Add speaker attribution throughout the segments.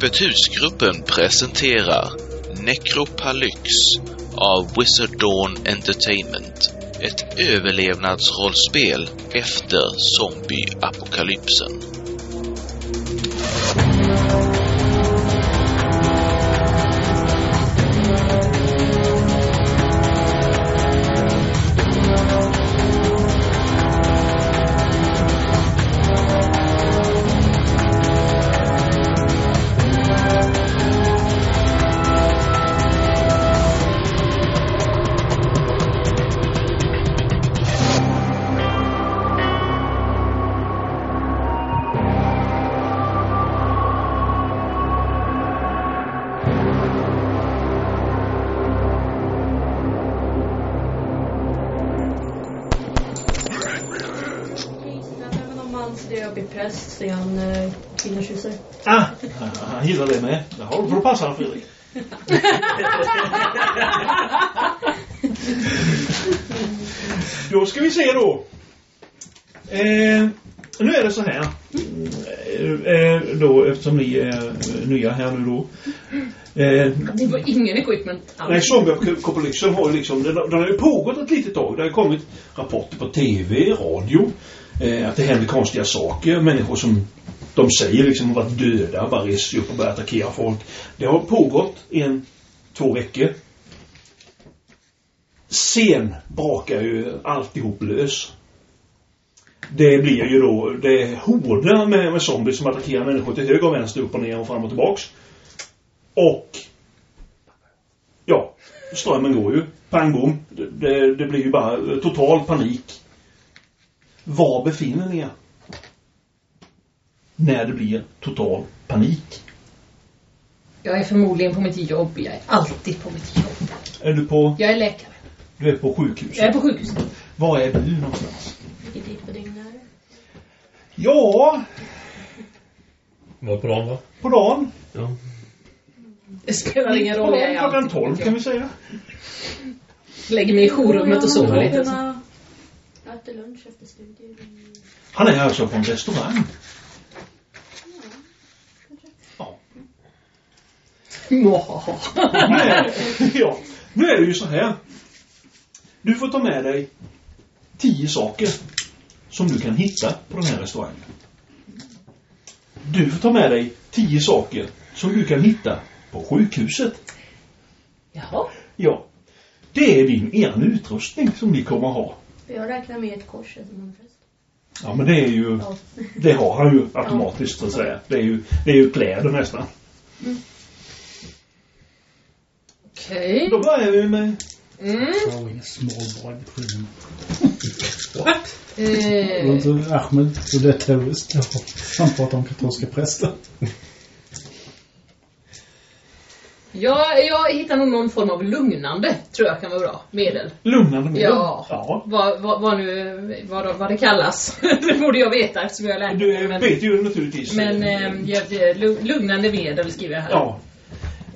Speaker 1: Öppet husgruppen presenterar Necropalyx av Wizard Dawn Entertainment. Ett överlevnadsrollspel efter zombieapokalypsen.
Speaker 2: Eh,
Speaker 3: nu är det så här. Eh, eh, då, eftersom ni är eh, nya här nu då. Eh,
Speaker 2: Det var ingen equipment alls.
Speaker 3: Nej, Zombie-apokalypsen har ju liksom, den, den har ju pågått ett litet tag. Det har kommit rapporter på TV, radio, eh, att det händer konstiga saker. Människor som de säger liksom har varit döda, bara reser upp och börjar attackera folk. Det har pågått en, två veckor. Sen brakar ju alltihop lös. Det blir ju då, det är horder med, med zombies som attackerar människor till höger och vänster, upp och ner och fram och tillbaks. Och Ja, strömmen går ju. Pang bom. Det, det, det blir ju bara eh, total panik. Var befinner ni er? När det blir total panik.
Speaker 2: Jag är förmodligen på mitt jobb. Jag är alltid på mitt jobb.
Speaker 3: Är du på,
Speaker 2: Jag är läkare.
Speaker 3: du är på sjukhuset?
Speaker 2: Jag är på sjukhuset.
Speaker 3: Var är du någonstans?
Speaker 2: Vilken tid på det?
Speaker 3: Ja,
Speaker 4: Var på dagen va?
Speaker 3: på dagen.
Speaker 4: Ja.
Speaker 2: Det spelar ingen roll. Jag
Speaker 3: dagen
Speaker 2: är
Speaker 3: klockan
Speaker 2: alltid på
Speaker 3: 12
Speaker 2: mitt
Speaker 3: kan vi säga.
Speaker 2: Lägger mig i jourrummet och sover lite.
Speaker 5: Jag äter lunch efter studier.
Speaker 3: Han är alltså på en restaurang. Ja. Är, ja, nu är det ju så här. Du får ta med dig tio saker som du kan hitta på den här restaurangen. Du får ta med dig tio saker som du kan hitta på sjukhuset.
Speaker 2: Jaha.
Speaker 3: Ja. Det är din egen utrustning som ni kommer att ha.
Speaker 5: Jag räknar med ett kors som en präst.
Speaker 3: Ja, men det är ju...
Speaker 5: Ja.
Speaker 3: Det har han ju automatiskt så att säga. Det är ju, det är ju kläder nästan.
Speaker 2: Okej.
Speaker 3: Då börjar vi med...
Speaker 2: Mm.
Speaker 6: Throwing a small boy between
Speaker 4: What?
Speaker 2: Eh.
Speaker 6: Ahmed, och det är terrorist. Ja. Han pratar om katolska präster.
Speaker 2: jag, jag hittar nog någon form av lugnande, tror jag kan vara bra. Medel.
Speaker 3: Lugnande medel.
Speaker 2: Ja.
Speaker 3: ja.
Speaker 2: Vad, vad, vad nu, vad, vad det kallas. det borde jag veta eftersom jag har lärt
Speaker 3: Du
Speaker 2: men,
Speaker 3: vet ju naturligtvis.
Speaker 2: men eh, jag- lugnande medel skriver jag här.
Speaker 3: Ja.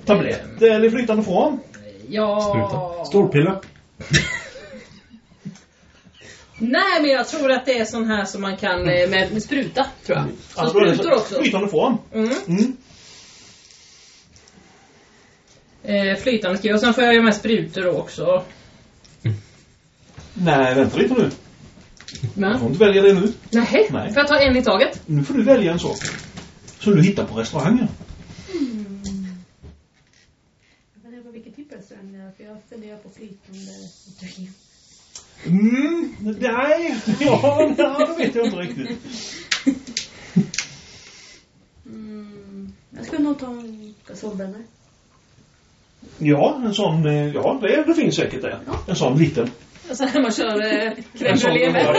Speaker 3: Tablett eller flytande form.
Speaker 2: Ja.
Speaker 6: Storpiller.
Speaker 2: Nej, men jag tror att det är sån här som man kan eh, med, med spruta, tror jag. Så
Speaker 3: Alltså,
Speaker 2: sprutor
Speaker 3: så-
Speaker 2: också.
Speaker 3: Flytande form.
Speaker 2: Mm.
Speaker 3: Mm.
Speaker 2: Eh, flytande skriver. Och sen får jag ju med sprutor också.
Speaker 3: Nej, vänta lite nu. Du
Speaker 2: Men,
Speaker 3: får inte välja det nu.
Speaker 2: nej.
Speaker 3: Nej.
Speaker 2: Får jag ta en i taget?
Speaker 3: Nu får du välja en sak. Som du hittar på restaurangen.
Speaker 5: Jag funderar på vilken typ av restaurang det är. För jag funderar på flytande drink.
Speaker 3: Mm, nej. Ja, ja, det vet jag inte riktigt.
Speaker 5: Mm. Jag skulle nog ta en gasolbrännare.
Speaker 3: Ja, en sån, eh, ja det, det finns säkert där. En sån liten.
Speaker 2: Alltså när man kör eh, crème
Speaker 3: En
Speaker 2: brûlée.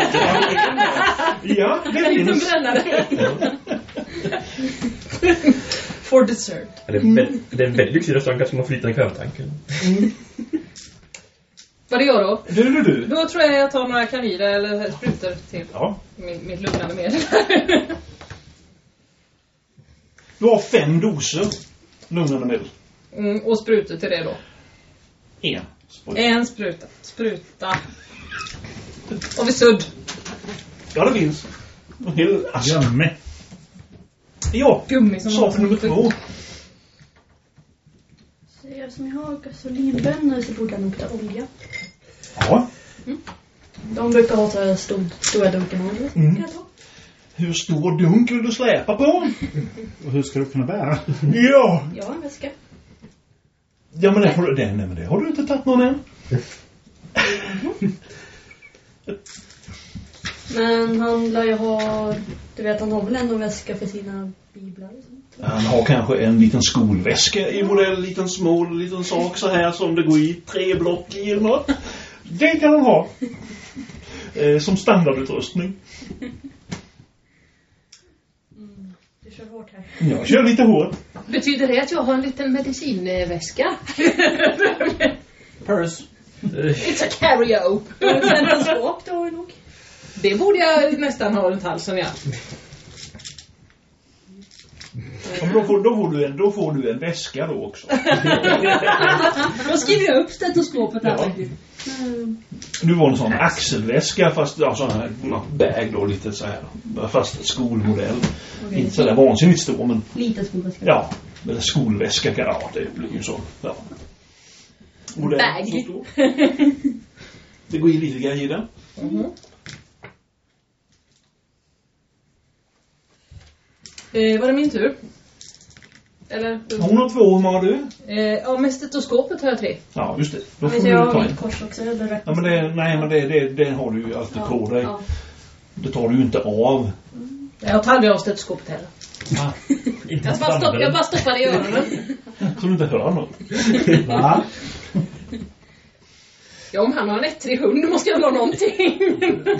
Speaker 3: Ja, det
Speaker 2: En liten
Speaker 3: finns.
Speaker 2: brännare. For dessert.
Speaker 4: Det är, vä- det är en väldigt lyxig restaurang man får flytande kvävetanken.
Speaker 2: Vad det gör då?
Speaker 3: Du, du, du.
Speaker 2: Då tror jag jag tar några kanyler eller sprutor till
Speaker 3: Ja.
Speaker 2: mitt lugnande medel.
Speaker 3: Du har fem doser lugnande medel.
Speaker 2: mm, och sprutor till det då.
Speaker 3: En.
Speaker 2: En spruta. Spruta. Och vid sudd.
Speaker 3: Ja, det finns. En hel ask.
Speaker 6: Gömme.
Speaker 3: Ja,
Speaker 2: Gummi som
Speaker 3: sak nummer två.
Speaker 5: eftersom jag har gasolinbrännare så borde jag nog ta olja.
Speaker 3: Ja.
Speaker 5: De brukar ha så stor, stora dunkar.
Speaker 3: Mm. Hur stor dunk vill du släpa på?
Speaker 6: Och hur ska du kunna bära?
Speaker 3: Ja.
Speaker 5: Jag har en väska.
Speaker 3: Ja men det har du, det, nej, men det har du inte tagit någon än.
Speaker 5: Men han lär ju ha... Du vet, han har väl ändå en väska för sina biblar och sånt.
Speaker 3: Han har kanske en liten skolväska i modell, liten små, liten sak så här som det går i tre block i eller något. Det kan han ha. Eh, som standardutrustning.
Speaker 5: Du kör hårt här.
Speaker 3: Jag kör lite hårt.
Speaker 2: Betyder det att jag har en liten medicinväska?
Speaker 6: Purse.
Speaker 2: It's a carry-o.
Speaker 5: Stetoskop, det har du nog.
Speaker 2: Det borde jag nästan ha runt halsen, ja.
Speaker 3: Ja, då, får, då, får du en, då får du en väska då också.
Speaker 7: Då skriver jag upp stetoskopet här
Speaker 3: Ja.
Speaker 7: faktiskt.
Speaker 5: Mm.
Speaker 3: Du var en sån axelväska fast ja, sån här bag då lite så här. Fast skolmodell.
Speaker 5: Okej.
Speaker 3: Inte sådär vansinnigt stor men
Speaker 7: Liten skolväska.
Speaker 3: ja. Eller skolväska kan ja det blir ju så. Ja. Modell
Speaker 2: Bag.
Speaker 3: så. Det går in lite grejer i den.
Speaker 2: Eh, var det min tur? Eller?
Speaker 3: Hon har två, hur många har du?
Speaker 2: Eh, ja, med stetoskopet har jag tre.
Speaker 3: Ja just det. Då får
Speaker 5: jag
Speaker 3: ta
Speaker 5: har
Speaker 3: en.
Speaker 5: mitt kors också, rätt?
Speaker 3: Ja men det, nej men det, det, det har du ju alltid på dig.
Speaker 5: Ja.
Speaker 3: Det tar du ju inte av.
Speaker 2: Jag tar aldrig av stetoskopet heller.
Speaker 4: Inte
Speaker 2: Jag bara, stopp, jag bara stoppar det i öronen.
Speaker 3: Så du inte hör något.
Speaker 6: Va?
Speaker 2: Ja, om han har en ettrig hund måste jag ha någonting.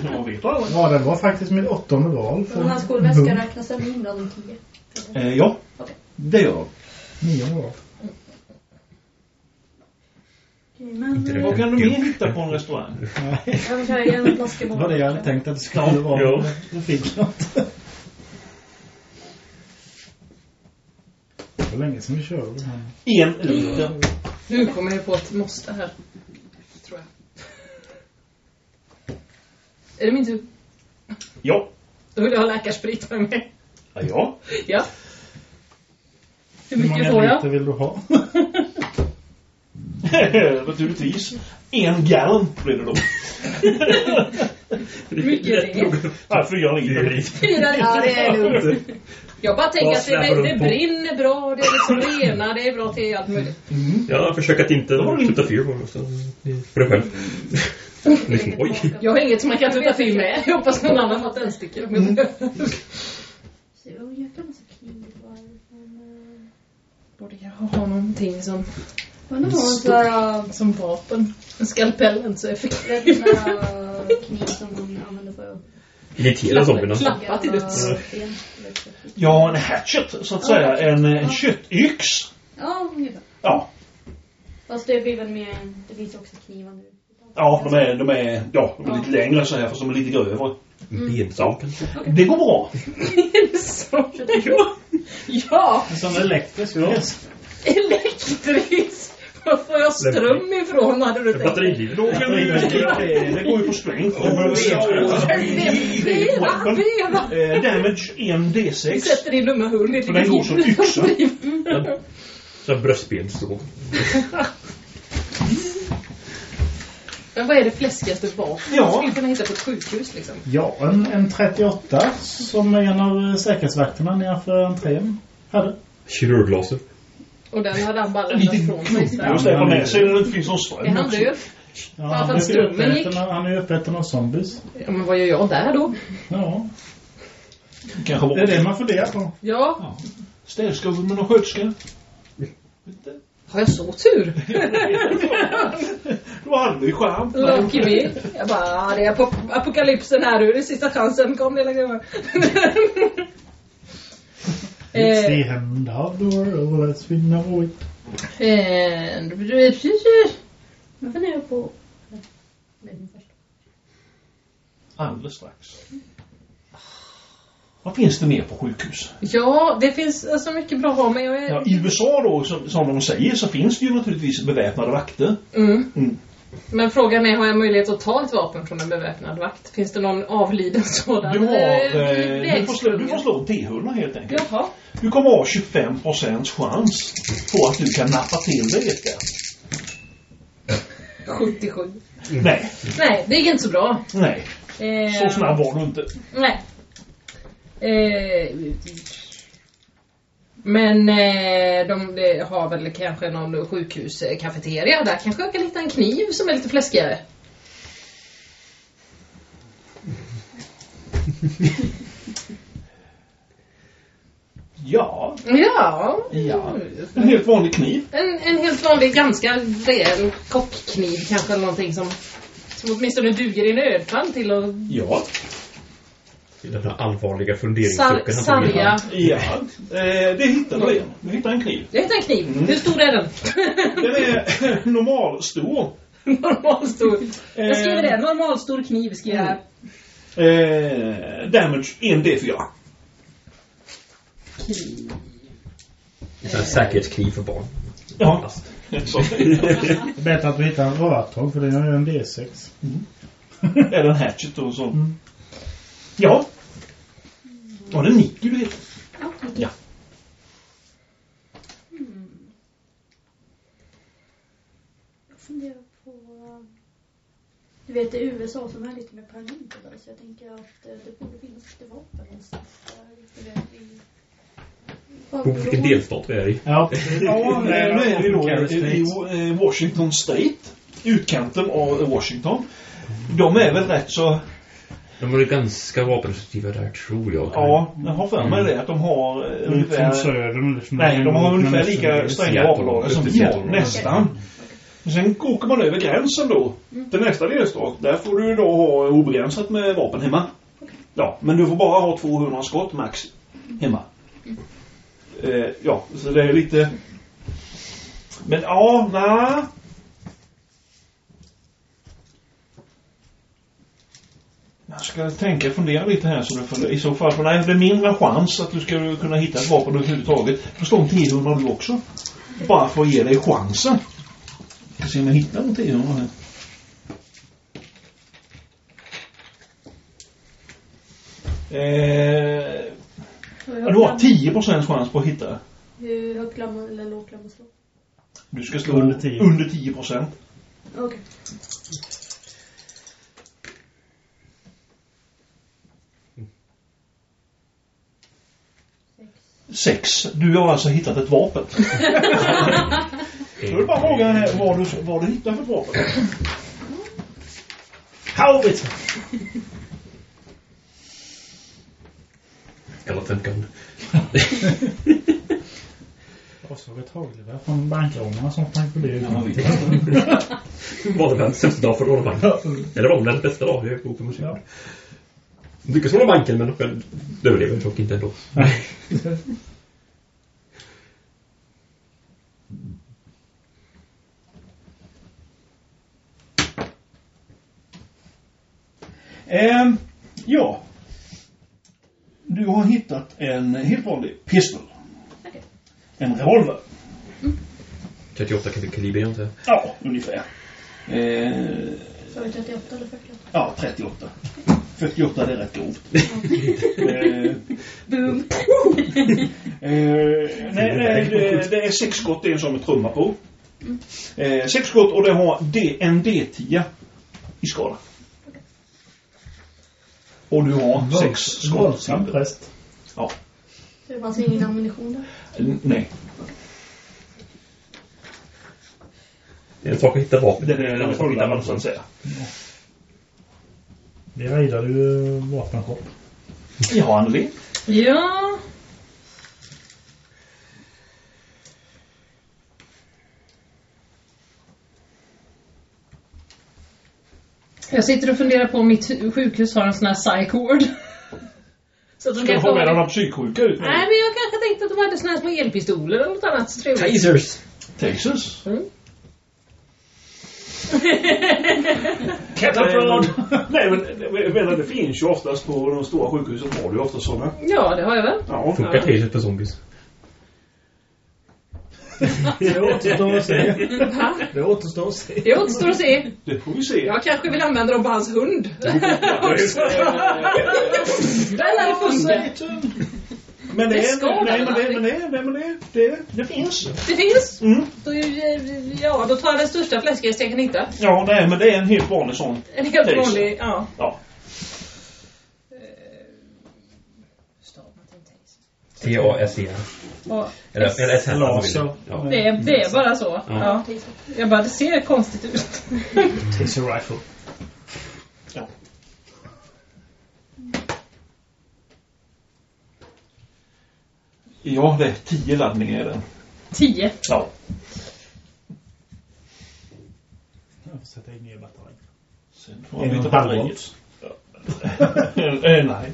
Speaker 3: Man vet aldrig.
Speaker 6: Ja, det var faktiskt mitt åttonde val.
Speaker 5: Den här skolväskan räknas den in bland de tio?
Speaker 3: Eh, ja,
Speaker 5: Okej.
Speaker 3: Det gör
Speaker 6: val.
Speaker 5: Okej, men...
Speaker 4: Det.
Speaker 3: Vad kan du mer hitta på en restaurang?
Speaker 5: Jag vill köra en
Speaker 6: Det
Speaker 5: basketboll.
Speaker 6: var det jag hade tänkt att det skulle vara.
Speaker 4: ja.
Speaker 6: Jag fick något. Det var länge sedan vi körde.
Speaker 3: En liter.
Speaker 2: Nu kommer jag på ett måste här. Tror jag. Är det min tur?
Speaker 3: Ja.
Speaker 2: Då vill jag ha läkarsprit med mig.
Speaker 3: Ja, ja.
Speaker 2: Ja. Hur
Speaker 6: Hur
Speaker 2: mycket
Speaker 6: många
Speaker 2: får
Speaker 6: liter vill du ha?
Speaker 3: Naturligtvis. En gallon blir det då.
Speaker 2: Hur mycket är det?
Speaker 3: Ja, fyra liter.
Speaker 2: Fyra, ja det är lugnt. Jag bara tänker att det, det, brinner bra, det är liksom rena, det är bra till allt möjligt.
Speaker 4: Jag försöker att inte sluta fyr på mig. så- För dig själv. liksom, oj.
Speaker 2: Jag har inget som man kan tuta film med. Jag hoppas någon annan har tändstickor.
Speaker 5: Så jag har en jäkla massa knivar. Men, eh,
Speaker 2: Borde jag ha någonting som,
Speaker 5: Undrar om
Speaker 2: som vapen. En skalpell är inte så
Speaker 5: Det
Speaker 2: effektiv.
Speaker 5: en sån där äh, kniv som man använder för att...
Speaker 4: Irritera zombierna.
Speaker 2: Klappa till döds.
Speaker 5: Ben.
Speaker 3: Ja, en hatchet så att säga. En, en köttyx.
Speaker 5: Ja, ungefär.
Speaker 3: Ja.
Speaker 5: Fast det blir väl mer... Det finns också knivar nu.
Speaker 3: Ja, de är, de är, ja, de är lite längre så här fast de är lite grövre.
Speaker 4: Bensam kanske.
Speaker 3: Det går bra.
Speaker 2: Så- ja,
Speaker 6: En sån elektrisk gas.
Speaker 2: elektriskt. Var får jag ström ifrån hade du tänkt?
Speaker 3: Du, det, går ju på strength. Eh, damage 1
Speaker 2: Vi
Speaker 3: D6.
Speaker 2: sätter din dumma hund i
Speaker 3: För den går som yxa.
Speaker 4: Så här bröstben så.
Speaker 2: Men vad är det fläskigaste vapen
Speaker 3: Ja.
Speaker 2: man skulle kunna hitta på ett sjukhus liksom?
Speaker 6: Ja, en, en 38 som en av säkerhetsvakterna nedanför entrén hade.
Speaker 4: Kirurglaser.
Speaker 2: Och den hade han bara lämnat från sig.
Speaker 3: och släpa med sig när det finns någon
Speaker 2: Är
Speaker 3: ström
Speaker 2: han
Speaker 3: också.
Speaker 2: död?
Speaker 6: Ja,
Speaker 2: Ja,
Speaker 6: han, är uppäten, han är uppäten av zombies.
Speaker 2: Ja, men vad gör jag där då?
Speaker 6: Ja,
Speaker 3: Kanske
Speaker 6: det är det man funderar på.
Speaker 2: Ja,
Speaker 3: städskrubb med någon sköterska.
Speaker 2: Har jag så tur?
Speaker 3: Då hade vi charm.
Speaker 2: Lucky me. Jag bara, ah, det är apok- apokalypsen här nu, det är sista chansen. Kom lilla gubben.
Speaker 6: It's the end of the world, let's win a it.
Speaker 2: eh,
Speaker 5: Jag funderar på... Den första.
Speaker 3: Alldeles strax. Vad finns det mer på sjukhus?
Speaker 2: Ja, det finns så mycket bra att ha, men jag är...
Speaker 3: Ja, I USA då, som, som de säger, så finns det ju naturligtvis beväpnade vakter.
Speaker 2: Mm.
Speaker 3: Mm.
Speaker 2: Men frågan är, har jag möjlighet att ta ett vapen från en beväpnad vakt? Finns det någon avliden sådan?
Speaker 3: Du, har,
Speaker 2: eh,
Speaker 3: eh, du, får slå, du får slå en T100 helt enkelt.
Speaker 2: Jaha.
Speaker 3: Du kommer ha 25% chans på att du kan nappa till dig ett där.
Speaker 2: 77.
Speaker 3: Nej,
Speaker 2: Nej, det gick inte så bra.
Speaker 3: nej.
Speaker 2: Eh,
Speaker 3: Så snabb var du inte.
Speaker 2: Nej. Eh, men eh, de, de har väl kanske någon sjukhuskafeteria. Där kanske jag kan hitta en kniv som är lite fläskigare.
Speaker 3: Ja,
Speaker 2: Ja.
Speaker 3: ja. En helt vanlig kniv.
Speaker 2: En, en helt vanlig, ganska rejäl kockkniv kanske eller någonting som, som åtminstone duger i nödfall till att
Speaker 3: Ja.
Speaker 4: I den här allvarliga
Speaker 2: sar,
Speaker 4: funderingsklockan.
Speaker 2: sarga.
Speaker 3: Ja. Eh, det hittar du igen. Du hittar en kniv.
Speaker 2: Jag hittar en kniv.
Speaker 3: Mm.
Speaker 2: Hur stor är den?
Speaker 3: Den är normalstor.
Speaker 2: Normal stor.
Speaker 7: Jag skriver det. Normalstor kniv skriver jag.
Speaker 3: Eh, damage 1D4.
Speaker 4: En sån här säkerhetskniv för barn.
Speaker 3: Ja.
Speaker 6: Det är bättre att vi hittar en rörtåg för det är ju en D6.
Speaker 3: Eller en hatchet och så. Ja. Var det Nicky du heter?
Speaker 5: Ja,
Speaker 3: Ja.
Speaker 5: Jag funderar på... Du vet, det är USA som är lite mer permanent där, så jag tänker att eh, det borde finnas lite vapen.
Speaker 4: Oh, vilken delstat vi är i.
Speaker 6: Ja,
Speaker 3: Ja, nu är vi då i, Washington State. Utkanten av Washington. De är väl rätt så...
Speaker 4: De är ganska vapeneffektiva där, tror jag.
Speaker 3: Ja, jag har för mig det att de har eh,
Speaker 6: från
Speaker 3: ungefär...
Speaker 6: södern. Liksom,
Speaker 3: Nej, de har ungefär lika stränga vapenlagar som vi har. Nästan. Och Sen åker man över gränsen då. Till nästa delstat. Där får du då ha obegränsat med vapen hemma. Ja, men du får bara ha 200 skott max hemma. Eh, ja, så det är lite... Men ja, nej. Jag ska tänka, fundera lite här så du får, i så fall, för nej, det är mindre chans att du ska kunna hitta ett vapen överhuvudtaget. Du slår en T100 du också. Bara för att ge dig chansen. Ska se om jag hittar en T100 här. Eh, ja, du har
Speaker 5: högt
Speaker 3: 10% chans på att hitta.
Speaker 5: Hur högt eller lågt lär man slå?
Speaker 3: Du ska slå
Speaker 6: Under 10.
Speaker 3: Under 10%.
Speaker 5: Okej.
Speaker 3: Sex. Du har alltså hittat ett vapen. Då är det bara frågan här vad du, vad du hittar för ett vapen. Haubitz!
Speaker 4: Elephant gun.
Speaker 6: Avslaget hagelgevär från bankrånarna som sprang.
Speaker 3: Ja, vi
Speaker 4: Var det världens sämsta dag för att råna bank? Eller var det den bästa dag? Det är för musik. Lyckas råna banken men själv överlever dock inte ändå.
Speaker 3: Ehm, ja. Du har hittat en helt vanlig pistol.
Speaker 5: Okej.
Speaker 3: En revolver.
Speaker 4: 38 kaliber jag inte.
Speaker 3: Ja, ungefär.
Speaker 5: Så är det 38 eller 48?
Speaker 3: ja, 38. 48 det är rätt grovt.
Speaker 5: Boom!
Speaker 3: Eh, nej, nej det, det är sex skott, det är en sån med trumma på. Eh, sex skott och det har D, en D10 i skada. Och du har sex skott.
Speaker 6: Våldsam präst.
Speaker 3: Ja.
Speaker 5: Det fanns ingen ammunition där?
Speaker 3: N- Nej.
Speaker 4: Det är en sak att hitta vapen.
Speaker 3: Det är
Speaker 4: en sak att hitta
Speaker 3: fulla så
Speaker 4: vapen.
Speaker 3: att säga.
Speaker 6: Vi raidade ju vapenshop.
Speaker 3: Ja, Anneli.
Speaker 2: Ja. Jag sitter och funderar på om mitt sjukhus har en sån här psych ward. Så att de
Speaker 3: Ska du
Speaker 2: kan
Speaker 3: få med några psyksjuka ut?
Speaker 2: Nej, men jag kanske tänkte att de hade såna här små elpistoler eller något annat trevligt.
Speaker 4: Tasers!
Speaker 3: Texas?
Speaker 2: Mm.
Speaker 3: Cattle prod! Nej, men jag menar, det finns ju oftast på de stora sjukhusen har du ofta sådana.
Speaker 2: Ja, det har jag väl.
Speaker 3: Ja.
Speaker 4: Funkar tasers på zombies?
Speaker 6: Det återstår att se. Det återstår att se.
Speaker 2: Det återstår att se.
Speaker 3: Det får vi se.
Speaker 2: Jag kanske vill använda dem på hans hund. Den hade funkat.
Speaker 3: Men det,
Speaker 2: Det
Speaker 3: är, nej, men det, men det, men det, det, det finns.
Speaker 2: Det finns.
Speaker 3: Mm.
Speaker 2: Då, ja, då tar jag den största fläskighäst jag kan hitta.
Speaker 3: Ja, nej, men det är en helt vanlig sån.
Speaker 2: En helt
Speaker 3: Taser.
Speaker 2: vanlig, ja.
Speaker 3: Ja.
Speaker 4: T-A-S-E-R.
Speaker 2: Och
Speaker 4: Eller, ett händer
Speaker 2: det, är, det är bara så.
Speaker 4: Ja.
Speaker 2: Ja. Jag bara, det ser konstigt ut.
Speaker 6: Taser rifle.
Speaker 3: Ja, det är tio laddningar i den.
Speaker 2: Tio.
Speaker 3: Ja.
Speaker 6: Jag får sätta in nya batteri.
Speaker 3: Sen får man byta batterier. Eh, nej.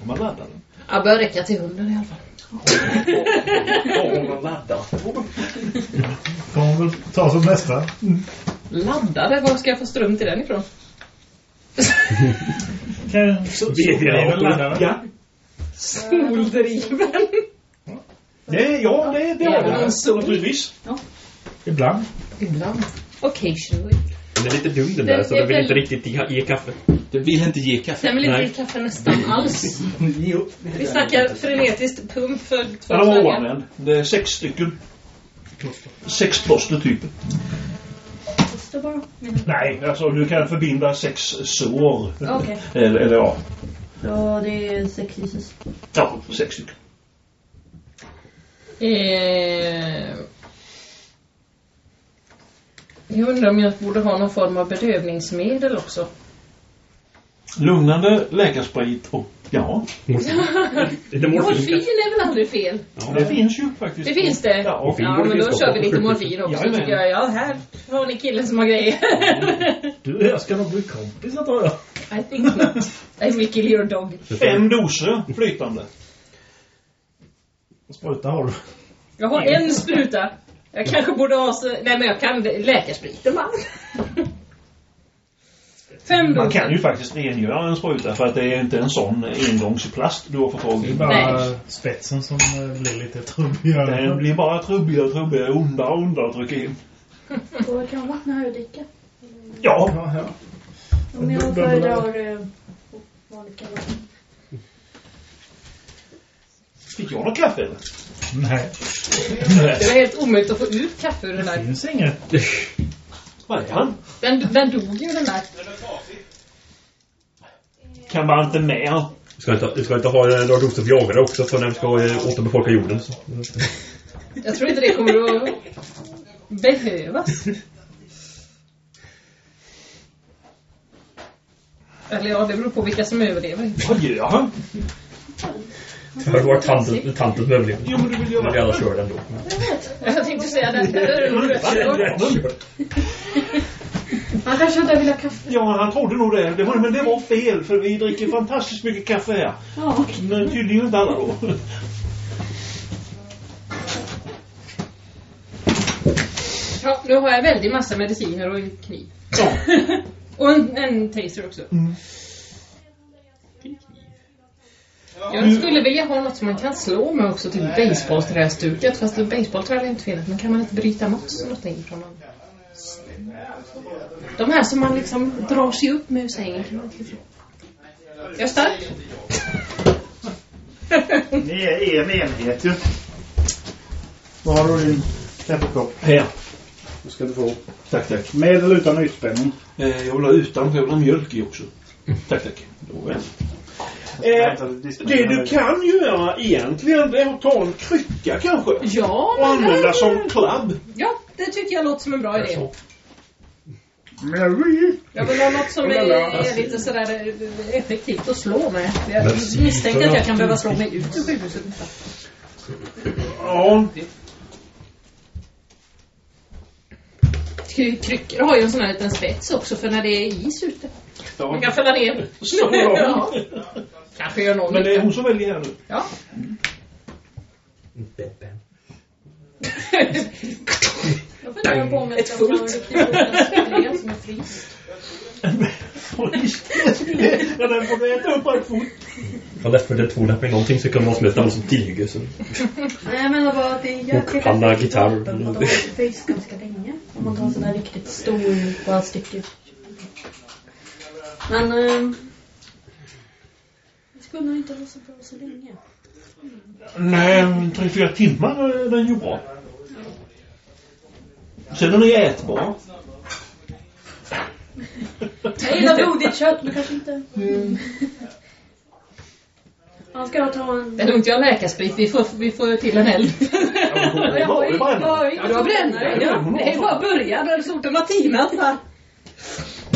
Speaker 3: Om man laddar den.
Speaker 2: Jag bör räcka till hunden i alla fall.
Speaker 3: Ja, laddar.
Speaker 6: Får man väl ta som nästa.
Speaker 2: Laddade? Var ska jag få ström till den ifrån?
Speaker 6: Kan så, så
Speaker 4: VD-dator.
Speaker 6: laddare.
Speaker 3: Ja.
Speaker 2: Soldriven.
Speaker 3: Det, ja, det, det har det. Naturligtvis.
Speaker 6: Ibland.
Speaker 2: Ibland. Occasionally.
Speaker 4: Den är lite dum den där,
Speaker 2: Den
Speaker 4: så den vill inte riktigt ge, kaffe.
Speaker 8: Det vill inte ge kaffe.
Speaker 2: Den vill inte ge kaffe nästan alls.
Speaker 6: Jo.
Speaker 2: Vi snackar frenetiskt pump för två
Speaker 3: Den oanvänd. Det är sex stycken. Sex plåster typ.
Speaker 5: Kostar bara.
Speaker 3: Nej, alltså du kan förbinda sex sår.
Speaker 5: Okej.
Speaker 3: Eller, eller ja.
Speaker 5: Ja, det är sex Jesus.
Speaker 3: Ja, sex stycken.
Speaker 2: Eh, jag undrar om jag borde ha någon form av bedövningsmedel också.
Speaker 3: Lugnande, läkarsprit och ja.
Speaker 4: Morfin.
Speaker 2: Morfin
Speaker 4: morfin.
Speaker 2: är väl aldrig fel?
Speaker 3: Det finns ju faktiskt.
Speaker 2: Det finns det?
Speaker 3: Ja,
Speaker 4: Morfin
Speaker 2: Ja, men då kör vi lite morfin också
Speaker 3: Jajamän.
Speaker 2: tycker jag. Ja, här har ni killen som har grejer.
Speaker 6: Du jag ska nog bli kompisar tror jag.
Speaker 2: I think not. I will kill your dog.
Speaker 3: Fem doser flytande.
Speaker 6: Spruta har du.
Speaker 2: Jag har en spruta. Jag kanske borde ha... så- Nej, men jag kan läkarspriten man. Fem
Speaker 3: Man
Speaker 2: doser.
Speaker 3: kan ju faktiskt rengöra en spruta för att det är inte en sån engångsplast du har fått tag
Speaker 6: Det är
Speaker 3: i.
Speaker 6: bara
Speaker 2: Nej.
Speaker 6: spetsen som eh, blir lite
Speaker 3: Den
Speaker 6: trubbigare.
Speaker 3: blir bara trubbigare och trubbigare, ondare och ondare att trycka in.
Speaker 5: Och jag kan vattna här och dricka.
Speaker 3: Ja,
Speaker 6: Ja, ja.
Speaker 5: Om jag föredrar eh, vanligt kallvatten.
Speaker 3: fick jag något kaffe eller?
Speaker 6: Nej,
Speaker 2: Det var helt omöjligt att få ut kaffe ur den
Speaker 6: det
Speaker 2: där.
Speaker 6: finns inget.
Speaker 3: Vad är han?
Speaker 2: Den, den dog ju den där.
Speaker 3: Kan man inte med?
Speaker 4: Du ska inte, du ska inte ha eh, några doser Viagra också för när vi ska eh, återbefolka jorden. Så.
Speaker 2: Jag tror inte det kommer att behövas. Eller ja, det beror på vilka som överlever.
Speaker 3: Vad gör han?
Speaker 4: Det varit tanten, tantens överlevnad.
Speaker 3: Jo, men du vill
Speaker 4: Men vi
Speaker 3: göra...
Speaker 4: alla kör den då.
Speaker 2: Jag tänkte säga det.
Speaker 5: Han kanske hade velat ha kaffe.
Speaker 3: Ja, han trodde nog det. det var, men det var fel, för vi dricker fantastiskt mycket kaffe här.
Speaker 5: Ja.
Speaker 3: Men tydligen inte alla då.
Speaker 2: Ja, nu har jag väldigt massa mediciner och en kniv.
Speaker 3: Ja.
Speaker 2: Och en, en taser också.
Speaker 3: Mm.
Speaker 2: Jag skulle vilja ha något som man kan slå med också, typ basebollträstuket. Fast basebollträ är inte fint. Men kan man inte bryta loss någonting från dem? De här som man liksom drar sig upp med ur sängen. kan man inte få. Jag är stark.
Speaker 6: Ni är en enhet ju. Var har du din kaffekopp?
Speaker 3: Här.
Speaker 6: Det ska du få.
Speaker 3: Tack, tack.
Speaker 6: Med eller utan ytspänning?
Speaker 3: Eh, jag vill ha utan, för jag vill ha mjölk i också. Tack, tack. Då, väl. Eh, det du kan göra egentligen det är att ta en krycka kanske.
Speaker 2: Ja,
Speaker 3: Och använda
Speaker 2: det-
Speaker 3: som klabb.
Speaker 2: Ja, det tycker jag låter som en bra idé.
Speaker 6: Mary!
Speaker 2: Jag vill ha något som är, är lite sådär eh, effektivt att slå med. Jag misstänker att jag kan behöva slå mig ut ur sjukhuset.
Speaker 3: Ja,
Speaker 2: Kry- Kryckor har ju en sån här liten spets också för när det är is ute. Man kan fälla ner.
Speaker 3: Så
Speaker 2: ja. Kanske gör någon
Speaker 3: Men det är hon som väljer här nu.
Speaker 2: Ja.
Speaker 5: Jag funderar på om jag
Speaker 2: Ett
Speaker 5: ska ta en fläskfilé som är fryst.
Speaker 3: Ja, den får du äta upp fort.
Speaker 4: Från Left 4 Dead 2 lärde mig någonting så kunde man smälta någon som tiger. Så.
Speaker 5: Nej, jag menar bara att det är jäkligt
Speaker 4: Handla
Speaker 5: effektivt
Speaker 4: gitarr.
Speaker 5: de har face ganska länge. Om man tar en sån där riktigt stor, bara sticker. Men... Eh, det nog inte vara så bra så länge.
Speaker 3: Nej, tre, fyra timmar är den ju bra. Sen är den ju ätbar.
Speaker 5: Jag gillar blodigt kött, men kanske inte... Ja, ska jag ta en...
Speaker 2: Det är lugnt, jag har läkarsprit. Vi får, vi får till en eld.
Speaker 5: Ja, jag har ju- har
Speaker 2: brännare. Ja, det är bara att börja. När soten har tinat. va?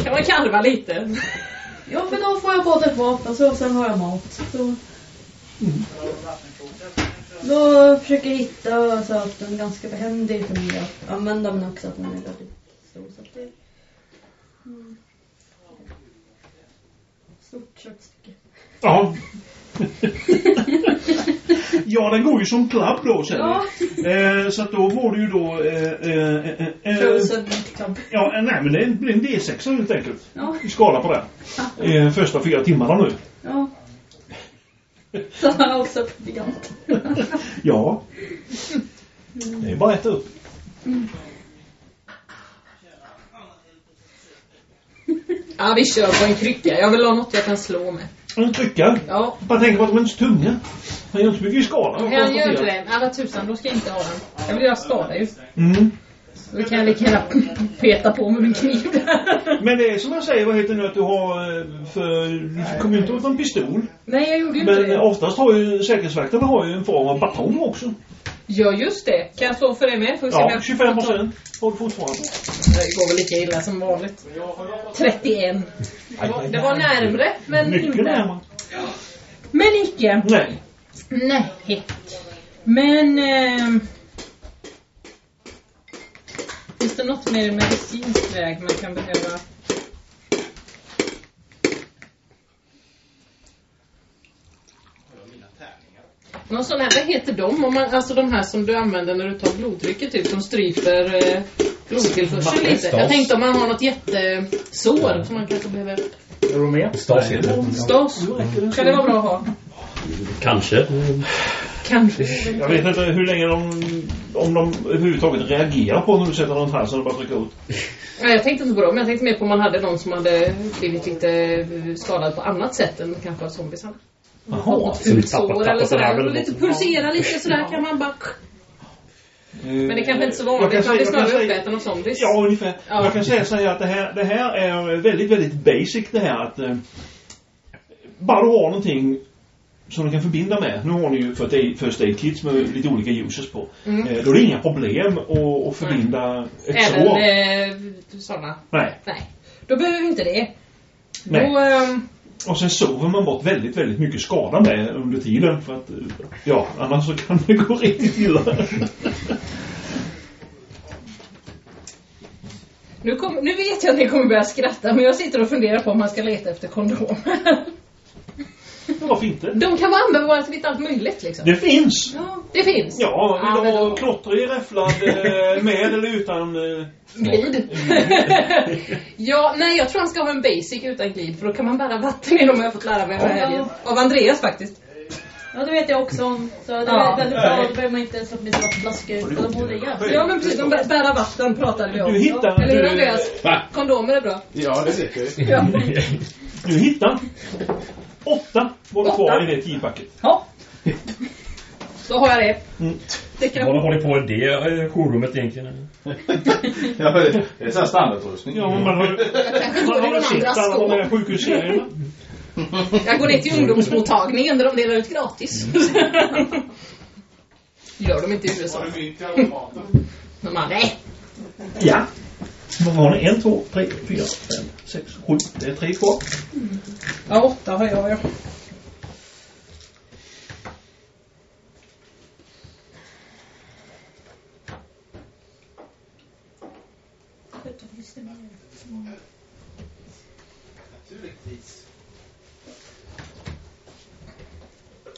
Speaker 2: kan man karva lite.
Speaker 5: Ja, men då får jag både ett vapen så, och sen har jag mat. Så. Då försöker jag hitta så att den är ganska behändig för mig att använda men också att den är väldigt stor. Så att det... Mm. Stort köttstycke.
Speaker 3: Ja. ja, den går ju som klabb då sen.
Speaker 5: Ja.
Speaker 3: Eh, så att då får du ju då... Eh, eh, eh, eh,
Speaker 5: Frozen meat club.
Speaker 3: Ja, eh, nej men det blir en D6 helt enkelt.
Speaker 5: Ja.
Speaker 3: Vi skalar på det. Eh, första fyra timmarna nu.
Speaker 5: Ja. Så han också proviant.
Speaker 3: Ja. Det är bara att äta upp.
Speaker 2: Ja, vi kör på en krycka. Jag vill ha något jag kan slå med.
Speaker 3: En trycka.
Speaker 2: Ja.
Speaker 3: Bara tänk på att de är inte tunga. Han gör inte så mycket skada.
Speaker 2: Han gör inte det. Alla tusan, då ska jag inte ha den. Jag vill göra skada ju.
Speaker 3: Mm.
Speaker 2: Då kan jag lika gärna peta på med min kniv.
Speaker 3: Men det är som jag säger, vad heter nu att du har... eh, För, du kommer inte åt en pistol.
Speaker 2: Nej, jag gjorde ju inte
Speaker 3: Men
Speaker 2: det.
Speaker 3: oftast har ju säkerhetsvakterna har ju en form av batong också.
Speaker 2: Ja, just det. Kan jag slå för det med? Om
Speaker 3: Ja,
Speaker 2: jag-
Speaker 3: 25 procent har du fortfarande.
Speaker 2: Det går väl lika illa som vanligt. 31. Det var, det var närmre, men
Speaker 3: Mycket
Speaker 2: inte.
Speaker 3: närmare.
Speaker 2: Men icke.
Speaker 3: Nej.
Speaker 2: Nej. Men... ehm, finns det något mer medicinsk väg man kan behöva? Någon sån här, vad heter de? Om man, alltså de här som du använder när du tar blodtrycket typ, som stryper eh, blodtillförseln lite.
Speaker 4: Stas.
Speaker 2: Jag tänkte om man har något jättesår som man kanske behöver...
Speaker 6: Är du med?
Speaker 4: Stas heter det.
Speaker 2: Stas. Kan det vara bra att ha?
Speaker 4: Kanske.
Speaker 2: Kanske.
Speaker 3: Jag vet inte hur länge de... Om de överhuvudtaget reagerar på när du sätter den halsen och bara trycker ut.
Speaker 2: Nej, jag tänkte inte på det, men jag tänkte mer på om man hade någon som hade blivit lite eh, skadad på annat sätt än kanske av zombiesarna.
Speaker 3: Jaha.
Speaker 4: Så vi tappar-
Speaker 2: Sår
Speaker 4: tappat
Speaker 2: eller
Speaker 4: den
Speaker 2: sådär. Och lite pulsera lite sådär kan man bara... Men det kanske inte så vanligt.
Speaker 3: jag kan
Speaker 2: snarare uppäten av zombies.
Speaker 3: Ja, ungefär.
Speaker 2: Ja.
Speaker 3: Jag kan säga så här att det här, det här är väldigt, väldigt basic det här att eh, bara du har någonting som du kan förbinda med. Nu har ni ju first aid, kits med lite olika users på.
Speaker 2: Mm.
Speaker 3: Eh, då är det inga problem att, att förbinda ett
Speaker 2: Även eh, sådana.
Speaker 3: Nej.
Speaker 2: Nej. Då behöver vi inte det.
Speaker 3: Nej.
Speaker 2: Då, ehm,
Speaker 3: och sen sover man bort väldigt, väldigt mycket skada med under tiden. För att, ja, annars så kan det gå riktigt illa.
Speaker 2: nu, kom, nu vet jag att ni kommer börja skratta, men jag sitter och funderar på om man ska leta efter kondomer.
Speaker 3: Varför inte?
Speaker 2: De kan vara användbara till lite allt möjligt liksom.
Speaker 3: Det finns!
Speaker 2: Ja, det finns.
Speaker 3: Ja, vill du ha
Speaker 2: då-
Speaker 3: klottrig räfflad eh, med eller utan... eh,
Speaker 2: Glid. ja, nej jag tror han ska ha en basic utan glid för då kan man bära vatten i dem har jag fått lära mig här helgen. Av Andreas faktiskt.
Speaker 5: Ja, det vet jag också om. Så det
Speaker 2: Ja.
Speaker 5: är väldigt bra. Då behöver man inte ens. För de borde jävligt.
Speaker 2: Ja men precis, de bä- bära vatten pratade vi om.
Speaker 3: Du hittar-
Speaker 2: Eller hur
Speaker 3: du-
Speaker 2: Andreas?
Speaker 8: Va?
Speaker 2: Kondomer är bra.
Speaker 8: Ja, det vet jag.
Speaker 2: Ja.
Speaker 3: Du hittar åtta var det
Speaker 2: Åtta?
Speaker 3: kvar i det tiopacket.
Speaker 2: ja. Då har jag det.
Speaker 3: Mm.
Speaker 2: Det kan
Speaker 4: Vad håller på i det eh, jourrummet egentligen?
Speaker 8: Ja, det är sån här standardutrustning.
Speaker 3: Ja, men man har man
Speaker 2: i
Speaker 3: har sett alla de här sjukhusserierna.
Speaker 2: Jag går ner till ungdomsmottagningen där de delar ut gratis. Gör de inte i USA. De bara, nej.
Speaker 3: Ja. Vad har ni? En, två, tre, fyra, fem, sex, sju. Det är tre kvar.
Speaker 2: Ja, åtta har jag ja.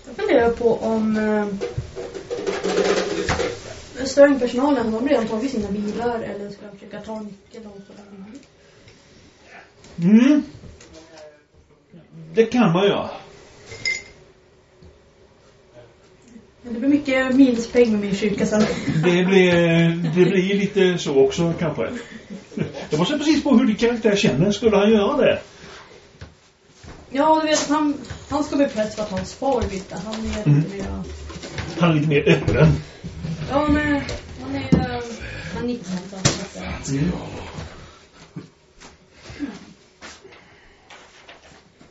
Speaker 5: Jag funderar på om eh, restaurangpersonalen, har de redan tagit sina bilar eller ska de försöka ta nyckeln och bilen?
Speaker 3: Mm. Det kan man göra.
Speaker 5: Men det blir mycket minuspoäng med min kyrka sen.
Speaker 3: Det blir, det blir lite så också kanske. Det måste precis på hur din karaktär känner. Skulle han göra det?
Speaker 5: Ja, du vet, han, han ska bli präst för att hans far vill det. Han är
Speaker 3: Mm.
Speaker 5: lite mer...
Speaker 3: Han är lite mer öppen.
Speaker 5: Ja, men han är... eh, Han är 19 han är lite...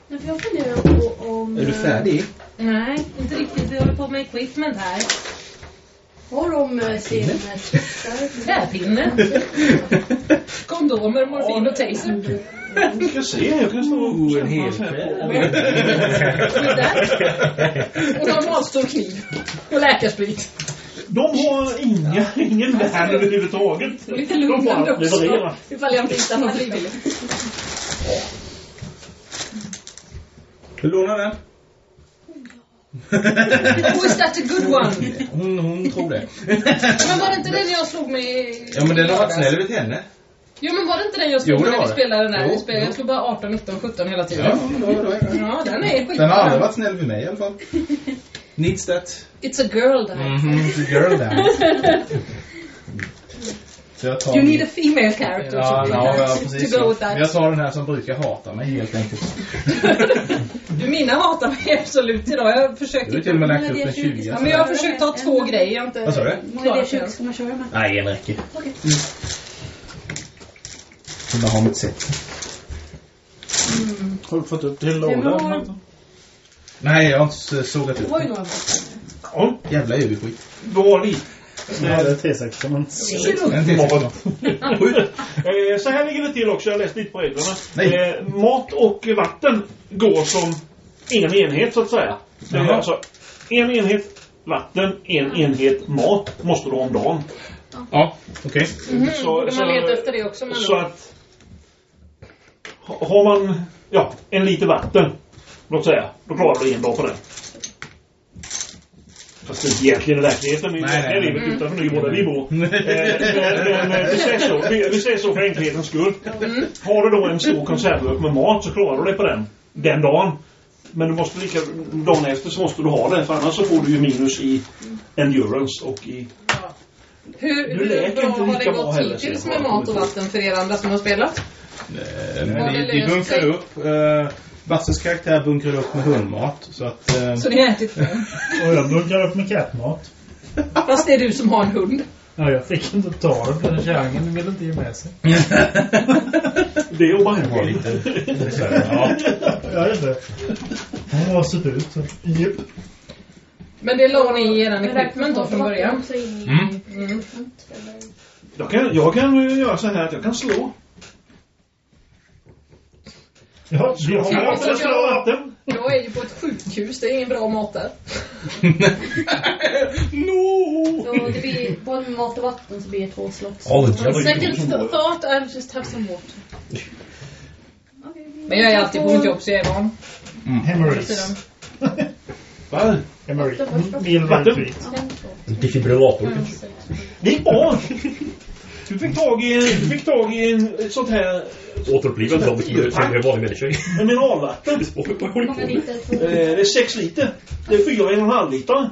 Speaker 5: Men för jag funderar på om...
Speaker 8: Är du
Speaker 5: eh,
Speaker 8: färdig?
Speaker 2: Nej, inte riktigt. Vi håller på med equipment här.
Speaker 5: Har de eh, sin eh?
Speaker 2: Träpinne. Kondomer, morfin och taser.
Speaker 3: Vi ska se. Jag kan stå och
Speaker 8: en hel kväll.
Speaker 2: Och normalstor kniv. Och läkarsprit.
Speaker 3: De har inga, ingen värn överhuvudtaget.
Speaker 2: Lite
Speaker 3: De
Speaker 2: lugnande också. Ifall jag inte hittar någon frivillig.
Speaker 8: Du lånar den?
Speaker 2: Is that a good one?
Speaker 8: Hon, hon tror det.
Speaker 2: Men var det inte den jag slog med i-
Speaker 8: Ja, men den har varit snäll mot henne.
Speaker 2: Jo, men var det inte den jag slog
Speaker 8: Jo,
Speaker 2: när vi spelade den?
Speaker 8: Jo,
Speaker 2: spelade,
Speaker 8: jo.
Speaker 2: jag slog bara 18, 19, 17 hela tiden.
Speaker 8: Ja, då, då, då.
Speaker 2: Ja, den är skitbra.
Speaker 8: Den har aldrig varit snäll vid mig i alla fall. Needs that.
Speaker 2: It's a girl där.
Speaker 8: Mhm, the girl dance. Så jag tar...
Speaker 2: You need a female character
Speaker 8: Ja, ja, ja, precis.
Speaker 2: to go with that.
Speaker 8: Jag tar den här som brukar hata mig helt enkelt.
Speaker 2: Du, mina hatar mig absolut idag. Jag har försökt...
Speaker 8: Du har till och med lagt upp en 20.
Speaker 2: Ja, men jag har försökt ta två grejer. Jag har inte
Speaker 8: Vad sa du?
Speaker 5: Många
Speaker 2: klarat
Speaker 5: D20
Speaker 2: det.
Speaker 5: ska man köra med?
Speaker 8: Nej, en räcker.
Speaker 5: Okej.
Speaker 8: Jag bara ha mitt sätt.
Speaker 6: Har du fått upp till lådan?
Speaker 8: Nej, jag har inte sågat
Speaker 5: Det
Speaker 8: upp
Speaker 5: var ju några vapen.
Speaker 3: Ja,
Speaker 8: Jävla
Speaker 6: det T6. Men...
Speaker 8: En till
Speaker 3: Mat.
Speaker 8: sexton. Sju.
Speaker 3: Eh, Så här ligger det till också. Jag har läst lite på reglerna. Eh, mat och vatten går som en enhet så att säga. Det är alltså en enhet vatten, en enhet mat måste du ha om dagen.
Speaker 8: Ja, okej.
Speaker 3: Så-
Speaker 2: borde
Speaker 3: så-
Speaker 2: man leta efter det också? Men
Speaker 3: Så att ha- har man ja, en liter vatten, låt säga, då klarar du en dag på det. Fast det är inte egentligen i verkligheten, men i
Speaker 8: Nej,
Speaker 3: verkliga
Speaker 8: nej.
Speaker 3: livet utanför Nybro där vi bor. Eh, Men, men vi säger så, vi, vi säger så för enkelhetens skull. Har du då en stor konservburk med mat så klarar du dig på den, den dagen. Men du måste lika, dagen efter så måste du ha det, för annars så får du ju minus i endurance och i...
Speaker 2: Hur,
Speaker 3: Du
Speaker 2: hur
Speaker 3: läker
Speaker 2: bra
Speaker 3: inte
Speaker 2: har det gått
Speaker 3: heller,
Speaker 2: hittills med mat och vatten för er andra som har spelat?
Speaker 8: Eh,
Speaker 2: Har
Speaker 8: men
Speaker 2: det
Speaker 8: de, de
Speaker 2: löst
Speaker 8: bunkrar upp. Uh, Basses karaktär bunkrar upp med hundmat. Så att... eh,
Speaker 2: Så ni har ätit det?
Speaker 6: Och jag bunkrar upp med kattmat.
Speaker 2: Fast det är du som har en hund.
Speaker 6: Ja, jag fick inte ta den för den kärringen ville inte ge med sig.
Speaker 3: Det är obehagligt.
Speaker 8: ja.
Speaker 6: Jag vet inte. Hon var sett ut så. Japp.
Speaker 2: Men det la ni i eran
Speaker 5: Men
Speaker 2: equipment då från början?
Speaker 8: Mm.
Speaker 2: Mm.
Speaker 3: Jag kan, jag kan eh, göra så här att jag kan slå.
Speaker 6: Ja, det har
Speaker 3: jag kan slå vatten.
Speaker 2: Jag är ju på ett sjukhus, det är ingen bra mat där.
Speaker 8: no!
Speaker 5: Så det blir, både med mat och vatten så blir det två
Speaker 8: the jelly.
Speaker 2: Second th- thought, I'll just have some water. Men jag är alltid på mitt jobb så jag är van.
Speaker 6: Hemorrhoids.
Speaker 3: Va?
Speaker 6: Hemorrhoids. Meal
Speaker 3: Vatten.
Speaker 5: två,
Speaker 4: Defibrillator kanske.
Speaker 3: gick bra. Du fick tag i, du fick tag i en, ett sånt här
Speaker 4: Återupplivad som är vanlig människa
Speaker 3: en mineralvatten.
Speaker 5: Hur många liter?
Speaker 3: Eh, Det är sex liter. Det är fyra och en och en halv liter.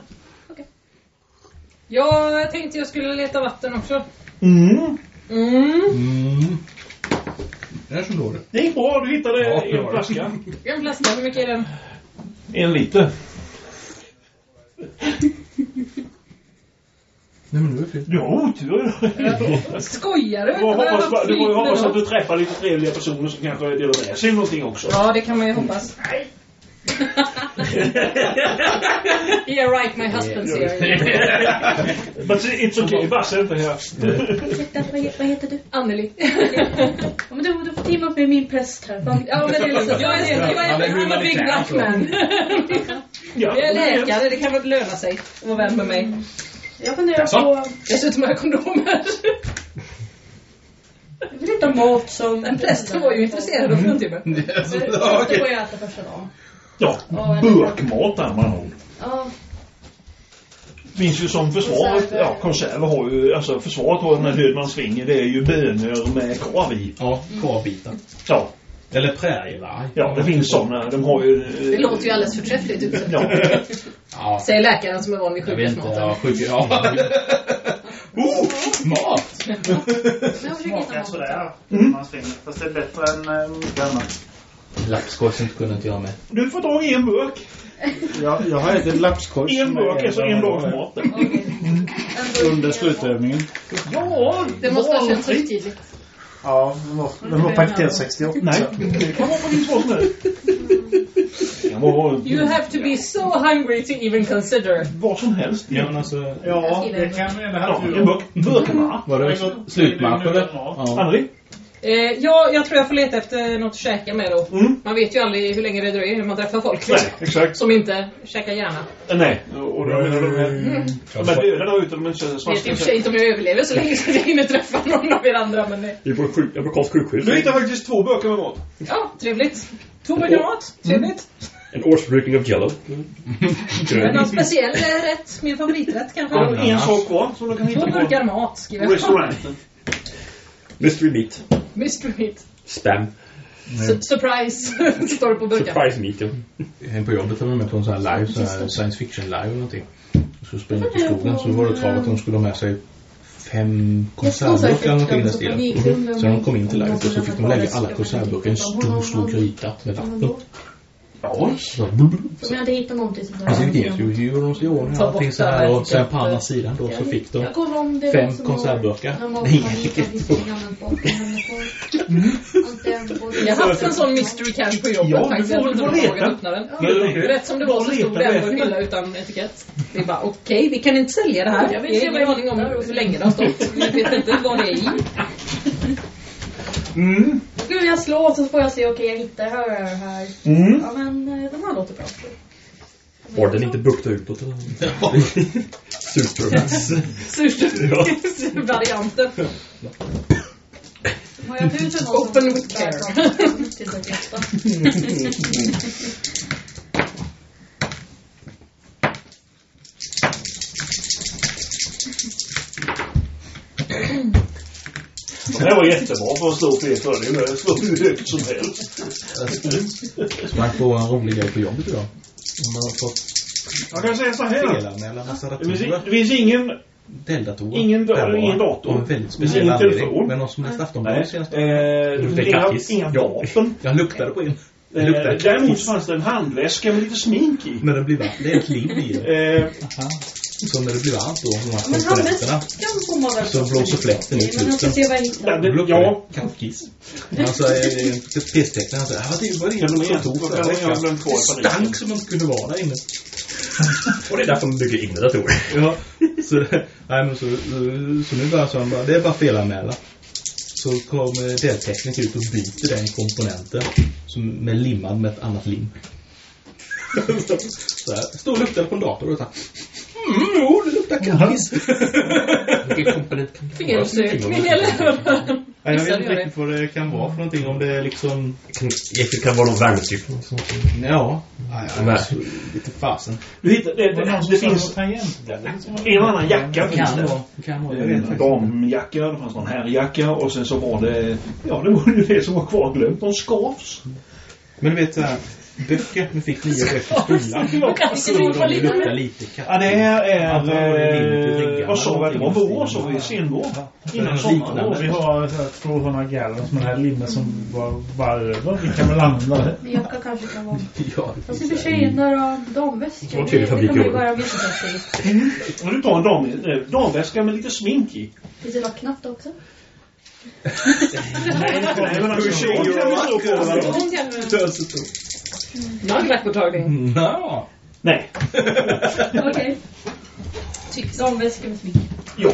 Speaker 2: Ja, jag tänkte jag skulle leta vatten också.
Speaker 3: Mm.
Speaker 2: Mm.
Speaker 8: Mm. Där så går det.
Speaker 3: Det gick bra. Du hittade
Speaker 8: Ja, det
Speaker 3: en
Speaker 8: det.
Speaker 3: flaska.
Speaker 2: En flaska, hur mycket är den?
Speaker 3: En liter.
Speaker 8: Nej men nu är det fint.
Speaker 3: Du har otur.
Speaker 2: Skojar du? Jag
Speaker 3: hoppas, du får ju hoppas att du träffar lite trevliga personer som kanske delar med sig någonting också.
Speaker 2: Ja, det kan man ju hoppas. yeah right, my husband's here.
Speaker 3: But it's okay. Basse är inte här.
Speaker 5: Ursäkta, vad, he- vad heter du?
Speaker 2: Anneli.
Speaker 5: Ja, men du, du får teama upp med min präst här.
Speaker 2: Ja, men det är liksom, jag är, jag är,
Speaker 8: Han är
Speaker 2: I'm a big black man.
Speaker 3: Ja,
Speaker 2: Jag är läkare, det kan väl löna sig att vara vän med mig.
Speaker 5: Jag funderar
Speaker 8: Jaså?
Speaker 5: på...
Speaker 2: Dessutom har jag kondomer.
Speaker 5: Jag vill inte ha mat som...
Speaker 2: Den prästen var ju intresserad av fruntimmer.
Speaker 8: Alltså,
Speaker 5: Det
Speaker 8: ja,
Speaker 5: får
Speaker 8: okej.
Speaker 5: jag äta första dagen.
Speaker 3: Ja, burkmat där man har.
Speaker 5: Ja,
Speaker 3: finns ju som försvaret, ja konserver har ju, alltså försvaret har den här död man springer, det är ju bönor med korv i.
Speaker 4: Ja, korvbitar.
Speaker 3: Ja.
Speaker 8: Eller prärievarg.
Speaker 3: Ja, det finns sådana. De har ju...
Speaker 2: Det låter ju alldeles förträffligt ut.
Speaker 3: Ja.
Speaker 8: Ja,
Speaker 2: Säger läkaren som är van vid
Speaker 8: jag vet inte.
Speaker 2: sjukhusmaten.
Speaker 8: Ja, sjuk... Ja. oh, mat!
Speaker 6: Smakar sådär.
Speaker 3: Mm.
Speaker 6: Fast det är bättre än eh, mycket annat.
Speaker 8: Kunde inte jag med.
Speaker 3: Du får ta en burk.
Speaker 6: Jag, jag har ätit lapskoj.
Speaker 3: En burk är så en dags mat.
Speaker 6: Under slutövningen.
Speaker 3: Ja,
Speaker 2: Det måste ha känts högtidligt.
Speaker 6: Ja, den var, den var paketerad 68.
Speaker 3: Nej, det kan vara helst. Det kan vara
Speaker 2: You have to be so hungry to even consider.
Speaker 3: vad som helst.
Speaker 8: Ja, men alltså...
Speaker 6: Ja, det kan det
Speaker 3: Ja,
Speaker 6: hade
Speaker 3: en burk. Burkarna.
Speaker 8: Var det slutmatch eller? Ja.
Speaker 2: Eh, ja, jag tror jag får leta efter något att käka med då.
Speaker 3: Mm.
Speaker 2: Man vet ju aldrig hur länge det dröjer innan man träffar folk.
Speaker 3: Nej, exakt.
Speaker 2: Som inte käkar gärna.
Speaker 3: Eh, Nej, och då menar de här... De är döda där ute, de är inte
Speaker 2: Jag vet i och för sig inte om jag överlever så länge att jag hinner träffa någon av er andra. Men det...
Speaker 4: Vi är på sjuk- amerikanskt sjukhus.
Speaker 3: Du hittar faktiskt två burkar med mat.
Speaker 2: ja, trevligt. Två burkar mat. Trevligt.
Speaker 4: En årsförbrukning av Jello.
Speaker 2: Men någon speciell eh, rätt? Min favoriträtt kanske?
Speaker 3: Och en sak kvar som du kan
Speaker 2: Två
Speaker 3: hitta
Speaker 2: burkar
Speaker 3: på
Speaker 2: mat skriver jag.
Speaker 3: restauranten.
Speaker 4: Mystery meat.
Speaker 2: Mystery meat.
Speaker 4: Spam.
Speaker 2: Su- surprise. Står det på burken.
Speaker 4: Surprise meat, ja.
Speaker 8: En på jobbet var med på en sån här live, sån här science fiction live eller någonting. De skulle springa ut i skogen så var det krav att de skulle ha med sig fem konservburkar eller någonting i den stilen. Så de kom in till livet och så fick de lägga alla konservburkar i en stor, stor gryta med vatten.
Speaker 5: Om jag hade hittat någonting som
Speaker 8: Alltså det gick ju hur de ska
Speaker 2: bort
Speaker 8: allting så här och sen på andra sidan då så fick de
Speaker 5: Jag
Speaker 8: fem konservburkar. Nej,
Speaker 5: de här
Speaker 8: jag
Speaker 2: Jag har haft en sån mystery can på jobbet
Speaker 3: Ja,
Speaker 2: faktiskt.
Speaker 3: du får-
Speaker 2: Jag tror
Speaker 3: du
Speaker 2: inte de
Speaker 3: leta.
Speaker 2: öppna den.
Speaker 3: Ja,
Speaker 2: Rätt som det var så stod den på en hylla utan etikett. Det är bara okej, vi kan inte sälja det här.
Speaker 5: Jag
Speaker 2: Vi ingen
Speaker 5: jag
Speaker 2: aning om hur länge det har stått. Vi vet inte vad det är i.
Speaker 3: Mm.
Speaker 5: Jag skulle vilja slå och så får jag se, okej jag hittar här och det här.
Speaker 3: Mm.
Speaker 5: Ja men eh, den här låter bra.
Speaker 4: Har den inte bukta utåt? eller? Super.
Speaker 2: Surströmming-varianten.
Speaker 5: Har jag tur så någon
Speaker 2: Open with care.
Speaker 5: det
Speaker 3: var jättebra för att slå för det. Slår hur högt som helst.
Speaker 8: Sprang på en rolig grej på jobbet idag. De har fått
Speaker 3: Jag kan säga så här. Det finns, det finns ingen...
Speaker 8: Dell-datorer.
Speaker 3: Ingen da-
Speaker 8: Per var.
Speaker 3: ingen dator.
Speaker 8: En väldigt speciell
Speaker 3: ingen
Speaker 8: anledning.
Speaker 3: telefon.
Speaker 8: Men någon som läst
Speaker 3: Nej.
Speaker 8: Aftonbladet senast.
Speaker 3: Eh, det inga, inga
Speaker 4: Ja.
Speaker 3: vapen.
Speaker 8: Jag luktade på en.
Speaker 3: Eh, däremot fanns det en handväska med lite smink i.
Speaker 8: Men det blir varmt. Det är ett liv i den.
Speaker 3: Eh,
Speaker 8: Så när det blir varmt då, de här
Speaker 5: Men
Speaker 8: komponenterna, så blåser fläkten ut luften.
Speaker 3: ja, det,
Speaker 8: det kattkiss. Alltså, PC-tecknaren han säger, ja det var det
Speaker 3: Kan de
Speaker 8: som
Speaker 3: igen?
Speaker 8: tog
Speaker 3: Vad
Speaker 8: förra
Speaker 3: kan de göra
Speaker 8: veckan.
Speaker 3: glömt kvar i fabriken?
Speaker 8: Stank som man kunde vara där inne.
Speaker 4: Och det är därför man bygger egna datorer.
Speaker 8: Ja, så, nej, men så, så nu bara så han bara, det är bara felanmäla. Så kommer Dell-tekniker ut och byter den komponenten som med limmad med ett annat lim. så här, står och luktar på en dator och så här, mm, jo, det luktar kackis.
Speaker 4: Vilken komponent kan det vara?
Speaker 2: Felsökning eller?
Speaker 8: Nej, jag vet inte riktigt vad det kan vara för någonting. Om det är liksom...
Speaker 4: Det kan vara någon värmecykel.
Speaker 8: Ja, ja,
Speaker 4: Nej.
Speaker 8: så, lite fasen.
Speaker 3: Du hittar, det,
Speaker 6: det
Speaker 3: det, det finns
Speaker 6: liksom?
Speaker 3: en annan jacka.
Speaker 8: Kan
Speaker 3: det.
Speaker 8: vara. Kan vara. Jag
Speaker 3: damjacka, det fanns någon herrjacka och sen så var det, ja det var ju det som var kvar glömt, någon skavs.
Speaker 8: Men du vet såhär, böcker. Vi fick nya böcker i skolan.
Speaker 2: Få
Speaker 8: de
Speaker 2: lite
Speaker 8: luktar lite katt.
Speaker 3: Ja det här är, vad sa vi det var? Vår sa vi, senvår. Innan sommaren.
Speaker 6: Vi har så här 200 gallons med det här limmet som var, över. Vi kan väl använda det.
Speaker 5: Min jacka kanske kan vara...
Speaker 8: Ja,
Speaker 5: Fast i och för sig, några damväskor.
Speaker 4: Det
Speaker 5: kommer ju vissa saker.
Speaker 3: Om du tar en eh, damväska med lite smink i.
Speaker 5: Finns det något knappt också?
Speaker 3: Nej men alltså, vi slå på varandra.
Speaker 2: Nagellackmottagning.
Speaker 8: Ja.
Speaker 3: Nej.
Speaker 5: Okej. Damväskor med smink.
Speaker 3: Ja.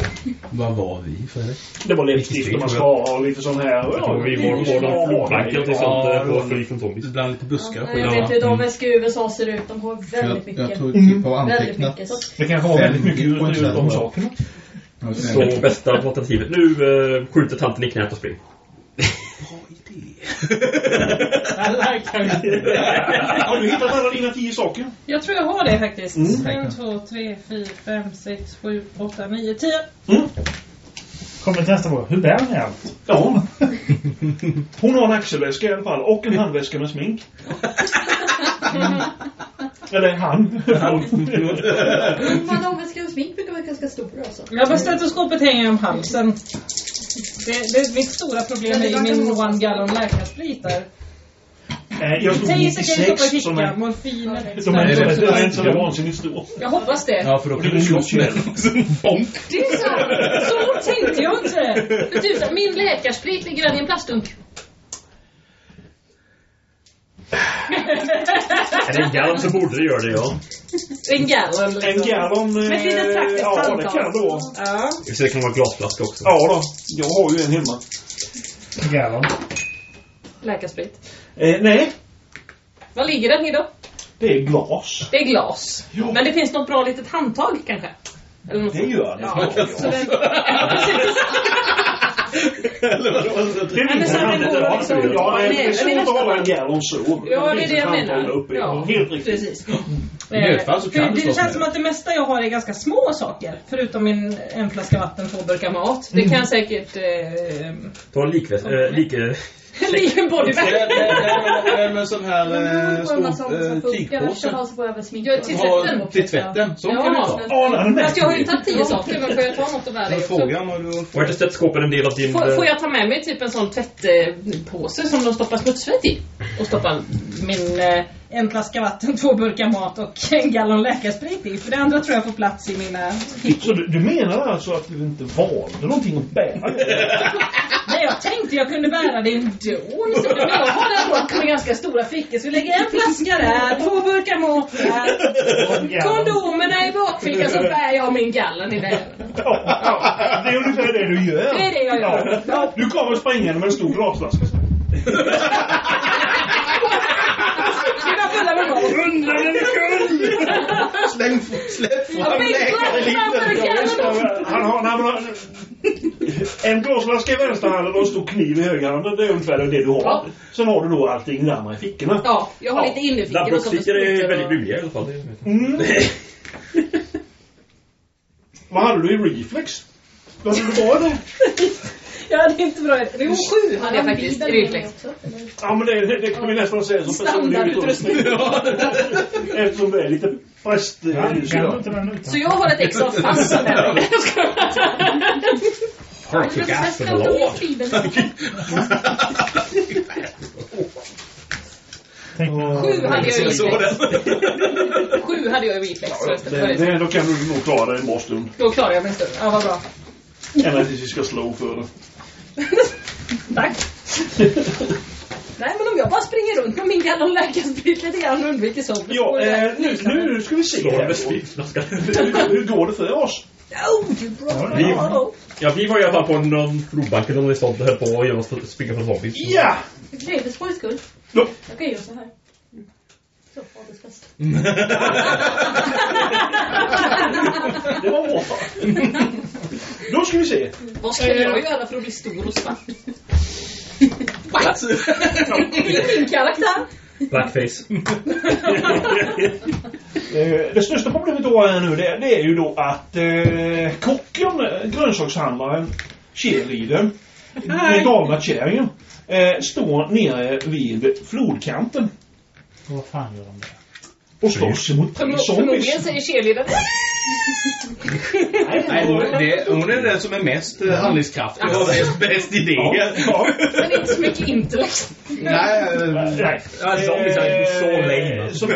Speaker 8: Vad var vi Fredrik?
Speaker 3: Det var läppstift och mascara och lite sån här.
Speaker 4: Jag tror vi var flodbank eller något sånt eh, på fly från zombies.
Speaker 8: Ibland lite buskar
Speaker 5: Ja, jag vet hur damväskor i USA ser ut. De har väldigt
Speaker 8: Jag,
Speaker 5: mycket.
Speaker 8: jag tog typ på
Speaker 5: Väldigt
Speaker 8: antecknat.
Speaker 5: mycket. Så att
Speaker 3: Det kanske har väldigt mycket ut de sakerna.
Speaker 4: Så bästa alternativet. Nu eh, skjuter tanten i knät och springer.
Speaker 3: Har du hittat alla dina tio saker?
Speaker 2: Jag tror jag har det faktiskt.
Speaker 3: Mm.
Speaker 2: En, två, tre, fyra, fem, sex, sju, åtta, nio, tio.
Speaker 3: Mm.
Speaker 6: Kommer till nästa fråga. Hur bär ni allt?
Speaker 3: Ja. Hon har en axelväska i alla fall och en handväska med smink. Eller han.
Speaker 5: Handväska och smink brukar vara ganska stora alltså.
Speaker 2: Ja, men stetoskopet hänger om halsen. Det, det är mitt stora problem är ju min one gallon läkarsprit där.
Speaker 3: Eh, Jag stod
Speaker 2: i
Speaker 3: 96 som
Speaker 2: fickan,
Speaker 3: är...
Speaker 2: morfin eller
Speaker 3: De är inte,
Speaker 2: extra.
Speaker 3: de är inte så vansinnigt stor.
Speaker 2: Jag hoppas det.
Speaker 8: Ja, för då kan du slåss med.
Speaker 2: Det är så, så tänkte jag inte. För tusan, min läkarsprit ligger i en plastdunk.
Speaker 4: Är det en gallon så borde det göra det, ja.
Speaker 2: En gallon liksom.
Speaker 3: En gallon...
Speaker 2: Med ett litet praktiskt
Speaker 3: Ja, det kan det vara.
Speaker 2: Ja.
Speaker 4: I och sig kan det vara glasflaska också.
Speaker 3: Ja då. Jag har ju en hemma.
Speaker 6: Gallon.
Speaker 2: Läkarsprit.
Speaker 3: Eh, nej,
Speaker 2: Vad ligger den i då?
Speaker 3: det är glas.
Speaker 2: Det är glas.
Speaker 3: Ja.
Speaker 2: Men det finns något bra litet handtag kanske? Eller något
Speaker 3: Det gör det.
Speaker 2: Ja,
Speaker 3: Ja,
Speaker 2: så den, ja, precis.
Speaker 4: Eller vadå?
Speaker 3: Det
Speaker 2: att den går liksom-
Speaker 3: Ja, det är svårt att hålla en gallon så.
Speaker 2: Ja, det är det jag
Speaker 3: handtag
Speaker 2: menar. Ja,
Speaker 3: Helt riktigt.
Speaker 2: Precis.
Speaker 8: Nödfall så kan
Speaker 2: det
Speaker 8: slåss
Speaker 2: känns
Speaker 8: med
Speaker 2: som att det mesta jag har är ganska små saker. Förutom min en flaska vatten, två burkar mat. Det kan jag säkert... Eh,
Speaker 4: Ta en likväst... Äh, like...
Speaker 2: en bodybag.
Speaker 8: Eller med sån här eh,
Speaker 5: Får en massa
Speaker 8: stor eh, tygpåse.
Speaker 5: så jag
Speaker 2: till
Speaker 8: Ha
Speaker 2: tvätten.
Speaker 8: till tvätten.
Speaker 2: Ja.
Speaker 8: kan du ta.
Speaker 3: Är.
Speaker 2: Fast jag har ju tagit tio saker, men får jag ta något av värde
Speaker 8: Men
Speaker 2: också?
Speaker 8: frågan om du
Speaker 4: Var inte stetoskopet en del av din...
Speaker 2: Får,
Speaker 4: eh,
Speaker 2: får jag ta med mig typ en sån tvättpåse som de stoppar smutsvett i? Och stoppa min... En flaska vatten, två burkar mat och en gallon läkarsprit i. För det andra tror jag får plats i mina
Speaker 3: Så du, du menar alltså att du inte valde någonting att bära?
Speaker 2: Nej, jag tänkte jag kunde bära det ändå. Så det- jag har en rock med ganska stora fickor. Så vi lägger en flaska där, två burkar mat där. Kondomerna i bakfickan så bär jag min gallon i den.
Speaker 3: Ja, ja, det är ungefär det du gör.
Speaker 2: Det är det jag gör.
Speaker 3: Ja. Du kommer springande med en stor glasflaska.
Speaker 2: Ska jag fylla med mat?
Speaker 3: Undan en kund!
Speaker 8: Släng, släpp fram
Speaker 2: gallon.
Speaker 3: Han har, han har en glasflaska i vänsterhanden och en stor kniv i högerhanden. Det är ungefär det du har.
Speaker 2: Ja.
Speaker 3: Sen har du då allting det andra i fickorna.
Speaker 2: Ja, jag har lite innerfickor.
Speaker 4: Labbrocksfickor är väldigt billiga i alla fall.
Speaker 3: Mm. Vad hade du i reflex? Vad hade du bra det?
Speaker 2: Jag hade inte bra Jo, sju hade jag faktiskt i reflex.
Speaker 3: Ja men det, det, det kan vi nästan säga som personlig utrustning. Eftersom det är lite präst...
Speaker 6: Ja,
Speaker 3: Ja.
Speaker 2: Så jag har ett extra är
Speaker 4: Har du law?
Speaker 6: Tänk,
Speaker 2: Sju hade jag i reflex. Sju hade jag i reflex.
Speaker 3: Det, det, då kan du nog klara det en bra stund.
Speaker 2: Då klarar jag mig en stund. Ja, vad bra.
Speaker 3: Ända tills vi ska slå för det.
Speaker 2: Tack. Nej, men om jag bara springer runt med min gallon läkarsprit lite grann och undviker sånt.
Speaker 3: Ja, eh, nu, nu ska vi se här.
Speaker 4: med spritflaskan.
Speaker 3: Hur, hur går det för oss?
Speaker 4: Vi, ja, vi var i alla fall på någon provbank eller något sånt och höll på att göra oss springa från zombies.
Speaker 3: Ja!
Speaker 5: Okej, för skojs skull.
Speaker 3: Då.
Speaker 5: Jag kan göra så här. Så.
Speaker 3: Det var bra. Då ska vi se.
Speaker 2: Vad ska jag göra för att bli stor och svart? Är min karaktär.
Speaker 4: Blackface.
Speaker 3: Eh, det största problemet då är nu det, det är ju då att eh, kocken, eh, grönsakshandlaren, cheerleadern, den galna kärringen, eh, står nere vid flodkanten
Speaker 6: vad fan gör de där?
Speaker 3: Och slåss emot tre
Speaker 2: Förmo- Förmodligen
Speaker 3: zombies.
Speaker 2: säger cheerleadern
Speaker 8: Nej, hon, det, hon är den som är mest eh, handlingskraftig och har bäst
Speaker 3: Ja,
Speaker 8: idéer.
Speaker 3: ja.
Speaker 2: men inte så mycket intellekt.
Speaker 8: Nej, eh,
Speaker 3: Nej.
Speaker 4: Ja, zombies är ju så lame.
Speaker 3: Eh, som.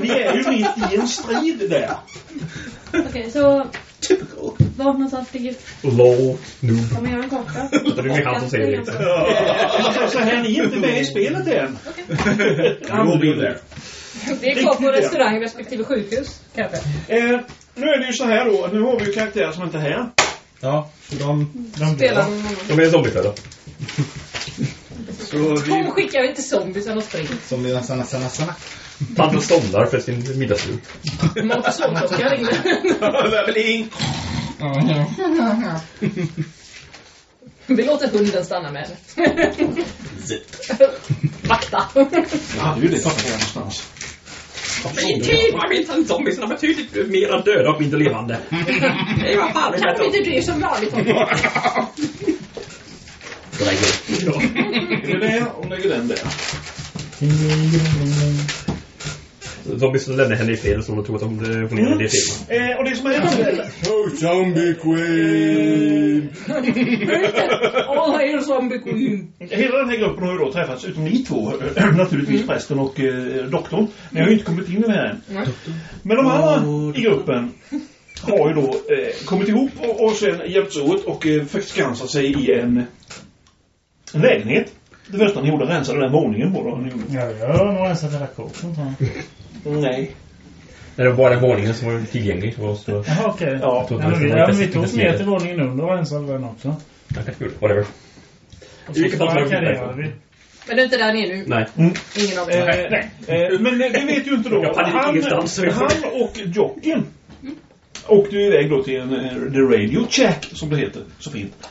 Speaker 3: Vi är ju mitt i en strid där.
Speaker 5: Okej, så... Var någonstans ligger...
Speaker 4: Noob.
Speaker 5: Kan man göra en karta?
Speaker 4: Det är mer han som säger det.
Speaker 3: Så, här, ni är inte med i spelet än.
Speaker 8: we'll be there.
Speaker 2: Det är kvar på restaurang respektive sjukhus, kanske.
Speaker 3: Eh, nu är det ju så här då, nu har vi ju karaktärer som inte är här.
Speaker 8: Ja, så de...
Speaker 6: De
Speaker 2: Spelar
Speaker 4: De är zombiefödda.
Speaker 8: Så vi...
Speaker 2: Skickar vi till zombiesen och spring.
Speaker 8: Som i Sanna Sanna Sanna.
Speaker 4: Tanten somnar för sin middagstur.
Speaker 2: Mat och sovklocka ringer.
Speaker 8: Överling!
Speaker 2: Vi låter hunden stanna med Vakta.
Speaker 3: Jag hade ju det här någonstans.
Speaker 4: Min tid var minsann zombiesarna betydligt mer döda och mindre levande. Det var fan
Speaker 2: Kan inte du som vanligt
Speaker 3: Är det det? Och lägger den där.
Speaker 4: Zombiesarna lämnade henne i fred så de tog att de eh, hon gillade det till.
Speaker 3: Eh, och det som händer...
Speaker 8: Oh, zombie queen!
Speaker 2: Åh, är det zombie queen?
Speaker 3: Hela den här gruppen har ju då träffats, utom ni två, naturligtvis prästen och eh, doktorn. Ni har ju inte kommit in i det här än. Men de andra i gruppen har ju då eh, kommit ihop och, och sen hjälpts åt och eh, förskansat sig i en, en lägenhet. Det första ni gjorde, rensade den våningen på då.
Speaker 6: Ja, jag har rensat hela kåken jag.
Speaker 3: Nej.
Speaker 4: Det var bara våningen som var tillgänglig för oss.
Speaker 6: Jaha, okej.
Speaker 3: Ja.
Speaker 6: Ja, men vi, ja, men vi tog ner till våningen under och rensade den också.
Speaker 4: Kanske gjorde. Whatever.
Speaker 6: Och så barrikaderade vi.
Speaker 2: Men du är inte där nere nu?
Speaker 4: Nej.
Speaker 2: Ingen av
Speaker 3: Eh,
Speaker 2: er?
Speaker 3: nej. Eh, men eh, det vet ju inte då. Han, han och Jocken åkte ju iväg då till en eh, The Radio Check, som det heter. Så fint.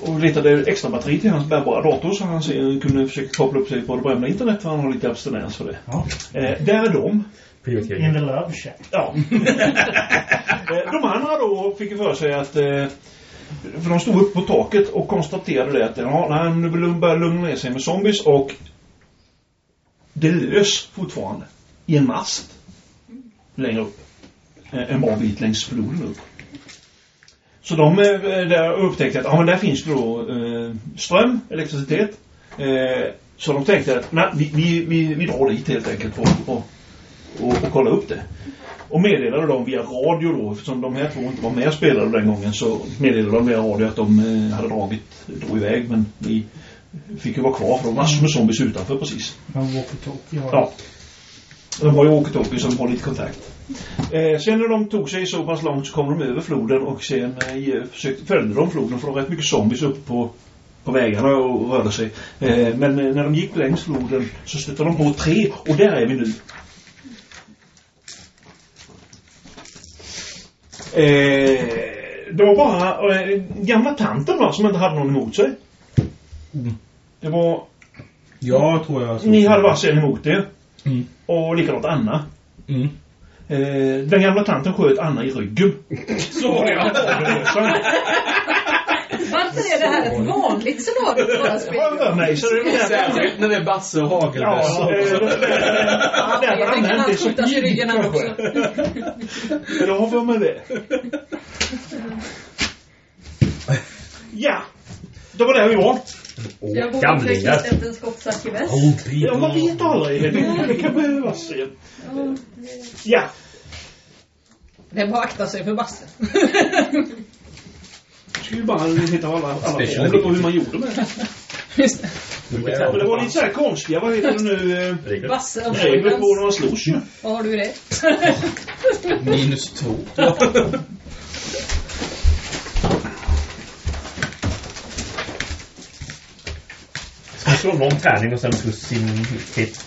Speaker 3: Och letade extra batteri till hans bärbara dator så han kunde försöka koppla upp sig på det berömda internet för han har lite abstinens för det.
Speaker 6: Ja.
Speaker 3: Eh, där är de.
Speaker 6: In the love shack.
Speaker 3: Ja. Eh, de andra då fick ju för sig att eh, för de stod upp på taket och konstaterade det att ja, nej, nu vill de börja lugna ner sig med zombies och det lös fortfarande i en mast längre upp. Eh, En bra bit längs floden upp. Så de eh, där upptäckte att ja, men där finns det då eh, ström, elektricitet. Eh, så de tänkte att nej, vi, vi, vi, vi drar dit helt enkelt och, och, och, och kolla upp det. Och meddelade dem via radio då, eftersom de här två inte var med och spelade den gången så meddelade de via radio att de eh, hade dragit då iväg men vi fick ju vara kvar för var massor med zombies utanför precis.
Speaker 6: Ja, walkie-talkie har
Speaker 3: Ja. De har ju walkie-talkie de har lite kontakt. Eh, sen när de tog sig så pass långt så kom de över floden och sen eh, försökte, följde de floden för det var rätt mycket zombies uppe på, på vägarna och rörde sig. Eh, men eh, när de gick längs floden så stötte de på tre och där är vi nu. Eh, det var bara eh, gamla tanten va, som inte hade någon emot sig. Det var
Speaker 8: Ja, tror jag.
Speaker 3: ni hade varsin emot er.
Speaker 8: Mm.
Speaker 3: Och likadant Anna.
Speaker 8: Mm.
Speaker 3: Eh, den gamla tanten sköt Anna i ryggen.
Speaker 8: Så var det ja.
Speaker 2: Varför är det här ett vanligt scenario för våra spel?
Speaker 3: Har för mig så det är det där.
Speaker 8: Särskilt när det är Basse och Hagelbössa.
Speaker 3: Ja,
Speaker 2: kan
Speaker 3: Anna
Speaker 2: han
Speaker 3: inte så
Speaker 2: skjutas i ryggen han också.
Speaker 3: Jag har för mig det. Ja. Det var där vi var.
Speaker 5: Jag borde
Speaker 4: Gamlingar.
Speaker 5: faktiskt efter en skottsarkiväst.
Speaker 3: Ja, man vet aldrig. Det, det kan behövas. Ja.
Speaker 2: Det är bara att akta sig för Basse.
Speaker 3: Jag skulle bara hitta alla, alla regler på hur man gjorde med det.
Speaker 2: Just det.
Speaker 3: Var lite så här konstiga, vad heter det nu? eh.
Speaker 2: Basse och
Speaker 3: Regler på när man slåss ju.
Speaker 2: Vad har du i det?
Speaker 8: Minus två.
Speaker 4: Ska vi slå någon tärning och sen plus sin hit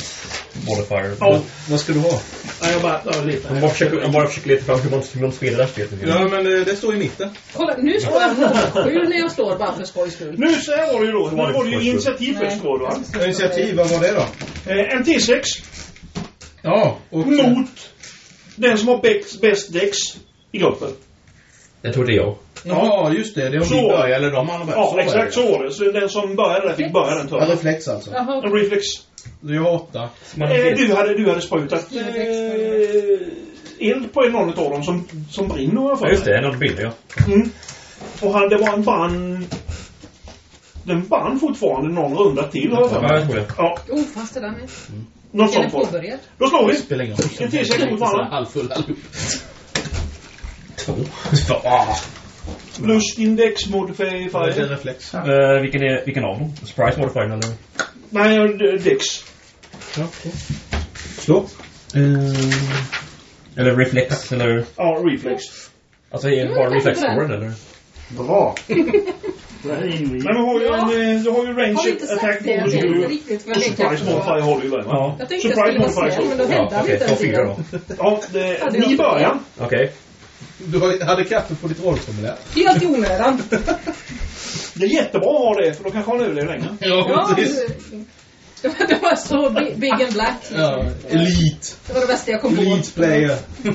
Speaker 4: modifier?
Speaker 3: Ja.
Speaker 8: Vad ska du ha?
Speaker 3: Nej, jag bara, ja, lite.
Speaker 4: Jag bara försöker, jag bara försöker leta fram hur man, man spelar det här spelet.
Speaker 8: Ja, men eh, det står i mitten.
Speaker 2: Kolla, nu slår jag 07 när jag slår bara för skojs skull.
Speaker 3: Nu så här var det ju då. Nu
Speaker 4: var det
Speaker 3: det ju initiativ först var det va?
Speaker 8: Initiativ, vad var det då?
Speaker 3: Eh, En T6
Speaker 8: Ja, och...
Speaker 3: mot den som har bäst, bäst däcks i gruppen.
Speaker 4: Jag tror det är jag.
Speaker 8: Ja, just det. Det är om
Speaker 3: Så.
Speaker 8: vi börjar eller de andra börjar. Så
Speaker 3: Ja,
Speaker 8: det.
Speaker 3: exakt så var det. Så den som började där fick börja den
Speaker 8: Ja,
Speaker 3: törnen.
Speaker 8: reflex alltså.
Speaker 2: Jaha,
Speaker 3: En reflex.
Speaker 8: Du har åtta.
Speaker 3: Eh, du, hade, du hade sprutat eh, eld på en någon av dem som, som brinner. jag
Speaker 4: Ja, just det. En av bilderna, ja.
Speaker 3: Mm. Och han, det var en brann... Den brann fortfarande någon runda till. jag
Speaker 4: Ja,
Speaker 3: mig.
Speaker 4: jag tror det.
Speaker 3: Ja,
Speaker 2: oh, fast det där med.
Speaker 3: sånt var det.
Speaker 2: påbörjad.
Speaker 3: Då slår vi.
Speaker 8: Spelar ingen roll.
Speaker 3: En T6 mot varandra.
Speaker 8: Halvfull allihop.
Speaker 4: Två.
Speaker 3: Plus index
Speaker 8: är det
Speaker 3: modifier.
Speaker 8: reflex?
Speaker 4: Eh, vilken, är, vilken av dem? Surprise modifier eller?
Speaker 3: Nej, eh, dex.
Speaker 8: Slå.
Speaker 4: Eller reflex eller...
Speaker 3: Ja, reflex.
Speaker 4: Alltså är det bara
Speaker 2: Mm,
Speaker 4: reflex
Speaker 2: jag
Speaker 4: scoren eller?
Speaker 6: Bra. Är.
Speaker 3: Men du har ju
Speaker 2: Ja.
Speaker 3: en, eh, du har ju
Speaker 2: Har
Speaker 3: range
Speaker 2: vi inte
Speaker 3: attack
Speaker 2: det? Jag
Speaker 3: bonus. har ju.
Speaker 2: riktigt vad
Speaker 3: Och surprise modifier har du ju där?
Speaker 4: Ja.
Speaker 2: Jag tänkte jag
Speaker 3: Surprise
Speaker 2: skulle vara
Speaker 3: modifier
Speaker 2: snäll, men då
Speaker 4: Ja,
Speaker 2: hände han
Speaker 4: okej.
Speaker 2: inte
Speaker 4: Ta
Speaker 2: ens
Speaker 4: fyra då.
Speaker 3: Ja, det, ni
Speaker 2: jag
Speaker 3: börjar.
Speaker 4: Okej.
Speaker 8: Du har- hade kaffe på ditt rollformulär.
Speaker 2: Helt i onödan.
Speaker 3: Det är jättebra att ha det, för då kanske han överlever längre.
Speaker 2: Ja, Det var så bi- big and black.
Speaker 8: Ja, Elite.
Speaker 2: Det var det bästa jag kom på.
Speaker 8: Elite player.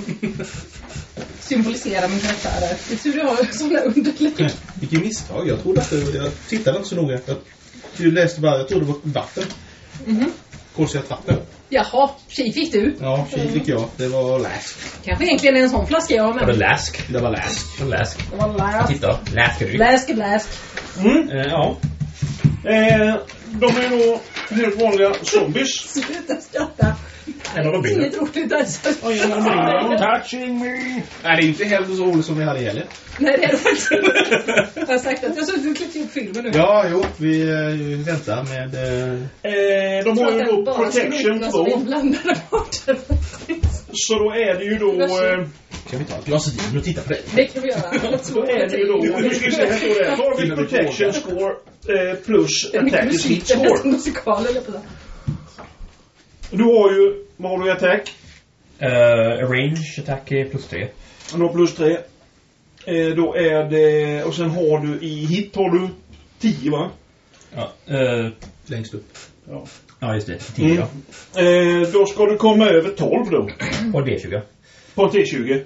Speaker 2: Symbolisera min karaktär där. Det är tur jag har sådana underlägg.
Speaker 8: Vilket misstag. Jag trodde att det, jag tittade inte så noga. Jag, jag läste bara, jag trodde det var vatten.
Speaker 2: Mhm.
Speaker 8: Kolsyrat vatten.
Speaker 2: Jaha, tji fick du.
Speaker 8: Ja, tji fick jag. Det var läsk.
Speaker 2: Kanske egentligen en sån flaska jag har
Speaker 4: Var det
Speaker 2: med.
Speaker 4: läsk?
Speaker 8: Det var läsk.
Speaker 4: En läsk.
Speaker 2: Det var läsk.
Speaker 4: Titta, läskedryck.
Speaker 2: Läsk läsk.
Speaker 3: Mm.
Speaker 4: Eh, ja.
Speaker 3: Eh, de är då helt vanliga zombies.
Speaker 2: Sluta skratta.
Speaker 4: En av dem brinner.
Speaker 2: Inget roligt alls.
Speaker 6: Touching me!
Speaker 8: Nej, det är inte heller så roligt som vi hade heller.
Speaker 2: Nej, det är det faktiskt inte. Jag har sagt att jag har suttit och klippt ihop filmen nu.
Speaker 8: Ja, jo, vi eh, väntar med... Eh,
Speaker 3: Eh, de har ju då protection 2.
Speaker 2: inblandade parter.
Speaker 3: Så då är det ju då... Eh,
Speaker 8: kan vi ta ett glas vin och titta på det?
Speaker 2: Det kan vi göra.
Speaker 3: då är det ju då... Nu ska vi se, här står det. Target protection score eh, plus
Speaker 2: Det är mycket
Speaker 3: attack
Speaker 2: musik. Det är
Speaker 3: score.
Speaker 2: nästan musikal, eller på det.
Speaker 3: Du har ju... Vad har du i attack?
Speaker 4: Uh, range attack är plus tre.
Speaker 3: Du har plus 3. Eh, då är det... Och sen har du i hit har du 10 va?
Speaker 4: Ja. Uh,
Speaker 8: Längst upp.
Speaker 4: ja, just det. Tio,
Speaker 3: Mm.
Speaker 4: ja.
Speaker 3: Eh, då ska du komma över 12 då.
Speaker 4: Och D20.
Speaker 3: På en T20.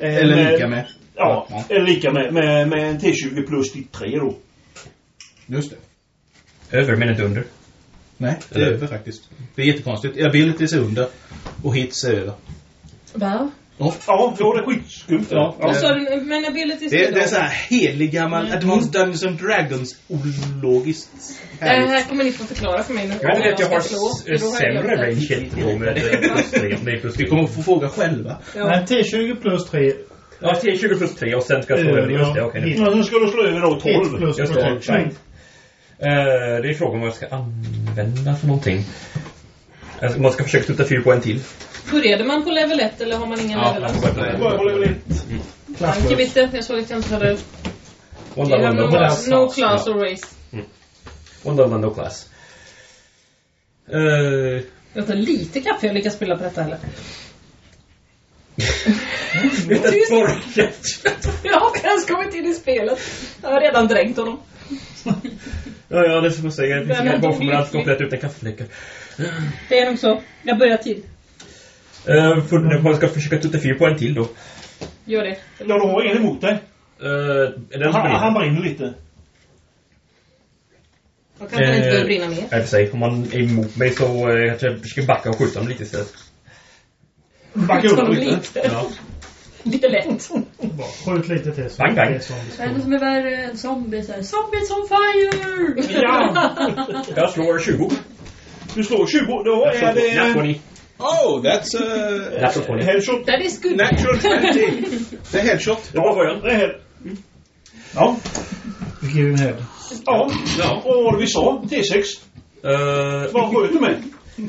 Speaker 3: Eh,
Speaker 8: Eller lika med.
Speaker 3: Ja,
Speaker 8: Ja.
Speaker 3: eller lika med, med, med en T20 plus ditt 3 då.
Speaker 8: Just det.
Speaker 4: Över men inte under.
Speaker 8: Nej, det är över faktiskt. Det är jättekonstigt. Abilities är under och hits är över.
Speaker 2: Va?
Speaker 3: Ja, ja det är skitskumt.
Speaker 8: Ja.
Speaker 2: Sa du? Men ability
Speaker 8: Det, är- det är så här helig gammal Advanced Dungeons and Dragons ologiskt.
Speaker 2: Det här kommer ni få förklara för mig nu.
Speaker 4: Jag vet att jag har
Speaker 2: då
Speaker 4: sämre
Speaker 2: det.
Speaker 4: range då med eh. Det
Speaker 8: Vi kommer få fråga själva.
Speaker 2: Ja.
Speaker 6: Nej, T20 plus 3.
Speaker 4: Ja, T20 plus 3 och sen ska jag slå över det. Just det, okej.
Speaker 3: Men sen ska du slå över då
Speaker 6: Hit
Speaker 3: 12.
Speaker 6: plus
Speaker 4: Just det. Eh, det är frågan vad jag ska använda för någonting. Alltså, man ska försöka tutta fyr på en till.
Speaker 2: Började man på level 1 eller har man ingen level alls?
Speaker 3: Börja på level 1.
Speaker 2: Danke bitte. Jag såg att jag inte hade... You have
Speaker 4: level,
Speaker 2: no, class or race.
Speaker 4: One level, no class. Eh,
Speaker 2: Jag tar lite kaffe jag lyckas spilla på detta heller. Jag har inte ens kommit in i spelet. Jag har redan dränkt honom.
Speaker 4: Ja, ja, det är som jag säger. Det finns
Speaker 2: jag
Speaker 4: bakom
Speaker 2: tog
Speaker 4: allt komplett utan kaffefläckar.
Speaker 2: Det är nog så. Jag börjar tid.
Speaker 4: Uh, för, man ska försöka tutta fyr på en till då.
Speaker 2: Gör det.
Speaker 3: Ja, du har en emot dig.
Speaker 4: Uh, är
Speaker 3: Han, han
Speaker 4: brinner?
Speaker 3: lite.
Speaker 2: Då kanske den inte
Speaker 4: Eh,
Speaker 2: behöver brinna mer.
Speaker 4: I och för sig. Om man är emot mig så uh, kanske jag försöker backa och skjuta dem lite istället.
Speaker 3: Backa
Speaker 2: dem
Speaker 3: lite.
Speaker 2: lite.
Speaker 4: Ja.
Speaker 2: Lite lätt.
Speaker 6: Bara Skjut lite till. så
Speaker 4: Bang, bang.
Speaker 6: det är.
Speaker 5: Vad är som är värre än zombies? här? Zombies on fire!
Speaker 3: Ja!
Speaker 4: Jag slår 20.
Speaker 3: Du slår 20. Då är det...
Speaker 4: 20.
Speaker 8: Oh, that's a...
Speaker 4: Natural 20.
Speaker 3: Headshot.
Speaker 2: That is good.
Speaker 8: Natural 20. Det är headshot.
Speaker 4: Det var början.
Speaker 3: Det är head. Ja.
Speaker 6: Give him head.
Speaker 3: Ja.
Speaker 8: Ja.
Speaker 3: Och vad var det vi sa? T6.
Speaker 4: Uh,
Speaker 3: Vad sköt du med?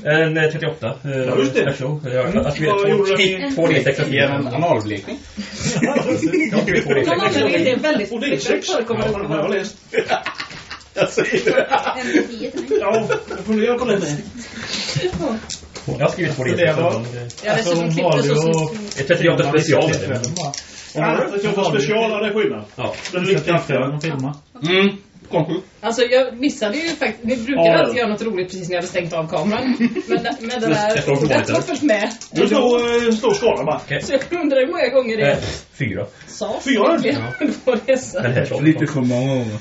Speaker 4: En eh, 38. Uh,
Speaker 3: Ja, just det.
Speaker 4: Special. Jag
Speaker 3: Mm.
Speaker 4: har skrivit
Speaker 3: gjorde
Speaker 4: två-
Speaker 3: du med-
Speaker 4: två D6
Speaker 8: Ge en analblekning.
Speaker 4: Jag har skrivit två
Speaker 2: Någon
Speaker 4: D6.
Speaker 2: anledning är det väldigt
Speaker 3: Och det är 6. Ja,
Speaker 2: förekommande.
Speaker 3: den har jag läst.
Speaker 8: Jag säger det.
Speaker 3: Ja, jag funderar på det med.
Speaker 4: Jag har skrivit två
Speaker 6: Det
Speaker 4: D6.
Speaker 6: var-
Speaker 4: eh,
Speaker 2: Jag
Speaker 6: Alltså, hon valde.
Speaker 4: Ett 38 special. är det.
Speaker 3: Ja, jag tar special, är det skillnad.
Speaker 4: Ja.
Speaker 3: Den är lite kraftigare.
Speaker 6: att.
Speaker 8: Mm. Kanske.
Speaker 2: Alltså jag missade ju faktiskt, vi brukar
Speaker 3: Ja.
Speaker 2: alltid göra något roligt precis när jag hade stängt av kameran. Men, det
Speaker 4: Just,
Speaker 2: där,
Speaker 4: monitor.
Speaker 2: var först med.
Speaker 3: Du står, eh, står skada bara.
Speaker 2: Så jag undrar hur många gånger det
Speaker 4: Eh, Fyra.
Speaker 2: sades
Speaker 3: fyra?
Speaker 2: egentligen på resa.
Speaker 4: Men headshot.
Speaker 8: Lite för många gånger.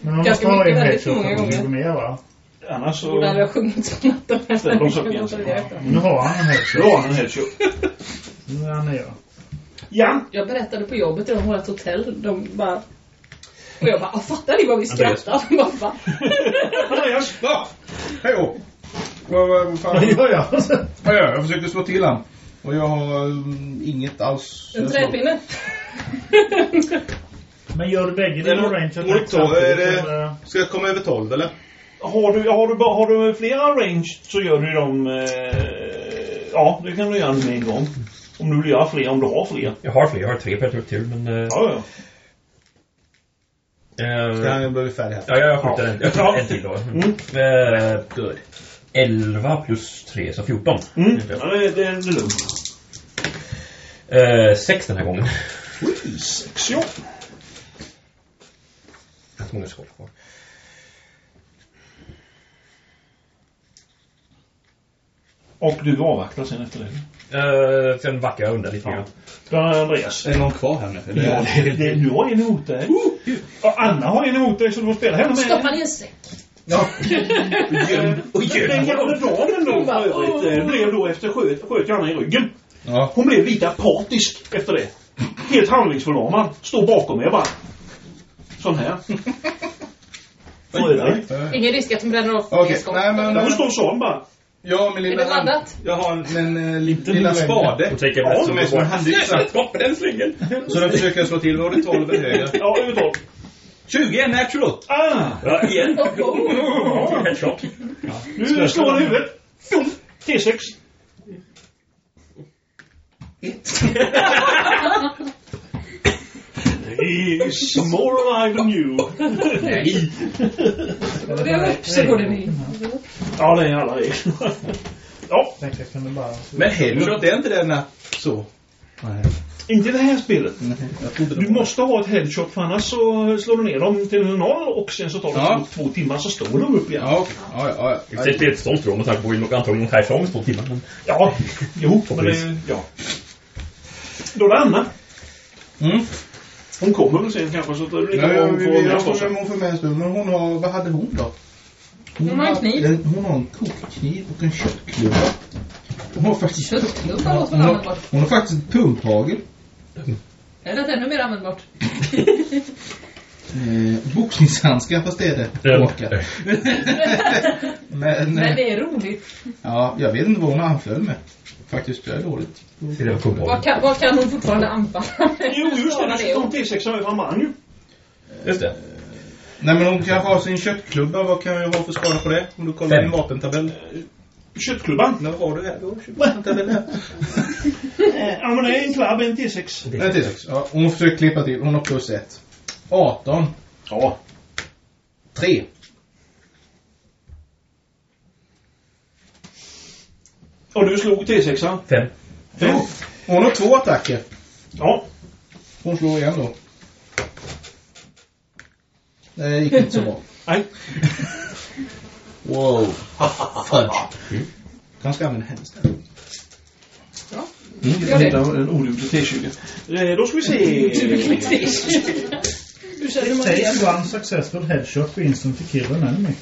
Speaker 6: Men
Speaker 2: Ganska mycket,
Speaker 6: en
Speaker 2: väldigt
Speaker 6: headshot
Speaker 2: många gånger.
Speaker 6: mer va?
Speaker 3: Annars så...
Speaker 2: Borde aldrig ha sjungit så
Speaker 3: så.
Speaker 6: Men nu har han en headshot.
Speaker 3: Då har han en headshot.
Speaker 6: Nu är han nere.
Speaker 3: Ja.
Speaker 2: Jag berättade på jobbet om vårt hotell. De bara... Och jag bara, "Ah, fattar ni vad vi skrattar? De bara, va?
Speaker 3: Andreas.
Speaker 8: Ja. Hej. Vad, vad, vad fan?
Speaker 6: Vad gör jag?
Speaker 8: Vad gör jag? Jag försökte slå till han. Och jag har um, inget alls...
Speaker 2: En träpinne.
Speaker 6: Men gör du bägge dina range attack eller?
Speaker 8: Ska jag komma över 12 eller?
Speaker 3: Har du, har, du, har du flera range så gör du dem... Eh, ja, det kan du göra med en gång. Om du vill göra fler, om du har fler.
Speaker 4: Jag har fler. Jag har tre per tur, men... eh,
Speaker 3: Ja, ja.
Speaker 4: Eh,
Speaker 8: Ska han bli färdig här?
Speaker 4: Ja, jag skjuter en. Jag
Speaker 3: Ja.
Speaker 4: skjuter en till då.
Speaker 3: Mm.
Speaker 4: Eh, good. 11 plus 3, så 14.
Speaker 3: Mm. ja det, det är lugnt.
Speaker 4: Eh, 6 den här gången.
Speaker 3: Sex, ja.
Speaker 4: Jag så många skott kvar.
Speaker 3: Och du avvaktar sen efter det.
Speaker 4: Uh, sen backar jag undan lite grann.
Speaker 3: Är Andreas.
Speaker 8: Är det någon kvar här nu?
Speaker 3: Ja, det, det, du har en emot dig. Och Anna har en emot dig så du får spela henne med.
Speaker 7: Stoppa ner en säck.
Speaker 8: Ja. Göm. Och
Speaker 3: Den gamla damen då för övrigt eh, blev då efter sköt, sköt jag henne i ryggen.
Speaker 8: Ja.
Speaker 3: Hon blev lite apatisk efter det. Helt handlingsförlamad. Står bakom mig och bara. Sån här.
Speaker 2: Ingen risk att de bränner av
Speaker 8: Okej,
Speaker 2: okay.
Speaker 8: nej, men-
Speaker 3: Hon står sån bara.
Speaker 8: Ja, min
Speaker 2: Är
Speaker 8: lilla
Speaker 2: det laddat?
Speaker 8: Jag har en, en,
Speaker 6: Inte
Speaker 8: lilla spade.
Speaker 4: Och tänker
Speaker 8: Ja, som är som en handyxa.
Speaker 4: Den slingen!
Speaker 8: Så den försöker jag slå till. Var det 12 eller högre?
Speaker 3: Ja, över tolv.
Speaker 8: 20 är natural.
Speaker 3: Ah!
Speaker 4: Ja, igen.
Speaker 2: Oh,
Speaker 4: Headshot.
Speaker 3: Nu slår han i huvudet. Dum. T6. He's more alive than you.
Speaker 8: Nej.
Speaker 2: Det är upp så går det ner.
Speaker 3: Ja, det är alla regler. Ja.
Speaker 8: Men headshot är inte denna så? Nej.
Speaker 3: inte det här spelet.
Speaker 8: Det
Speaker 3: Du måste ha ett headshot för annars så slår du ner dem till noll och sen så tar det
Speaker 8: Ja.
Speaker 3: två timmar så står de upp igen.
Speaker 8: Ja. Ja, ja, ja.
Speaker 4: Det är ett sånt då med tanke på antagligen skärifrån i två timmar. Men...
Speaker 3: Ja, jo, men det, ja. Då är det Anna.
Speaker 8: Mm.
Speaker 3: Hon kommer väl sen kanske så att det blir lite
Speaker 8: Ja,
Speaker 3: bra hon får
Speaker 8: jag
Speaker 3: nästa
Speaker 8: får
Speaker 3: också.
Speaker 8: med hon för med en stund. Men hon har, vad hade hon då?
Speaker 2: Hon har en kniv.
Speaker 8: En, hon har en kokkniv och en köttklubba. Hon har faktiskt...
Speaker 2: Köttklubba låter
Speaker 8: Hon
Speaker 2: väl
Speaker 8: har, hon har faktiskt ett pumphagel.
Speaker 2: Är det ännu mer användbart?
Speaker 8: Eh, boxningshandskar fast det är det. Men,
Speaker 2: Men
Speaker 8: eh,
Speaker 2: det är roligt.
Speaker 8: ja, jag vet inte vad hon anföll med. Faktiskt, är dåligt.
Speaker 2: Vad kan, vad kan hon fortfarande anfalla?
Speaker 3: Jo, just det. Du ska ta en T6 över man ju.
Speaker 4: Just det.
Speaker 8: Nej men hon kan ha sin köttklubba. Vad kan jag ha för skada på det? Om du kollar
Speaker 4: Fem.
Speaker 8: din vapentabell.
Speaker 3: Köttklubban.
Speaker 8: När har du här då? Här.
Speaker 3: Eh, Ja, men det är en klabb, en T6.
Speaker 8: En till sex. Ja, hon försöker klippa till. Hon har plus ett. 18.
Speaker 3: Ja.
Speaker 8: 3.
Speaker 3: Och du slog T6.
Speaker 4: Fem.
Speaker 3: Fem.
Speaker 8: Hon har två attacker.
Speaker 3: Ja.
Speaker 8: Hon slår igen då. Det gick inte så bra.
Speaker 3: Nej.
Speaker 8: Wow. Fudge. Kanske använda hennes där.
Speaker 3: Jag
Speaker 2: Gör det.
Speaker 3: hittar en oduglig T20. Eh, Då ska vi se.
Speaker 2: Du känner hur man.
Speaker 6: Takes one successful headshot for instant to kill an enemy.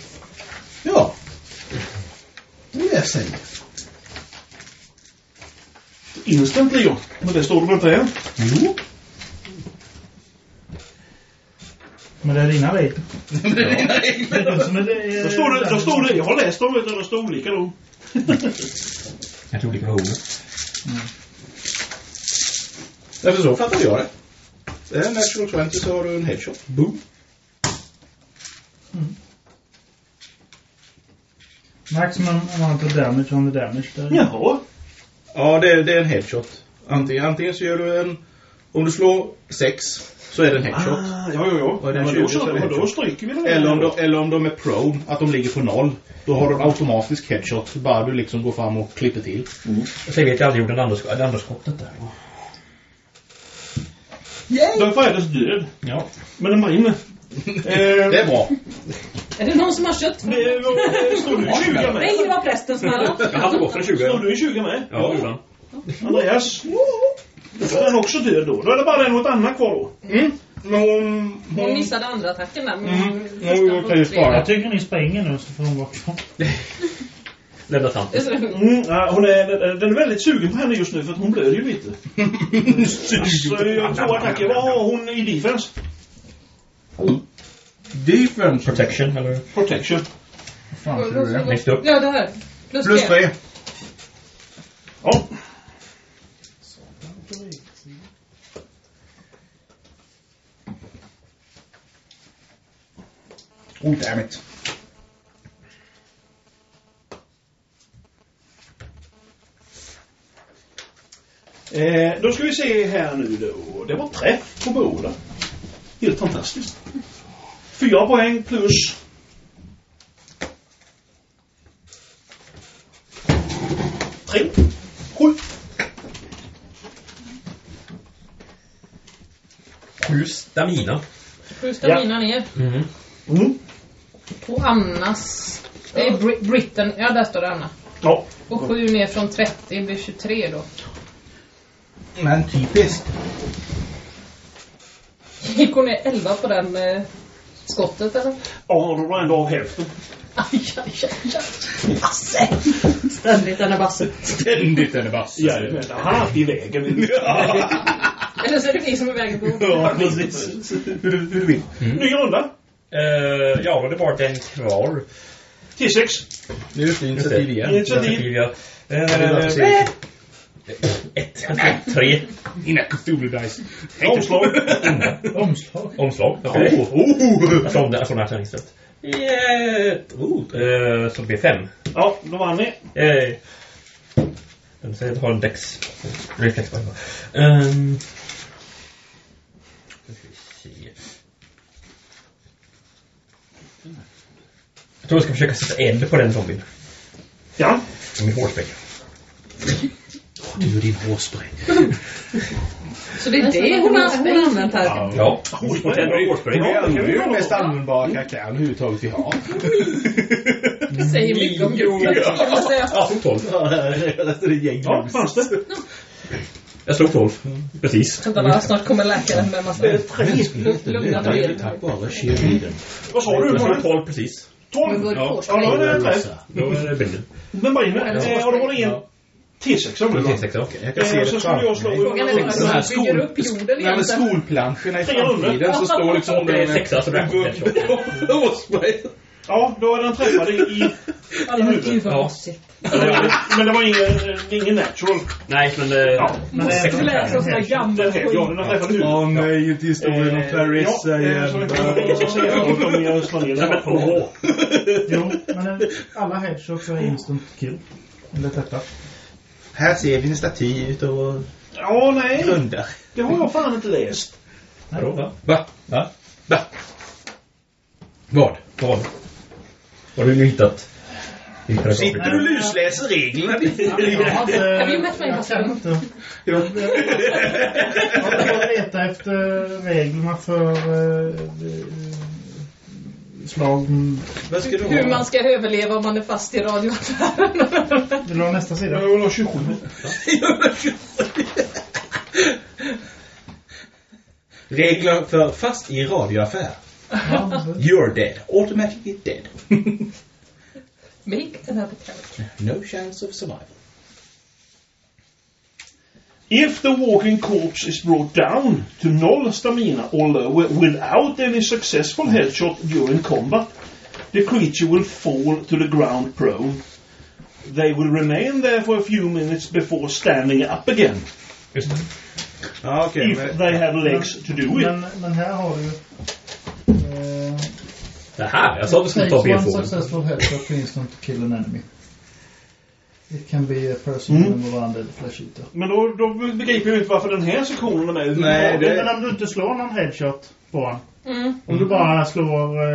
Speaker 8: Ja. Det är det jag säger.
Speaker 3: Instantly, ja. Men det står det väl inte här?
Speaker 8: Jo.
Speaker 3: Men det är dina regler.
Speaker 8: Det är dina regler.
Speaker 6: Det det,
Speaker 3: Då står det, då står det, jag har läst dem, du, det står olika då.
Speaker 4: Kanske olika versioner.
Speaker 8: Därför så fattar jag det. Det är natural 20 så har du en headshot. Boom.
Speaker 6: Maximum amount of damage on the damage. Där.
Speaker 3: Jaha.
Speaker 8: Ja, det är, det är en headshot. Antingen, antingen så gör du en... Om du slår 6 så är det en headshot.
Speaker 3: Ah, ja, ja, ja.
Speaker 8: Och är det en
Speaker 3: då,
Speaker 8: 20 så
Speaker 3: så,
Speaker 8: är det
Speaker 3: då
Speaker 8: headshot.
Speaker 3: stryker vi det.
Speaker 8: Eller om, de, eller om de är prone, att de ligger på noll. Då har du en automatisk headshot. Bara du liksom går fram och klipper till.
Speaker 4: Så vet jag aldrig gjorde den andra, det andra skottet där.
Speaker 3: Då är Fredags död.
Speaker 4: Ja.
Speaker 3: Men den brinner. Eh,
Speaker 8: Det är bra.
Speaker 2: Är det någon som har kött?
Speaker 3: det var- Står du i 20
Speaker 2: Nej, det
Speaker 3: med?
Speaker 2: var prästen som hade.
Speaker 4: Jag hade gått för en 20.
Speaker 3: Står du i 20 med?
Speaker 4: Ja, det gjorde han.
Speaker 3: Andreas? Då är den också död då. Då är det bara ett annat kvar då.
Speaker 8: Mm. Men hon...
Speaker 2: Hon missade andra attacken där. men
Speaker 8: Mm. Hon kan ju spara.
Speaker 6: Jag tycker ni springer nu så får hon vara kvar.
Speaker 4: Lämna tanten.
Speaker 3: Mm, ja, hon är, den är väldigt sugen på henne just nu för att hon blöder ju lite. Så jag två attacker. Vad har hon i defense?
Speaker 8: Defense.
Speaker 4: Protection eller?
Speaker 3: Protection.
Speaker 6: Fan, tror du det?
Speaker 4: Längst upp.
Speaker 2: Ja, det här. Plus,
Speaker 8: Plus
Speaker 2: tre.
Speaker 8: 3.
Speaker 3: Ja.
Speaker 8: Oh, damn it.
Speaker 3: Eh, då ska vi se här nu då. Det var träff på båda. Helt fantastiskt. Fyra poäng plus... Tre. Sju.
Speaker 4: Sju stamina.
Speaker 2: Sju stamina ner.
Speaker 4: Mm.
Speaker 3: Mm.
Speaker 2: På Annas... Det är Bri- Britain. Ja, där står det Anna.
Speaker 3: Ja.
Speaker 2: Och 7 ner från 30 blir 23 då.
Speaker 8: Men typiskt.
Speaker 2: Gick hon ner 11 på den eh, skottet eller?
Speaker 3: Ja, då var ändå av hälften.
Speaker 2: Aj, aj, aj, aj. Basse! Ständigt den här Basse.
Speaker 8: Ständigt den är bass.
Speaker 3: Jajamän, han är alltid i vägen.
Speaker 2: Eller så är det vi som är vägen på.
Speaker 8: Ja, precis. Hur, vill.
Speaker 3: Ny runda.
Speaker 4: Eh, ja, men det var den kvar.
Speaker 3: T6.
Speaker 8: Nu är det initiativ igen.
Speaker 3: Initiativ.
Speaker 4: ja.
Speaker 8: Ja,
Speaker 4: Eh,
Speaker 8: säger
Speaker 4: ett, tre.
Speaker 8: Inga Cthulhu-dice.
Speaker 3: Omslag.
Speaker 6: Omslag.
Speaker 4: Omslag. Okej.
Speaker 8: Oh, oh.
Speaker 4: Från tärningsrätt. Yeah. Oh. Eh, så det blir fem.
Speaker 3: Ja, då vann.
Speaker 4: Eh. Den säger att ha en dex. Reflex. Um. Jag tror jag ska försöka sätta eld på den zombien.
Speaker 3: Ja.
Speaker 4: Med hårspray.
Speaker 8: Du din hårspray.
Speaker 2: Så det är det hon har, har använt här.
Speaker 4: Ja. Hårspray.
Speaker 8: Det är ju den mest användbara karaktären överhuvudtaget vi har.
Speaker 2: Det säger mycket om säga.
Speaker 4: Ja, jag slog 12.
Speaker 8: Det är gäng
Speaker 3: Ja, fanns det?
Speaker 4: Jag slog 12. Precis.
Speaker 2: Vänta bara, snart kommer läkaren med massa... Lugna ner
Speaker 8: Tack vare cheerleadern.
Speaker 3: Vad sa du?
Speaker 4: Jag
Speaker 3: Var
Speaker 4: slog
Speaker 3: det
Speaker 4: 12 precis.
Speaker 3: 12?
Speaker 2: Går
Speaker 4: Ja.
Speaker 3: då är det rätt.
Speaker 4: Då är det bilden.
Speaker 3: Den brinner. Eh, Och då var det en T6 som
Speaker 4: Det är
Speaker 3: va?
Speaker 4: T6 ja.
Speaker 8: Jag kan se
Speaker 3: Eh,
Speaker 8: det
Speaker 3: Så skulle jag slå
Speaker 2: Frågan är
Speaker 8: Den här
Speaker 2: hur man bygger
Speaker 8: skol-
Speaker 2: upp jorden
Speaker 8: Nej, men
Speaker 2: egentligen.
Speaker 8: skolplanscherna i framtiden så står liksom
Speaker 4: Om det är sexa så blir det
Speaker 8: Hårspray.
Speaker 3: Ja, då är den träffad i... i
Speaker 2: Alla
Speaker 3: huvudet.
Speaker 2: gud vad
Speaker 4: Ja.
Speaker 3: men det var ingen, ingen natural.
Speaker 4: Nej, men... eh,
Speaker 3: Ja.
Speaker 6: Men det är
Speaker 2: här gammal
Speaker 3: Den här, ja, den har träffat huvudet.
Speaker 8: Åh nej, inte historien om Clarissa
Speaker 3: Ja, eh, kan
Speaker 8: igen.
Speaker 4: Nej.
Speaker 6: Jo, men alla headshots är instant kill. Enligt detta.
Speaker 8: Här ser vi en staty utav
Speaker 3: Ja, nej.
Speaker 8: hundar.
Speaker 3: Det har jag fan inte läst.
Speaker 4: Vadå, va?
Speaker 8: Va? Va? Va?
Speaker 4: Vad? Vad? Vad har du hittat?
Speaker 8: Sitter du och lusläser reglerna?
Speaker 6: Har inte...
Speaker 2: Have you met my
Speaker 6: Jag
Speaker 2: husband?
Speaker 6: kan inte... Jag får leta efter reglerna för eh, slag...
Speaker 8: Vad ska du
Speaker 2: Hur
Speaker 8: ha?
Speaker 2: man ska överleva om man är fast i radioaffären.
Speaker 6: Vill du ha nästa sida?
Speaker 3: Jag vill ha 27.
Speaker 8: Regler för fast i radioaffär. You're dead. Automatically dead.
Speaker 2: Make another character.
Speaker 8: No chance of survival.
Speaker 3: If the walking corpse is brought down to null stamina or lower without any successful headshot during combat, the creature will fall to the ground prone. They will remain there for a few minutes before standing up again,
Speaker 4: Just det.
Speaker 8: Ja, okej.
Speaker 3: if they have legs to do it.
Speaker 6: Men, men här har du... Eh,
Speaker 4: Det här? Jag sa att du skulle ta
Speaker 6: takes one successful headshot to instant kill an enemy. It can be a person,
Speaker 3: Mm.
Speaker 6: member of undead flesh eater.
Speaker 3: Men då, då begriper jag inte varför den här sektionen är.
Speaker 8: Nej, det-
Speaker 6: Men om du inte slår någon headshot på honom.
Speaker 2: Mm.
Speaker 6: Om du bara slår,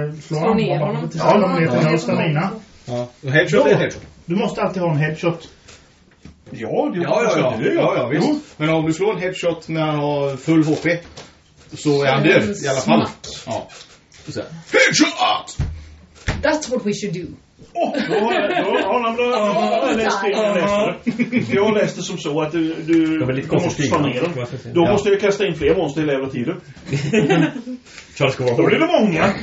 Speaker 6: eh, slår,
Speaker 2: Slår ner
Speaker 6: honom. han kommer ner till
Speaker 8: Ja.
Speaker 6: noll stamina.
Speaker 8: Ja. Headshot är
Speaker 6: Då.
Speaker 8: headshot.
Speaker 6: Du måste alltid ha en headshot.
Speaker 3: Ja, det
Speaker 8: Ja, ja, ja.
Speaker 3: det,
Speaker 8: ja, ja visst.
Speaker 3: Jo.
Speaker 8: Men om du slår en headshot när han har full HP så är han död i alla fall. Ja. Så här. Headshot!
Speaker 2: That's what we should do.
Speaker 3: Då har då, jag läst det. Jag läste. Jag har läst det som så att du, du, du måste slå ner
Speaker 4: säga?
Speaker 3: Då
Speaker 4: Ja.
Speaker 3: måste jag kasta in fler monster hela jävla tiden.
Speaker 4: Charles ska vara
Speaker 3: Då blir det många.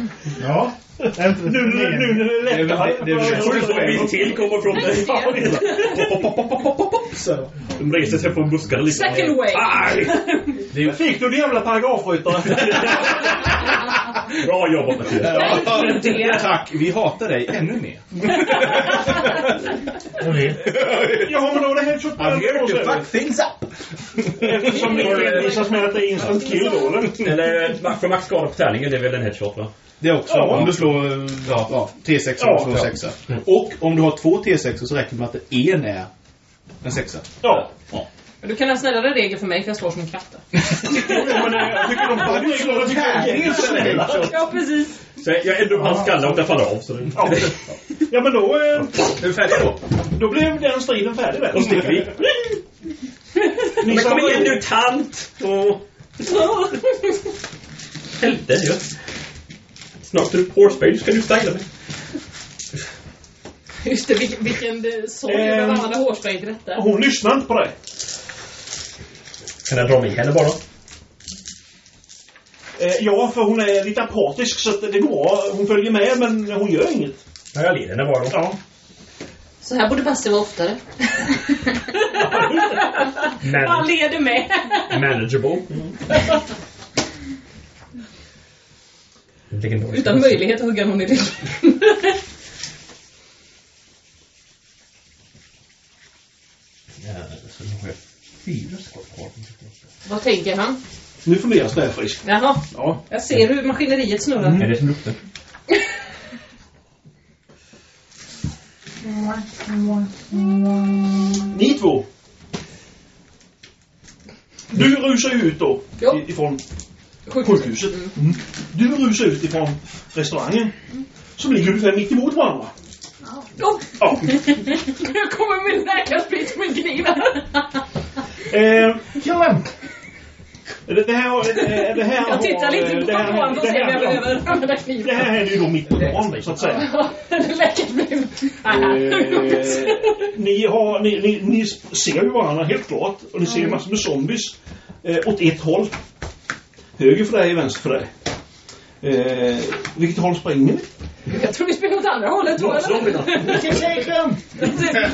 Speaker 6: Ja.
Speaker 3: Nu, nu, nu när det är lättare.
Speaker 8: Det är
Speaker 4: en till kommer från dig. De reser sig från buskarna lite.
Speaker 2: Second.
Speaker 4: Aj!
Speaker 3: Där fick du din jävla paragrafryttare.
Speaker 4: Bra jobbat Mattias.
Speaker 8: Ja, tack, vi hatar dig ännu mer.
Speaker 6: Jag.
Speaker 3: Ja, är det headshot på
Speaker 8: I'm here to fuck things up.
Speaker 3: Eftersom ni envisas med att det är instant kill då, eller?
Speaker 4: Eller ma- för max skada på tärningen, det är väl en headshot va?
Speaker 8: Det är också,
Speaker 3: Ja.
Speaker 8: om du slår ja, ja, T6
Speaker 3: Ja,
Speaker 8: och slår
Speaker 3: ja.
Speaker 8: sexa. Och om du har två T6 så räcker det med att en är en sexa.
Speaker 3: Ja.
Speaker 8: Ja.
Speaker 2: Men Du kan ha en snällare regel för mig för jag slår som en
Speaker 3: men eh, jag tycker de tycker jag är snälla.
Speaker 2: Ja, precis.
Speaker 4: Så jag ändå på hans skalle och den faller av. Så det...
Speaker 3: Ja. ja, men då, eh,
Speaker 8: Är du färdig då?
Speaker 3: då blev den striden färdig där.
Speaker 4: Då sticker vi. Men kom igen nu tant! Åh. Helvete ju. Snart är du hårspray, ska du styla mig.
Speaker 2: Just det, vilken, vilken eh, sorg
Speaker 3: Ehm.
Speaker 2: över använda hårspray till detta.
Speaker 3: Hon lyssnar inte på dig.
Speaker 4: Kan jag dra med henne bara?
Speaker 3: Eh, ja, för hon är lite apatisk så det går bra. Hon följer med men hon gör inget.
Speaker 4: Ja, jag leder henne bara då.
Speaker 3: Ja.
Speaker 7: Så här borde Basse vara oftare.
Speaker 2: Han
Speaker 4: Man
Speaker 2: leder med.
Speaker 4: manageable. Legendarisk
Speaker 2: Utan möjlighet att hugga någon i ryggen.
Speaker 8: Ja, så nu har jag fyra skott kvar.
Speaker 2: Vad tänker han?
Speaker 3: Nu funderar Snällfrisk.
Speaker 2: Jaha,
Speaker 3: Ja.
Speaker 2: jag ser hur maskineriet snurrar.
Speaker 4: Är det som luktar?
Speaker 3: Ni två. Du rusar ju ut då
Speaker 2: Ja.
Speaker 3: i- ifrån
Speaker 2: Sjukhuset.
Speaker 3: sjukhuset. Mm. Du rusar ut ifrån restaurangen. Som ligger ungefär mitt emot varandra.
Speaker 2: Oh,
Speaker 3: Ja.
Speaker 2: jag kommer med läkarsprit med kniv här.
Speaker 3: Eh,
Speaker 6: Kill them!
Speaker 3: Det, det här, det, det här
Speaker 2: Jag tittar lite på
Speaker 3: det
Speaker 2: honom och
Speaker 3: det
Speaker 2: ser om jag behöver använda
Speaker 3: Det
Speaker 2: kniven.
Speaker 3: här är ju då mitt på dagen, så att säga.
Speaker 2: Läkarsprit.
Speaker 3: Eh, ni, har, ni, ni, ni ser ju varandra helt klart. Och ni ser massor med zombies. Eh, åt ett håll. Höger för dig, vänster för dig. Eh, vilket håll springer ni?
Speaker 2: Jag tror vi springer åt andra hållet då, eller?
Speaker 6: Take them!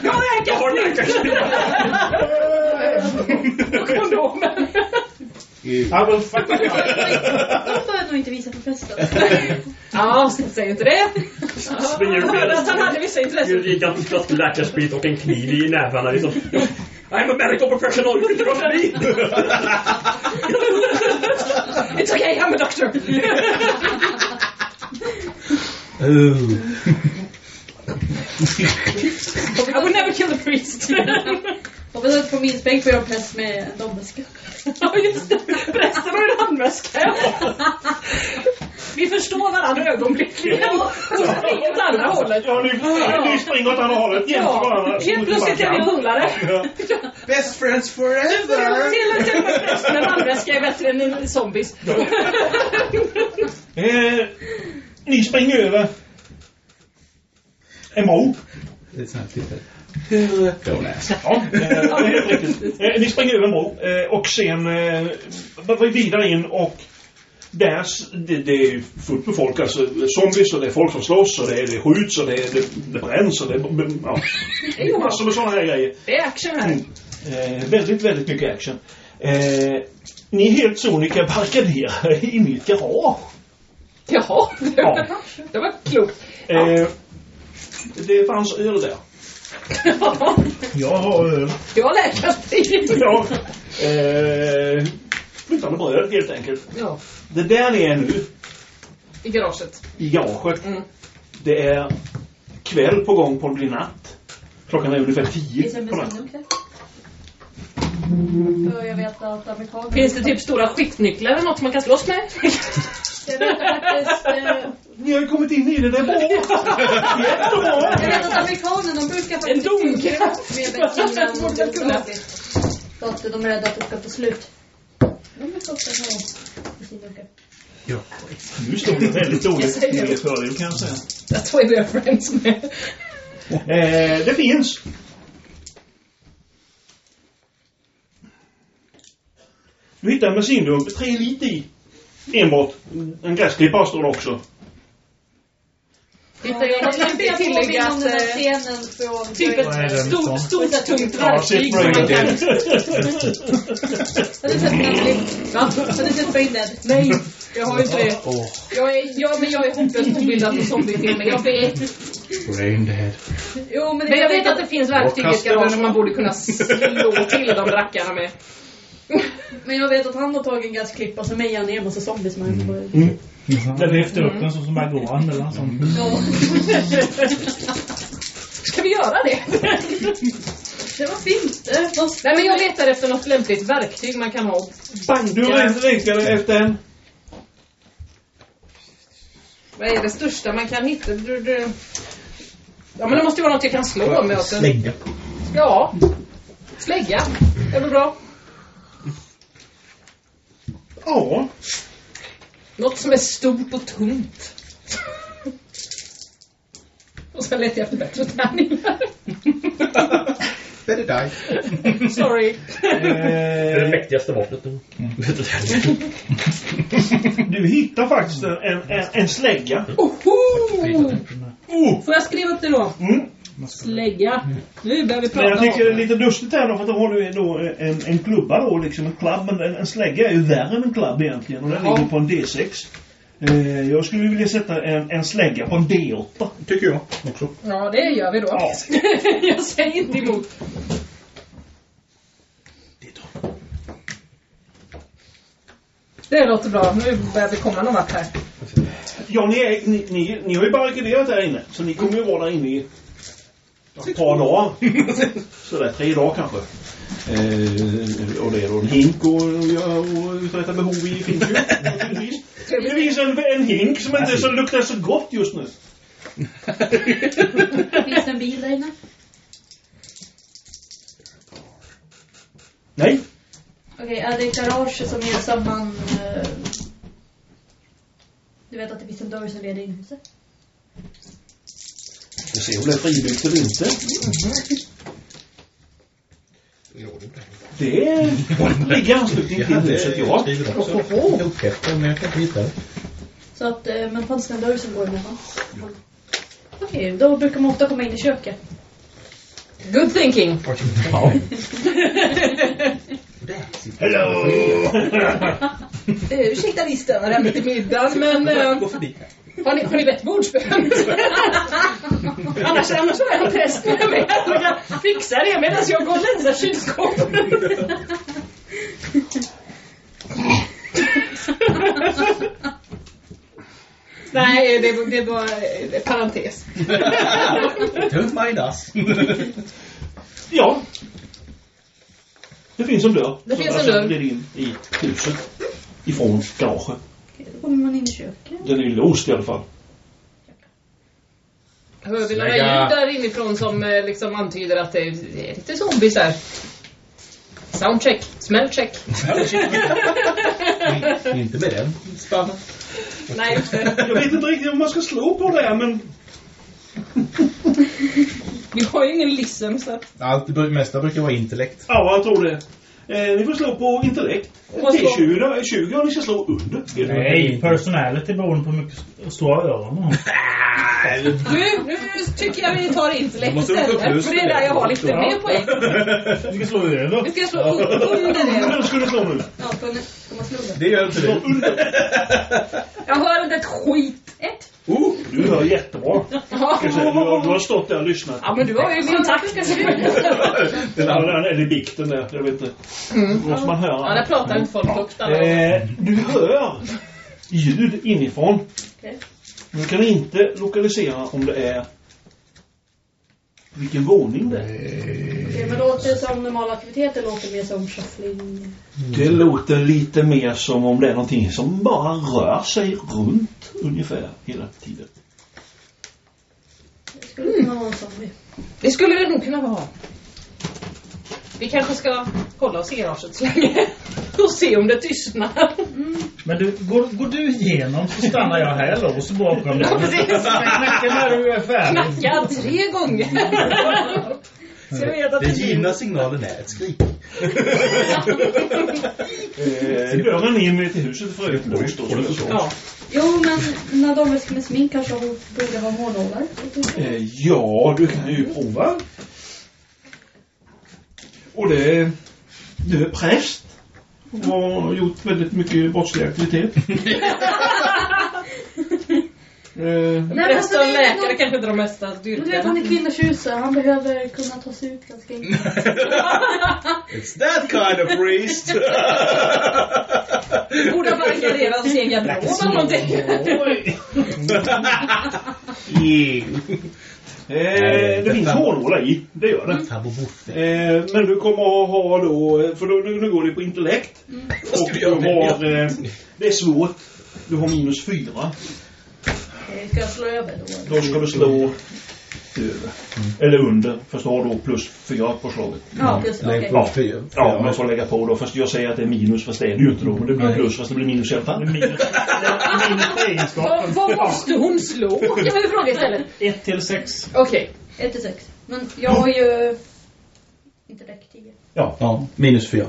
Speaker 2: Jag har
Speaker 4: Jag har
Speaker 2: läkarsprit!
Speaker 4: läkarsprit!
Speaker 2: Och kondomen.
Speaker 6: I will fuck you.
Speaker 5: De får nog inte visa på festen.
Speaker 2: Ja, säg inte det.
Speaker 4: Springer
Speaker 2: Jag hörde att han hade vissa
Speaker 4: Det är
Speaker 2: intressen.
Speaker 4: en gigantisk flaska läkarsprit och en kniv i nävarna liksom. I'm a medical professional, you can trust me!
Speaker 2: It's okay, I'm a doctor.
Speaker 8: Oh.
Speaker 2: I would never kill the priest.
Speaker 5: Hoppas att på min späck får jag press med en damväska.
Speaker 2: Ja, just det. Prästen har en handväska. Vi förstår varandra ögonblickligen. Och springer åt andra hållet.
Speaker 3: Ja, ni, ni springer åt andra hållet.
Speaker 2: Ja, helt plötsligt är vi polare.
Speaker 3: Ja.
Speaker 8: Best friends forever!
Speaker 2: Till och till och med prästen med en handväska är bättre än zombies.
Speaker 3: Eh, ni springer över en bro.
Speaker 8: Det är sånt här tillfälle. Hur... Don't ask.
Speaker 3: Ja, eh, det är helt riktigt. Eh, ni springer över en bro eh, och sen eh, var vi vidare in och där, det, det är fullt med folk, alltså zombies och det är folk som slåss och det, är, det skjuts och det, är, det, det bränns och det är ja,
Speaker 2: Jo,
Speaker 3: massor med sådana här grejer.
Speaker 2: det är action här.
Speaker 3: Eh, väldigt, väldigt mycket action. Eh, ni helt sonika barrikaderade i mitt garage.
Speaker 2: Jaha, det var, det var klokt.
Speaker 3: Eh, det fanns öl där.
Speaker 6: Jag har öl.
Speaker 2: Jag har läkarsprit.
Speaker 3: Ja. Eh, flytande bröd helt enkelt.
Speaker 2: Ja,
Speaker 3: Det är där ni är nu,
Speaker 2: i garaget.
Speaker 3: i garaget.
Speaker 2: Mm.
Speaker 3: Det är kväll på gång på att bli natt. Klockan är ungefär tio
Speaker 5: Finns det en
Speaker 3: på natten.
Speaker 5: För jag vet att amerikaner...
Speaker 2: Finns det typ stora skiftnycklar eller något man kan slåss med?
Speaker 5: Jag vet faktiskt... Eh,
Speaker 3: Ni har ju kommit in i det, det är bra. Jättebra.
Speaker 5: jag vet att amerikaner de brukar faktiskt...
Speaker 2: En.
Speaker 5: Med. Så att de är rädda att det ska ta slut. De brukar ofta ha bensinluckor.
Speaker 3: Nu står det väldigt dåligt till för er kan jag säga.
Speaker 2: That's why we are friends med.
Speaker 3: Eh, det finns. Du hittar en bensindump, tre liter i. Enbart. En gräsklippare står det också.
Speaker 2: Hittar jag något lämpligt tillägg
Speaker 5: om den
Speaker 2: att... eh,
Speaker 5: scenen från...
Speaker 2: Typ ett
Speaker 6: den
Speaker 2: stort, stort, tungt
Speaker 3: Ja,
Speaker 2: verktyg kan...
Speaker 5: Har du sett?
Speaker 2: Va?
Speaker 5: Har du sett Brain Dead?
Speaker 2: Nej, jag har inte det. Jag är, ja, men jag är hopplöst obildad på zombiefilmer. Jag vet.
Speaker 8: brain dead.
Speaker 5: Jo, men,
Speaker 2: Men jag vet att det finns verktyg i ett som man borde kunna slå till de rackarna med.
Speaker 5: Men jag vet att han har tagit en gasklippa så mejar ner en massa zombies med mm.
Speaker 3: Mm.
Speaker 6: Den lyfter upp den så som bara går an eller sånt.
Speaker 5: Ja,
Speaker 2: Ska vi göra det?
Speaker 5: det var fint. Det
Speaker 2: Nej, men jag letar efter något lämpligt verktyg man kan ha och banka.
Speaker 3: Du räknar efter en.
Speaker 2: Vad är det största man kan hitta? Du, du... Ja, men det måste ju vara något jag kan slå med.
Speaker 8: Slägga.
Speaker 2: Ja. Slägga. Det är väl bra.
Speaker 3: Ja.
Speaker 2: Något som är stort och tungt. Och sen letade jag efter bättre tärningar.
Speaker 8: Better die.
Speaker 2: Sorry.
Speaker 4: Det är det
Speaker 3: Eh,
Speaker 4: mäktigaste vapnet nu.
Speaker 3: du hittar faktiskt en, en, en slägga.
Speaker 2: Oho!
Speaker 3: Oh!
Speaker 2: Får jag skriva upp det då?
Speaker 3: Mm.
Speaker 2: Slägga. Nu börjar vi
Speaker 3: Men jag
Speaker 2: prata
Speaker 3: tycker det är lite lustigt här då, för att då har du då en, en klubba då, liksom en klabb. Men en, en slägga är ju värre än en klabb egentligen. Och den
Speaker 2: Ja.
Speaker 3: ligger på en D6. Eh, jag skulle vilja sätta en, en slägga på en D8.
Speaker 8: Tycker jag också.
Speaker 2: Ja, det gör vi då.
Speaker 3: Ja.
Speaker 2: jag säger inte emot. Det låter bra. Nu börjar vi komma någon vart här.
Speaker 3: Ja, ni, är, ni, ni, ni har ju barrikaderat här inne. Så ni kommer ju vara där inne i ett par dagar. Sådär, tre dagar kanske. Eh, och det är då en hink och, och, och uträtta behov i finns ju. Det finns en, en hink som inte så luktar så gott just nu.
Speaker 5: Finns det en bil där inne?
Speaker 3: Nej.
Speaker 5: Okej, är det ett garage som är samman... eh, Du vet att det finns en dörr som leder in i huset?
Speaker 3: Vi ser om det är fribyggt eller inte. Det är, ligger i anslutning till huset, ja.
Speaker 8: Upphäftat, men jag kan inte hitta det.
Speaker 5: Så att, eh, men fanns det en dörr som går emellan? Okej, då brukar man ofta komma in i köket.
Speaker 2: Good thinking.
Speaker 8: Hello!
Speaker 2: Eh, ursäkta här mitt i middagen, men... eh,
Speaker 8: Gå förbi.
Speaker 2: Har, ni, har ni bett bordsbön? annars, annars har jag en präst med mig. Jag kan fixa det medan jag går och länsar kylskåpet. Nej, det, var- det var eh, parentes.
Speaker 8: Don't mind us.
Speaker 3: ja. Det finns en dörr.
Speaker 2: Det
Speaker 3: som
Speaker 2: finns en dörr.
Speaker 3: leder in i huset. Ifrån garaget.
Speaker 5: Då kommer man in i köket.
Speaker 3: Den är låst i alla fall.
Speaker 2: Hör vi några ljud där inifrån som eh, liksom antyder att det är, det är lite zombies där? Soundcheck, smellcheck.
Speaker 8: Inte med den spannen.
Speaker 2: Nej, inte.
Speaker 3: Jag vet inte riktigt om man ska slå på det här, men...
Speaker 2: Vi har ju ingen listen så att...
Speaker 8: Allt det mesta brukar vara intellekt.
Speaker 3: Ja, jag tror det. Eh, ni får slå på intellekt.
Speaker 2: Vad slår-
Speaker 3: T20 då, är 20 och ni ska slå under.
Speaker 6: Nej, personality beroende på hur mycket stora öron man har.
Speaker 2: Nu, nu tycker jag vi tar intellekt istället. För det är där jag har lite
Speaker 6: Ja.
Speaker 2: mer poäng.
Speaker 6: Du ska slå över.
Speaker 2: Vi ska slå under det.
Speaker 3: Hur ska du slå nu?
Speaker 5: Ja, ska man- ska man slå det?
Speaker 8: Det gör inte
Speaker 3: under.
Speaker 2: Jag hör inte ett skit. Ett.
Speaker 3: Oh, du hör jättebra.
Speaker 2: Ja.
Speaker 3: Du, har, du har stått där och lyssnat.
Speaker 2: ja, men du har ju kontakt.
Speaker 3: Den andra, eller bikten där, jag vet inte. Måste man höra.
Speaker 2: Ja, där pratar inte folk högt. alla.
Speaker 3: Eh, du hör ljud inifrån. Men du kan inte lokalisera om det är vilken våning det är.
Speaker 5: Okej, men låter det som normal aktivitet eller låter mer som shuffling?
Speaker 3: Det låter lite mer som om det är någonting som bara rör sig runt ungefär hela tiden.
Speaker 5: Det skulle kunna vara en zombie.
Speaker 2: Det skulle det nog kunna vara. Vi kanske ska kolla oss i garaget så länge. Och se om det tystnar.
Speaker 6: Men du, går, går du igenom så stannar jag här lås bakom dig.
Speaker 2: Ja, precis.
Speaker 6: Knacka när du är färdig.
Speaker 2: Knacka tre gånger. Så jag vet att
Speaker 8: Den
Speaker 2: det
Speaker 8: givna signalen är ett skrik.
Speaker 3: Dörren in till huset för då, som jag sa.
Speaker 2: Ja.
Speaker 5: Jo, men när de med smink kanske hon borde ha hårnålar.
Speaker 3: Eh, ja, du kan ju prova. Och det... Du är präst. Och har gjort väldigt mycket brottslig aktivitet. eh,
Speaker 5: Nej,
Speaker 2: Präst och
Speaker 5: är
Speaker 2: läkare
Speaker 5: nog-
Speaker 2: kanske inte de mesta
Speaker 5: Men Du vet, han är
Speaker 2: styrkorna.
Speaker 5: kvinnotjusare. Han behöver kunna ta sig ut ganska enkelt.
Speaker 8: It's that kind of priest!
Speaker 2: Borde ha barrikaderat sin garderob eller någonting.
Speaker 3: eh, det finns hårnålar i. Det gör det. Eh, men du kommer att ha då, för då, nu, nu går det på intellekt. Och du har, eh, det är svårt. Du har minus fyra.
Speaker 5: Okej, Ska jag slå över då?
Speaker 3: Då ska du slå över. Eller under, förstår du, plus fyra på slaget.
Speaker 5: Ja, det.
Speaker 8: Lägg
Speaker 5: Okej.
Speaker 8: på fyra.
Speaker 3: Ja, man får lägga på då. Fast jag säger att det är minus, fast det är det ju inte då. Men det blir plus, fast det blir minus i alla fall.
Speaker 6: Minus, minus på
Speaker 2: Vad,
Speaker 6: egenskapen.
Speaker 2: vad måste hon slå? Kan vi fråga istället.
Speaker 6: 1 till 6.
Speaker 2: Okej.
Speaker 5: 1 till 6. Men jag har ju inte räckt 10.
Speaker 8: Ja, minus fyra.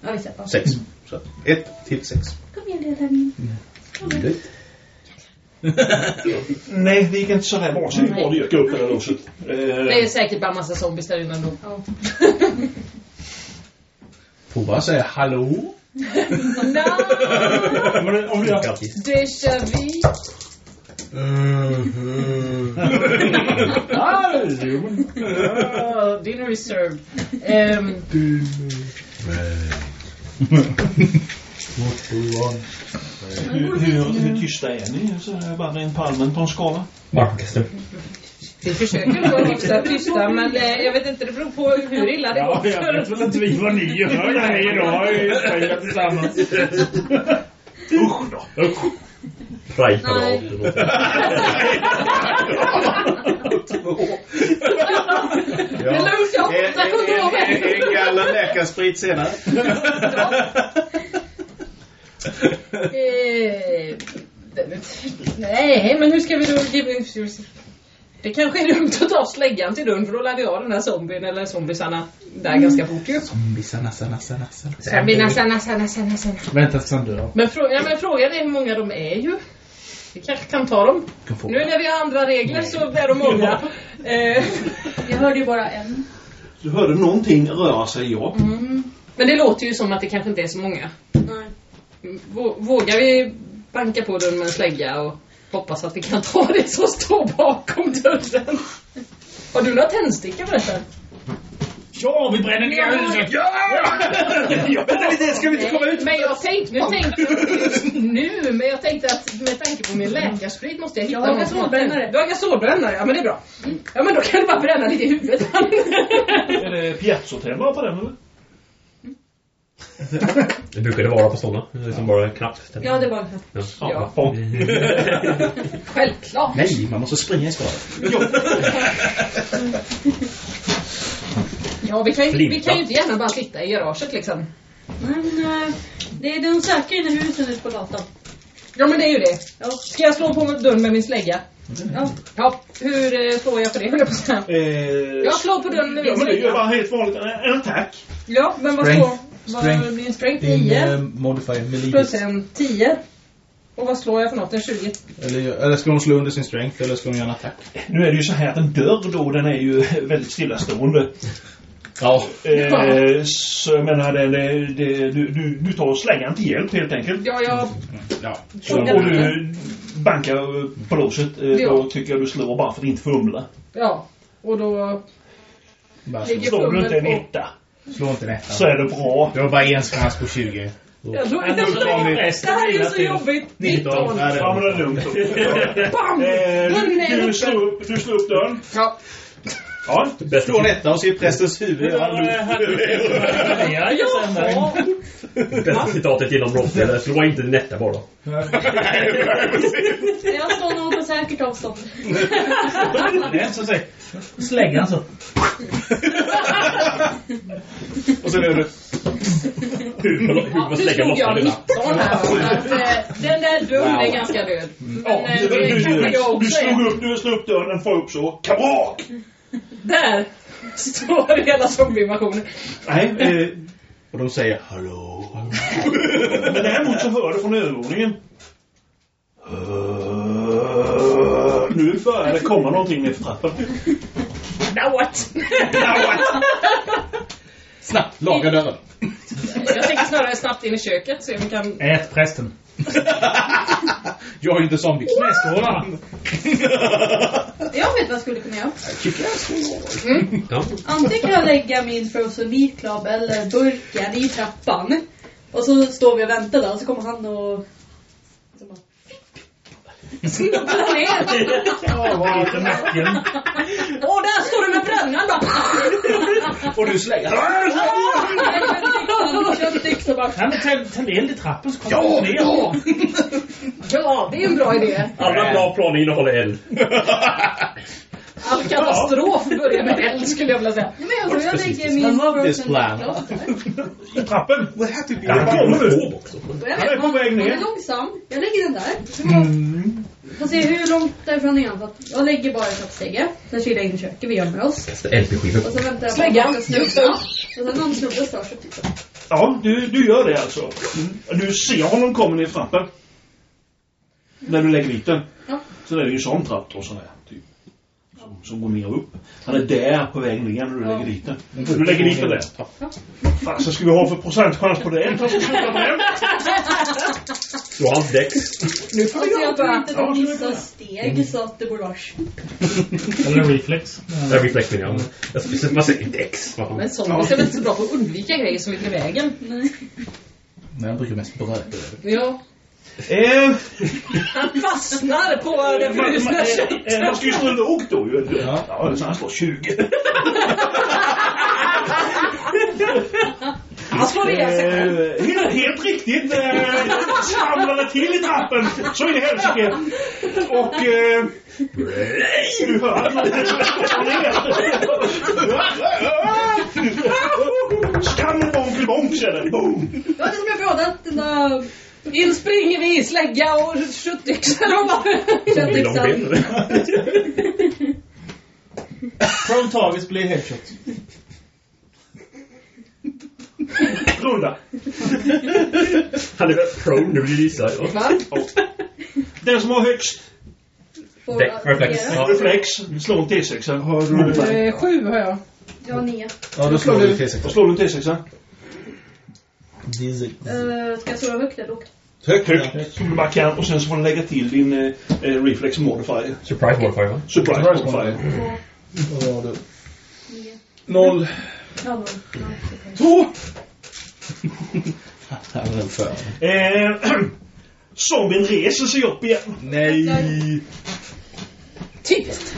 Speaker 5: Ja, visst ja.
Speaker 8: Sex. Så ett till sex.
Speaker 5: Kom igen ledaren.
Speaker 3: Nej, det gick inte så här. Så det att göka upp det där låset.
Speaker 2: Det är säkert bara massa zombies där inne ändå.
Speaker 5: Ja.
Speaker 8: Prova att säga hallå.
Speaker 2: Nej,
Speaker 6: Men om du gör...
Speaker 2: déjà vu.
Speaker 6: Ah,
Speaker 2: dinner is served. Ehm,
Speaker 3: hur, hur, hur tysta är ni? Så här, bara rent på allmänt på en skala?
Speaker 4: Markorkester.
Speaker 2: vi försöker vara hyfsat tysta men eh, jag vet inte, det beror på hur illa det
Speaker 6: Ja,
Speaker 2: går.
Speaker 6: jag vet väl inte vi vad ni gör där nere idag i tillsammans.
Speaker 3: Usch då!
Speaker 2: Är lugnt, jag har åtta kondomer.
Speaker 8: En gallon läkarsprit senare.
Speaker 2: Eh, Nej, men hur ska vi då... Det kanske är dumt att ta släggan till dörren för då lär vi av den här zombien eller zombisarna där ganska fort ju.
Speaker 8: Missa, nassa, nassa, nassa.
Speaker 2: Zombie, nassa, nassa, nassa, nassa.
Speaker 6: Vänta tills han dör.
Speaker 2: Men, frå ja, men frågan är hur många de är ju. Vi kanske kan ta dem.
Speaker 8: Kan få.
Speaker 2: Nu när vi har andra regler så är de många. Eh,
Speaker 5: Jag hörde ju bara en.
Speaker 3: Du hörde någonting röra sig, ja.
Speaker 2: men det låter ju som att det kanske inte är så många.
Speaker 5: Nej.
Speaker 2: Vå- Vågar vi banka på dörren med en slägga och hoppas att vi kan ta det som står bakom dörren? Har du några tändstickor förresten?
Speaker 6: Ja, vi bränner ner huset! Ja! Vänta lite, ska vi inte komma ut?
Speaker 2: Men jag tänkte, nu tänkte jag nu, men jag tänkte att med tanke på min läkarsprit måste jag hitta
Speaker 5: Jag har
Speaker 2: någon
Speaker 5: gasolbrännare.
Speaker 2: Du har gasolbrännare, ja men det är bra. Ja men då kan du bara bränna lite i huvudet.
Speaker 3: Är det piezotändare på den eller?
Speaker 4: Det brukar det vara på sådana. Liksom bara knappt.
Speaker 5: Ja, det var en
Speaker 4: Ja.
Speaker 2: Ja.
Speaker 3: Ja.
Speaker 2: Självklart.
Speaker 8: Nej, man måste springa i skalet.
Speaker 2: Ja, vi kan, ju, vi kan ju inte gärna bara sitta i garaget liksom.
Speaker 5: Men eh, det är de säkra inne i husen ute på gatan.
Speaker 2: Ja men det är ju det.
Speaker 5: Ja.
Speaker 2: Ska jag slå på dörren med min slägga?
Speaker 5: Ja.
Speaker 2: Ja, hur eh, slår jag på det.
Speaker 3: Eh,
Speaker 2: Jag slår på dörren med
Speaker 3: Ja,
Speaker 2: min
Speaker 3: men det är ju
Speaker 2: slägga.
Speaker 3: bara helt vanligt. En en attack.
Speaker 2: Ja, men vad
Speaker 8: Strength.
Speaker 2: Vad blir en strength?
Speaker 8: Din
Speaker 2: 10
Speaker 8: eh, modifier med
Speaker 2: plus en 10. Och vad slår jag för något? En 20?
Speaker 8: Eller, eller ska hon slå under sin strength eller ska hon göra en attack?
Speaker 3: Nu är det ju så här att en dörr då, den är ju väldigt stillastående.
Speaker 8: Ja.
Speaker 3: Eh, så jag menar, det, det, det, du, du, du tar slängaren till hjälp helt enkelt.
Speaker 2: Ja, jag...
Speaker 8: Ja.
Speaker 3: Så, och du bankar på låset. Eh,
Speaker 2: Ja.
Speaker 3: Då tycker jag du slår bara för att inte fumla.
Speaker 2: Ja. Och då ligger
Speaker 3: Slår du inte en etta
Speaker 8: Slå inte en etta.
Speaker 3: så är det bra.
Speaker 8: Det var bara en chans på 20.
Speaker 2: Ja, då,
Speaker 6: Men då slår vi
Speaker 2: det här är ju så jobbigt.
Speaker 8: 19.
Speaker 2: 19.
Speaker 8: Ja,
Speaker 3: men det
Speaker 8: är
Speaker 3: lugnt.
Speaker 2: Bam!
Speaker 3: Eh, du,
Speaker 2: öppen.
Speaker 3: du, slår upp, du slår upp dörren.
Speaker 2: Ja.
Speaker 3: Ja.
Speaker 8: Slå en etta och se prästens huvud.
Speaker 6: Ja, ja.
Speaker 4: Bästa citatet genom brottet. Slå inte netta bara.
Speaker 5: Jag står nog på säkert avstånd.
Speaker 6: Nej, så säg. Släggan så.
Speaker 8: Och sen är det...
Speaker 4: Lossnade.
Speaker 2: 19 här. Så att, eh, den där dörren är ganska död.
Speaker 3: Ja,
Speaker 2: eh,
Speaker 3: du slog upp dörren, den får upp så. Kabrak!
Speaker 2: Där står hela zombieinvasionen.
Speaker 3: Nej, eh,
Speaker 8: Och de säger hallå.
Speaker 3: men däremot så hör du från övervåningen. Nu börjar det komma någonting ner för trappan.
Speaker 2: Now what?
Speaker 8: Snabbt, laga dörren.
Speaker 2: Jag tänker snarare snabbt in i köket om vi kan...
Speaker 6: Ät prästen.
Speaker 8: Jag är inte zombie.
Speaker 6: Knäskålar.
Speaker 5: Jag vet vad jag skulle kunna göra.
Speaker 4: Ja.
Speaker 5: Antingen kan jag lägga min frozen meat club eller burken i trappan. Och så står vi och väntar där och så kommer han och... Snubblar ner.
Speaker 6: Ja, var lite nacken.
Speaker 2: Åh, där står du med brännan bara!
Speaker 8: Och du slänger.
Speaker 5: Köttyxa bara...
Speaker 6: Nej, men tänd, tänd eld i trappen så kommer ja, ner.
Speaker 2: Ja, det är en bra idé.
Speaker 4: Alla bra planer innehåller eld.
Speaker 2: All katastrof börjar med eld skulle jag vilja säga.
Speaker 5: Nej, men jag tror jag lägger
Speaker 8: I
Speaker 5: min
Speaker 8: love this plan.
Speaker 3: I trappen.
Speaker 8: Be
Speaker 3: Ja, det kommer du.
Speaker 5: Jag
Speaker 3: Han är på väg ner.
Speaker 5: är långsam. Jag lägger den där. Får se hur långt därifrån är han. För att Jag lägger bara trappsteget. Sen kilar jag in i köket, vi gömmer oss.
Speaker 4: LP-skivor.
Speaker 5: Och så väntar jag på att han ska snubba. Och sen någon snubbe stör sig typ.
Speaker 3: Ja, du, du gör det alltså. Du ser honom komma ner i trappen. När du lägger dit den.
Speaker 5: Ja.
Speaker 3: Så är det ju en sån trapp då, sån här. Som, som går ner och upp. Han är där på väg ner när du lägger dit den. Du lägger dit den där. Fan, så ska vi ha för procentchans på det? Ta så sluta på den.
Speaker 4: Slå hans däck.
Speaker 2: Nu får vi
Speaker 5: Alltså jag tror
Speaker 2: jobba.
Speaker 5: inte de missar steg så att det borde vara
Speaker 6: Eller reflex.
Speaker 4: Det är reflexen, ja. Jag ska- Man säger däcks.
Speaker 2: Men zombies är väl inte så bra på att undvika grejer som ligger i vägen?
Speaker 5: Nej.
Speaker 8: Nej, jag brukar mest bröda.
Speaker 2: Ja.
Speaker 3: Eh,
Speaker 2: Han fastnar på det
Speaker 3: man, man,
Speaker 2: frusna köttet.
Speaker 3: eh, man ska ju slå lågt då ju.
Speaker 8: Ja.
Speaker 3: Ja, så han slår 20.
Speaker 2: Han slår ihjäl sig själv.
Speaker 3: Eh, helt, helt riktigt. Eh, samlade till i trappen. Så in i helsike. Och... Eh, du hör. Skam bonk bonk säger det. Boom.
Speaker 5: Det var det som jag. Den där
Speaker 2: In springer vi, slägga och köttyxa. De bara...
Speaker 6: Prone targets blir headshot.
Speaker 3: Runda.
Speaker 4: Han är väl prone, nu gissar.
Speaker 2: Va?
Speaker 3: Den som har högst
Speaker 4: reflex. Ja.
Speaker 3: reflex slår en T6. Har du...
Speaker 2: Eh, sju har jag.
Speaker 5: Jag har nio.
Speaker 8: Ja, då slår vi T6.
Speaker 3: Vad slår du en T6?
Speaker 8: Diesel.
Speaker 5: Uh, ska jag slå högt eller lågt?
Speaker 8: Högt.
Speaker 3: Högt som du bara kan och sen så får du lägga till din eh, eh, reflex modifier.
Speaker 4: Surprise modifier, va?
Speaker 3: Surprise
Speaker 8: Surprise
Speaker 3: modifier.
Speaker 5: Två,
Speaker 8: Vad var det? Noll.
Speaker 5: Ja, noll.
Speaker 3: Två.
Speaker 8: Han för.
Speaker 3: Eh, zombien reser sig upp igen.
Speaker 8: Nej.
Speaker 2: Typiskt.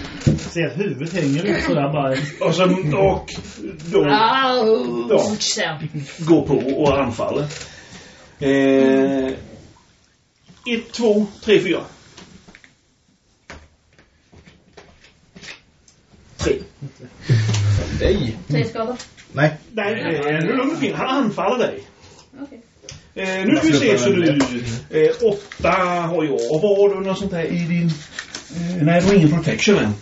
Speaker 6: Ser att huvudet hänger ut sådär bara.
Speaker 3: Och, sen, och då.
Speaker 2: Ja.
Speaker 3: går på och anfaller. Eh, ett, två, tre, fyra. Tre.
Speaker 8: Nej.
Speaker 5: Tre skada.
Speaker 8: Nej.
Speaker 3: Nej, eh, nu är det lugnt och fint. Han anfaller dig.
Speaker 5: Okej.
Speaker 3: Eh, nu ska vi se så du... Eh, åtta har jag. Och vad har du något sånt där i din... Eh, nej, du har ingen protection än.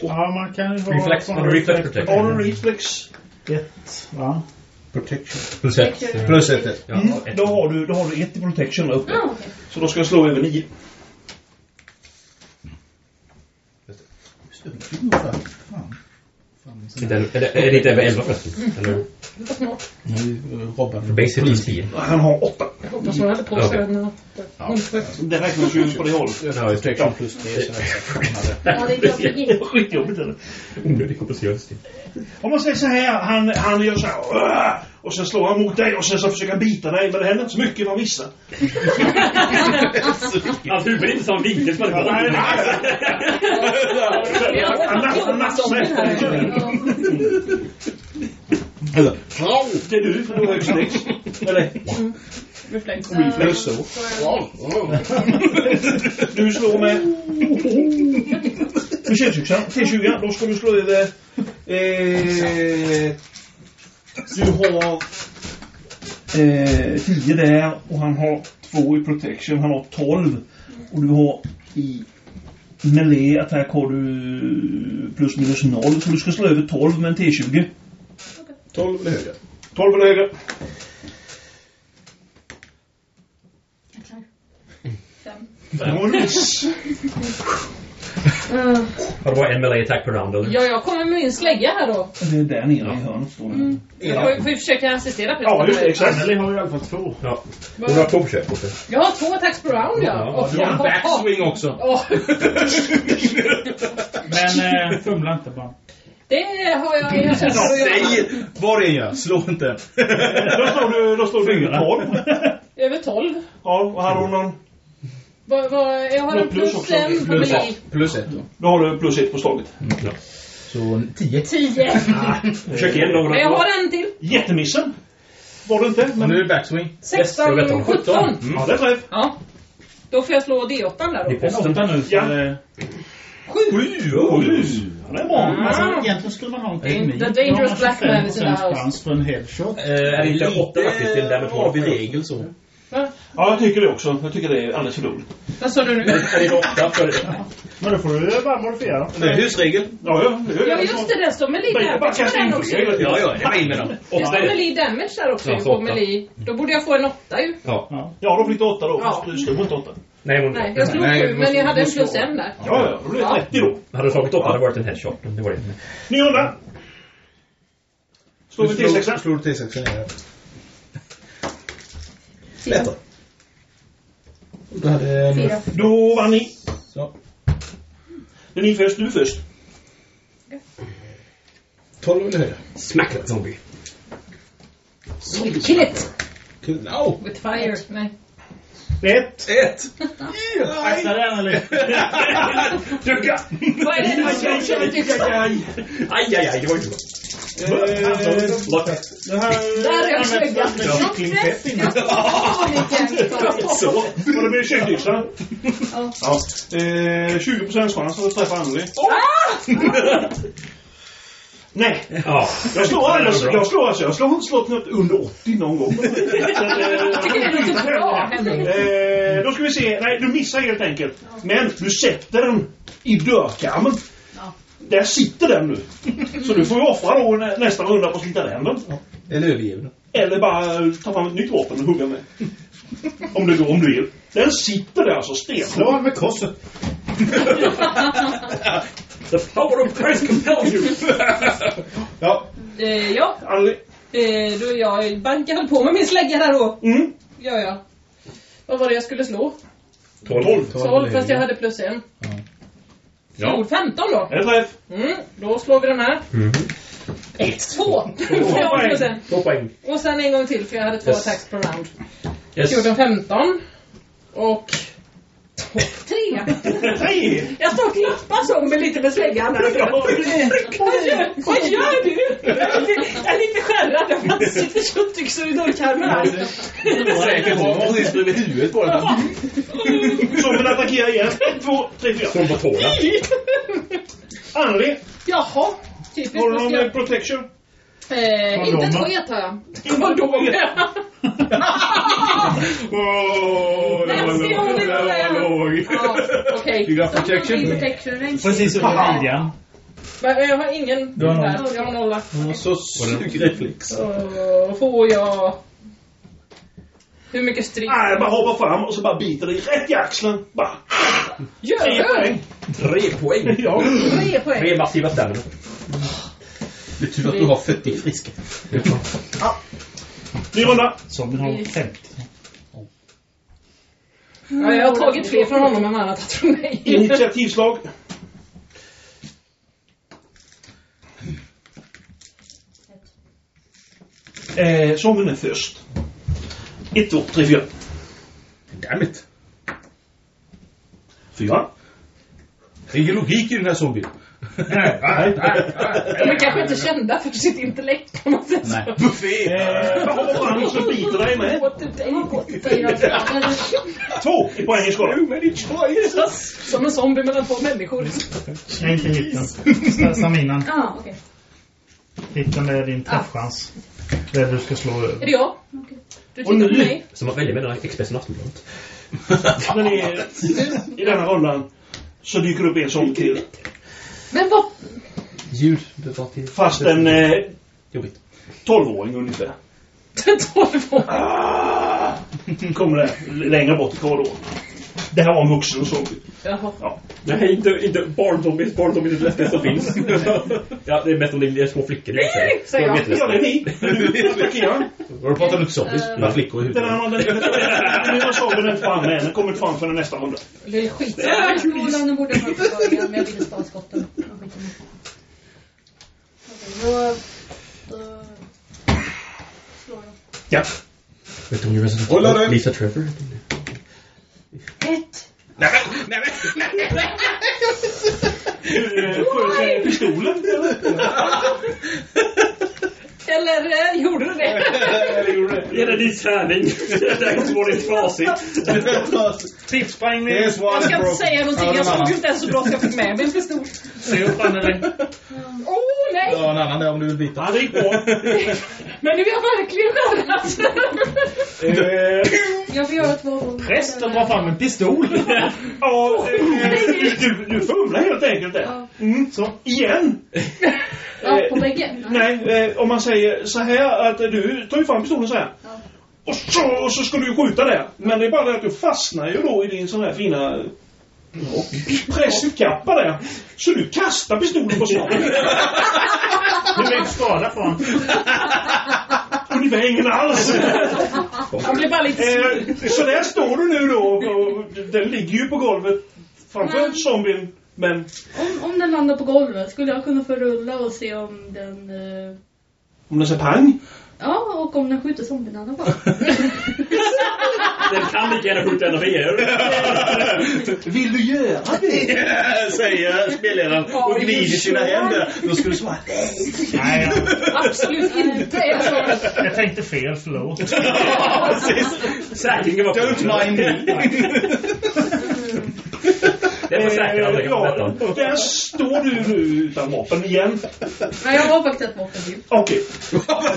Speaker 6: Ja, man kan ju ha...
Speaker 4: Reflex. Har du reflex protection?
Speaker 3: Har du reflex?
Speaker 6: Ett, va?
Speaker 8: Protection.
Speaker 4: Plus ett.
Speaker 8: Plus ett.
Speaker 4: Ja,
Speaker 3: Mm,
Speaker 4: ett.
Speaker 3: då, har du, då har du ett i protection uppe.
Speaker 5: Ja, okej.
Speaker 3: Så då ska jag slå över nio.
Speaker 8: Fan. Fan.
Speaker 4: Inte- Är det, är det inte över 11 förresten? Eller?
Speaker 8: Nej, Robban.
Speaker 4: För basic is 10.
Speaker 3: Han har åtta.
Speaker 2: Hoppas hon hade på sig en...
Speaker 3: Det räknas ju på det hållet.
Speaker 4: Ja, just det.
Speaker 8: Plus tre. så är det.
Speaker 5: Ja, det är grafisk.
Speaker 3: Skitjobbigt är det.
Speaker 4: Onödig kompensation.
Speaker 3: Om man säger så här, han, han gör så här. Och sen slår han mot dig och sen så försöker han bita dig. Men det händer inte så mycket, man missar.
Speaker 4: Hans huvud är inte samma vinkel som
Speaker 3: Nej,
Speaker 4: är
Speaker 3: nej. Efter.
Speaker 8: Eller?
Speaker 3: Det är du, för du har högst sex. Eller?
Speaker 2: Reflex.
Speaker 3: Reflex.
Speaker 8: Så.
Speaker 3: Du slår med... Med köttyxan. T20. Då ska du slå över... Eh, du har eh, 10 där och han har 2 i protection. Han har 12. Och du har i melee attack har du plus minus 0. Så du ska slå över 12 med en T20.
Speaker 8: 12 eller högre.
Speaker 3: 12 eller högre. Jag är klar. 5.
Speaker 5: 5.
Speaker 4: Har det bara en melee attack per round eller?
Speaker 2: Ja, jag kommer med min slägga här då.
Speaker 3: Det är där nere i hörnet står den. Mm.
Speaker 2: Jag får, får ju försöka assistera precis.
Speaker 3: Ja, just det. Exakt.
Speaker 6: Anneli har i alla fall två.
Speaker 4: Ja. Hon har två försök också.
Speaker 2: Jag har två attacks per round, ja.
Speaker 4: ja.
Speaker 2: Och
Speaker 8: du har en backswing har... också.
Speaker 2: Oh.
Speaker 6: Men eh, fumla inte bara.
Speaker 2: Det har jag i
Speaker 8: Säg vad det är, slå inte.
Speaker 3: Eh, då står du, då står du över 12.
Speaker 2: Över 12.
Speaker 3: Ja, och här har hon någon
Speaker 2: vad- vad- jag har en
Speaker 3: Plus
Speaker 2: plus
Speaker 3: också.
Speaker 2: en på
Speaker 8: ett. Plus ett då.
Speaker 3: Då har du plus ett på slaget.
Speaker 4: Ja.
Speaker 8: Så 10.
Speaker 2: 10.
Speaker 4: Försök igen då.
Speaker 2: Jag har en till.
Speaker 3: Jättemissen. Var det inte?
Speaker 8: Men nu är det backswing.
Speaker 2: 16,
Speaker 4: jag vet om
Speaker 2: 17.
Speaker 4: 17.
Speaker 3: Ja, det är träff.
Speaker 2: Ja. Då får jag slå D8 där då.
Speaker 4: posten.
Speaker 6: Åtta nu så
Speaker 3: Ja.
Speaker 6: det...
Speaker 3: Sju! Sju! Han är bra.
Speaker 6: Alltså, egentligen skulle man ha en teknik.
Speaker 2: The dangerous black man is in the
Speaker 6: 25%
Speaker 2: house.
Speaker 6: chans för en headshot.
Speaker 4: Eh, är det inte åtta faktiskt? Det är
Speaker 8: vi regel så.
Speaker 3: Ja, jag tycker det också. Jag tycker det är alldeles för dåligt.
Speaker 2: Vad sa du nu?
Speaker 4: Är det inte åtta för...
Speaker 6: Men då får du bara modifiera.
Speaker 8: Det är husregel.
Speaker 3: Ja, ja.
Speaker 2: Ja just det, där står melee
Speaker 3: Bara
Speaker 2: damage på den också.
Speaker 8: Ja, ja, det var in med dem.
Speaker 2: Det står melee damage där också
Speaker 4: Ja,
Speaker 2: på melee. Då borde jag få en åtta ju.
Speaker 4: Ja.
Speaker 3: Ja, då blir det åtta då.
Speaker 2: Ja.
Speaker 3: Du slog inte åtta.
Speaker 4: Nej, men...
Speaker 2: Nej, jag slog
Speaker 8: Nej,
Speaker 2: sju men jag hade en plus en där.
Speaker 3: Ja, ja. Då blir det
Speaker 2: Ja.
Speaker 3: 30 då.
Speaker 4: Hade du slagit åtta hade det varit en headshot. Det var det inte.
Speaker 3: 900. Slår vi
Speaker 8: Slår-
Speaker 3: T6.
Speaker 8: Slår du T6 ner. Bättre.
Speaker 5: Fyra.
Speaker 3: Då vann ni.
Speaker 8: Så.
Speaker 3: Är ni först, du först.
Speaker 8: 12 eller högre.
Speaker 4: Smack that zombie.
Speaker 2: Kill it!
Speaker 8: Kul. No!
Speaker 2: With fire. Nej.
Speaker 6: Ett.
Speaker 8: Ett!
Speaker 6: Akta den eller?
Speaker 3: Ducka!
Speaker 2: Vad är det känner tysta?
Speaker 3: Aj,
Speaker 4: Aj, aj, aj. Det var inte bra.
Speaker 6: Det här...
Speaker 2: Där är jag snygga.
Speaker 6: Kycklingfett innan.
Speaker 4: Så.
Speaker 3: Och det blir tjejdyxa.
Speaker 5: Ja.
Speaker 3: Ja. 20% chans att träffa Anneli. Nej,
Speaker 4: Ja.
Speaker 3: jag slår aldrig. Jag slår alltså. Jag slår slått något under 80 någon gång.
Speaker 2: Jag tycker det låter bra, Henrik.
Speaker 3: Eh, då ska vi se. Nej, du missar helt enkelt. Men du sätter den i dörrkarmen.
Speaker 5: Ja.
Speaker 3: Där sitter den nu. Så du får ju offra då nä- nästa runda på att slita den då.
Speaker 8: Eller övergiven.
Speaker 3: Eller bara eh, ta fram ett nytt vapen och hugga med. Om det går, om du vill. Den sitter där alltså
Speaker 6: Slå
Speaker 3: stenhårt.
Speaker 6: honom med korset.
Speaker 4: The power of Christ compels you.
Speaker 3: Ja,
Speaker 2: Eh, ja,
Speaker 3: Anneli.
Speaker 2: eh, då jag bankade på med min slägga där då.
Speaker 3: Mm.
Speaker 2: Gör jag. Vad var det jag skulle slå?
Speaker 4: 12.
Speaker 2: 12 fast jag hade plus en.
Speaker 4: Ja.
Speaker 2: Slog 15 då.
Speaker 3: En träff.
Speaker 2: Mm, då slår vi den här. Ett, två.
Speaker 4: Två poäng.
Speaker 2: Och sen en gång till för jag hade två
Speaker 4: Yes.
Speaker 2: attacks per round.
Speaker 4: Yes.
Speaker 2: 14, 15. Och... Tre.
Speaker 3: Tre!
Speaker 2: Jag står och klappar så med lite med släggan där. Vad gör, du? Jag är lite skärrad. Jag har sitter köttyxor i dörrkarmen här.
Speaker 8: Säkert har man precis bredvid huvudet på den.
Speaker 3: Så vill attackera igen. Ett, två, tre, fyra.
Speaker 4: Slå på tårna.
Speaker 3: Anneli,
Speaker 2: Jaha.
Speaker 3: Har du någon protection?
Speaker 2: Eh, inte ett sket har jag. Kondom.
Speaker 3: Åh,
Speaker 2: det var. Det. Ja, okej.
Speaker 8: You got protection?
Speaker 6: Precis under midjan.
Speaker 2: Men jag har ingen
Speaker 6: Du har noll.
Speaker 2: Jag har nolla.
Speaker 8: Så sugreflex.
Speaker 2: Så får jag... Hur mycket stryk?
Speaker 3: Nej, bara hoppa fram och så bara biter dig rätt i axeln. Bara.
Speaker 2: Gör
Speaker 3: Tre poäng.
Speaker 4: Tre poäng.
Speaker 3: Ja.
Speaker 2: Tre poäng.
Speaker 4: Tre massiva stamina.
Speaker 8: Det är tur att du har 40 friska.
Speaker 3: Ny runda.
Speaker 6: Zombien har 50.
Speaker 2: Ja, jag har tagit fler från honom än han har tagit från mig.
Speaker 3: Initiativslag. Eh, sången är först. Ett, två, tre, fyra.
Speaker 8: Damn it.
Speaker 3: Fyra.
Speaker 8: Det är ingen logik i den här zombien.
Speaker 2: De är kanske inte kända för sitt intellekt kan man säga
Speaker 6: Nej.
Speaker 8: Buffé!
Speaker 3: Eh, hoppa fram och så biter dig med. Två i poäng i skalan.
Speaker 2: Som en zombie mellan två människor.
Speaker 6: Jag inte hitten.
Speaker 5: Ja, okej.
Speaker 6: Hitten är din träffchans. Det du ska slå över.
Speaker 2: Är det jag? Du tittar på mig.
Speaker 4: Som att välja mellan Expressen och Aftonbladet.
Speaker 3: När ni är i denna rundan så dyker det upp en sång till.
Speaker 2: Men vad...
Speaker 8: Ljud. Det var till...
Speaker 3: Fast en eh,
Speaker 8: Jobbigt.
Speaker 3: 12-åring ungefär.
Speaker 2: Tolv år.
Speaker 3: Ah! Kommer det längre bort i korridoren. Det här var en vuxen zombie.
Speaker 2: Jaha.
Speaker 3: Ja.
Speaker 4: Nej, inte, inte barnzombies. Barnzombies är det lättaste som finns. ja, det är mest om det är små flickor.
Speaker 2: Nej, säger jag.
Speaker 3: Ja, det är ni.
Speaker 8: Har du pratat om zombies? Med flickor i
Speaker 3: Den
Speaker 8: huvudet.
Speaker 3: här den, den zombien är inte fram än. Den kommer inte fram förrän nästa.
Speaker 2: Lill skit.
Speaker 5: Skolan borde ha från början, men jag ville spara skotten. Jag i det. Okej, då... Då... Slår jag.
Speaker 3: Ja.
Speaker 4: Vet du om Resident
Speaker 8: den.
Speaker 4: Lisa Trevor?
Speaker 5: Ett!
Speaker 8: Nej men, nej men, nej
Speaker 3: Du eh, sköt med pistolen. Eller?
Speaker 2: Eller eh, gjorde du det?
Speaker 3: gjorde det.
Speaker 4: Din tärning. Var det trasigt.
Speaker 6: Tippsprängning.
Speaker 8: Here's one
Speaker 2: Jag ska inte
Speaker 8: broken-
Speaker 2: säga någonting.
Speaker 8: Ja,
Speaker 2: Jag såg ju inte ens så bra så jag fick med mig en pistol.
Speaker 6: Se upp Anneli.
Speaker 2: Åh nej!
Speaker 8: Ja, en annan där om du vill byta.
Speaker 3: Ja, det gick bra.
Speaker 2: Men nu är jag verkligen skärrad.
Speaker 3: Eh,
Speaker 5: Jag får göra två
Speaker 6: Prästen drar fram en pistol.
Speaker 3: ja, eh, du, du fumlar helt enkelt där. Mm, så, igen.
Speaker 5: Ja,
Speaker 3: Eh,
Speaker 5: på bägge?
Speaker 3: Nej, eh, om man säger så här att du tar ju fram pistolen så här.
Speaker 5: Ja.
Speaker 3: Och så, och så ska du ju skjuta där. Men det är bara det att du fastnar ju då i din sån här fina prästkappa där. Så du kastar pistolen på slaget.
Speaker 6: Hur mycket skada får han?
Speaker 3: Ungefär ingen alls.
Speaker 2: Han blir bara lite...
Speaker 3: Eh, så där står du nu då. Och den ligger ju på golvet framför
Speaker 5: Men-
Speaker 3: zombien. Men
Speaker 5: Om, om den landar på golvet, skulle jag kunna få rulla och se om den... eh,
Speaker 3: om den säger pang.
Speaker 5: Ja, och om den skjuter zombien i alla fall.
Speaker 4: Den kan lika gärna skjuta en av er.
Speaker 3: Vill du göra det?
Speaker 8: Säger spelledaren och gnider sina händer. Då ska du svara
Speaker 6: Nej, jag,
Speaker 2: Absolut inte
Speaker 6: jag tänkte fel. Förlåt.
Speaker 4: Säkringen var
Speaker 8: Don't mind me.
Speaker 4: Det är för säkert att
Speaker 3: Eh,
Speaker 4: jag kan
Speaker 3: ja,
Speaker 4: berätta.
Speaker 3: där står du nu utan vapen igen.
Speaker 5: Nej, jag har faktiskt ett vapen till.
Speaker 3: Okej.
Speaker 4: Vad är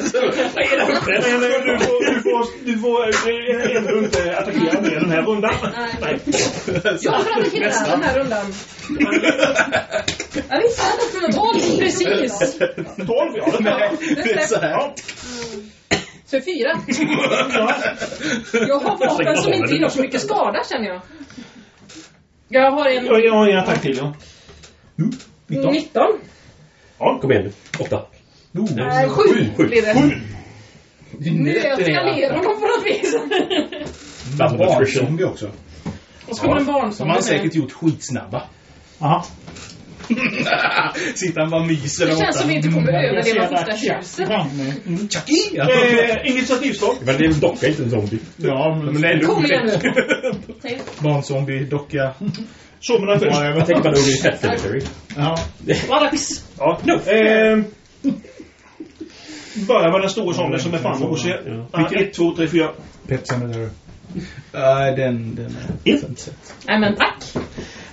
Speaker 4: det för press?
Speaker 3: Eh, du får, du får, du får eh, ändå inte attackera mer den här rundan.
Speaker 5: Nej.
Speaker 2: Jag får attackera den här rundan.
Speaker 5: Jag visste att det skulle vara
Speaker 2: 12 precis.
Speaker 3: 12, ja. bra.
Speaker 8: Det är så här.
Speaker 3: Ja.
Speaker 2: Så fyra. Jag har vapen som inte gör så mycket skada känner jag. Jag har en
Speaker 3: Jag har en attack till, ja.
Speaker 2: 19.
Speaker 4: Kom igen nu. Åtta.
Speaker 2: Nej, sju blir det.
Speaker 3: Sju.
Speaker 2: Nu är jag ner honom på något vis.
Speaker 4: Attrition.
Speaker 8: Barnzombie också.
Speaker 2: Och så kommer en barn
Speaker 8: De har säkert gjort skitsnabba.
Speaker 6: Jaha.
Speaker 8: Sitter han bara myser
Speaker 2: Det känns som vi inte kommer
Speaker 6: ser
Speaker 2: överleva första huset.
Speaker 6: framme.
Speaker 8: Chucky!
Speaker 3: Eh, initiativslag.
Speaker 4: Men det är en docka, inte en zombie.
Speaker 6: Ja,
Speaker 8: Men
Speaker 6: men
Speaker 8: det är ändå
Speaker 2: Kom igen nu.
Speaker 8: Barnzombie, docka.
Speaker 3: Sommarna först.
Speaker 4: Jag tänker bara Ogre Pet Cemetery.
Speaker 6: Ja.
Speaker 2: Valax.
Speaker 3: Ja. Eh, börjar med den stora zombien som är framme hos er. Ja, ett, två, tre, fyra.
Speaker 6: Pet Cemetery.
Speaker 8: Nej, den... den är...
Speaker 3: Ett.
Speaker 2: Nej men tack.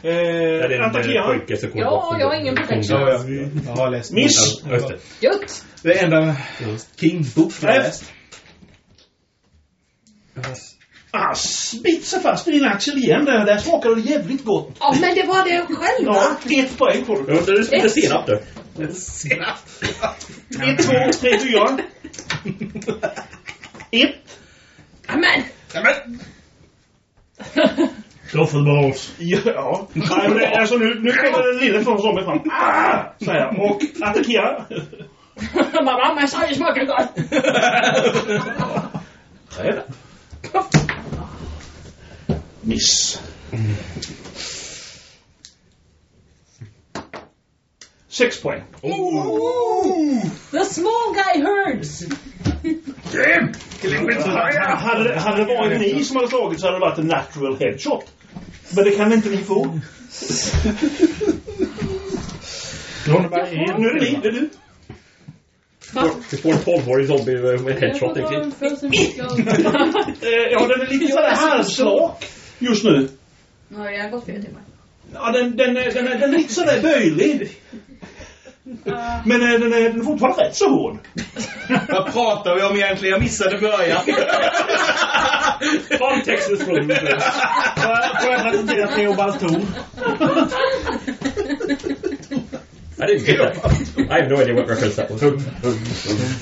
Speaker 3: Eh,
Speaker 4: Där är pojke som kommer
Speaker 2: Ja, jag har ingen protection.
Speaker 8: Ja, ja. Jag har läst.
Speaker 3: Miss.
Speaker 4: Ja, just det.
Speaker 2: Gött.
Speaker 8: Det enda King Book jag har läst.
Speaker 3: Ah, bit sig fast i din axel igen där. Där smakar det jävligt gott.
Speaker 2: Ja men det var det själv
Speaker 3: Ja, ett poäng får du.
Speaker 4: Ja, det är lite
Speaker 2: Ett.
Speaker 4: senap du.
Speaker 3: Ett, två, tre, fyra. Ett.
Speaker 2: Amen.
Speaker 6: Go for the balls.
Speaker 3: Ja. Nej, men det, alltså nu, nu kommer den lille från zombien fram. Ah! Säger jag. Och attackerar.
Speaker 2: Mamma, men sa det smakar gott.
Speaker 3: Träd. Miss. Sex poäng.
Speaker 2: The small guy hurts.
Speaker 3: Hade, det- hade det varit ni som hade slagit så hade det varit en natural headshot. Men det kan inte ni få. Nu är det ni, det är du.
Speaker 4: Du får en 12-årig zombie med headshot egentligen.
Speaker 3: Eh, ja, den är lite sådär halvslak just nu.
Speaker 5: Ja, jag har gått fyra timmar.
Speaker 3: Ja, den, den, är, den, den är lite sådär böjlig. Men eh, den är, den är fortfarande rätt så hård.
Speaker 8: Vad pratar vi om egentligen? Jag missade början.
Speaker 4: Från
Speaker 6: Får jag- får jag presentera Theobald Thor?
Speaker 4: I didn't get that. I have no idea what reference that was.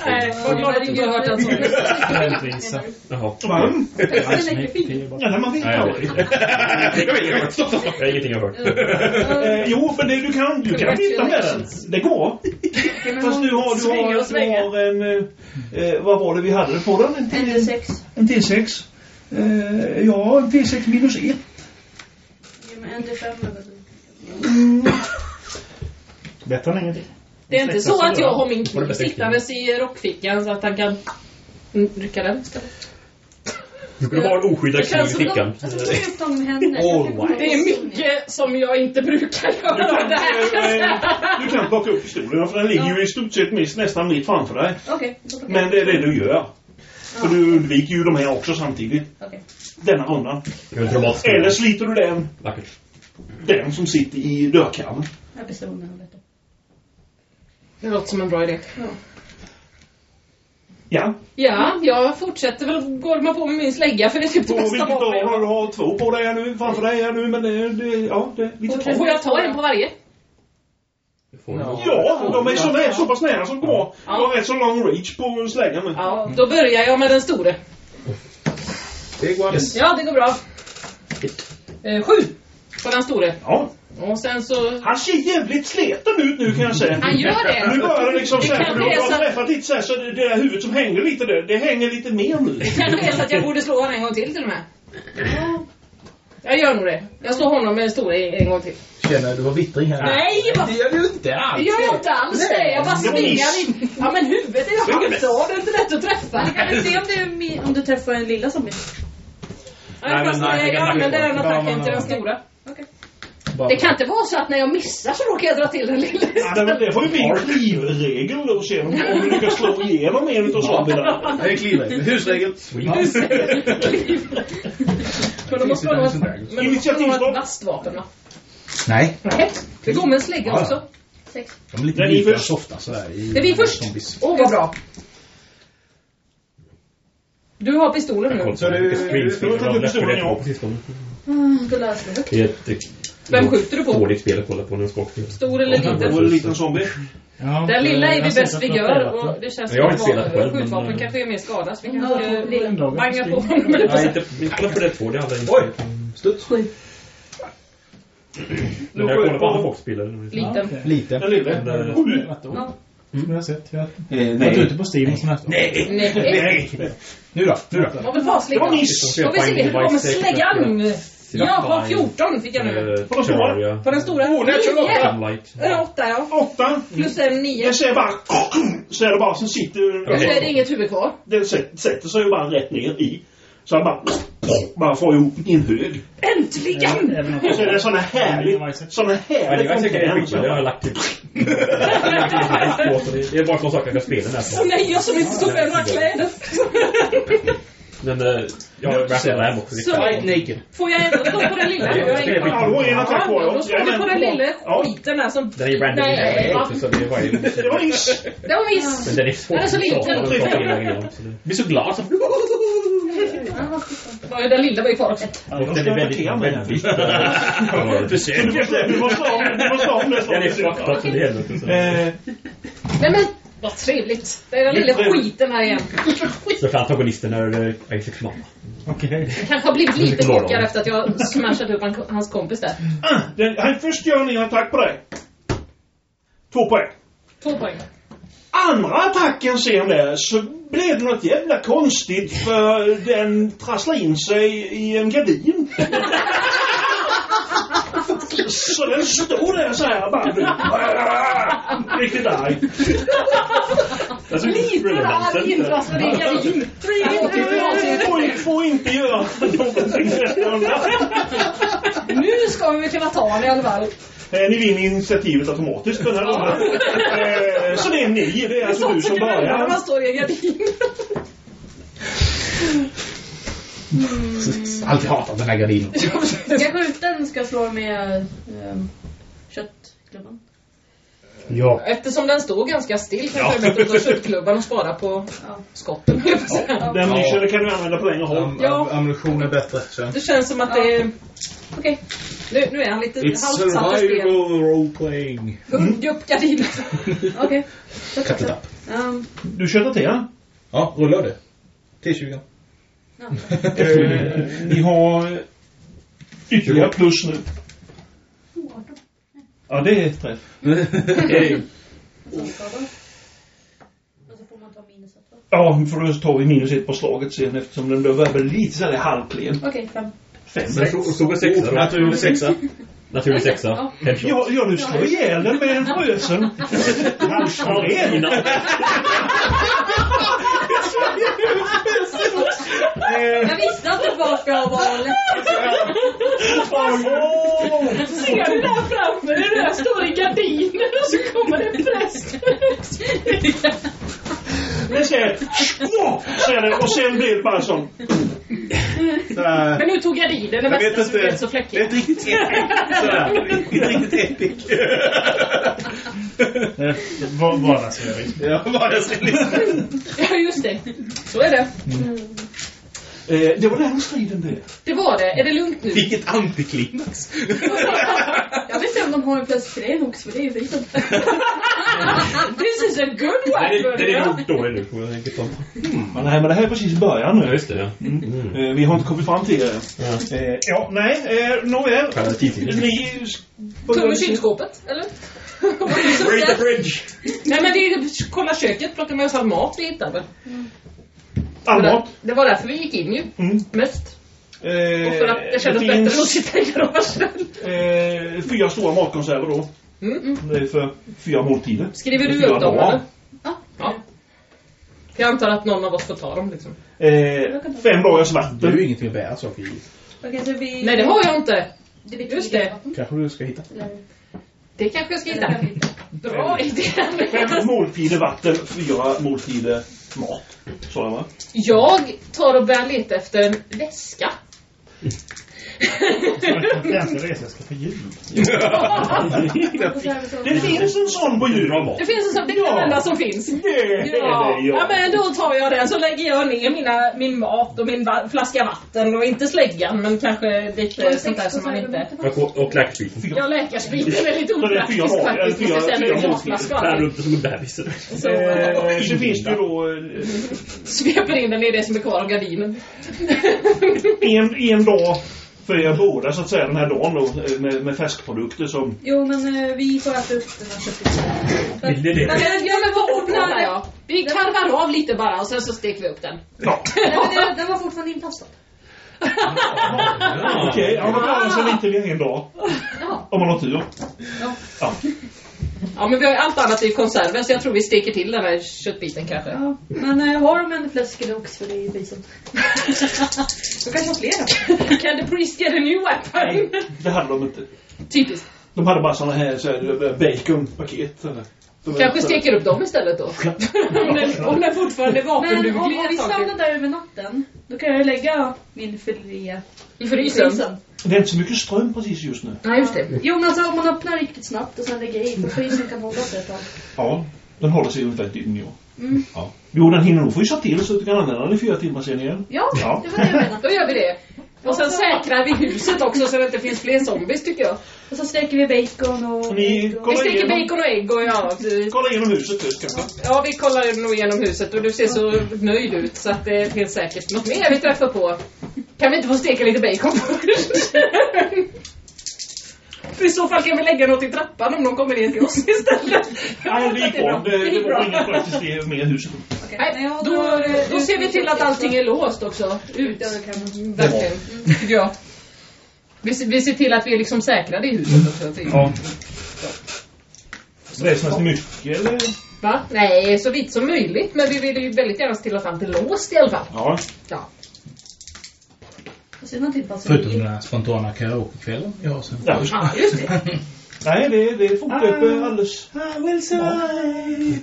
Speaker 2: Nej, vad glad att du inte har hört den sången.
Speaker 6: Rättvisa.
Speaker 4: Jaha.
Speaker 3: Man,
Speaker 6: Theobald.
Speaker 3: ja, när man
Speaker 4: jag. Jag hört. Stopp, stopp, stopp. Jag har ingenting hört.
Speaker 3: Eh, jo, men det, du kan, du kan titta med den. Det går. Fast du har, du har, har en... eh, Eh, vad var det vi hade på den? En,
Speaker 5: En till sex.
Speaker 3: en T6. Eh, ja, en T6 minus 1.
Speaker 5: Ge mig En till fem eller
Speaker 6: Bättre än ingenting.
Speaker 2: Det är inte så att jag har min kniv sittandes i rockfickan så att han kan rycka den istället.
Speaker 4: Du skulle ha en oskyddad kniv i fickan.
Speaker 2: Det är mycket som jag inte brukar
Speaker 3: Du
Speaker 2: göra.
Speaker 3: kan,
Speaker 2: Det här kan säga.
Speaker 3: du kan plocka upp pistolen för den ligger ju i stort sett mitt, nästan mitt framför dig.
Speaker 5: Plockar
Speaker 3: Men det är det du gör. För du undviker ju de här också samtidigt.
Speaker 5: Okej.
Speaker 3: Denna rundan. Eller sliter du den,
Speaker 4: Vackert.
Speaker 3: den som sitter i dörrkarmen.
Speaker 5: Jag bestämmer mig.
Speaker 2: Det låter som en bra idé.
Speaker 3: Ja.
Speaker 2: Ja, jag fortsätter väl gorma på med min slägga för det är typ det
Speaker 3: På
Speaker 2: bästa vapen jag
Speaker 3: har du
Speaker 2: har.
Speaker 3: två på dig här nu, framför dig här nu, men det, det ja, det är lite
Speaker 2: Får jag ta en på varje?
Speaker 4: Det.
Speaker 3: Ja, de är så, nära, så pass nära som går.
Speaker 2: Ja.
Speaker 3: Du har rätt så lång reach på släggan med.
Speaker 2: Ja, då börjar jag med den store.
Speaker 8: Det går alldeles.
Speaker 2: Ja, det går bra. Eh, sju på den store.
Speaker 3: Ja.
Speaker 2: Och sen så...
Speaker 3: Han ser jävligt sleten ut nu kan jag säga.
Speaker 2: Han gör det.
Speaker 3: Nu börjar det liksom
Speaker 2: Det
Speaker 3: så här, för du
Speaker 2: så
Speaker 3: har träffat lite så här, så det det där huvudet som hänger lite där, det hänger lite mer nu.
Speaker 2: Kanske är så att jag borde slå honom en gång till till och med. Jag gör nog det. Jag slår honom med den stora en gång till.
Speaker 8: Känner du har vittring här?
Speaker 2: Nej, vad
Speaker 8: Det gör du inte alls.
Speaker 2: Det gör jag inte alls det. Jag bara
Speaker 3: det
Speaker 2: svingar
Speaker 3: miss.
Speaker 2: i... Ja men huvudet är ju halvt av. Det är inte lätt att träffa.
Speaker 5: Kan du se om, det är, mi- om du träffar en lilla zombie?
Speaker 2: Nej,
Speaker 4: men
Speaker 2: fast
Speaker 4: nej,
Speaker 2: jag,
Speaker 4: det
Speaker 2: jag använder
Speaker 4: jag
Speaker 2: den attacken
Speaker 6: Ja,
Speaker 2: till
Speaker 6: men-
Speaker 2: den stora.
Speaker 8: Bara-
Speaker 2: Det kan inte vara så att när jag missar så råkar jag dra till den lilla.
Speaker 3: Ja, det, det får ju bli en klivregel då se om, du lyckas slå igenom en utav zombierna.
Speaker 8: Det är klivregel. Husregel.
Speaker 2: Men då måste man ha ett, men då måste man ha
Speaker 3: Initiativstopp.
Speaker 2: ett vasst vapen va?
Speaker 8: Nej.
Speaker 2: Nej, det går med en slägga
Speaker 8: Ja,
Speaker 2: också.
Speaker 5: Sex.
Speaker 8: De är lite
Speaker 3: Det är
Speaker 8: och
Speaker 3: först.
Speaker 8: softa sådär. i-
Speaker 2: Det är vi först. Åh vad bra. Du har pistolen nu.
Speaker 8: Så du-
Speaker 3: du har
Speaker 4: Left 4
Speaker 3: pistolen,
Speaker 4: Dead
Speaker 3: ja.
Speaker 4: 2 på sistone.
Speaker 5: Då läser jag högt.
Speaker 4: Det
Speaker 2: Vem skjuter du på?
Speaker 4: dåligt spel att kolla på när skåk
Speaker 2: Stor eller
Speaker 3: Det var
Speaker 2: liten?
Speaker 3: en liten zombie.
Speaker 6: Ja,
Speaker 2: Den lilla är vi
Speaker 6: ser
Speaker 2: bäst vi gör och
Speaker 6: det.
Speaker 2: det känns
Speaker 4: Jag
Speaker 2: som
Speaker 4: inte
Speaker 2: att skjutvapen
Speaker 4: men-
Speaker 2: kanske är mer skada så vi
Speaker 5: Ja,
Speaker 2: kanske
Speaker 5: lilla.
Speaker 2: ska banga på honom.
Speaker 4: Nej, inte inte kolla på det 2. Det hade jag
Speaker 8: Oj!
Speaker 4: inte.
Speaker 8: Studs.
Speaker 4: Jag kollar på andra folk spelar.
Speaker 2: Liten.
Speaker 6: Ja, okej.
Speaker 8: Lite.
Speaker 3: Den.
Speaker 4: Men, eh,
Speaker 3: Sju.
Speaker 6: Rätt ord.
Speaker 5: Ja.
Speaker 6: Som jag har sett. Jag har
Speaker 3: Eh,
Speaker 6: varit ute på Steam och sånt här.
Speaker 8: Nej.
Speaker 2: Nej.
Speaker 3: Nej.
Speaker 8: Nu då? Nu då?
Speaker 2: Vad vill fasligt
Speaker 3: Det var
Speaker 2: då?
Speaker 3: miss.
Speaker 2: Får vi se hur det går med släggan. Jag har 14 fick jag nu.
Speaker 3: På den stora?
Speaker 2: På den stora.
Speaker 3: Åh, nej, kör.
Speaker 4: Sunlight.
Speaker 2: En åtta ja.
Speaker 3: Åtta.
Speaker 2: Plus en nio.
Speaker 3: Jag ser bara... Så är det bara som sitter...
Speaker 2: Och så är det inget huvud kvar.
Speaker 3: Den sätter, sig ju bara rätt ner i. Så han bara... Bara får ihop i en hög.
Speaker 2: Äntligen!
Speaker 3: Och så är det såna härligt... Såna
Speaker 4: det
Speaker 3: härligt
Speaker 4: var säkert en
Speaker 3: fontän.
Speaker 4: skitbra. Det har jag lagt till. Jag har lagt det- Det är bara två saker jag kan spela den här
Speaker 2: nej, jag som inte stod för några kläder.
Speaker 4: Men eh, jag har värt en ram också.
Speaker 2: Så.
Speaker 8: Fight naked.
Speaker 2: Får jag ändå slå på den lilla? Jag har ingen
Speaker 3: Ja, du har en attack kvar, ja.
Speaker 2: Då slår du på den lilla
Speaker 3: Ja.
Speaker 2: skiten där som...
Speaker 4: Den är ju random
Speaker 2: Nej,
Speaker 4: också, så det var ju...
Speaker 3: Det var miss.
Speaker 2: Det var miss.
Speaker 4: Men den är svår.
Speaker 2: Den är så liten.
Speaker 4: den
Speaker 8: Jag blir så glad.
Speaker 2: Ja, Den lilla var ju kvar också.
Speaker 3: Ja,
Speaker 4: Och den är väldigt... väldigt
Speaker 3: Du måste, du måste ha ha nästa
Speaker 4: Den är fucked up är helvete.
Speaker 3: Eh,
Speaker 2: Nej men, vad trevligt. Det är den lilla skiten här igen.
Speaker 4: Så för antagonisten är eh, Isaacs mamma.
Speaker 6: Okej.
Speaker 2: Jag kanske har blivit lite chockad efter att jag smashade upp han, hans kompis där.
Speaker 3: ah, den, han först gör ni attack på dig. Två poäng.
Speaker 2: Två poäng.
Speaker 3: Andra attacken sen där så blev det något jävla konstigt för den trasslade in sig i en gardin. så den stod där så här bara. Riktigt arg.
Speaker 2: Lite arg intrasslad i en gardin.
Speaker 3: Får, får inte göra någonting.
Speaker 2: Nu ska vi kunna ta honom i alla fall.
Speaker 3: Eh, Ni vinner initiativet automatiskt den här rundan. Eh, Så det är ni, det är alltså du som
Speaker 2: När
Speaker 3: börjar.
Speaker 2: man står i en gardin.
Speaker 8: Alltid hatat den här gardinen.
Speaker 5: Ska jag skjuta den ska jag slå med um, köttklubban.
Speaker 8: Ja.
Speaker 2: Eftersom den står ganska still kanske är bättre att ta köttklubban och spara på
Speaker 5: Ja.
Speaker 2: skotten. jag säga.
Speaker 3: Den nyckeln kan du använda på längre håll.
Speaker 2: Ja.
Speaker 8: am- Ammunition är bättre. Så.
Speaker 2: Det känns som att det är... Okej. Nu, nu är han lite
Speaker 8: It's
Speaker 2: halvt satt spel.
Speaker 8: survival role playing.
Speaker 2: Hugg upp gardinen.
Speaker 5: Okej.
Speaker 8: Cut it up.
Speaker 5: Um,
Speaker 3: Du köttar till han.
Speaker 8: Ja, rullar det. T20.
Speaker 3: Eh, Ni har ytterligare plus nu.
Speaker 5: 18.
Speaker 3: Ja, det är ett träff.
Speaker 5: Så så va?
Speaker 3: Ja, för då tar vi minus ett på slaget sen eftersom den börjar bli lite sådär halvklen.
Speaker 5: Okej, fem.
Speaker 3: Fem.
Speaker 4: Men stod en sexa då?
Speaker 8: Naturlig sexa.
Speaker 4: Naturlig sexa.
Speaker 5: Ja.
Speaker 4: Headshot.
Speaker 3: Ja, ja, du slår ihjäl den med en frösen halsren.
Speaker 5: Jag visste att var ska vara lätt.
Speaker 2: Ser du där framme? Det där står i gardinen och så kommer det en präst.
Speaker 3: Det! Säger det. Och sen blir det bara sån...
Speaker 2: Men nu tog jag i det, det
Speaker 8: Jag vet
Speaker 2: mesta så så
Speaker 8: Det är
Speaker 2: fläckigt.
Speaker 8: inte riktigt epic. Sådär. Inte riktigt epic.
Speaker 6: Eh, va- Vardagsrealism.
Speaker 8: Ja, vardagsrealism.
Speaker 2: Ja, just det. Så är det.
Speaker 3: Eh, det var den striden det.
Speaker 2: Det var det. Är det lugnt nu?
Speaker 8: Vilket antiklimax.
Speaker 5: Jag vet inte om de har en fläskfilé också, för det är ju biten.
Speaker 2: This is a good
Speaker 4: Det
Speaker 2: one,
Speaker 4: är, det är nog dåligt nu. Jag tänker på.
Speaker 3: Men, nej, men det här är precis början
Speaker 4: Ja,
Speaker 3: nu.
Speaker 4: just det. Ja.
Speaker 3: Eh, vi har inte kommit fram till det.
Speaker 4: Ja.
Speaker 3: Eh, ja, nej. Eh, Nåväl.
Speaker 2: I kylskåpet, eller?
Speaker 4: Read the bridge!
Speaker 2: Nej men vi kolla köket, plocka med oss all mat vi hittade.
Speaker 3: All mat.
Speaker 2: Det var därför vi gick in ju.
Speaker 3: Mm.
Speaker 2: Mest.
Speaker 3: Eh,
Speaker 2: Och för att det kändes
Speaker 3: finns,
Speaker 2: bättre att sitta i garagen.
Speaker 3: Eh, fyra stora matkonserver då.
Speaker 2: Mm.
Speaker 3: Det är för fyra måltider.
Speaker 2: Skriver du upp dem eller?
Speaker 5: Ja.
Speaker 2: Ja. Jag antar att någon av oss får ta dem liksom.
Speaker 3: Eh, fem dagars
Speaker 8: Du har
Speaker 3: vatten.
Speaker 8: ju ingenting att bära saker i.
Speaker 5: Vi...
Speaker 2: Nej det har jag inte.
Speaker 5: det
Speaker 2: Just det.
Speaker 5: vatten.
Speaker 8: Kanske du ska hitta.
Speaker 2: Det kanske jag ska hitta. Bra idé.
Speaker 3: Fem måltider vatten, fyra måltider mat. Så va?
Speaker 2: Jag tar och börjar leta efter en väska.
Speaker 6: Ska jul.
Speaker 3: Det finns en sån på julen.
Speaker 2: Det finns en sån, det är den enda som finns. Ja. men då tar jag den så lägger jag ner mina, min mat och min flaska vatten och inte släggan men kanske lite sånt där som man inte...
Speaker 4: Och, och läkspiten.
Speaker 2: Ja, läkarspriten är lite
Speaker 3: Så det är fyra
Speaker 2: faktiskt. allting.
Speaker 4: runt det som en bebis. eller?
Speaker 2: Så
Speaker 3: Eh, finns det ju då
Speaker 2: sveper in den i det som är kvar av gardinen.
Speaker 3: en, en dag för er båda så att säga den här dagen då med, med färskprodukter som...
Speaker 5: Jo, men eh, vi får äta upp den här köttet.
Speaker 4: Vill ni det?
Speaker 2: Ja, men, ja, men vad ordnar jag? Vi karvar av lite bara och sen så steker vi upp den.
Speaker 3: Ja,
Speaker 5: Nej, men det- Den var fortfarande inplastad.
Speaker 3: okej. ja, man klarar sig lite vid en dag. Om man har tur.
Speaker 5: Ja.
Speaker 3: Ja.
Speaker 2: Ja, men vi har ju allt annat i konserven så jag tror vi steker till den här köttbiten kanske.
Speaker 5: Ja, men eh, har de en fläsk eller oxfilé i bisen? Då kanske har flera.
Speaker 2: Can the priest get a new weapon?
Speaker 3: Det hade de inte.
Speaker 2: Typiskt.
Speaker 3: De hade bara såna här så här, baconpaket. eller. De är-
Speaker 2: Kanske steker upp dem istället då. om, den, om den fortfarande är
Speaker 5: Men om,
Speaker 2: vapenduglig
Speaker 5: om vi stannar där över natten, då kan jag lägga min filé
Speaker 2: I frysen.
Speaker 3: Det är inte så mycket ström precis just nu.
Speaker 2: Nej, just det.
Speaker 5: Jo, men alltså om man öppnar riktigt snabbt och sen lägger i, för frysen kan hålla sig ett tag.
Speaker 3: Ja, den håller sig ungefär ett dygn år.
Speaker 5: Mm.
Speaker 3: Ja. Jo, den hinner nog frysa till så att du kan använda den i fyra timmar sen igen.
Speaker 5: Ja,
Speaker 3: Ja.
Speaker 5: det var det jag menade.
Speaker 2: Då gör vi det. Och sen säkrar vi huset också så att det inte finns fler zombies tycker jag.
Speaker 5: Och så steker vi bacon och...
Speaker 3: Ni
Speaker 5: och-
Speaker 2: Vi steker
Speaker 3: igenom,
Speaker 2: bacon och ägg och ja. vi-
Speaker 3: kolla igenom huset först kanske.
Speaker 2: Ja, vi kollar nog igenom huset och du ser så nöjd ut så att det finns säkert något mer vi träffar på. Kan vi inte få steka lite bacon först? För i så fall kan vi lägga något i trappan om någon kommer ner till oss istället.
Speaker 3: Nej, det gick bra. Det, det var inget praktiskt i- med huset.
Speaker 5: Okej,
Speaker 2: Nej, då,
Speaker 5: drar,
Speaker 2: då
Speaker 5: eh,
Speaker 2: ser vi till att allting är låst också. Ut. Verkligen. Tycker jag. Vi, ser- vi ser till att vi är liksom säkrade i huset också. typ.
Speaker 3: Ja. Räknas det mycket eller?
Speaker 2: Va? Nej, så vitt som möjligt. Men vi vill ju väldigt gärna se till att allt är låst i alla fall.
Speaker 3: Ja.
Speaker 2: Ja.
Speaker 8: Förutom den här spontana karaokekvällen jag har sen.
Speaker 3: ja.
Speaker 2: Ja, just det.
Speaker 3: Nej, det, det fortlöper alldeles...
Speaker 8: I will survive.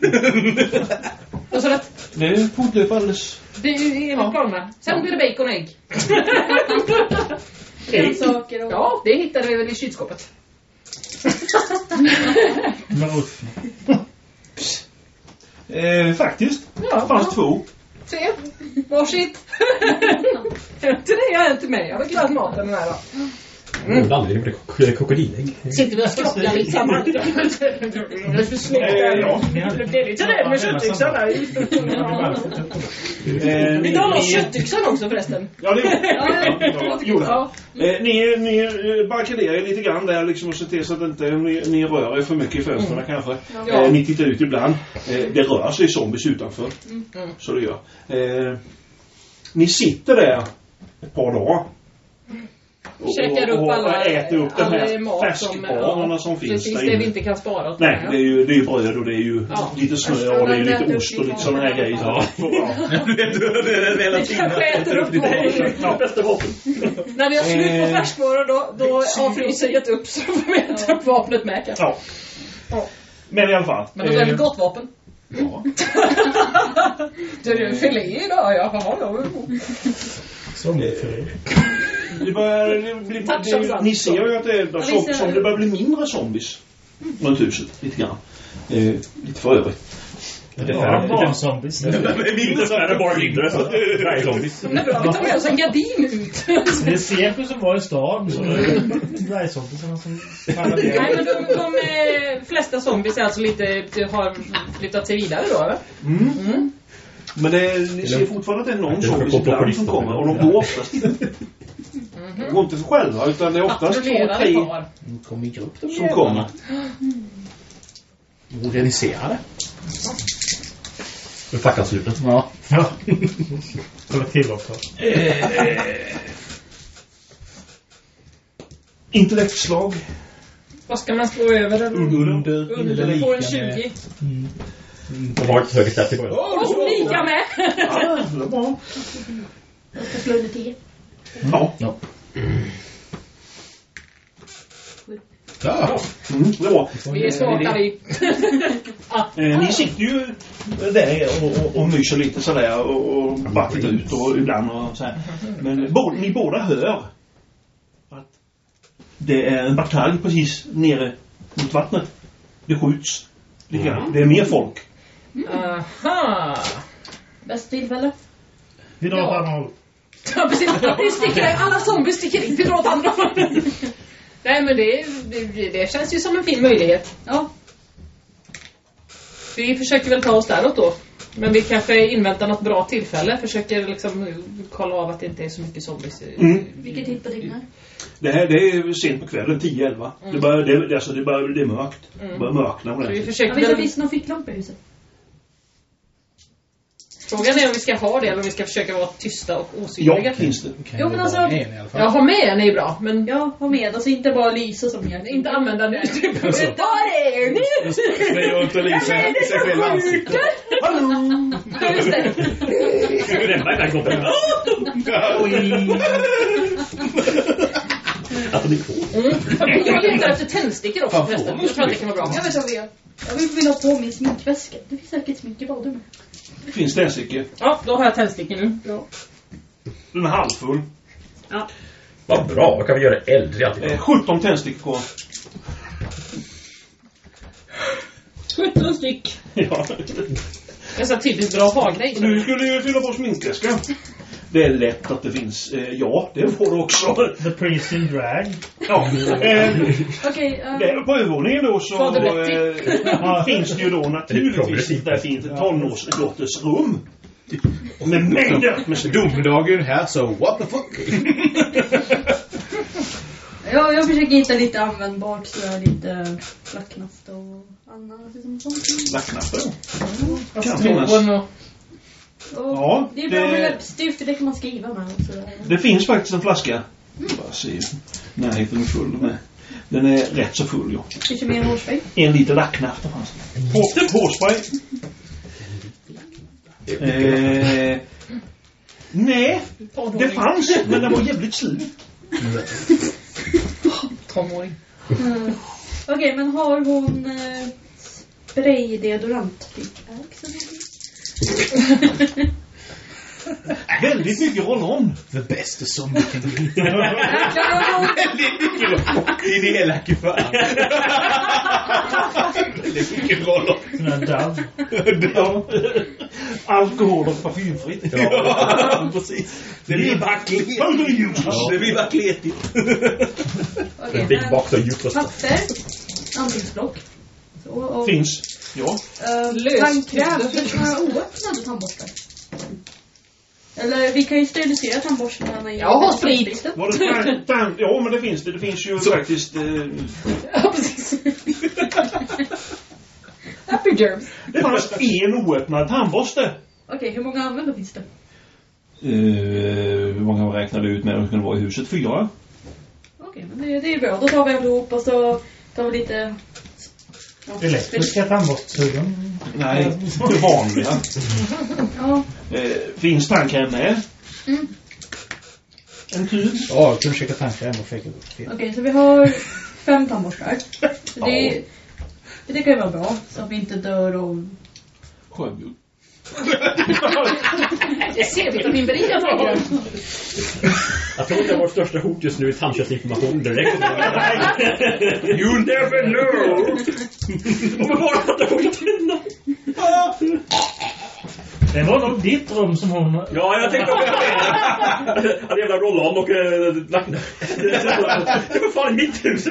Speaker 2: Och så att
Speaker 3: Det fortlöper alldeles...
Speaker 2: det är ju enligt planerna. Sen blir det bacon och ägg.
Speaker 5: grönsaker och...
Speaker 2: Ja, det hittade vi väl i kylskåpet.
Speaker 6: Men uff.
Speaker 3: Eh, faktiskt.
Speaker 2: Ja,
Speaker 3: fanns två.
Speaker 2: Se, varsitt. En till dig och jag inte med. Jag har klarat maten den här dagen då.
Speaker 4: Jag aldrig det med krokodilägg.
Speaker 2: Sitter vi och skrockar tillsammans. Det är för snyggt.
Speaker 3: Eh.
Speaker 2: Det är lite det med köttyxan där.
Speaker 3: Eh,
Speaker 2: Vi tar loss
Speaker 3: ni-
Speaker 2: köttyxan också förresten.
Speaker 3: Ja, det gjorde han.
Speaker 2: Ja.
Speaker 3: Eh, ni ni barrikaderar er lite grann där liksom och ser till så att inte ni, ni rör er för mycket i fönstren kanske.
Speaker 2: Ja.
Speaker 3: Eh, ni tittar ut ibland. Eh, det rör sig zombies utanför.
Speaker 2: Mm.
Speaker 3: Så det gör. Eh, ni sitter där ett par dagar.
Speaker 2: Käkar upp
Speaker 3: och, och
Speaker 2: alla,
Speaker 3: äter upp
Speaker 2: all
Speaker 3: här
Speaker 2: mat som,
Speaker 3: färskvarorna som finns
Speaker 2: Precis,
Speaker 3: där
Speaker 2: det vi
Speaker 3: inne.
Speaker 2: inte kan spara åt
Speaker 3: Nej, det är ju, det är bröd och det är ju
Speaker 2: Ja.
Speaker 3: lite snö och det är lite ost och lite sådana här grejer.
Speaker 4: Ja.
Speaker 8: Det är hela
Speaker 2: Vi kanske äter upp det.
Speaker 4: Bästa vapen.
Speaker 2: När vi har slut på
Speaker 3: Eh.
Speaker 2: färskvaror då, då har frysen gett upp så får vi äta upp vapnet med kanske.
Speaker 3: ja. Men i alla fall.
Speaker 2: Men det är ett
Speaker 3: eh,
Speaker 2: gott vapen.
Speaker 3: Ja.
Speaker 2: Du, du filé idag, ja.
Speaker 6: Zombiefilé.
Speaker 3: Det börjar, det,
Speaker 2: of
Speaker 3: det, ni ser ju att det, är,
Speaker 2: vi
Speaker 3: som,
Speaker 2: ser-
Speaker 3: som det börjar bli mindre zombies runt huset. Lite grann. Eh, lite för övrigt.
Speaker 4: Det är färre barn.
Speaker 6: barnzombies.
Speaker 4: Mindre så är det bara mindre.
Speaker 2: Det är bra, vi tar med oss en gardin ut.
Speaker 6: Det är Seko som var i stan. Det är som
Speaker 2: Nej, men de, de eh, flesta zombies är alltså lite, har flyttat sig vidare då, eller?
Speaker 3: Mm. Men det, ni ser fortfarande att det är någon
Speaker 4: för
Speaker 3: ibland som kommer och de går oftast inte. De går inte för själva utan det är oftast två, tre
Speaker 8: kommer inte upp de
Speaker 3: som kommer.
Speaker 8: Organiserade.
Speaker 4: Med fackansluten.
Speaker 8: Ja.
Speaker 6: Ja. Kollektivavtal.
Speaker 3: Intellektslag.
Speaker 2: Vad ska man slå över? eller?
Speaker 3: Under.
Speaker 2: Under på en 20.
Speaker 4: Och har ett högre stat i början.
Speaker 2: Och lika med!
Speaker 3: Ja, det är bra.
Speaker 5: Jag ska slå under 10.
Speaker 3: Ja.
Speaker 8: Ja.
Speaker 3: Ja. Mm, det bra.
Speaker 2: Vi är smarta vi.
Speaker 3: Eh, ni sitter ju där och, och, och myser lite sådär och, och backar ut och ibland och så här. Men både, ni båda hör att det är en batalj precis nere mot vattnet. Det skjuts grann. Det är mer folk.
Speaker 2: Aha!
Speaker 5: Bästa tillfälle.
Speaker 6: Vi drar åt andra håll.
Speaker 2: Ja, precis. Vi sticker, alla zombies sticker in. Vi drar åt andra hållet. Nej, men det, det, det känns ju som en fin möjlighet.
Speaker 5: Ja.
Speaker 2: Vi försöker väl ta oss däråt då. Men vi kanske inväntar något bra tillfälle. Försöker liksom kolla av att det inte är så mycket zombies.
Speaker 3: Mm.
Speaker 5: Vilket tid på dygnet?
Speaker 3: Det här det är sent på kvällen, 10-11. Det, börjar, det, det, alltså, det, börjar, det är mörkt. Det börjar mörkna
Speaker 2: Så vi
Speaker 3: ordentligt.
Speaker 5: Ja,
Speaker 2: försöker
Speaker 5: visst, det
Speaker 2: väl...
Speaker 5: finns någon ficklampa i huset.
Speaker 2: Frågan är om vi ska ha det eller om vi ska försöka vara tysta och osynliga.
Speaker 3: Ja, finns det.
Speaker 5: Jo,
Speaker 8: det
Speaker 5: men alltså-
Speaker 8: en.
Speaker 2: Ja, ha med en är ju bra, men
Speaker 5: Ja, ha med. Alltså inte bara lysa som jag.
Speaker 2: inte använda det. Typ.
Speaker 8: Alltså.
Speaker 2: Var är ni?
Speaker 8: Springer runt och lyser sig själv i ansiktet.
Speaker 2: Ja, just det.
Speaker 4: Lämna den här kroppen. Alltså, det är.
Speaker 2: Mm. Jag letar efter tändstickor också förresten. Jag tror att det kan vara bra.
Speaker 5: Jag vi gör. Jag vill, vill ha på min sminkväska. Det finns säkert smink i badrummet.
Speaker 3: Finns tändstickor.
Speaker 2: Ja, då har jag tändstickor nu. Bra.
Speaker 3: Den är halvfull.
Speaker 4: Vad bra. Då kan vi göra är alltid.
Speaker 3: Eh, 17 tändstickor kvar.
Speaker 2: 17 styck.
Speaker 3: Ja.
Speaker 2: Det är så typiskt bra ha-grej.
Speaker 3: Du skulle ju fylla på sminkväskan. Det är lätt att det finns. Eh, ja, det får du också.
Speaker 6: The priest in drag.
Speaker 3: Ja. Eh,
Speaker 5: Okej, eh,
Speaker 3: där på övervåningen då så eh, finns det ju då naturligtvis där finns ett tonårsdotters rum. Med mängder med
Speaker 8: Domedagen här så what the fuck?
Speaker 5: jag, jag försöker hitta lite användbart så jag lite lacknast och annat. Liksom sånt.
Speaker 3: lacknappar. Kan finnas.
Speaker 2: Och...
Speaker 3: Ja,
Speaker 5: det är bra
Speaker 3: det-
Speaker 5: med läppstift för det kan man skriva med. Och sådär.
Speaker 3: Det finns faktiskt en flaska. Bara se. Närheten är full med. Den är rätt så full, ja.
Speaker 5: Kanske mer hårspray.
Speaker 3: En liter lacknafta fanns det. Hår, hårspray. Eh, nej, det fanns, men den var jävligt slut.
Speaker 2: Tonåring.
Speaker 5: Mm. Okej, men har hon eh, spraydeodorant?
Speaker 3: Väldigt mycket roll-on.
Speaker 8: The best zombie can be. Väldigt mycket roll. Det är det elake för. Väldigt mycket roll.
Speaker 6: Sån här Dove.
Speaker 3: Ja. Alkohol och parfymfritt.
Speaker 8: Ja, precis. Det blir bara kletigt. Det blir bara kletigt.
Speaker 4: En big box of djup
Speaker 5: papper, ansiktsblock.
Speaker 3: Finns. Ja.
Speaker 5: eh,
Speaker 2: Lös-
Speaker 5: tandkräm. Finns det några oöppnade tandborstar? Eller vi kan ju sterilisera tandborstarna.
Speaker 2: Jag har sprit.
Speaker 3: Var det tan- tan- ja, men det finns det. Det finns ju faktiskt... Eh,
Speaker 2: Ja, precis. Happy germs.
Speaker 3: det fanns en oöppnad tandborste.
Speaker 5: Okej, hur många användare finns det?
Speaker 3: Eh, hur många räknade ut med att det kunde vara i huset? Fyra?
Speaker 5: Okej, men det, det är bra. Då tar vi allihop och så tar vi lite... Ja,
Speaker 6: Elektriska tandborstsugen.
Speaker 3: Nej, det vanliga.
Speaker 5: Ja,
Speaker 3: Eh, finns tandkräm med?
Speaker 5: Mm.
Speaker 3: En tub?
Speaker 8: Ja, jag kunde checka tandkräm och fel.
Speaker 5: okej, så vi har fem tandborstar. Så det, det kan ju vara bra, så att vi inte dör av
Speaker 3: Sjöbjörn.
Speaker 2: Det är C-vitaminberikad tänker jag.
Speaker 4: Tror inte vårt största hot just nu är tandköttsinformation direkt. you never know! Och bara att skiten
Speaker 6: Det var nog ditt rum som hon...
Speaker 4: Ja, jag tänkte också det. Att jävla roll-on och äh, lagt... Det var fan i mitt hus.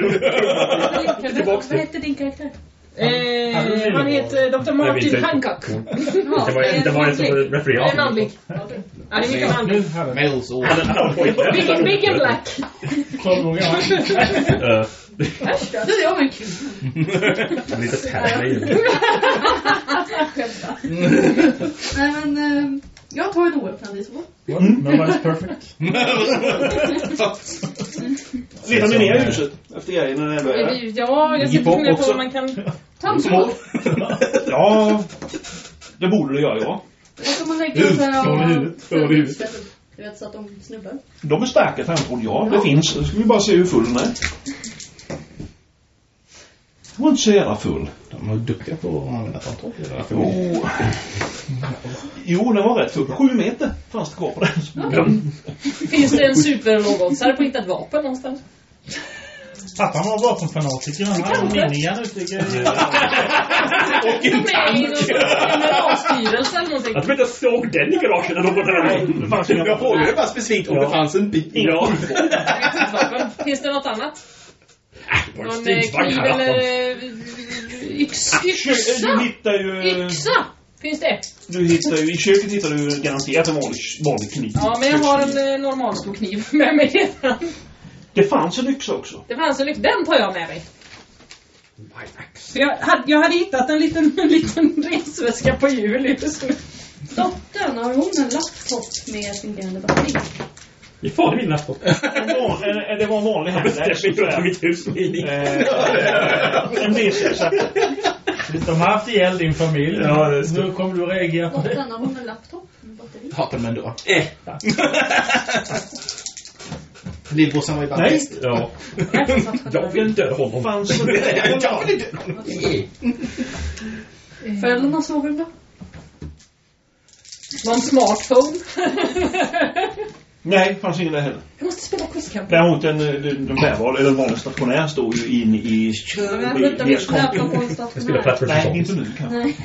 Speaker 5: Vad hette din karaktär?
Speaker 2: Eh, han heter Dr. Martin Hancock.
Speaker 4: Det var inte var en som
Speaker 2: Det är
Speaker 4: refererade.
Speaker 2: manlig. Ja, det är mycket manlig.
Speaker 8: Mells och...
Speaker 4: Han hade pojkvän.
Speaker 2: Big, big and black.
Speaker 6: 12 år gammal.
Speaker 4: Eh,
Speaker 5: Äsch, det är jag en kul.
Speaker 4: Lite tärning.
Speaker 5: Nej men, eh, jag tar en oöppnad i så fall.
Speaker 6: Nobody's perfect.
Speaker 3: Letar ni ner huset efter grejerna när det är
Speaker 2: Ja, jag sitter och funderar på om man kan...
Speaker 5: Tandtråd.
Speaker 3: Ja, det borde du göra, ja.
Speaker 5: Och så man lägger här
Speaker 6: Slår i huvudet.
Speaker 5: Du vet så att de snubblar.
Speaker 3: De är starka tandtråd, ja. Det finns. Nu ska vi bara se hur full den är. Den var inte så jävla full.
Speaker 8: De var duktiga på att använda tandtråd.
Speaker 3: Jo. Jo, den var rätt full. Sju meter fanns det kvar på den.
Speaker 2: Finns det en superlågoddsare på att hitta ett vapen någonstans?
Speaker 6: Pappan var vapenfanatiker. Han hade en minigun ute i...
Speaker 2: Och en tank! Generalstyrelse eller någonting.
Speaker 4: Jag tror inte jag såg den i garaget när de var där.
Speaker 3: Det fanns inga
Speaker 8: Jag frågade bara specifikt om det fanns en bil.
Speaker 4: Ja.
Speaker 2: Finns det något annat? Någon eh, kniv eller... eh,
Speaker 3: Du
Speaker 2: yxa?
Speaker 3: hittar ju...
Speaker 2: Yxa! Finns det?
Speaker 3: Du hittar ju... I köket hittar du garanterat en vanlig, vanlig kniv.
Speaker 2: Ja, men jag har en eh, normalstor kniv med mig redan.
Speaker 3: Det fanns en yxa också.
Speaker 2: Det fanns en lyx. Den tar jag med mig. Jag, hade, jag hade hittat en liten, en liten resväska på nu.
Speaker 5: Dottern, har hon en laptop med fungerande batteri?
Speaker 4: Det är fan i min laptop.
Speaker 3: En van, en, det var en vanlig
Speaker 4: Jag
Speaker 3: handlägg.
Speaker 4: mig för mitt hus.
Speaker 3: Eh, En D6.
Speaker 6: De har haft ihjäl din familj.
Speaker 4: Ja.
Speaker 6: Hur kommer du att reagera på det?
Speaker 5: Dottern, har hon en laptop?
Speaker 8: Hatar dem ändå.
Speaker 4: Eh.
Speaker 8: Lillbrorsan var ju bara
Speaker 3: Nej.
Speaker 8: bäst.
Speaker 4: Ja. Jag vill döda honom.
Speaker 3: Fanns en...
Speaker 8: Jag vill inte.
Speaker 5: Föräldrarna sover då?
Speaker 2: Någon smartphone.
Speaker 3: Nej, fanns ingen där heller.
Speaker 2: Jag måste spela quizkamp.
Speaker 3: Däremot en, en, en bärval, eller en vanlig stationär står ju in i...
Speaker 5: Jag
Speaker 4: spelar
Speaker 5: stationär.
Speaker 4: Platform
Speaker 3: Nej, inte nu kanske.
Speaker 5: Nej.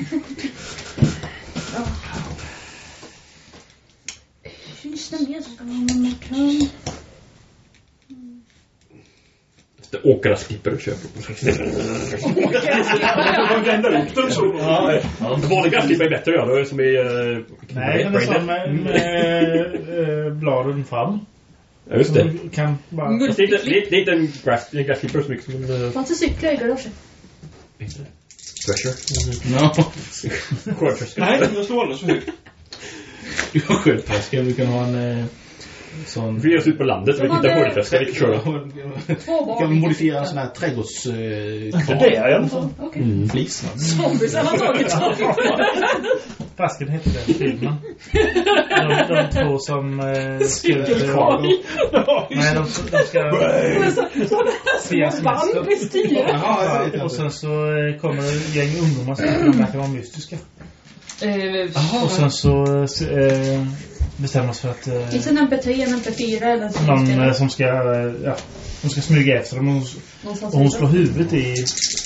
Speaker 5: Finns det mer som ska
Speaker 4: Åkare slipper och köper.
Speaker 3: Man vänder upp den så.
Speaker 4: Vanliga slipper är bättre att göra. Som i... Uh,
Speaker 6: Nej, den är sån med, med eh, bladen fram.
Speaker 4: Ja, just det.
Speaker 6: Kan bara...
Speaker 4: Det är inte, det är, det är inte en grass, det är en grass slipper så mycket som en... Uh,
Speaker 5: Fanns det cyklar i garaget?
Speaker 4: Thresher.
Speaker 8: Ja.
Speaker 4: Skördtröska.
Speaker 3: Nej, den står alldeles för högt.
Speaker 8: Du har sköldtröska. Du kan ha en sån...
Speaker 4: Vi oss ut på landet. Vi. Vi kan köra.
Speaker 5: Två
Speaker 8: Du
Speaker 5: barn.
Speaker 8: kan modifiera en sån här trädgårds... Eh,
Speaker 3: Det alla fall.
Speaker 5: Okej.
Speaker 8: mm. Flis. va?
Speaker 2: Zombiesarna har tagit dem.
Speaker 6: Fasken hette den filmen. De, de två som... Eh, skulle... Nej, de, de ska... Fria
Speaker 2: Band
Speaker 6: semester.
Speaker 8: jag
Speaker 6: Och sen så eh, kommer det gäng ungdomar som verkar vara mystiska.
Speaker 2: Eh,
Speaker 6: Och sen så eh, bestämmer sig för att eh,
Speaker 5: Finns det en MP3, en MP4 eller en
Speaker 6: någon eh, som ska, eh, ja, de ska smyga efter dem. Och hon, och slår huvudet i,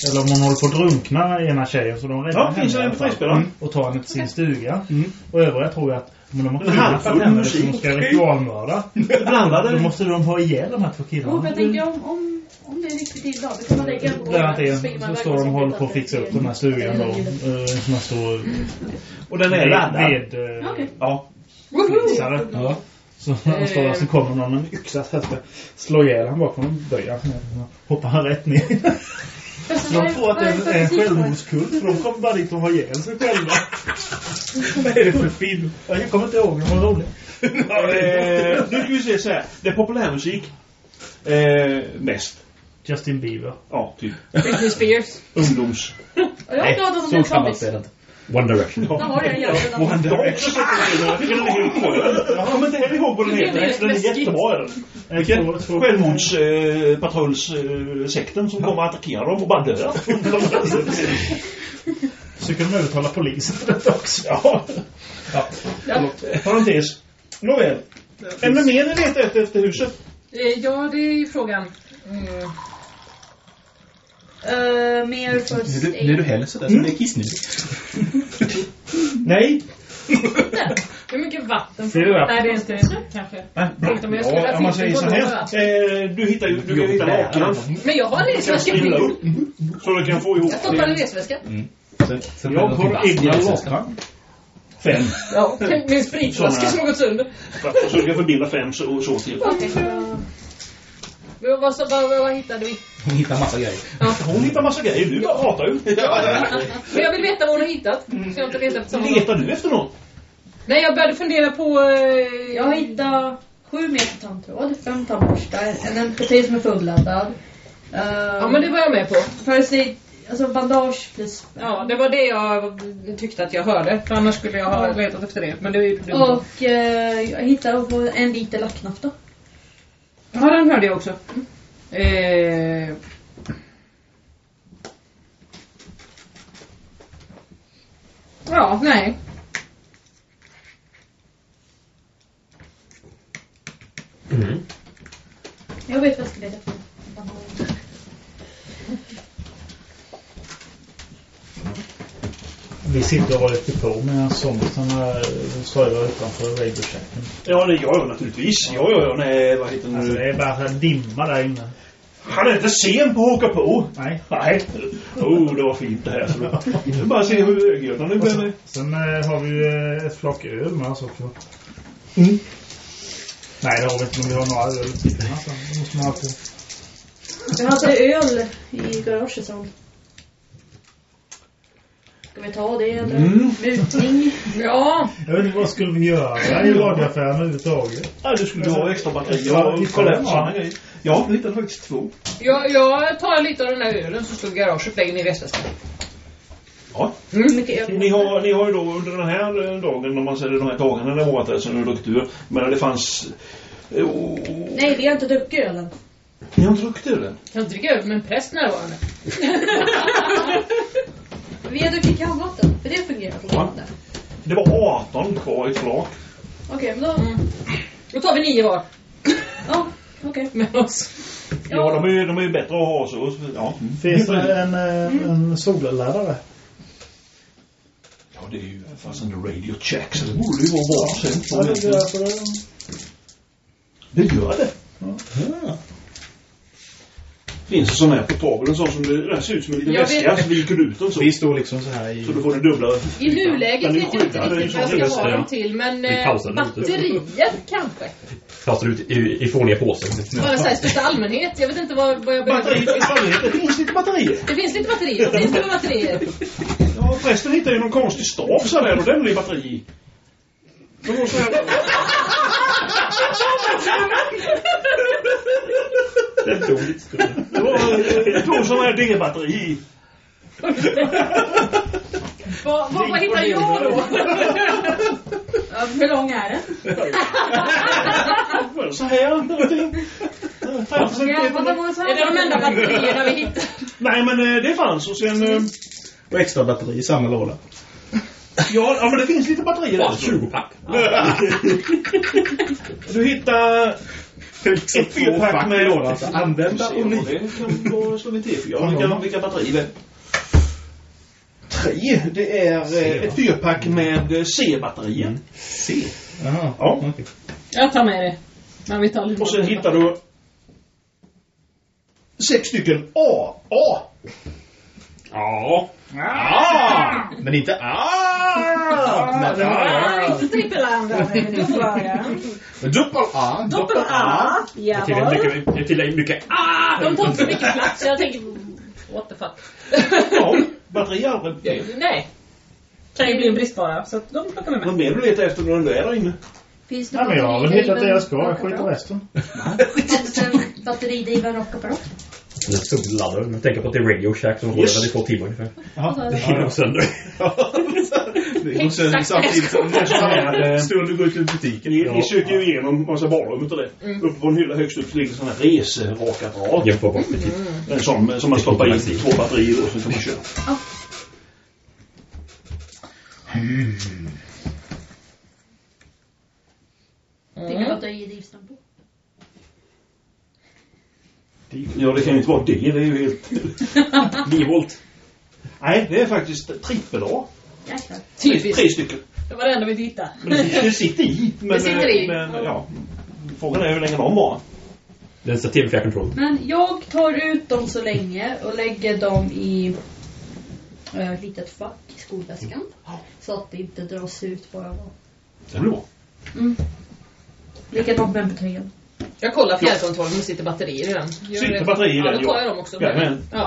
Speaker 6: eller om hon håller på att drunkna ena tjejen så de räddar
Speaker 3: Ja, finns
Speaker 6: henne
Speaker 3: en
Speaker 6: i alla fall.
Speaker 3: MP3-spelare.
Speaker 6: Mm. Och tar henne till sin stuga. Och övriga tror jag att men de har
Speaker 3: En
Speaker 6: kidnappat henne
Speaker 3: musik.
Speaker 6: som ska ritualmörda. Då
Speaker 3: Blandade.
Speaker 6: måste de ha ihjäl de här två killarna.
Speaker 5: för jag tänker om, om, om det är riktigt illa, då kan man lägga en
Speaker 6: Bland annat
Speaker 5: så
Speaker 6: en, står de och håller på att fixa upp den här stugan då.
Speaker 5: det-
Speaker 6: eh, Som har stor
Speaker 3: Och den är laddad.
Speaker 6: ved... eh.
Speaker 3: Ja.
Speaker 6: flisare.
Speaker 8: Ja.
Speaker 6: Så han står där så kommer någon med en yxa ska slå ihjäl han bakom böjer han. Hoppar han rätt ner. Så de tror att det är en självmordskult för de kommer bara dit och har ihjäl sig själva. Vad är det för film? Jag kommer inte ihåg, den var rolig.
Speaker 3: Eh, nu ska vi se så här. Det är populärmusik. Eh, mest.
Speaker 6: Justin Bieber.
Speaker 3: Ja, typ.
Speaker 2: Britney Spears.
Speaker 3: Ungdoms.
Speaker 5: Jag är glad att de
Speaker 8: Så
Speaker 5: är.
Speaker 4: One Direction.
Speaker 5: De har gjort det.
Speaker 3: One Direction. Jag. Jag kommer inte heller ihåg vad den heter. Den är jättebra.
Speaker 6: Vilken?
Speaker 3: Självmordspatrullssekten eh, som kommer att attackera dem och bara dör.
Speaker 6: Försöker de övertala polisen för detta också?
Speaker 3: Ja. ja.
Speaker 2: Ja.
Speaker 3: Parentes. Nåväl. Är det mer ni letar efter efter huset?
Speaker 2: Eh, Ja, det är ju frågan. Mm.
Speaker 5: Uh, mer first
Speaker 8: Nu du, nu är du heller sådär som det är kissnödig.
Speaker 3: Nej.
Speaker 2: Hur mycket vatten?
Speaker 6: Fyra.
Speaker 2: Nej, det är inte kanske. Tänkte om jag skulle
Speaker 3: Ja, man säger så här. Eh, du hittar ju du kan hitta lakan.
Speaker 2: Men jag har en
Speaker 3: Du
Speaker 2: resväska.
Speaker 3: Så du kan få ihop
Speaker 2: Jag stoppar en resväska.
Speaker 8: Sen, sen
Speaker 3: Jag har egna lakan. Fem.
Speaker 2: Ja, min spritflaska som har gått sönder.
Speaker 3: Så du kan förbinda fem så, så till.
Speaker 2: Men Vad, vad, vad, vad hittade vi?
Speaker 8: Hon hittar massa grejer.
Speaker 3: Hon hittar massa grejer. Du bara pratar ju.
Speaker 2: Men jag vill veta vad hon har hittat. Så jag inte letar efter samma
Speaker 3: Letar du efter något?
Speaker 2: Nej, jag började fundera på... Eh,
Speaker 5: Jag hittade sju meter tandtråd, fem tandborstar, en MP3 som är fulladdad. Uh,
Speaker 2: Ja, men det var jag med på.
Speaker 5: Aid, alltså bandage plus...
Speaker 2: Ja, det var det jag tyckte att jag hörde. För annars skulle jag ha letat efter det. Men det dumt.
Speaker 5: Och eh, jag hittade på en liter lacknafta.
Speaker 2: Ja, den hörde jag också. Eh... Ja, nej.
Speaker 4: Mm.
Speaker 5: Jag vet vad jag ska leta efter. Bandage.
Speaker 6: Vi sitter och röker på medan zombisarna strövar utanför radiochecken.
Speaker 3: Ja, det gör jag naturligtvis. Ja, ja, ja. Nej, vad heter
Speaker 6: Alltså det är bara så här dimma där inne.
Speaker 3: Han är inte sen på att haka på.
Speaker 6: Nej.
Speaker 3: Nej. Oh, det var fint det här. Så det är bara se hur ögonen blir.
Speaker 6: sen, sen eh, har vi eh, ett flak öl med oss också.
Speaker 3: Mm.
Speaker 6: Nej, det har vi inte. Men vi har några öl. Så det måste man ha på.
Speaker 5: Jag hade öl i garaget som... Ska vi ta det eller?
Speaker 3: Mm.
Speaker 5: Mutning?
Speaker 2: Ja,
Speaker 6: Jag vet inte vad skulle vi göra i radioaffären överhuvudtaget.
Speaker 3: Ja, du skulle ha extra batterier
Speaker 6: Ja,
Speaker 3: och
Speaker 6: hittade
Speaker 3: kolla
Speaker 6: du
Speaker 3: efter
Speaker 6: någon?
Speaker 3: sådana grejer. Ja, vi hittade faktiskt två.
Speaker 2: jag, jag tar lite av den här ölen som stod i garaget lägger i resväskan.
Speaker 3: Ja.
Speaker 5: Öl?
Speaker 3: Ni har, ni har ju då under den här eh, dagen, om man säger de här dagarna när där, så har ni druckit ur. Men det fanns... Oh,
Speaker 5: Nej, vi har inte druckit ölen.
Speaker 3: ni har inte druckit ur den?
Speaker 2: Jag dricker öl med en präst närvarande.
Speaker 5: Vi har druckit kallvatten, för det fungerar fortfarande.
Speaker 3: Det var 18 kvar i flak.
Speaker 5: Okej, men då...
Speaker 2: Då tar vi nio var
Speaker 5: Ja, okej.
Speaker 2: med oss.
Speaker 3: Ja, de är ju de är ju bättre att ha så. Ja. Mm.
Speaker 6: Finns det en, eh, en solladdare?
Speaker 3: Ja, det är ju fast en radio check så det borde ju vara bra.
Speaker 6: Ja, det gör för det.
Speaker 3: Det gör det. Ja. Finns sån här portabel, en sån som det, ser ut som en liten
Speaker 2: Jag
Speaker 3: väska,
Speaker 2: det.
Speaker 3: så viker ut den så.
Speaker 8: Vi står liksom så här i...
Speaker 3: Så du får det dubbla.
Speaker 2: I nuläget vet jag inte riktigt vad
Speaker 3: så
Speaker 2: jag ska ha dem till. Men
Speaker 4: Vi
Speaker 2: eh,
Speaker 4: lite.
Speaker 2: batterier kanske.
Speaker 4: Kastar ut i, i fåniga påsar.
Speaker 2: Bara såhär i största allmänhet. Jag vet inte vad, vad jag behöver.
Speaker 3: batteri, det finns lite batterier.
Speaker 2: Det finns lite batterier. Vad finns det för batterier?
Speaker 3: Ja, prästen hittade ju någon konstig stav så där och den blir batteri i. Det var så här.
Speaker 4: Det är dåligt.
Speaker 3: Det var två sådana här D-batteri i.
Speaker 2: Vad, vad hittar jag då?
Speaker 5: Ja, hur lång är den?
Speaker 3: Så här någonting. 50 centimeter.
Speaker 2: Är det de enda batterierna vi hittar?
Speaker 3: Nej, men eh, det fanns och sen... eh,
Speaker 8: Och extra batteri i samma låda.
Speaker 3: Ja, ja men det finns lite batterier där.
Speaker 4: Bara 20-pack.
Speaker 3: Du hittar ett fyrpack med...
Speaker 8: Alltså, använda och ny.
Speaker 3: Det kan vara slå vi till för. Vilka, vilka batterier det är. Tre. Det är eh, ett fyrpack med eh, C-batterier.
Speaker 8: C. Jaha.
Speaker 3: Ja.
Speaker 8: okej.
Speaker 2: Jag tar med det. Men vi tar lite
Speaker 3: Och sen hittar du sex stycken A. A.
Speaker 4: Ja.
Speaker 8: Ah! Men inte ah! Men
Speaker 2: Ah, inte trippelanvändning i frågan.
Speaker 8: Dubbel A.
Speaker 2: Doppel A.
Speaker 4: Det till
Speaker 2: Jawohl.
Speaker 4: mycket, ah!
Speaker 2: De tar inte så mycket plats. Jag tänker, what the fuck.
Speaker 3: Ja, batterier.
Speaker 2: Nej. Kan ju bli en bristvara. Så de plockar med mig.
Speaker 3: Vad mer du letar efter när du är där inne?
Speaker 5: Finns det
Speaker 6: Nej, men jag har väl hittat det jag ska. Jag skiter i resten.
Speaker 5: Finns det en batteridriven rockapparat?
Speaker 4: Den stoladdare. Jag tänker på att det är Radio Shack som håller den i två timmar ungefär.
Speaker 6: Ja.
Speaker 4: Det hinner gå sönder.
Speaker 8: Det går sönder samtidigt som
Speaker 3: Det är eh,
Speaker 8: stund du går ut ur butiken.
Speaker 3: Ni, ni söker ju igenom massa badrum utav det. Uppe på en hylla högst upp så ligger sådana här reserakapparater.
Speaker 4: Jämförbart.
Speaker 3: En sån som man stoppar in två batterier och så kan man köra.
Speaker 5: Vilka batterier drivs den
Speaker 3: Ja, det kan ju inte vara det. Det är ju helt...
Speaker 4: Livolt.
Speaker 3: Nej, det är faktiskt trippel A.
Speaker 5: Jäklar.
Speaker 3: Tre,
Speaker 2: Typiskt.
Speaker 3: tre stycken.
Speaker 2: Det var det enda vi hittade.
Speaker 3: Men det, sitter i. Men,
Speaker 2: Det sitter i.
Speaker 3: Men, ja. Frågan är hur länge de var.
Speaker 4: Den står till fjärrkontroll.
Speaker 5: Men jag tar ut dem så länge och lägger dem i eh, ett litet fack i skolväskan. Så att det inte dras ut bara.
Speaker 3: Det blir bra.
Speaker 5: Likadant med batterien.
Speaker 2: Jag kollar fjärrkontrollen det sitter batterier i den. Gör
Speaker 3: Sitter
Speaker 2: det.
Speaker 3: batterier i
Speaker 2: ja,
Speaker 3: den,
Speaker 2: då tar
Speaker 3: ja.
Speaker 2: jag dem också. Ja,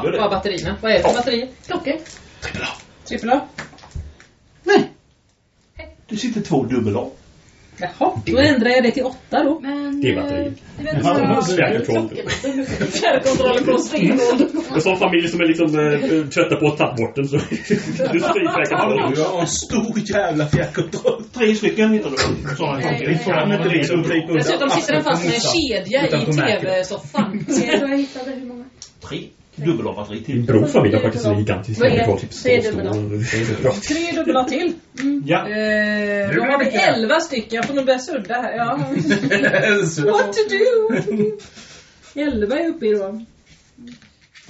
Speaker 3: gör det.
Speaker 2: bara batterierna. Vad är det för batterier?
Speaker 5: Klockor.
Speaker 2: Trippel A?
Speaker 3: Nej. Det sitter två dubbel A.
Speaker 2: Jaha, då ändrar jag det till åtta då.
Speaker 5: Men...
Speaker 4: Det är
Speaker 5: eh, här,
Speaker 4: fjärrkontroll.
Speaker 2: Fjärrkontrollen från stenåldern.
Speaker 4: En sån familj som är liksom äh, trötta på att tappa bort den så... du fjärrkontroll.
Speaker 8: Har en stor jävla fjärrkontroll.
Speaker 3: Tre stycken hittar du. Sådana inte liksom
Speaker 2: Dessutom sitter den fast med en kedja i tv-soffan.
Speaker 5: Jag hittade hur många.
Speaker 3: tre dubbel A-batteri
Speaker 4: Min
Speaker 3: till.
Speaker 4: brors familj har faktiskt en gigantisk
Speaker 5: Vad är det?
Speaker 4: Typ
Speaker 5: Tre.
Speaker 4: Bra.
Speaker 2: Tre dubbla till.
Speaker 3: Ja.
Speaker 2: Eh, då har vi elva stycken. Jag får nog börja sudda här. Ja. What to do? Elva är uppe i då.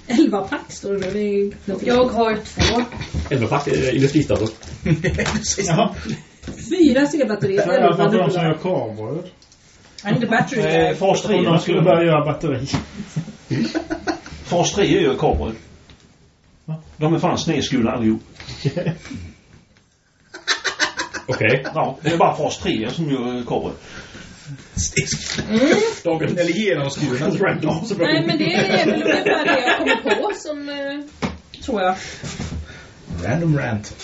Speaker 2: Elva pack står det då. Är
Speaker 5: Jag har två.
Speaker 4: Elvapack eh, industristator.
Speaker 6: Jaha.
Speaker 2: fyra C-batterier.
Speaker 6: Jag
Speaker 2: Elva
Speaker 6: fattar de som gör kavbröd.
Speaker 2: And the battery
Speaker 3: Eh, fas 3
Speaker 6: Om de skulle börja göra batteri.
Speaker 3: Fas 3 är ju kabel. De är fan snedskurna allihop.
Speaker 4: Okej.
Speaker 3: Ja, det är bara fas 3 som gör kabel.
Speaker 4: Dagen.
Speaker 8: Eller genomskurna.
Speaker 2: Nej, men det är väl ungefär det jag kommer på som... Eh, tror jag.
Speaker 8: Random rant.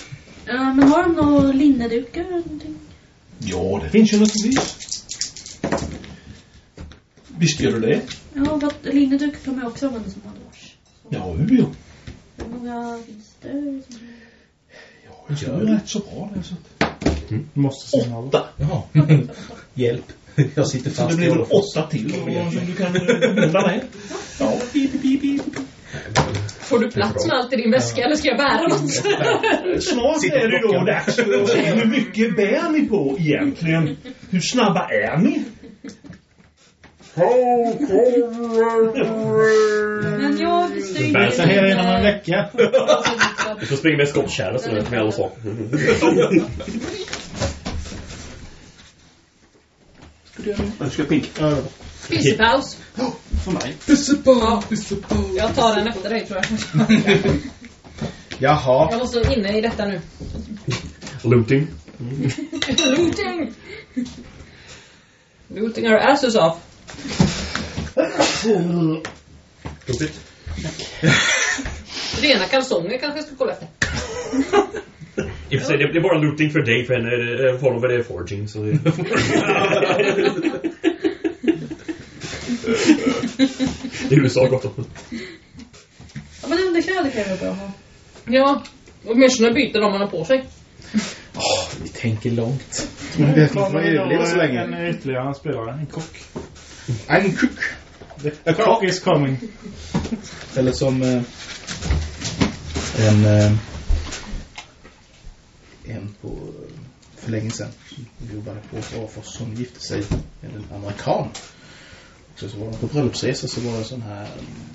Speaker 5: Ja, men har de några linnedukar eller någonting?
Speaker 3: Ja, det finns ju naturligtvis. Visst gör du det?
Speaker 5: Ja, vad- linneduk kan man också använda som bandage.
Speaker 3: Ja, det blir
Speaker 5: Hur många finns det?
Speaker 3: Jag tror det är rätt så bra det. Så. att-
Speaker 6: Du måste signaler.
Speaker 3: Åtta.
Speaker 8: Jaha. Hjälp. Jag sitter
Speaker 3: Så
Speaker 8: fast
Speaker 3: det
Speaker 8: i
Speaker 3: blir väl åtta till som du kan eh, behålla med. Ja, pip, pip, pip.
Speaker 2: Får du plats med allt i din väska eller ska jag bära något?
Speaker 3: Snart är det då dags hur mycket bär ni på egentligen? Hur snabba är ni?
Speaker 5: Men jag styr
Speaker 4: Bär
Speaker 6: Så här inom en vecka.
Speaker 4: Du får springa med skottkärra så med alla saker.
Speaker 3: Jag ska pinka.
Speaker 2: Pissepaus.
Speaker 3: För mig.
Speaker 2: Ja. Jag tar den efter dig tror jag.
Speaker 8: Jaha.
Speaker 2: Jag måste inne i detta nu.
Speaker 4: Looting.
Speaker 2: Looting! Looting our asses off.
Speaker 4: Lootigt.
Speaker 2: Rena kalsonger kanske jag ska kolla efter.
Speaker 4: I och för sig, det det är bara looting för dig för henne är det- Volvo är det forging så det... I USA gott om.
Speaker 5: Ja, men underkläder kan jag bra ha.
Speaker 2: Ja, åtminstone byter de man har på sig.
Speaker 8: Vi tänker långt. Det man överleva så länge.
Speaker 6: En ytterligare spelare. En kock.
Speaker 8: En cook.
Speaker 6: A cock is coming.
Speaker 8: Eller som eh, en eh, en på för länge sedan jobbade på Afors som gifte sig med en amerikan. Så, så var de på bröllopsresa så var det sån här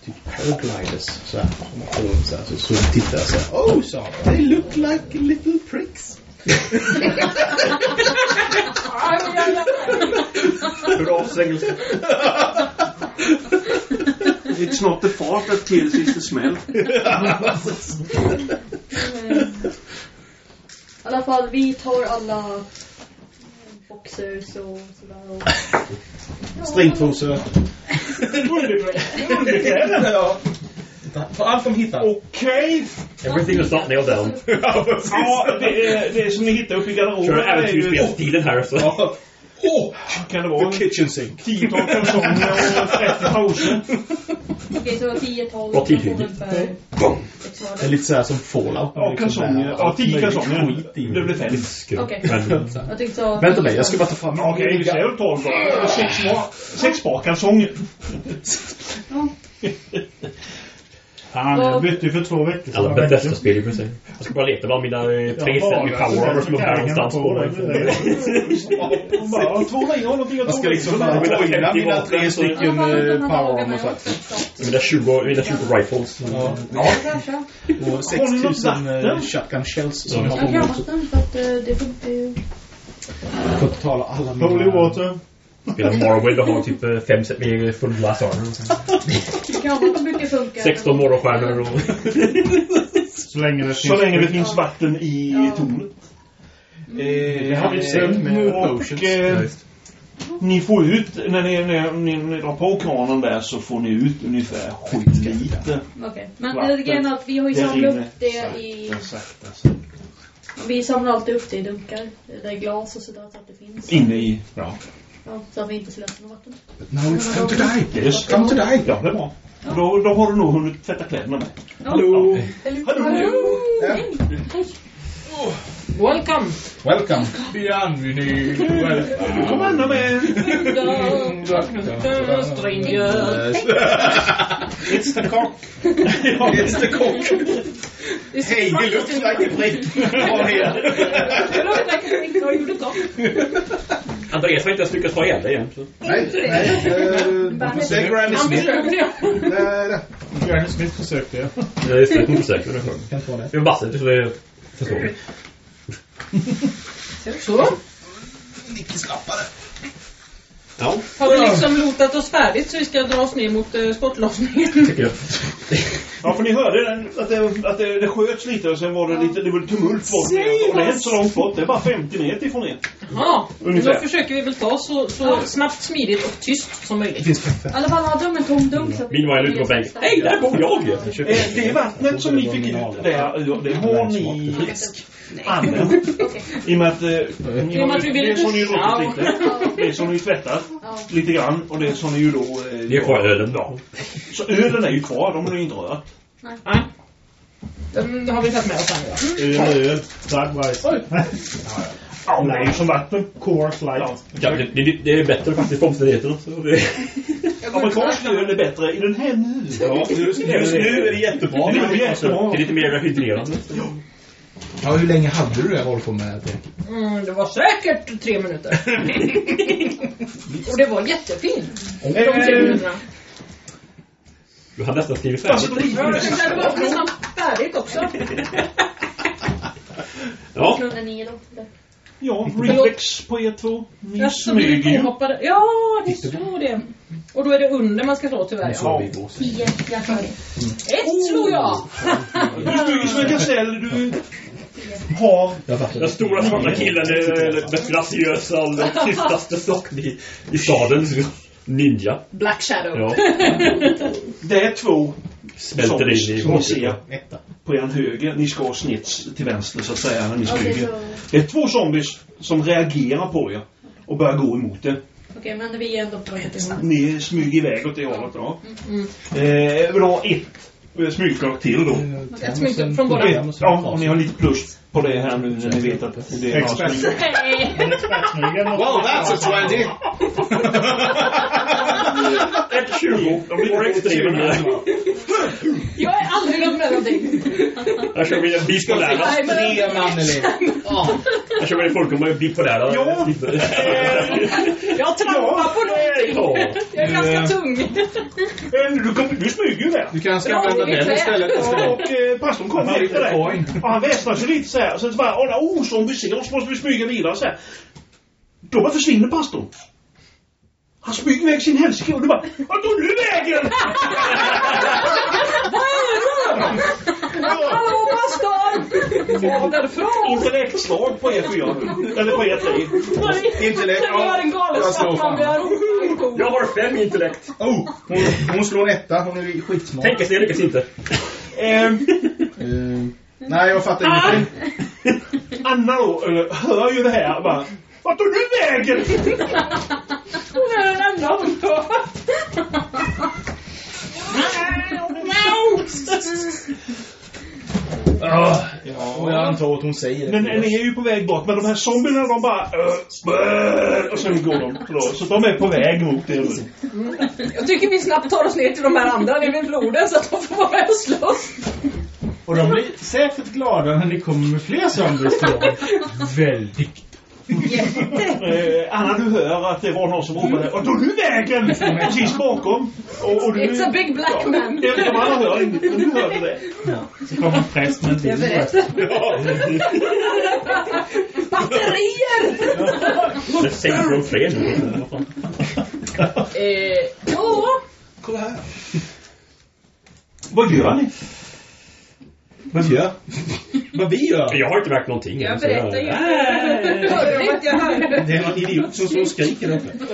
Speaker 8: typ paragliders så här, som åkte runt så här så, så tittade jag så här, oh sa they look like little pricks.
Speaker 4: Bra engelska.
Speaker 3: It's not the fart that kills, it's the smell.
Speaker 5: I alla fall, vi tar alla eh, boxers och sådär. Och...
Speaker 8: Stringtrosor.
Speaker 3: Underkläder.
Speaker 8: ja. Allt de hittar.
Speaker 3: Okej.
Speaker 4: Everything is not nailed down.
Speaker 3: Ja, det är det som ni hittar uppe i garderoben.
Speaker 4: Kör
Speaker 3: är
Speaker 4: äventyrsspelstilen här så.
Speaker 8: Ja. Åh!
Speaker 3: Kan det vara?
Speaker 8: The kitchen sink.
Speaker 3: Tiotal kalsonger och 30 trosor.
Speaker 5: Okej, så 10, 12
Speaker 4: Vad
Speaker 5: sex
Speaker 8: Det är lite så här som Fallout.
Speaker 3: Ja,
Speaker 8: Liksom
Speaker 3: kalsonger.
Speaker 8: där.
Speaker 3: Ja, tio
Speaker 8: Möjligt
Speaker 3: kalsonger.
Speaker 8: skit i.
Speaker 3: Det blir fem.
Speaker 5: Okej. Jag tänkte så...
Speaker 8: Vänta mig, jag ska bara ta fram
Speaker 3: Okej, vi säger väl tolv då. Sex par- Sex par kalsonger.
Speaker 6: Fan, jag bytte ju för två veckor
Speaker 4: Alla bästa spel i princip. Jag ska bara leta bland mina eh, tre
Speaker 6: Ja,
Speaker 4: set med
Speaker 6: bara-
Speaker 4: power som låg här någonstans
Speaker 6: på
Speaker 4: på
Speaker 6: det.
Speaker 3: Hon bara, "Ja, två ringar och någonting att
Speaker 8: Jag ska liksom
Speaker 4: Jag vill ha
Speaker 8: joina
Speaker 4: 50
Speaker 8: mina
Speaker 4: vapen,
Speaker 8: tre stycken eh, power
Speaker 5: är
Speaker 8: att-
Speaker 4: Mina 20, mina 20 rifles.
Speaker 8: Ja.
Speaker 5: Kanske.
Speaker 8: Och 6000
Speaker 3: vatten?
Speaker 8: eh, shotgun shells jag har
Speaker 5: kan
Speaker 8: på
Speaker 5: vatten för att det funkar ju.
Speaker 8: Jag får inte tala alla mina...
Speaker 6: Holy water.
Speaker 4: Spelar Morrowind och har typ eh, fem set med full glass armor.
Speaker 5: Gammalt brukar funka.
Speaker 4: 16 morgonstjärnor och...
Speaker 6: Så länge det finns...
Speaker 3: Så länge det finns vatten i
Speaker 5: Ja.
Speaker 3: tornet.
Speaker 8: Eh,
Speaker 3: Det har vi sett.
Speaker 8: med
Speaker 3: Och,
Speaker 8: potions.
Speaker 3: eh. Ni får ut, när ni, när ni, ni drar på kranen där så får ni ut ungefär 7 liter.
Speaker 5: Okej. Men
Speaker 3: Vatten.
Speaker 5: det grejen är att vi har ju
Speaker 3: Det
Speaker 5: samlat upp det i...
Speaker 3: sakta, sakta, sakta.
Speaker 5: Vi samlar alltid upp det i dunkar. Eller glas och sådär så att det finns.
Speaker 3: Inne i, ja.
Speaker 5: Ja, så att vi inte slösar med vatten.
Speaker 8: Now it's time to die.
Speaker 3: Yes.
Speaker 8: Come to die.
Speaker 3: Ja, det är bra. Då, då har du nog hunnit tvätta kläderna med.
Speaker 8: Hallå.
Speaker 3: Hallå!
Speaker 2: Welcome!
Speaker 8: Welcome. Bienvenue. Welcome.
Speaker 3: Kom Anna med!
Speaker 2: Stranger.
Speaker 8: It's the cock. It's the cock. Hey, you look like a prick. Come here.
Speaker 4: Andreas har inte ens lyckats ta ihjäl dig än.
Speaker 8: Nej, nej. eh, Du får se Granny Smith.
Speaker 2: försökte.
Speaker 6: Granny Smith försökte jag.
Speaker 4: Ja, just det. Hon försöker. det.
Speaker 8: Kan ta det.
Speaker 4: Så.
Speaker 2: Så.
Speaker 8: Nicky slappare.
Speaker 4: Ja,
Speaker 2: Har vi liksom lotat oss färdigt så vi ska dra oss ner mot uh, sportlossningen?
Speaker 4: tycker jag.
Speaker 3: Ja, för ni hörde den, att, det, att det, det sköts lite och sen var det lite, det var tumult bort ner. Och det är inte så långt bort, det är bara 50 meter ifrån er.
Speaker 2: Ja, då försöker vi väl ta så, så snabbt, smidigt och tyst som möjligt.
Speaker 8: finns kaffe.
Speaker 5: I alla fall hade de en tom dunk.
Speaker 4: en ute på bänken. Hej, där bor jag!
Speaker 3: Eh, det vattnet som ni fick ut där, ja, det har ni använt.
Speaker 5: Okej.
Speaker 3: I och med att eh, ni
Speaker 2: I och med
Speaker 3: har,
Speaker 2: att vi
Speaker 3: ju- som ni ju
Speaker 2: duscha
Speaker 3: druckit lite. Det som ni tvättat
Speaker 5: Ja.
Speaker 3: lite grann och det som ni ju då... Eh,
Speaker 4: Det är kvar ölen.
Speaker 3: Ja. Så ölen är ju kvar, de har ni inte rört.
Speaker 2: Nej. Den har vi tagit med oss här?
Speaker 6: Öl, öl. Budweiser.
Speaker 3: Ja, det är ju som vatten.
Speaker 6: Coors Light.
Speaker 3: Ja.
Speaker 4: Ja, det, det, det är bättre faktiskt för omständigheterna.
Speaker 3: Amerikansk öl är bättre i den här nu.
Speaker 4: ja, just, just nu är det jättebra.
Speaker 3: Det är jättebra.
Speaker 4: Det är lite mer hydrerande.
Speaker 8: Ja, hur länge hade du det hållit på med?
Speaker 2: Mm, det var säkert tre minuter. och det var jättefint. De tre
Speaker 3: Eh,
Speaker 2: minuterna.
Speaker 4: Du har nästan skrivit
Speaker 3: Alltså,
Speaker 4: färdigt.
Speaker 3: det
Speaker 2: Ja,
Speaker 3: är
Speaker 2: att det var nästan färdigt också.
Speaker 4: Ja.
Speaker 3: Ja, reflex på er två. Ni
Speaker 2: Jaså, blir
Speaker 3: smyger ju.
Speaker 2: Ja, det står det. Och då är det under man ska slå tyvärr. Ja.
Speaker 3: Ja.
Speaker 5: Tio. Jag tar det.
Speaker 2: Ett slog jag!
Speaker 3: Du smyger som en gasell. Du har...
Speaker 4: den stora svarta killen graciösa och den tystaste stocken i, i staden. Ninja.
Speaker 2: Black Shadow.
Speaker 4: Ja,
Speaker 3: Det är två
Speaker 4: smälter in i
Speaker 3: som ni ser
Speaker 4: håret.
Speaker 8: Etta.
Speaker 3: på er höger. Ni ska snett till vänster så att säga när ni smyger.
Speaker 5: så...
Speaker 3: Det är två zombies som reagerar på er och börjar gå emot er.
Speaker 5: Okej, men vi är ändå på honom.
Speaker 3: Ni smyger iväg åt det hållet. Ja.
Speaker 2: Mm.
Speaker 3: Eh, vill ha ett smygslag till då.
Speaker 2: Ett smycke från båda.
Speaker 3: Ja, och ni har lite plus på det här nu när ni vet att det är
Speaker 6: Expert.
Speaker 8: Well, that's a 20.
Speaker 4: Ett 20. De blir med.
Speaker 2: Jag är aldrig något med någonting.
Speaker 4: Jag kör bipolära.
Speaker 2: Nej, men...
Speaker 8: Tre Anneli.
Speaker 4: Jag kör med fullkomligt bipolära.
Speaker 3: Ja.
Speaker 2: Jag trampar på någonting.
Speaker 4: Ja.
Speaker 2: Jag är ganska tung.
Speaker 3: Eh, Du, kom, du smyger ju där.
Speaker 8: Du kanske ska
Speaker 2: Ja,
Speaker 8: använda
Speaker 2: det är
Speaker 8: den istället.
Speaker 3: Och eh, pastorn kommer efter dig. Och han väsnar sig lite så här. Och sen så bara, åh, oh, som vi ser oss måste vi smyga vidare så här. Då bara försvinner pastorn. Han smyger iväg sin helsike och du bara, vart tog du vägen?
Speaker 2: Vad är det? Hallå, pastorn! Faderfrån!
Speaker 3: Intellektslag på er fyra. Eller på er tre.
Speaker 8: Intellekt.
Speaker 2: Det var en galen
Speaker 8: jag slår
Speaker 2: svart man
Speaker 8: fan.
Speaker 2: blir
Speaker 4: Jag har fem intellekt.
Speaker 8: Oh, hon, hon slår etta. Hon är skitsmart.
Speaker 4: Tänk att jag lyckas inte.
Speaker 3: Ehm,
Speaker 8: Eh, nej, jag fattar ingenting.
Speaker 3: Anna då, eh, hör ju det här bara, vart tog du vägen?
Speaker 2: Hon är den enda hon hör.
Speaker 8: Ja, och jag
Speaker 6: antar att hon säger.
Speaker 3: Men ni är ju på väg bort. Men de här zombierna de bara... Uh, och sen går de. Förlåt. Så de är på väg mot er nu.
Speaker 2: Jag tycker vi snabbt tar oss ner till de här andra nere vid floden så att de får vara med och slåss.
Speaker 6: Och de blir säkert glada när ni kommer med fler zombies till dem. Väldigt.
Speaker 3: Eh, Anna, du hör att det var någon som ropade Och tog du vägen? Precis bakom. Och, och du,
Speaker 2: It's a big black
Speaker 3: ja,
Speaker 2: man.
Speaker 3: De, de andra hör inte, men du hörde det.
Speaker 6: Så kommer en präst med en bil.
Speaker 2: Batterier!
Speaker 4: Det säger från fred nu.
Speaker 2: eh, ja.
Speaker 8: Kolla här.
Speaker 3: Vad gör ni?
Speaker 8: Vad gör? Vad vi gör?
Speaker 4: Jag har inte märkt någonting.
Speaker 2: Jag
Speaker 4: än, så
Speaker 2: berättar ju.
Speaker 4: Nej.
Speaker 2: Hörde jag hörde?
Speaker 8: Det är någon idiot som står och skriker uppe.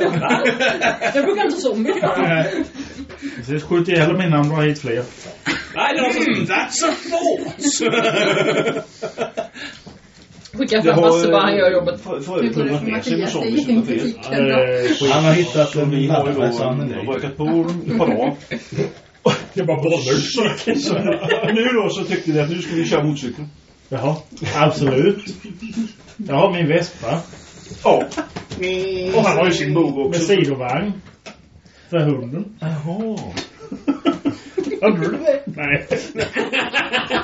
Speaker 2: Jag brukar inte.
Speaker 6: Nej. Så jag skjuter ihjäl dem innan de drar hit fler.
Speaker 4: Nej, det är någon som...
Speaker 8: That's a force!
Speaker 2: Skicka fram Basse bara han gör jobbet.
Speaker 3: För, för övrigt plundrat ner sig med zombies.
Speaker 6: Eh,
Speaker 8: Han har hittat en
Speaker 3: har ju då
Speaker 8: laddare
Speaker 3: rökat på ett par dagar.
Speaker 4: Är bara bollar.
Speaker 3: Så, nu då så tyckte vi att nu ska vi köra motorcykel.
Speaker 6: Jaha, absolut. Jag har min Vespa.
Speaker 3: Ja. Och han har ju sin bog
Speaker 6: Med
Speaker 3: också.
Speaker 6: sidovagn. För hunden.
Speaker 3: Jaha.
Speaker 6: Hade du det? Nej.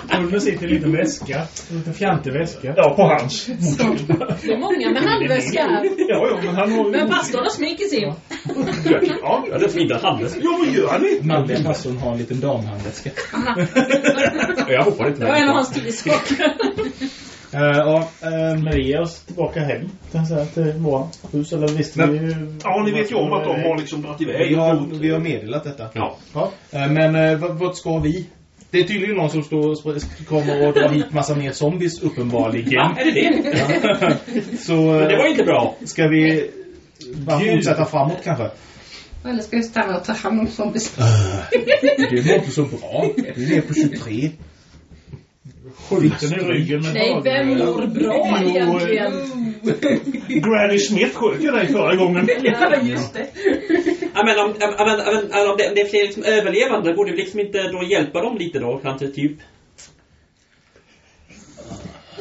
Speaker 6: Hunden sitter i en liten väska. En liten fjantig väska.
Speaker 3: Ja, på hans.
Speaker 2: Det är många med handväska här.
Speaker 3: Ja, ja, men han har ju...
Speaker 2: Men pastorn har smink i sin.
Speaker 3: Ja,
Speaker 4: Ja, det är fint att handla.
Speaker 3: ja vad gör ni?
Speaker 8: Manliga pastorn har en liten damhandväska.
Speaker 4: Jag hoppar inte
Speaker 2: Det var en av hans tio saker.
Speaker 6: Uh, ja, uh, Maria oss tillbaka hem. Kan jag säga till våra hus. Eller visste
Speaker 8: Men-
Speaker 6: vi ju...
Speaker 3: Ja, ni vet ju om att de har liksom dragit iväg.
Speaker 8: Vi har,
Speaker 3: mot-
Speaker 8: vi har meddelat detta.
Speaker 4: Ja.
Speaker 6: Ja.
Speaker 8: Eh, Men eh, vad, vad ska vi? Det är tydligen någon som står kommer och drar hit massa mer zombies uppenbarligen.
Speaker 4: Ja, är det det?
Speaker 8: Så
Speaker 4: Men det
Speaker 8: eh,
Speaker 4: var inte bra.
Speaker 8: ska vi bara
Speaker 4: Gud.
Speaker 8: fortsätta framåt kanske?
Speaker 7: Eller ska vi stanna och ta hand om zombies?
Speaker 8: Det var inte så bra. Vi är på 23.
Speaker 6: Skjuten i ryggen med
Speaker 2: Nej, vem mår bra egentligen?
Speaker 3: Granny Smith sköt ju dig förra gången.
Speaker 2: Ja, just det.
Speaker 9: Ja, men om, det, om det är fler liksom överlevande, borde vi liksom inte då hjälpa dem lite då? Kanske typ?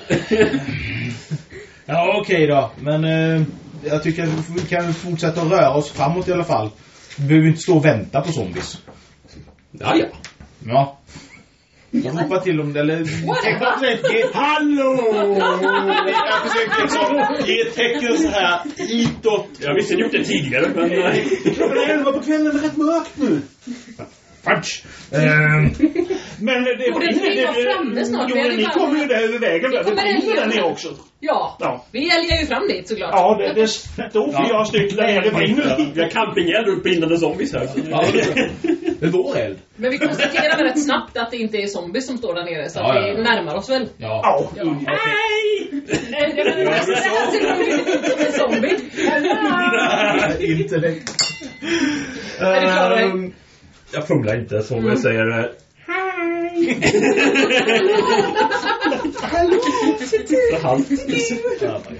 Speaker 8: Ja, okej då. Men eh, jag tycker att vi kan fortsätta att röra oss framåt i alla fall. Vi behöver inte stå och vänta på zombies.
Speaker 9: Ja, ja.
Speaker 8: Ja. Jag ropar till dem, eller... Teckna ge,
Speaker 3: Hallå!
Speaker 8: Jag försöker liksom ge tecken så här hitåt.
Speaker 4: Jag har visserligen gjort det tidigare, men...
Speaker 3: Klockan är elva på kvällen, det är rätt mörkt nu.
Speaker 8: Fudge!
Speaker 3: Men det
Speaker 2: Borde inte vi vara framme snart?
Speaker 3: Jo,
Speaker 2: Vi
Speaker 3: men ni kommer ju där över vägen.
Speaker 2: Vi kommer
Speaker 3: Det
Speaker 2: älgar.
Speaker 3: där också.
Speaker 2: Ja,
Speaker 3: Ja.
Speaker 2: vi älgar ju fram dit såklart.
Speaker 3: Ja, det, det står flera stycken där nere. Det brinner.
Speaker 4: Vi har campingeld och brinnande zombies här.
Speaker 8: ja, det är vår eld.
Speaker 2: Men vi konstaterar rätt snabbt att det inte är zombies som står där nere. Så
Speaker 8: Ja,
Speaker 2: att
Speaker 8: ja,
Speaker 2: vi
Speaker 8: ja.
Speaker 2: närmar oss väl.
Speaker 8: Ja.
Speaker 3: Ja.
Speaker 2: Hej! Det var det bästa sättet med zombie.
Speaker 8: Intellekt.
Speaker 2: Är du klar,
Speaker 4: Jag fumlar inte som jag säger. Eh, Så halvt.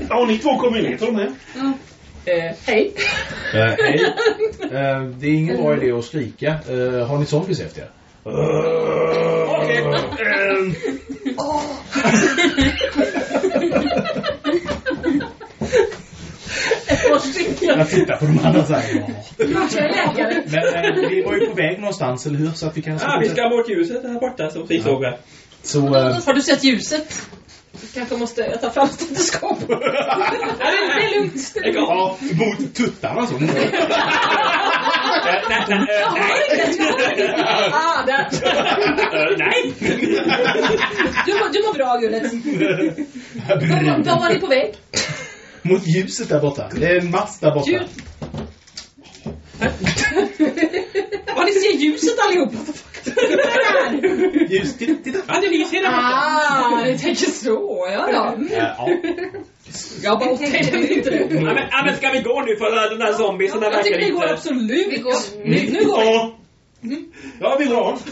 Speaker 3: Ja, ni två kommer ner här.
Speaker 2: Eh, hej.
Speaker 8: eh, hej. Eh, det är ingen bra idé att skrika. Eh, har ni zombies efter er?
Speaker 3: Okej. ehm,
Speaker 8: Jag tittar på de andra så här. Ja.
Speaker 2: Läkare.
Speaker 8: Men eh, vi var ju på väg någonstans, eller hur? Så att vi kan...
Speaker 9: Ah, vi ska mot ljuset här borta som vi såg här.
Speaker 8: Så... Eh,
Speaker 2: Har du sett ljuset? Kanske måste jag ta fram stetoskop. Nej, det är lugnt. Det är lugnt.
Speaker 8: ja, mot tuttarna så.
Speaker 9: Nej, nej, nej.
Speaker 2: Ah, där.
Speaker 9: eh.
Speaker 2: Du, mår- du mår bra, Gullet. Vart var, var ni på väg?
Speaker 8: Mot ljuset där borta. Det är en mast där borta.
Speaker 2: Ljus. Ja, ni ser ljuset allihop.
Speaker 8: Ljus, titta, titta.
Speaker 9: Ja, det lyser där borta.
Speaker 2: Ah, ni tänker så. Ja, ja.
Speaker 8: Ja.
Speaker 2: Jag bara tänkte inte det.
Speaker 9: Ja, men, ja, men ska vi gå nu för den här zombiesen den
Speaker 2: Jag tycker det går absolut. Vi går. Nu, nu går vi.
Speaker 3: Ja. Ja, vi drar.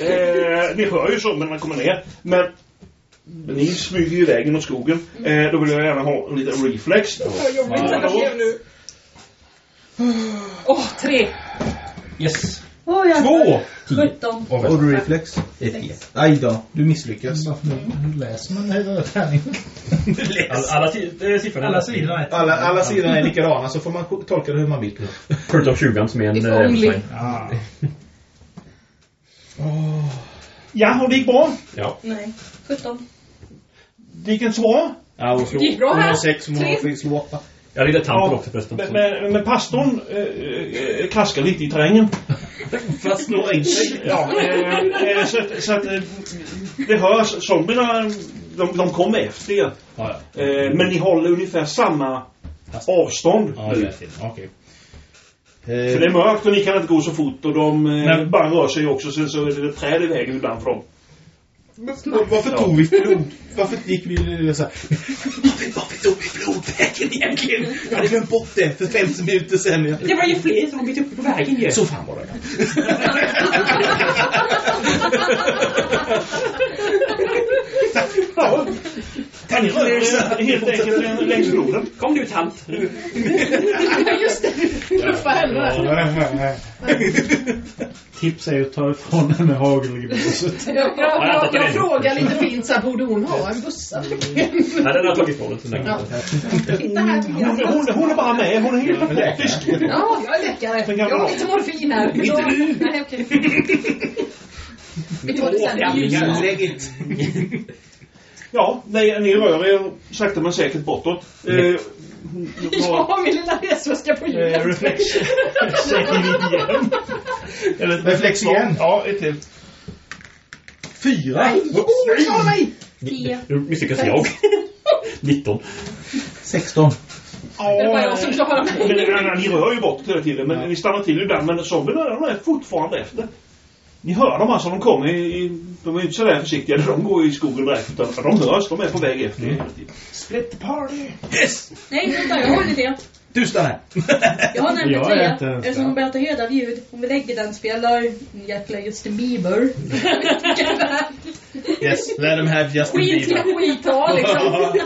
Speaker 3: Eh, ni hör ju så när man kommer ner. Men ni smyger ju iväg mot skogen. Eh, då vill jag gärna ha en liten reflex.
Speaker 2: Vad jobbigt det här blev nu. Åh, tre.
Speaker 4: Yes.
Speaker 5: Åh, jag
Speaker 8: Två!
Speaker 5: 17.
Speaker 8: Och du reflex? Ett G. Aj då, du misslyckas.
Speaker 6: Hur läser man hela tärningen?
Speaker 4: All, alla si- eh, siffrorna
Speaker 6: Alla sidor är
Speaker 8: Alla, alla sidorna är likadana så får man tolka det hur man vill.
Speaker 4: Förutom 20 som är en...
Speaker 2: If
Speaker 4: eh,
Speaker 2: only.
Speaker 6: Ah.
Speaker 3: Ja, och det gick bra.
Speaker 4: Ja.
Speaker 5: Nej, 17.
Speaker 3: Det gick inte så bra.
Speaker 8: Ja, och slå,
Speaker 2: Gick bra
Speaker 8: hon har
Speaker 2: här.
Speaker 8: sex, hon slå åtta.
Speaker 4: Jag ringde tanten
Speaker 3: Ja,
Speaker 4: också förresten.
Speaker 3: Men, men, men pastorn eh, eh, kraskar lite i terrängen.
Speaker 8: Snåra in sig.
Speaker 3: Ja, eh, eh, så, så att eh, det hörs. Zombierna, de, de kommer efter er.
Speaker 8: Ja, ja.
Speaker 3: Eh, men ni håller ungefär samma avstånd.
Speaker 8: Ja, det är fint. Okej.
Speaker 3: För det är mörkt och ni kan inte gå så fort och de eh,
Speaker 8: Nej.
Speaker 3: bara rör sig också. Sen så är det träd i vägen ibland för dem.
Speaker 8: Men Varför tog vi flod? Varför gick vi så här? Varför, varför tog vi flodvägen egentligen? Jag hade glömt bort det för 50 minuter sedan.
Speaker 9: Det var ju fler som blivit uppe på vägen ju.
Speaker 8: Så fan var det.
Speaker 3: Ja. Kan ni röra er helt enkelt längs floden?
Speaker 9: Kom nu tant.
Speaker 2: Just det. Knuffa henne.
Speaker 6: Tips är att ta ifrån henne hagelgeväret.
Speaker 2: Jag, jag,
Speaker 4: jag
Speaker 2: jag,
Speaker 4: det.
Speaker 2: frågar lite fint så borde hon ha en bussa?
Speaker 4: Nej, den har jag tagit ifrån länge.
Speaker 2: Ja.
Speaker 3: Hon,
Speaker 2: jag.
Speaker 3: hon, hon är bara med. Hon är helt apatisk.
Speaker 2: Ja, jag är läkare. Jag har lite morfin här. Inte du! Nej, okej. Vi tar det sen.
Speaker 8: Lägget.
Speaker 3: Ja, ni, ni rör er sakta men säkert bortåt. Eh,
Speaker 2: Jag har min lilla resväska på
Speaker 3: Eh,
Speaker 2: hjulet.
Speaker 3: reflex. Säker igen. Eller
Speaker 8: Reflex igen?
Speaker 3: Ja, ett till.
Speaker 8: Fyra.
Speaker 2: Nej! Oh, mig!
Speaker 5: Tio.
Speaker 9: Nu misslyckas jag. 19.
Speaker 8: 16.
Speaker 2: Det är bara jag som klarar
Speaker 3: Men,
Speaker 2: mig.
Speaker 3: men, ni rör ju bort hela tiden, men ni stannar till ibland. Men zombierna de är fortfarande efter. Ni hör dem alltså, de kommer i, De är inte sådär försiktiga, de går i skogen direkt. Utan de hörs, de är på väg efter er hela tiden.
Speaker 6: Split the party!
Speaker 8: Yes!
Speaker 5: Nej, vänta, jag har en idé.
Speaker 8: Du stannar.
Speaker 5: Jag har nämligen
Speaker 6: Jag är
Speaker 5: tre. Eftersom
Speaker 6: där.
Speaker 5: Berta Hedar ljud, om vi lägger den spelar jäkla Justin Bieber.
Speaker 8: Yes, let them have Justin
Speaker 2: Skit
Speaker 8: Bieber.
Speaker 2: skit ha liksom.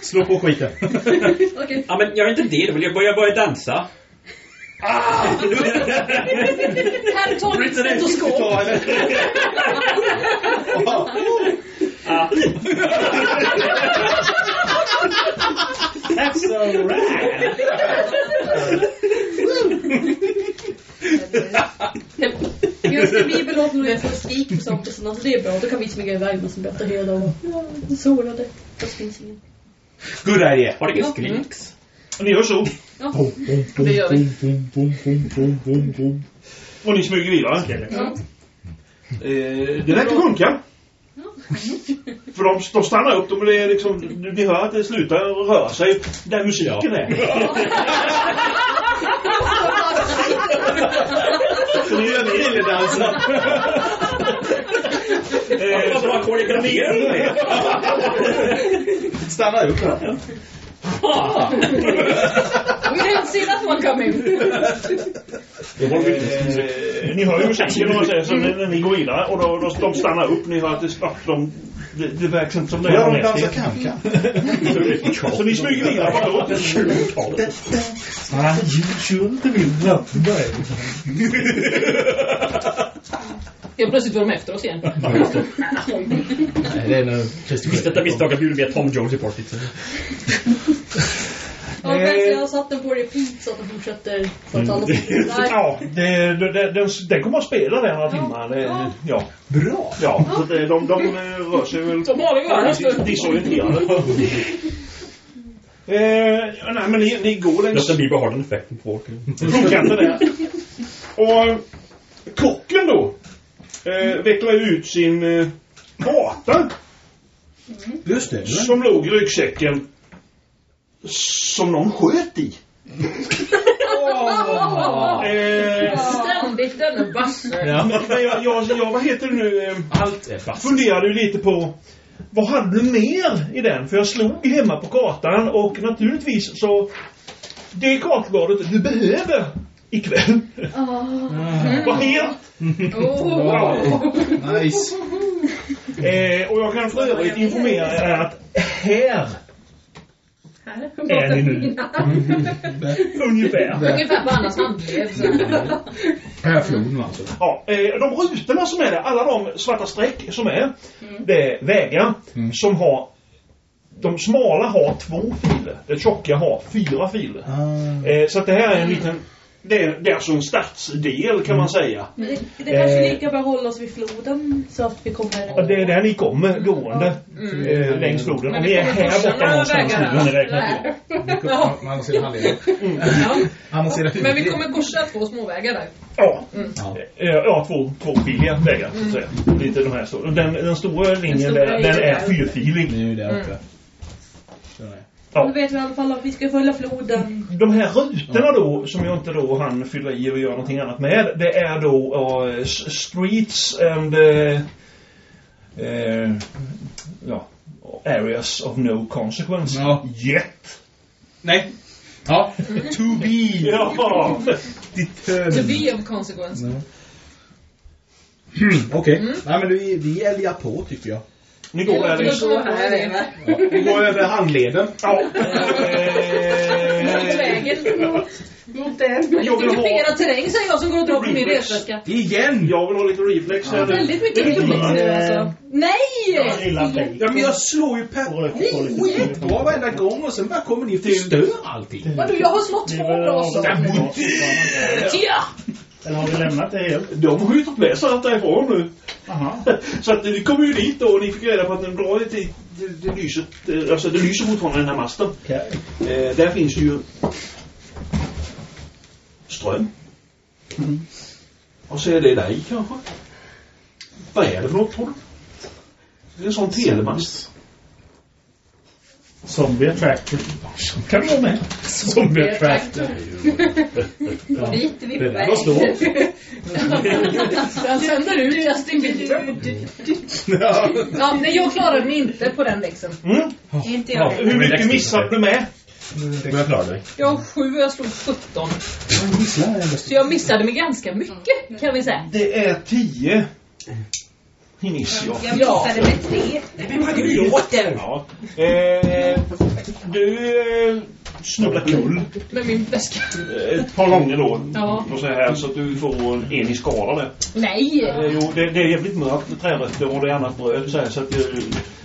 Speaker 8: Slå på skiten.
Speaker 5: Okej.
Speaker 9: Ja, men gör inte det. Då vill jag börja, börja dansa.
Speaker 2: Här tar du ett stetoskop.
Speaker 9: Ah,
Speaker 8: That's so rad.
Speaker 5: Justin Bieber låter nog få skrik på zombiesarna, så det är bra. Då kan vi smyga iväg med som Berta Hedar och ja, sårade. Fast finns ingen.
Speaker 8: Good idea.
Speaker 9: har det inget skriks?
Speaker 3: Och ni gör så.
Speaker 5: Ja.
Speaker 2: Det gör vi.
Speaker 3: Och ni smyger vidare.
Speaker 2: Ja.
Speaker 3: Eh, det verkar funka. För de, de stannar upp, de blir liksom, ni hör att det slutar röra sig där musiken är.
Speaker 8: Så ni gör lilledansen.
Speaker 3: Eh,
Speaker 9: Vad bra koreografering!
Speaker 8: Stanna upp här.
Speaker 2: We didn't see that one coming.
Speaker 3: Eh, ni hör ju musiken om man säger så när, ni går vidare och då, då, de stannar upp. Ni hör att det, ja, de, det, det verkar inte som det är
Speaker 8: Ja, de dansar kan-kan.
Speaker 3: Så ni smyger vidare på då.
Speaker 6: Ah, you shouldn't have been
Speaker 2: Helt plötsligt var de efter oss igen.
Speaker 8: Nej, det är nog
Speaker 9: Visst detta misstag att bjuda med Tom Jones i partyt.
Speaker 5: Ja, men jag den på repeat så att den fortsätter. Så att alla Nej.
Speaker 3: Ja, det, det, det, den, den kommer att spela där några timmar. Det, ja.
Speaker 8: Bra.
Speaker 3: Ja, så det, de, de eh, rör sig väl
Speaker 2: Som vanligt gör det.
Speaker 3: disorienterade. Eh, nej, men ni, ni går längs
Speaker 9: Justin Bieber har den effekten på folk.
Speaker 3: flodkanten där. Och eh, kocken då eh, vecklar ut sin eh, vata
Speaker 8: Just det.
Speaker 3: som låg i ryggsäcken som någon sköt i. Eh,
Speaker 2: Ständigt denna basse.
Speaker 8: Ja.
Speaker 3: men jag, jag, jag, vad heter det nu? Eh,
Speaker 8: Allt är fast.
Speaker 3: funderade ju lite på vad hade du mer i den? För jag slog hemma på kartan och naturligtvis så det kartbladet du behöver ikväll var helt.
Speaker 2: Oh.
Speaker 8: Nice.
Speaker 3: Eh, och jag kan för övrigt informera er att här är ni nu. Ungefär.
Speaker 2: Ungefär på Annas handled.
Speaker 8: Här är floden alltså.
Speaker 3: Ja, eh, de rutorna som är där, alla de svarta streck som är, det är vägar som har de smala har två filer. Det tjocka har fyra filer. Eh, så att det här är en liten det är, det är alltså en stadsdel kan man säga.
Speaker 5: Men det, det kanske
Speaker 3: Eh.
Speaker 5: lika bra hålla oss vid floden så att vi kommer...
Speaker 3: Det är där ni kommer gående eh, längs floden. Och
Speaker 2: vi
Speaker 3: ni är här borta någonstans nu har ni räknat ut.
Speaker 2: Ja.
Speaker 8: Man.
Speaker 2: Ja.
Speaker 8: Han har sina
Speaker 2: Men vi kommer korsa två småvägar där.
Speaker 3: Ja,
Speaker 8: Ja.
Speaker 3: Eh, ja två, tvåfiliga vägar så att säga. Lite de här stora. Den, den stora linjen
Speaker 2: stora
Speaker 3: där,
Speaker 2: är
Speaker 3: den är fyrfilig.
Speaker 8: Ni är ju där uppe.
Speaker 3: Ja.
Speaker 5: Nu vet vi i alla fall att vi ska följa floden.
Speaker 3: De här rutorna då, som jag inte då hann fylla i och göra någonting annat med, det är då s- Streets and eh, eh, ja, Areas of no consequence.
Speaker 8: Ja.
Speaker 3: Yet!
Speaker 8: Nej. Ja. To be.
Speaker 3: Ja!
Speaker 2: To be of consequence.
Speaker 8: Okej. Nej men vi, vi älgar på tycker jag.
Speaker 3: Ni går.
Speaker 8: Ja. Vi går över handleden.
Speaker 3: Ja.
Speaker 2: Mot
Speaker 3: Eh,
Speaker 2: vägen.
Speaker 5: Mot den.
Speaker 3: jag vill ha,
Speaker 2: terräng säger jag som går och drar på min resväska.
Speaker 8: Igen!
Speaker 3: jag vill ha lite reflex nu.
Speaker 2: Väldigt mycket reflex nu alltså. Nej!
Speaker 8: Ja men jag slår ju
Speaker 6: lite-
Speaker 8: skitbra varenda gång och sen bara kommer ni och förstör allting.
Speaker 2: Vadå, jag har slått
Speaker 6: Ni
Speaker 2: två
Speaker 6: vill
Speaker 2: bra
Speaker 6: ha-
Speaker 2: saker. Tja!
Speaker 6: Eller har vi lämnat det helt?
Speaker 3: De skjuter med allt därifrån nu.
Speaker 6: Aha.
Speaker 3: Så att ni kom ju dit då och ni fick reda på att den drar lite, det, det, lyset, eh, alltså det lyser fortfarande den här masten.
Speaker 6: Okej.
Speaker 3: Eh, där finns ju ström. Och så är det dig kanske. Vad är det för något tror du? Det är en sån telemast.
Speaker 6: Zombie attractor.
Speaker 3: Kan du vara med?
Speaker 6: Zombie attractor.
Speaker 5: Vi
Speaker 8: Det där var stort.
Speaker 2: Den sänder ut Justin Bieber.
Speaker 8: Ja.
Speaker 2: Ja, nej, jag klarade mig inte på den liksom.
Speaker 3: Mm.
Speaker 5: Inte jag
Speaker 3: Hur mycket missade du med?
Speaker 8: Men jag klarade dig.
Speaker 2: Jag har sju och jag slog 17. Så jag missade mig ganska mycket, kan vi säga.
Speaker 3: Det är tio. Initio.
Speaker 5: Jag missade med tre.
Speaker 3: Ja. Eh, du eh, snubblar kull
Speaker 2: Med min väska.
Speaker 3: eh, ett par gånger då.
Speaker 2: Ja.
Speaker 3: Och så här så att du får en i skada där.
Speaker 2: Nej!
Speaker 3: Eh, jo, det, det är jävligt mörkt trärötter och det är annat bröd så, här, så att eh,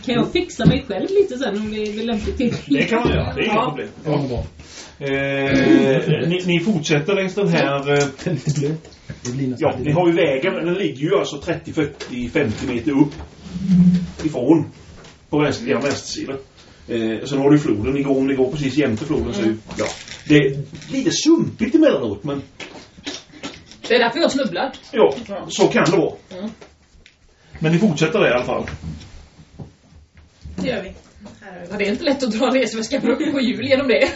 Speaker 7: Kan jag fixa mig själv lite sen om det är lämpligt
Speaker 3: det
Speaker 7: tillfälle?
Speaker 3: kan man göra. Det är inga
Speaker 2: Ja.
Speaker 3: problem.
Speaker 8: Ja.
Speaker 3: Eh, ni, ni fortsätter längs den här... Eh,
Speaker 8: Den är lite blöt. Det blir nästan
Speaker 3: ja, ni har ju vägen. Den ligger ju alltså 30, 40, 50 meter upp ifrån. På vänster, ja, vänster Eh, sen har du floden. Ni går, ni går precis jämte floden så ja. Det är lite sumpigt emellanåt men
Speaker 2: Det är därför jag snubblar.
Speaker 3: ja, så kan det vara.
Speaker 2: Mm.
Speaker 3: Men ni fortsätter det i alla fall.
Speaker 5: Det gör vi.
Speaker 2: Det är inte lätt att dra en resväska på, på hjul genom det.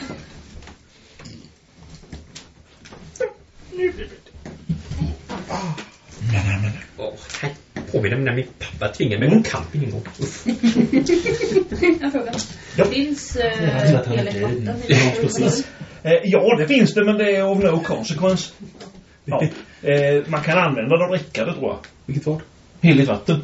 Speaker 9: Åh, här påminner mig när min pappa tvingade mig
Speaker 3: Mm.
Speaker 9: på camping en gång. Uff.
Speaker 3: Ja.
Speaker 5: Finns
Speaker 8: Jag
Speaker 5: eh,
Speaker 8: är
Speaker 5: heligt
Speaker 8: död.
Speaker 5: vatten i
Speaker 8: Ja, precis.
Speaker 3: Eh, ja, det finns det men det är of no consequence. Ja. Eh, man kan använda det och dricka det tror jag.
Speaker 8: Vilket var?
Speaker 3: Heligt vatten.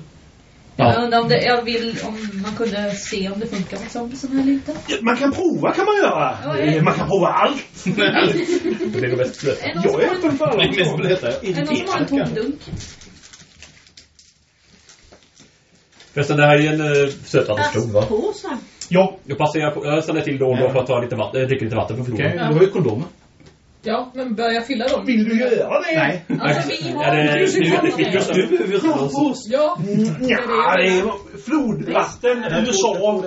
Speaker 5: Jag undrar om det, jag vill om man kunde se om det funkar med zombien eller inte.
Speaker 3: Ja, Man kan prova kan man göra.
Speaker 5: Ja,
Speaker 3: Eh, man kan prova allt.
Speaker 9: Det mest blöt.
Speaker 5: Är det någon
Speaker 3: Jag
Speaker 5: som
Speaker 3: är öppen för alla.
Speaker 8: Nej, mest blöta.
Speaker 5: är det någon som har en tom dunk?
Speaker 9: Förresten, det här är en sötvattenstol va?
Speaker 5: Plastpåsar.
Speaker 3: Ja,
Speaker 9: Jag passerar på, jag stannar till då och då för att ta lite vatten, äh, dricka lite vatten på
Speaker 8: Okej,
Speaker 9: floden.
Speaker 8: du har ju kondomer.
Speaker 2: Ja, men börja fylla dem.
Speaker 3: vill du göra det?
Speaker 8: Nej.
Speaker 5: Alltså vi har...
Speaker 9: Är det,
Speaker 2: Just det.
Speaker 9: just nu behöver vi röra oss.
Speaker 2: Ja,
Speaker 3: Ja, det är flodvatten, USA.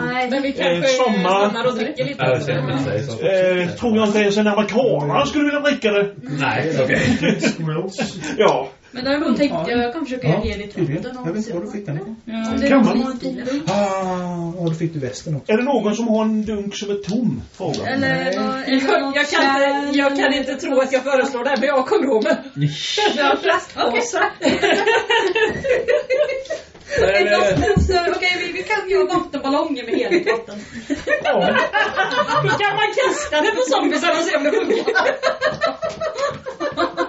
Speaker 5: Nej.
Speaker 2: men vi
Speaker 3: Eh,
Speaker 2: kanske
Speaker 3: sommar.
Speaker 2: stannar och dricker lite.
Speaker 9: Ja, så.
Speaker 3: Eh, tror jag inte ens en amerikanare skulle vilja dricka det.
Speaker 9: Nej, okej.
Speaker 6: Squirrels.
Speaker 3: Ja,
Speaker 5: Men däremot tänkte jag, jag kan försöka
Speaker 8: Ja,
Speaker 5: ge lite
Speaker 8: tydligen. Jag vet inte var du fick den ifrån.
Speaker 5: Om det har dunk.
Speaker 8: Ah, och då fick du västen också.
Speaker 3: är det någon som har en dunk som är tom? Fråga.
Speaker 5: Eller,
Speaker 2: Jag, jag, kan inte, jag kan inte tro att jag föreslår det här, men jag har kondomer.
Speaker 5: Ja.
Speaker 9: Men, eh,
Speaker 5: Plastpåsar. Okej, vi, vi kan ju ha vattenballonger med vatten.
Speaker 3: Ja.
Speaker 2: Då kan man kasta det på zombiesarna och se om det funkar.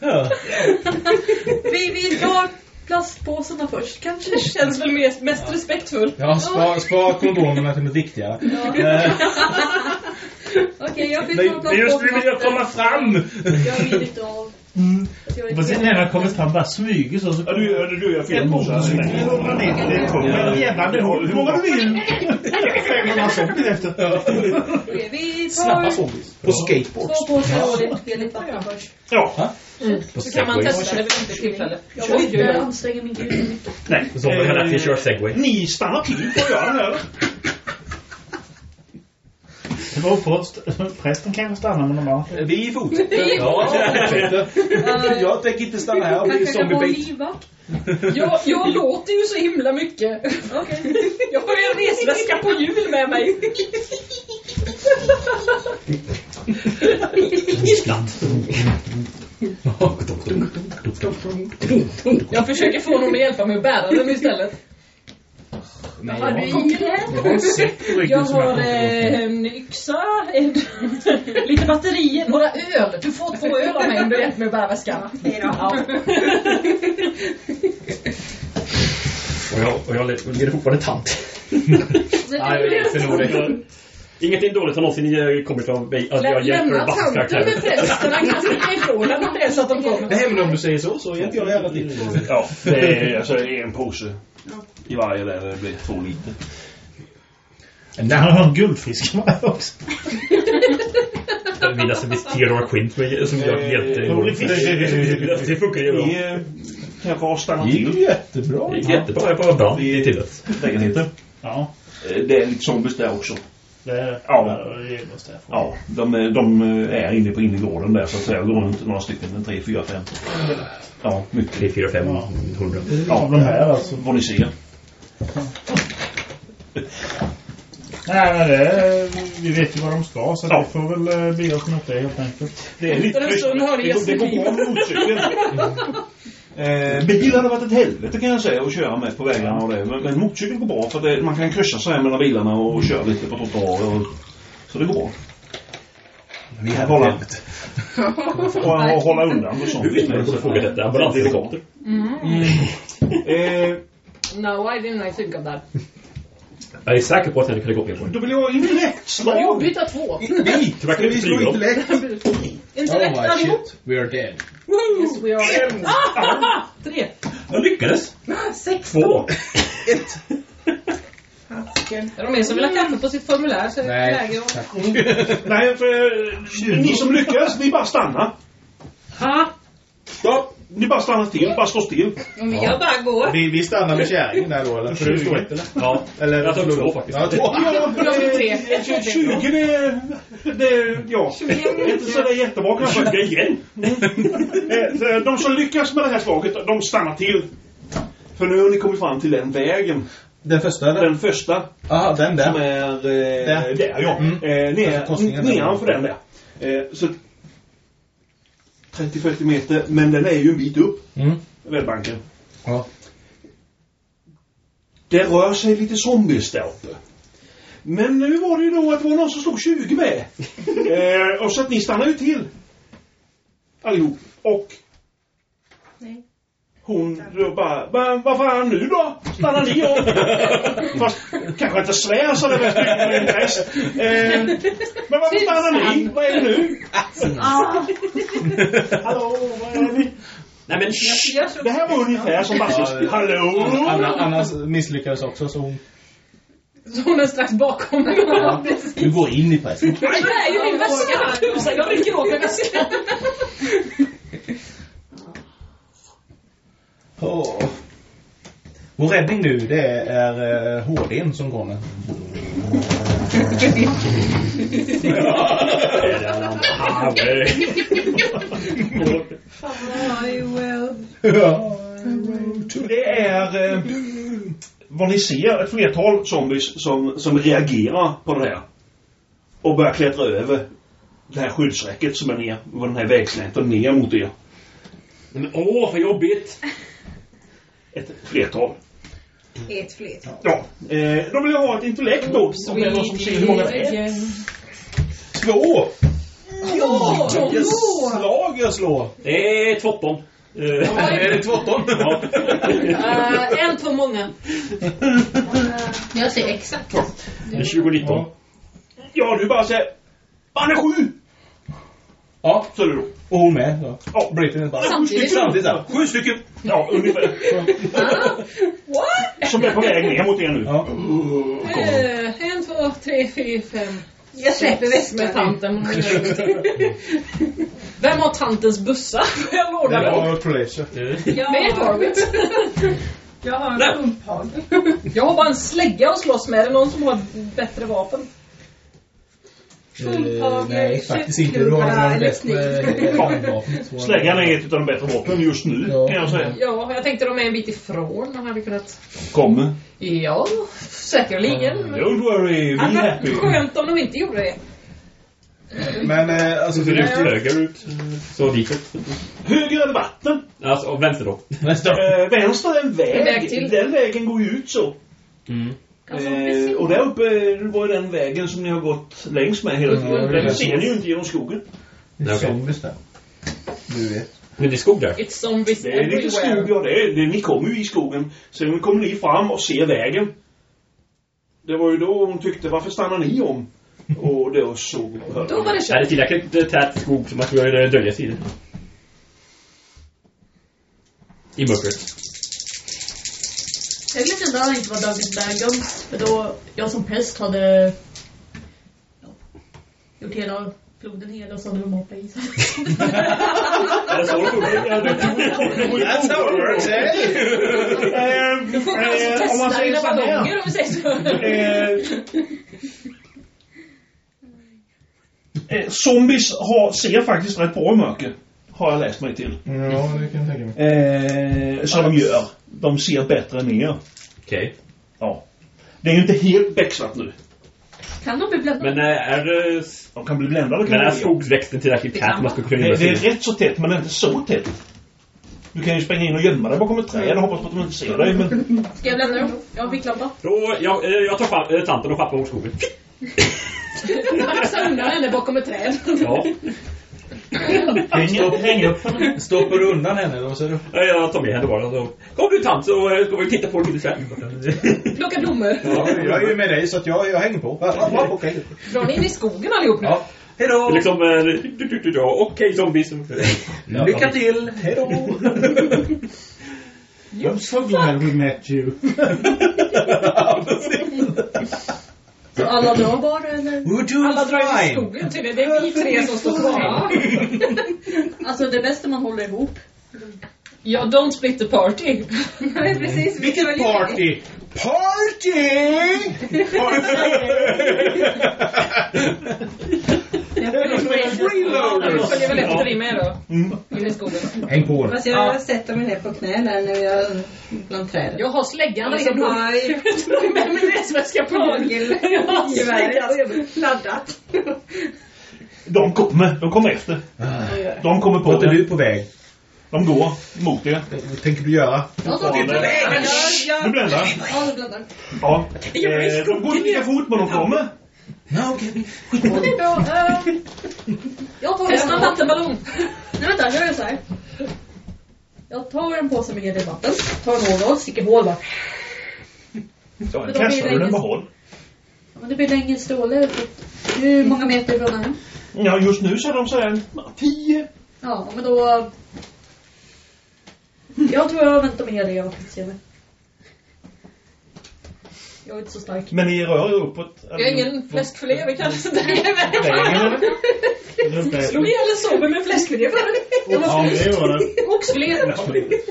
Speaker 9: ja.
Speaker 5: Vi, vi ha
Speaker 2: plastpåsarna först. Kanske det känns väl mest, mest respektfullt.
Speaker 8: Ja, spara spara kondomerna till något viktigare. Eh,
Speaker 5: Okej, jag fick ta
Speaker 8: men just nu vill jag komma fram!
Speaker 5: Jag vill inte av. Vet
Speaker 6: Och sen när han kommer fram bara smyger så. så
Speaker 3: Ja, du, du, du gör fel
Speaker 6: en
Speaker 3: morsa.
Speaker 6: det hur många du vill. 500 zombier efter.
Speaker 8: Snabba
Speaker 5: tar
Speaker 8: zombies. På skateboards.
Speaker 5: två påsar och lite heligt vatten först.
Speaker 3: Ja.
Speaker 8: På
Speaker 2: Så kan man testa det vid inte tillfälle.
Speaker 5: Jag vill inte anstränga min gud.
Speaker 3: Nej.
Speaker 4: Zombie har lärt sig köra segway.
Speaker 3: Ni stannar till för att göra det här.
Speaker 6: Att prästen kanske stannar med de andra.
Speaker 8: Vi fortsätter. Ja. Jag tänker inte stanna här och bli
Speaker 5: kan
Speaker 8: zombiebait.
Speaker 5: livvakt.
Speaker 2: Jag, jag låter ju så himla mycket.
Speaker 5: Okej.
Speaker 2: Jag har en resväska på hjul med mig.
Speaker 4: Skratt.
Speaker 2: Jag försöker få någon att hjälpa mig att bära den istället.
Speaker 8: Nej,
Speaker 5: Har du i det?
Speaker 8: jag har en säck
Speaker 2: Jag har eh, en yxa, en, lite batterier, några öl. Du får två öl av mig om du hjälper mig att bära väskan. Ja.
Speaker 9: Och jag, och jag leder fortfarande tant.
Speaker 8: Nej, jag hjälper nog dig.
Speaker 9: Ingenting dåligt har någonsin eh, kommit från mig att jag hjälper
Speaker 2: Lämna tanten med prästen, han kan sticka ifrån den tills att de kommer.
Speaker 8: Nej, men om du säger så så hjälper jag dig hela tiden.
Speaker 3: Ja, det är, alltså, det är en påse i varje där det blir två liter.
Speaker 6: Han har en guldfisk med också.
Speaker 9: Vill alltså bli Theodore Quinn som i
Speaker 3: rolig fisk.
Speaker 9: Det funkar ju bra.
Speaker 3: Eh, kanske har stannat
Speaker 8: Det gick
Speaker 3: till
Speaker 8: jättebra.
Speaker 9: Det gick jättebra. Jag bara bra. Det är tillrätt.
Speaker 3: lägenheten.
Speaker 6: Ja,
Speaker 3: Eh, Det är lite zombies där också.
Speaker 6: Det är
Speaker 3: Ja.
Speaker 6: det.
Speaker 3: Ja, de, är- de är inne på innergården där så att säga. Går runt några stycken. En tre, fyra, fem. Ja, mycket.
Speaker 9: 3, 4, 5,
Speaker 6: Ja.
Speaker 9: 100.
Speaker 6: Av de här alltså.
Speaker 3: Vad ni ser.
Speaker 6: Nej, men det, vi vet ju vad de ska så
Speaker 3: Ja.
Speaker 6: vi får väl eh, be oss mot det helt enkelt.
Speaker 3: Det är lite det,
Speaker 2: jag
Speaker 3: går- det går bra med motorcykeln. Eh, bil hade varit ett helvete kan jag säga att köra med på vägarna och det. Men, men motorcykeln går bra för att det, man kan kryssa så här mellan bilarna och köra lite på trottoarer. och- Så det går bra.
Speaker 8: Vi
Speaker 3: hade helvete. Och, och hålla undan och sånt.
Speaker 9: Hur vet man borde fråga detta? Ambulanshelikopter.
Speaker 3: Eh,
Speaker 2: No, I didn't I think of that.
Speaker 9: Jag är säker på att jag kan gå på
Speaker 3: då vill jag ha intellektslag.
Speaker 2: Jag byta två.
Speaker 8: Vi!
Speaker 9: Tyvärr kan vi inte
Speaker 8: slå intellekt?
Speaker 2: Intellekt
Speaker 8: Oh shit, we are dead.
Speaker 2: Yes, we are. Ah, tre.
Speaker 9: Jag lyckades.
Speaker 2: Sex.
Speaker 9: Två.
Speaker 2: Är de mer som vill ha kaffe på sitt formulär så är det läge att...
Speaker 8: tack.
Speaker 3: Nej, för eh, ni som lyckas, ni bara stannar.
Speaker 2: Ha!
Speaker 3: Ja, ni bara stannar till, bara står still.
Speaker 2: Om jag bara går.
Speaker 8: Vi, vi stannar med kärringen där då, eller? För du står ett, eller?
Speaker 9: Ja.
Speaker 8: Eller
Speaker 9: Jag tog två faktiskt.
Speaker 8: Ja, två.
Speaker 3: Ja,
Speaker 2: tre.
Speaker 3: eh, 20 det, det, ja, inte så det är jättebra kanske.
Speaker 9: 20 igen.
Speaker 3: Eh, De som lyckas med det här slaget, de stannar till. För nu har ni kommit fram till den vägen.
Speaker 8: Den första, eller?
Speaker 3: Den första
Speaker 8: Jaha, den
Speaker 3: som
Speaker 8: där.
Speaker 3: är eh,
Speaker 8: Där.
Speaker 3: där. ja.
Speaker 8: Mm.
Speaker 3: Eh, ner, nedanför den där. Eh, så 30-40 meter, men den är ju en bit upp,
Speaker 8: Mm.
Speaker 3: Väldbanken.
Speaker 8: Ja.
Speaker 3: Det rör sig lite zombies där uppe. Men nu var det ju då att det var någon som slog 20 med. eh, och så att ni stannar ju till. Allihop. Och. Hon då bara, "Va- vad fan nu då? Stannar ni och... Fast kanske inte svär så det är väl en präst. Eh, men varför stannar ni? Vad är det nu? Hallå, vad är det?
Speaker 9: Nej men shh.
Speaker 3: Det här var ungefär som Bassis.
Speaker 8: Ja,
Speaker 3: Hallå?
Speaker 8: Anna, Anna misslyckades också så hon...
Speaker 2: Så hon är strax bakom mig. Ja.
Speaker 8: Du går in i pressen.
Speaker 2: Det är ju min väska! Tusan, jag rycker åt mig väskan.
Speaker 8: Åh. Vår räddning nu, det är uh, HDn som kommer.
Speaker 3: Det är eh, vad ni ser, ett flertal zombies som, som reagerar på det här. Och börjar klättra över det här skyddsräcket som är ner, den här vägslänten ner mot er.
Speaker 9: Men åh, vad jobbigt.
Speaker 3: Ett flertal.
Speaker 2: Ett flertal.
Speaker 3: Ja, eh, då vill jag ha ett intellekt då. Om det är någon som ser hur många det är.
Speaker 8: Två!
Speaker 2: Ja,
Speaker 8: Vilket slag jag slår!
Speaker 9: Det är 13.
Speaker 8: Är det tvåtton?
Speaker 9: Ja.
Speaker 2: Eh, en, två, många.
Speaker 5: Jag ser exakt.
Speaker 9: Det är 2019.
Speaker 3: Ja, du bara säger... Han är sju!
Speaker 8: Ja,
Speaker 3: Så är det då.
Speaker 8: Och hon med. Ja.
Speaker 3: Ja.
Speaker 8: Britney bara.
Speaker 5: Samtidigt.
Speaker 8: Samtidigt där.
Speaker 3: Sju stycken. Ja, ungefär.
Speaker 2: What?
Speaker 3: Som är på väg ner mot er nu.
Speaker 8: Ja.
Speaker 2: Eh, en, två, tre, fyra, fem.
Speaker 7: Jag släpper
Speaker 2: Med
Speaker 7: väskan.
Speaker 2: tanten. Vem har tantens bussar? Får jag låna
Speaker 8: Det
Speaker 2: dem?
Speaker 8: var Croatia.
Speaker 2: Med Torvit.
Speaker 7: Jag har en
Speaker 9: Nej.
Speaker 7: pumphagel.
Speaker 2: Jag har bara en slägga att slåss med. Är det någon som har ett bättre vapen?
Speaker 8: Eh, nej, faktiskt inte. Du har någon bäst med handvapnet.
Speaker 3: Släggan är ett av de bättre vapnen just nu,
Speaker 8: Ja.
Speaker 3: kan jag säga.
Speaker 2: Ja, jag tänkte de är en bit ifrån. De hade kunnat...
Speaker 3: Kommer.
Speaker 2: Ja, säkerligen.
Speaker 3: Don't worry,
Speaker 2: det
Speaker 3: be
Speaker 2: hade
Speaker 3: happy.
Speaker 2: skönt om de inte gjorde det.
Speaker 8: Men eh, alltså...
Speaker 9: Så det är höger ut. Så ditåt.
Speaker 3: Höger eller vatten?
Speaker 9: Alltså, vänster då.
Speaker 8: Nästa.
Speaker 3: Eh, vänster är en väg.
Speaker 2: En väg till.
Speaker 3: Den vägen går ju ut så.
Speaker 9: Mm.
Speaker 3: Eh, och där uppe var ju den vägen som ni har gått längs med hela tiden.
Speaker 8: Det är
Speaker 3: den ser ni ju inte genom skogen.
Speaker 8: Det är zombies där. Du vet.
Speaker 9: Men det är skog där.
Speaker 2: It's zombies
Speaker 3: Det är lite skog, ja. Det är, det, ni kommer ju i skogen. Sen kommer ni fram och ser vägen. Det var ju då hon tyckte, varför stannar ni om? Och då så...
Speaker 2: Då var det
Speaker 9: Är det
Speaker 2: kört.
Speaker 9: tillräckligt eh, tät skog som att kunna dölja sig i det? I mörkret.
Speaker 5: Inte att han inte var Douglas Bagums. För då, jag som präst hade ja, gjort hela floden hel och så hade de hoppat i sig.
Speaker 8: That's how it works, eh?
Speaker 3: Eh,
Speaker 2: Du får alltså
Speaker 3: eh, om man
Speaker 2: testa
Speaker 3: säger
Speaker 2: dina ballonger om vi säger så.
Speaker 3: Eh, eh, zombies har, ser faktiskt rätt bra i mörker. Har jag läst mig till.
Speaker 8: Ja, det kan jag tänka mig.
Speaker 3: Eh, så de gör. De ser bättre än er.
Speaker 9: Okej.
Speaker 3: Ja. Det är ju inte helt becksvart nu.
Speaker 5: Kan de bli bländade?
Speaker 9: Men eh, är det...
Speaker 3: De kan bli bländade. Kan
Speaker 9: Men är skogsväxten tillräckligt tät man ska kunna
Speaker 3: det, det är rätt så tätt, men det är inte så tätt. Du kan ju springa in och gömma dig bakom ett träd och hoppas på att de inte ser dig. Men
Speaker 5: Ska jag blända dem? Jag har ficklampa.
Speaker 9: Då, jag, eh, jag tar fram eh, tanten och schappar mot skogen.
Speaker 2: Baxa undan henne bakom ett träd.
Speaker 9: Ja.
Speaker 3: Häng upp, häng upp.
Speaker 8: Stoppar du undan henne då? Så du...
Speaker 9: Jag tar med henne bara. Så. Kom du tant så eh, ska vi titta på det lite sen.
Speaker 2: Plocka blommor.
Speaker 8: Ja, jag är ju med dig så att jag, jag hänger på. Ja, ja, Okej.
Speaker 2: Drar ni in i skogen allihop nu?
Speaker 8: Ja. Hejdå!
Speaker 9: Liksom, eh, okej zombies.
Speaker 8: Lycka till! Hejdå!
Speaker 6: I'm so glad we met you.
Speaker 5: Så alla drar bara eller?
Speaker 2: Alla drar in i skogen tydligen. Det är vi tre som står kvar.
Speaker 5: Alltså det bästa man håller ihop.
Speaker 2: Ja, don't split the party.
Speaker 7: Nej, precis.
Speaker 8: Vilket party! Party!
Speaker 2: Du följer väl efter dig med då?
Speaker 3: Mm.
Speaker 2: In i skogen.
Speaker 8: Häng på
Speaker 7: Fast jag sätter mig ner på knä där när jag bland träden.
Speaker 2: Jag har släggan
Speaker 7: har jag
Speaker 2: tog med min resväska på jul. Jag har släggan
Speaker 7: laddat.
Speaker 3: De kommer. De kommer efter. De kommer på
Speaker 8: Vart är du på väg?
Speaker 3: De går mot er.
Speaker 8: Vad tänker du göra?
Speaker 5: Jag
Speaker 3: Du bländar.
Speaker 5: Ja, det bländar.
Speaker 3: Ja. Eh, de går inte lika fort men de kommer.
Speaker 8: Okej.
Speaker 5: Ja, det är bra. Eh, Jag tar
Speaker 2: en
Speaker 5: en
Speaker 2: vattenballong.
Speaker 5: Nej vänta, jag gör så här. Jag tar en påse med grädde vatten, tar sticker hål bara.
Speaker 3: Ja,
Speaker 5: Men då blir
Speaker 3: kastar
Speaker 5: det
Speaker 3: du den på håll.
Speaker 5: Ja, men det blir ingen stråle. Hur många meter ifrån är den?
Speaker 3: Ja, just nu så är de så här tio.
Speaker 5: Ja, men då... Jag tror jag väntar med hela jag ser mig. Jag är inte så stark.
Speaker 3: Men ni rör er uppåt.
Speaker 2: Jag har ingen fläskfilé. Vi kan inte dra iväg.
Speaker 3: Vägen eller?
Speaker 2: Slog ihjäl en sover med fläskfilé förut.
Speaker 6: Ja, det var det.
Speaker 2: Oxfilé.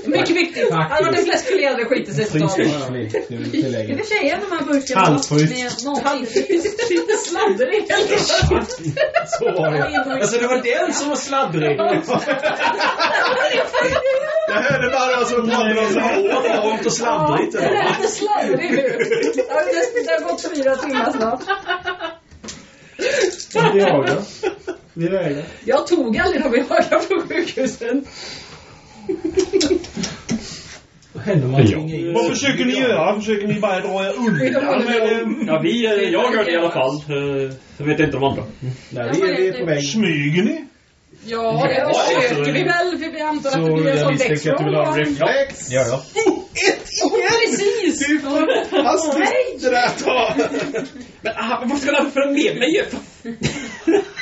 Speaker 2: Mycket viktigt. Han hade fläskfilé hade skitit sig totalt.
Speaker 5: För sig är de här burkarna
Speaker 6: Halvfryst.
Speaker 5: med mat.
Speaker 2: Lite sladdrig.
Speaker 8: Så var det. Alltså det var den som var sladdrig. Jag hörde bara det var som pratade om så här långt och sladdrigt.
Speaker 2: Det är lite sladdrig nu. Ja, det- Det har gått fyra timmar snart.
Speaker 6: Vi jagar. Vi vägar.
Speaker 2: Jag tog aldrig de Viagra på sjukhusen.
Speaker 8: Vad händer man
Speaker 3: försöker ni göra? Försöker ni bara dra er undan?
Speaker 9: Ja, vi, eh, jag gör det i alla fall. Eh, Jag vet inte om andra.
Speaker 8: Nej, vi är, vi är på väg.
Speaker 3: smyger ni?
Speaker 2: Ja, det försöker vi väl, för vi antar att det
Speaker 8: Så
Speaker 2: blir en
Speaker 8: jag
Speaker 2: sån
Speaker 8: misstänker att du vill ha en reflex. Ja, ja.
Speaker 2: Precis!
Speaker 8: Fantastiskt det där tar.
Speaker 9: Men ah, vad ska han följa med mig?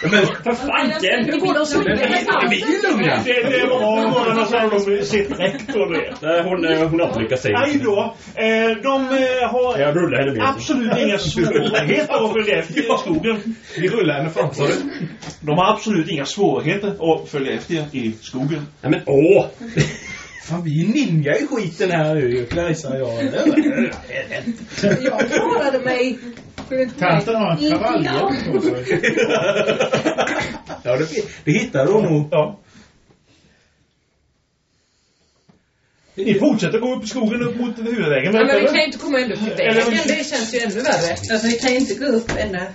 Speaker 8: Men
Speaker 9: För fanken!
Speaker 2: Nu går de och springer med
Speaker 8: vi är ju lugna.
Speaker 3: Det, det är bra morgonen så har de sitt och det.
Speaker 9: Hon, eh, hon har inte lyckats säga
Speaker 3: Nej då. Eh, de eh, har
Speaker 9: Jag rullar henne med.
Speaker 3: absolut inga svårigheter att följa efter i skogen.
Speaker 8: Vi rullar henne framför.
Speaker 3: De har absolut inga svårigheter att följa efter er i skogen.
Speaker 9: Nej men åh!
Speaker 8: Fan, vi är ninja i skiten här nu, Clarissa och jag.
Speaker 2: Jag klarade mig.
Speaker 6: Tanten har en sig.
Speaker 8: Ja, det, det hittar du nog.
Speaker 3: Ja. Ni fortsätter gå upp i skogen upp mot huvudvägen.
Speaker 2: Ja, men vi kan ju inte komma ända upp till vägen. Det känns ju ännu värre.
Speaker 7: Alltså vi kan ju inte gå upp ända...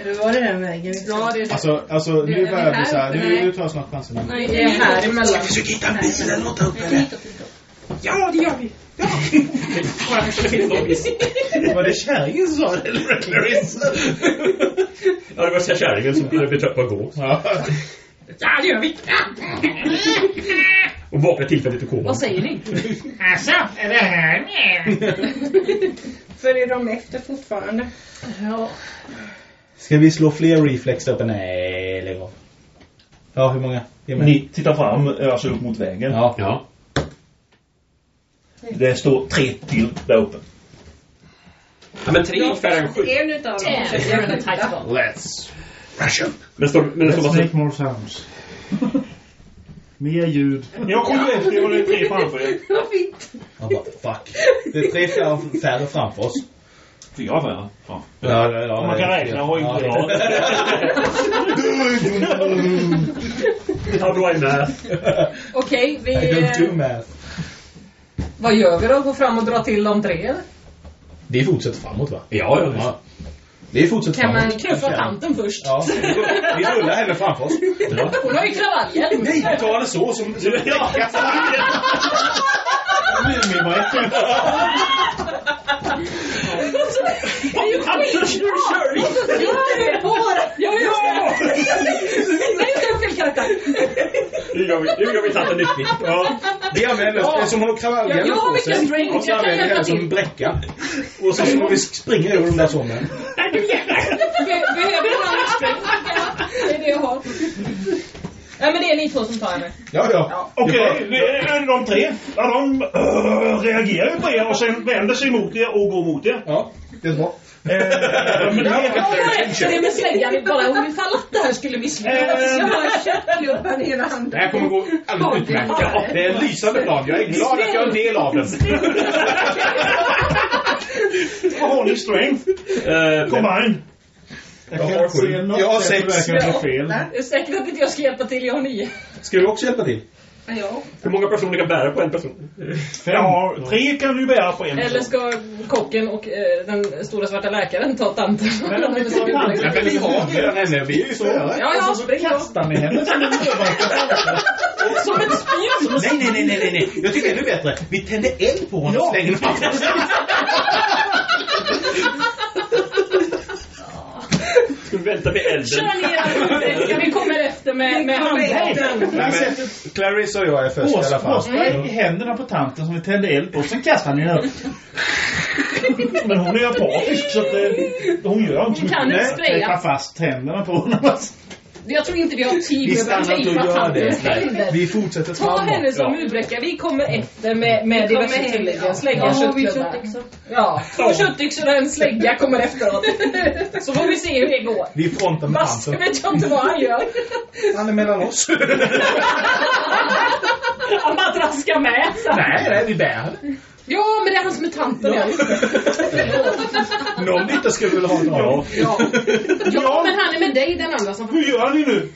Speaker 7: Eller var det den vägen?
Speaker 2: Ja, det är det.
Speaker 8: Alltså, alltså nu
Speaker 2: Det är
Speaker 8: börjar vi
Speaker 2: här,
Speaker 8: så här. Nu, nu tar jag snart chansen.
Speaker 2: Nej, det är här emellan.
Speaker 8: försöka hitta en bil eller något upp eller?
Speaker 9: Ja, det gör vi! Ja!
Speaker 8: Var det kärringen som sa det eller Clarissa?
Speaker 9: Ja, det var kärringen som blev trött på att gå.
Speaker 8: Ja.
Speaker 2: Ja, det gör vi.
Speaker 9: Och vaknade tillfälligt i koma.
Speaker 2: Vad säger ni?
Speaker 6: Alltså, är det här med?
Speaker 7: Följer de efter fortfarande?
Speaker 2: Ja.
Speaker 8: Ska vi slå fler reflex uppe? Nej, lägg av. Ja, hur många?
Speaker 3: Ni tittar fram, alltså upp mot vägen.
Speaker 8: Ja.
Speaker 9: Ja.
Speaker 3: Det står tre till där uppe.
Speaker 9: ja men tre är färre än sju.
Speaker 7: En utav dem
Speaker 2: jag
Speaker 7: jag.
Speaker 8: Let's rush up.
Speaker 9: Men står men det står
Speaker 6: Let's
Speaker 9: bara
Speaker 6: make more sounds. Mer ljud.
Speaker 3: Jag kommer efter er och det är tre framför er.
Speaker 7: Vad fint.
Speaker 8: Ja, bara, fuck. Det är tre färre framför oss.
Speaker 3: Fyra färre. Ja.
Speaker 8: Ja, ja, ja,
Speaker 3: Om man kan
Speaker 8: det är
Speaker 3: räkna och inte
Speaker 8: Ja.
Speaker 9: How do I math?
Speaker 2: Okej, vi...
Speaker 8: I don't do math.
Speaker 2: Vad gör vi då? Gå fram och dra till de tre?
Speaker 8: Vi fortsätter framåt va?
Speaker 9: Ja, ja.
Speaker 8: Ja. Vi fortsätter
Speaker 2: Kan man
Speaker 8: framåt.
Speaker 2: knuffa tanten först?
Speaker 8: Ja, vi rullar henne framför oss.
Speaker 9: ja.
Speaker 2: Hon har ju kravaljen.
Speaker 8: Nej, vi tar henne så som... som ja. Muminbrätten.
Speaker 9: Tanten, nu kör vi!
Speaker 2: Ja, just det. Nej, just det. Jag fel karaktär.
Speaker 9: Nu gör vi, gör tanten nyttig.
Speaker 8: Ja, vi använder
Speaker 2: Ja.
Speaker 8: eftersom hon
Speaker 2: Ja, har
Speaker 8: på sig. Och så använder vi henne som bräcka. Och så får vi springa över de där sången.
Speaker 2: Be- Behöver du strength? Ja, det är det jag har. Nej, men det är ni två som tar henne.
Speaker 8: Ja, ja.
Speaker 3: Okej, det är de tre. Ja, de äh, reagerar ju på er och sen vänder sig mot er och går mot er.
Speaker 8: Ja, det är bra.
Speaker 3: Eh, men det
Speaker 2: Jag
Speaker 3: är,
Speaker 2: efter det med släggan. Bara om ifall att det här skulle misslyckas.
Speaker 7: Jag har köttklubban i ena handen.
Speaker 8: Det här kommer gå alldeles utmärkt. Ja, det är en lysande plan. Jag är glad att jag är en del av den.
Speaker 3: vad har ni strength?
Speaker 9: Eh,
Speaker 3: Combine.
Speaker 6: Jag
Speaker 9: Jag har
Speaker 6: kan
Speaker 9: sju.
Speaker 6: se något
Speaker 8: Jag har sex.
Speaker 6: det verkar bli fel.
Speaker 2: Det är säkert att inte jag ska hjälpa till. Jag har nio.
Speaker 8: Ska du också hjälpa till?
Speaker 2: Ja.
Speaker 9: Hur många personer kan bära på en person?
Speaker 3: Ja, tre kan du bära på en
Speaker 2: Eller
Speaker 3: person.
Speaker 2: ska kocken och eh, den stora svarta läkaren ta tanten?
Speaker 6: Men om vi tar tanten.
Speaker 8: Ja, men vi har redan henne. Vi är ju så.
Speaker 2: Ja, ja,
Speaker 6: Och så
Speaker 2: då.
Speaker 6: kastar ni henne som en.
Speaker 2: Som ett spjut.
Speaker 8: Nej, nej, nej, nej, nej. Jag tycker ännu bättre. Vi tänder eld på honom och slänger
Speaker 9: vänta med elden?
Speaker 2: Kör ner den. Vi kommer efter med, med
Speaker 8: men Clarissa och jag är först i alla fall.
Speaker 6: Hårspray i händerna på tanten som vi tände eld på. Sen kastar ni henne upp.
Speaker 3: Men hon är apatisk så att det, hon gör inte så
Speaker 2: Vi kan
Speaker 3: mycket.
Speaker 2: inte
Speaker 6: tejpa
Speaker 2: spraya.
Speaker 6: fast tänderna på honom.
Speaker 2: Jag tror inte vi har tid
Speaker 8: Vi
Speaker 2: med
Speaker 8: stannar
Speaker 2: att
Speaker 8: inte och gör det. Nej, vi fortsätter
Speaker 2: Ta
Speaker 8: framåt.
Speaker 2: henne som murbräcka. Vi kommer efter med, med
Speaker 7: Vi
Speaker 2: diverse tillägg.
Speaker 7: ja.
Speaker 2: Slägga,
Speaker 7: Ja,
Speaker 2: köttklubbar. Ja, två köttyxor och en slägga kommer efteråt. Så får vi se hur det går.
Speaker 8: Vi frontar med
Speaker 2: Basse
Speaker 8: tanten.
Speaker 2: vet jag inte vad han gör.
Speaker 8: Han är mellan oss.
Speaker 2: Han bara traskar med. Så.
Speaker 8: nej, nej, vi bär.
Speaker 2: Ja, men det är han som är tanten. Ja.
Speaker 8: Någon lite skulle väl ha
Speaker 3: Ja.
Speaker 2: Ja. ja, men han är med dig den andra som...
Speaker 3: Hur gör ni nu?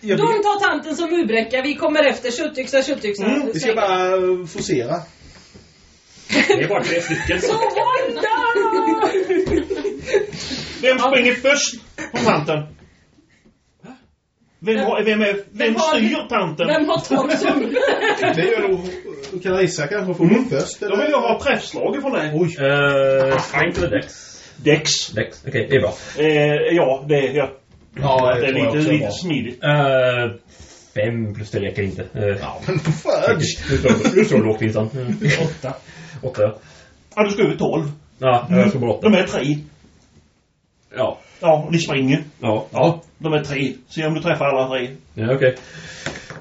Speaker 2: De tar tanten som murbräcka. Vi kommer efter. Köttyxa, köttyxa.
Speaker 8: Mm, vi ska bara forcera.
Speaker 9: Det är bara tre stycken.
Speaker 2: Så vånda!
Speaker 3: Vem springer först på tanten? Vem, har, vem, är, vem
Speaker 2: Vem har-
Speaker 3: styr tanten?
Speaker 2: Vem har som...
Speaker 8: Det gör nog Clarissa kanske får gå först.
Speaker 3: Då vill jag ha träffslag ifrån dig.
Speaker 8: Oj.
Speaker 9: Uh, strength eller dex?
Speaker 3: Dex.
Speaker 9: Dex. Okej, det är bra.
Speaker 3: Eh, ja, det är... Ja.
Speaker 8: Ja,
Speaker 3: Att det är lite, lite smidigt.
Speaker 4: Uh, fem plus det räcker inte. Uh,
Speaker 8: Ja, men fudge!
Speaker 4: nu står det lågt. Mm.
Speaker 6: Åtta.
Speaker 4: Åtta ja.
Speaker 3: Ja, du ska över 12.
Speaker 4: Ja, jag ska bara åtta.
Speaker 3: De är tre.
Speaker 4: Ja.
Speaker 3: Ja, och ni springer.
Speaker 4: Ja.
Speaker 3: Ja, de är tre. Se om du träffar alla tre.
Speaker 4: Ja, okej.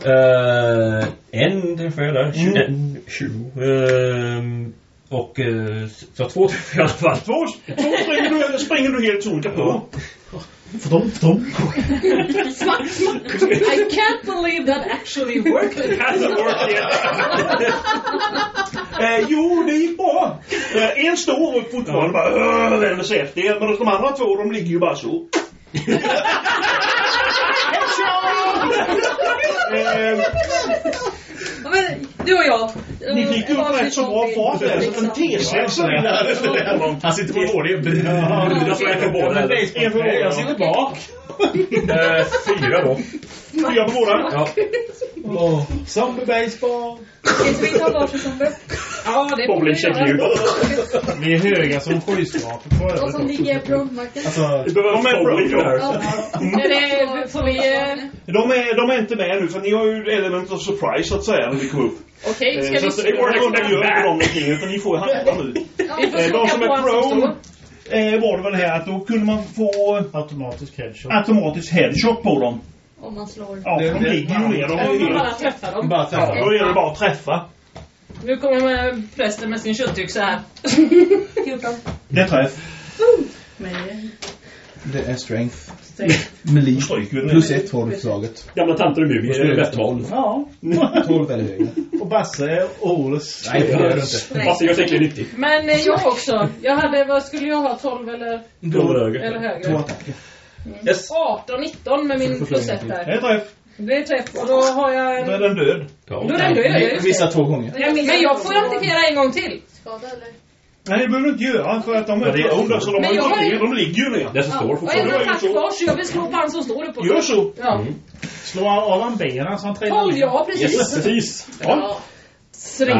Speaker 4: Eh, en träffar jag där. Tjugo.
Speaker 3: Mm.
Speaker 4: en, tjugo. Ehm, och uh, så två träffar jag i alla fall.
Speaker 3: Två, två springer, du, springer du helt sonika på.
Speaker 6: För de.
Speaker 2: Smack, smack. I can't believe that actually worked.
Speaker 4: Hasn't worked yet.
Speaker 3: Eh, jo, det gick bra. Eh, en står upp fortfarande bara vänder sig efter er. Men de andra två, de ligger ju bara så. eh,
Speaker 2: Ja, men, du och jag.
Speaker 3: ni fick ju upp rätt så bra fart där. Så en T6
Speaker 8: Han sitter på HD.
Speaker 4: En för båda.
Speaker 8: Jag sitter bak.
Speaker 4: Eh, fyra då.
Speaker 3: Fyra på båda.
Speaker 4: Ja.
Speaker 8: Oh. Zombie baseball.
Speaker 5: Ska vi ta varsin zombie?
Speaker 2: Ja, det
Speaker 4: Bowling check you.
Speaker 6: Vi är höga som skyskrapor
Speaker 5: De som ligger på marken?
Speaker 6: Alltså,
Speaker 4: Vi behöver
Speaker 3: De är
Speaker 4: bowling
Speaker 3: bra.
Speaker 4: här.
Speaker 5: Ja.
Speaker 2: Är det, får vi... eh,
Speaker 3: De är, de är inte med nu för ni har ju element of surprise så att säga när vi kom upp.
Speaker 2: Okej,
Speaker 3: Eh,
Speaker 2: ska vi...
Speaker 3: så att det går inte att göra någonting utan ni får handla nu.
Speaker 2: Vi
Speaker 3: Eh, de som är
Speaker 2: han som
Speaker 3: pro
Speaker 2: står.
Speaker 3: Eh, var det väl här att då kunde man få
Speaker 6: automatisk headshot.
Speaker 3: automatisk headshot på dem.
Speaker 5: Om man slår.
Speaker 3: Ja,
Speaker 8: Det-
Speaker 3: de
Speaker 8: det-
Speaker 3: ligger ju ner. De
Speaker 2: Om man bara träffar dem.
Speaker 8: Bara
Speaker 3: Ja,
Speaker 8: träffa.
Speaker 3: då är det bara att träffa.
Speaker 2: Nu kommer prästen med sin köttyxa här.
Speaker 5: 14.
Speaker 3: Det är träff.
Speaker 10: Med
Speaker 8: Det är strength.
Speaker 10: strength.
Speaker 8: Melee. Plus ett får du för slaget.
Speaker 4: Gamla tanter och mumier
Speaker 8: skulle
Speaker 4: är det
Speaker 8: det
Speaker 4: bästa val.
Speaker 8: 12.
Speaker 6: Ja.
Speaker 8: 12 eller högre.
Speaker 6: Och Basse är Oles.
Speaker 8: Nej, det gör du inte.
Speaker 4: Jag är säkert 90.
Speaker 2: Men eh, jag också. Jag hade, vad skulle jag ha? 12 eller,
Speaker 4: höger.
Speaker 2: eller
Speaker 8: Två
Speaker 2: högre?
Speaker 8: attacker.
Speaker 4: Yes.
Speaker 2: 18, 19 med min plus 1
Speaker 3: Det
Speaker 2: där.
Speaker 3: är träff.
Speaker 2: Det är träff och då har jag
Speaker 3: Då är
Speaker 2: en...
Speaker 3: den död.
Speaker 2: Då är den död,
Speaker 8: Vissa
Speaker 2: det.
Speaker 8: två gånger.
Speaker 2: Men jag får attackera en gång till.
Speaker 5: Skada eller?
Speaker 3: Nej, det behöver du inte göra för att de
Speaker 4: Ja,
Speaker 3: är pro så de
Speaker 2: Men
Speaker 3: har ju
Speaker 2: jag
Speaker 3: gått ner. De ligger ju ner.
Speaker 4: Det som står
Speaker 2: Och en
Speaker 4: fortfarande.
Speaker 3: var ju
Speaker 2: attack kvar så jag vill slå på han som står uppe.
Speaker 3: Gör så.
Speaker 2: Ja.
Speaker 6: Slå av han benen så han trillar
Speaker 2: 12,
Speaker 6: ner.
Speaker 2: ja precis.
Speaker 4: Yes, precis.
Speaker 2: Ja. Tre.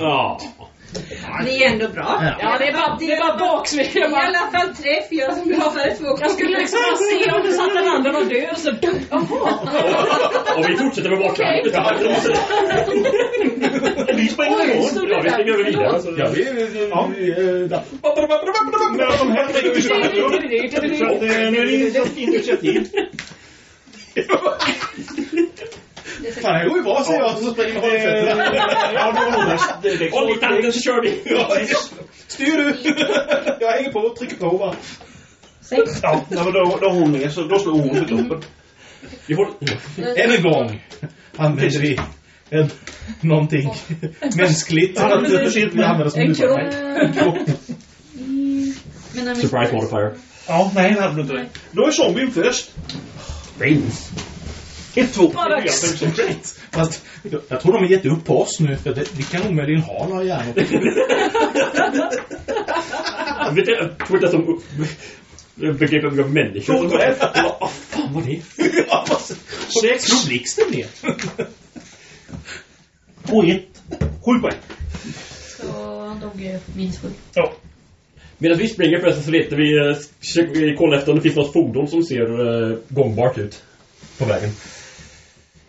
Speaker 4: Ja.
Speaker 10: Det är ändå bra.
Speaker 2: Ja, det är bara, det är bara
Speaker 10: I alla fall träff. Jag som missade två
Speaker 2: jag skulle liksom bara se om det satt den andra var död och så... Jaha.
Speaker 4: Och vi fortsätter med bakgrunden.
Speaker 3: Vi springer
Speaker 2: stod
Speaker 4: Ja,
Speaker 2: det
Speaker 4: vi springer vidare. Så, ja, vi,
Speaker 3: Ja. Men de här ligger ju nu är det initiativ.
Speaker 8: Fan, det går ju bra säger jag. Så springer
Speaker 3: det- det-
Speaker 4: Håll i tanken så kör vi.
Speaker 8: Styr du! Jag hänger på, trycker på bara.
Speaker 3: Ja, men då, då hon med så då slår hon för
Speaker 4: håller...
Speaker 8: Än en gång använder vi en, någonting mänskligt.
Speaker 3: Ja, det är för sent
Speaker 8: vi
Speaker 3: nu.
Speaker 8: använder som
Speaker 2: En kropp.
Speaker 4: Surprise modifier.
Speaker 3: Ja, nej, det hade du inte. Då är zombien först.
Speaker 4: Brains.
Speaker 3: Två, tre, fyra, fem, sex.
Speaker 8: Fast jag, tror de har gett upp på oss nu för det, vi kan omöjligen ha några hjärnor.
Speaker 4: Jag vet inte, jag tror inte att de begreppet av människor.
Speaker 3: Två.
Speaker 4: Vad fan var det?
Speaker 3: Sex.
Speaker 8: Slå blixten ner.
Speaker 3: Och ett. Sju poäng.
Speaker 5: Så han dog minst sju.
Speaker 3: Ja.
Speaker 4: Medan vi springer förresten så letar vi, eh, vi kolla efter om det finns något fordon som ser eh, gångbart ut. På vägen.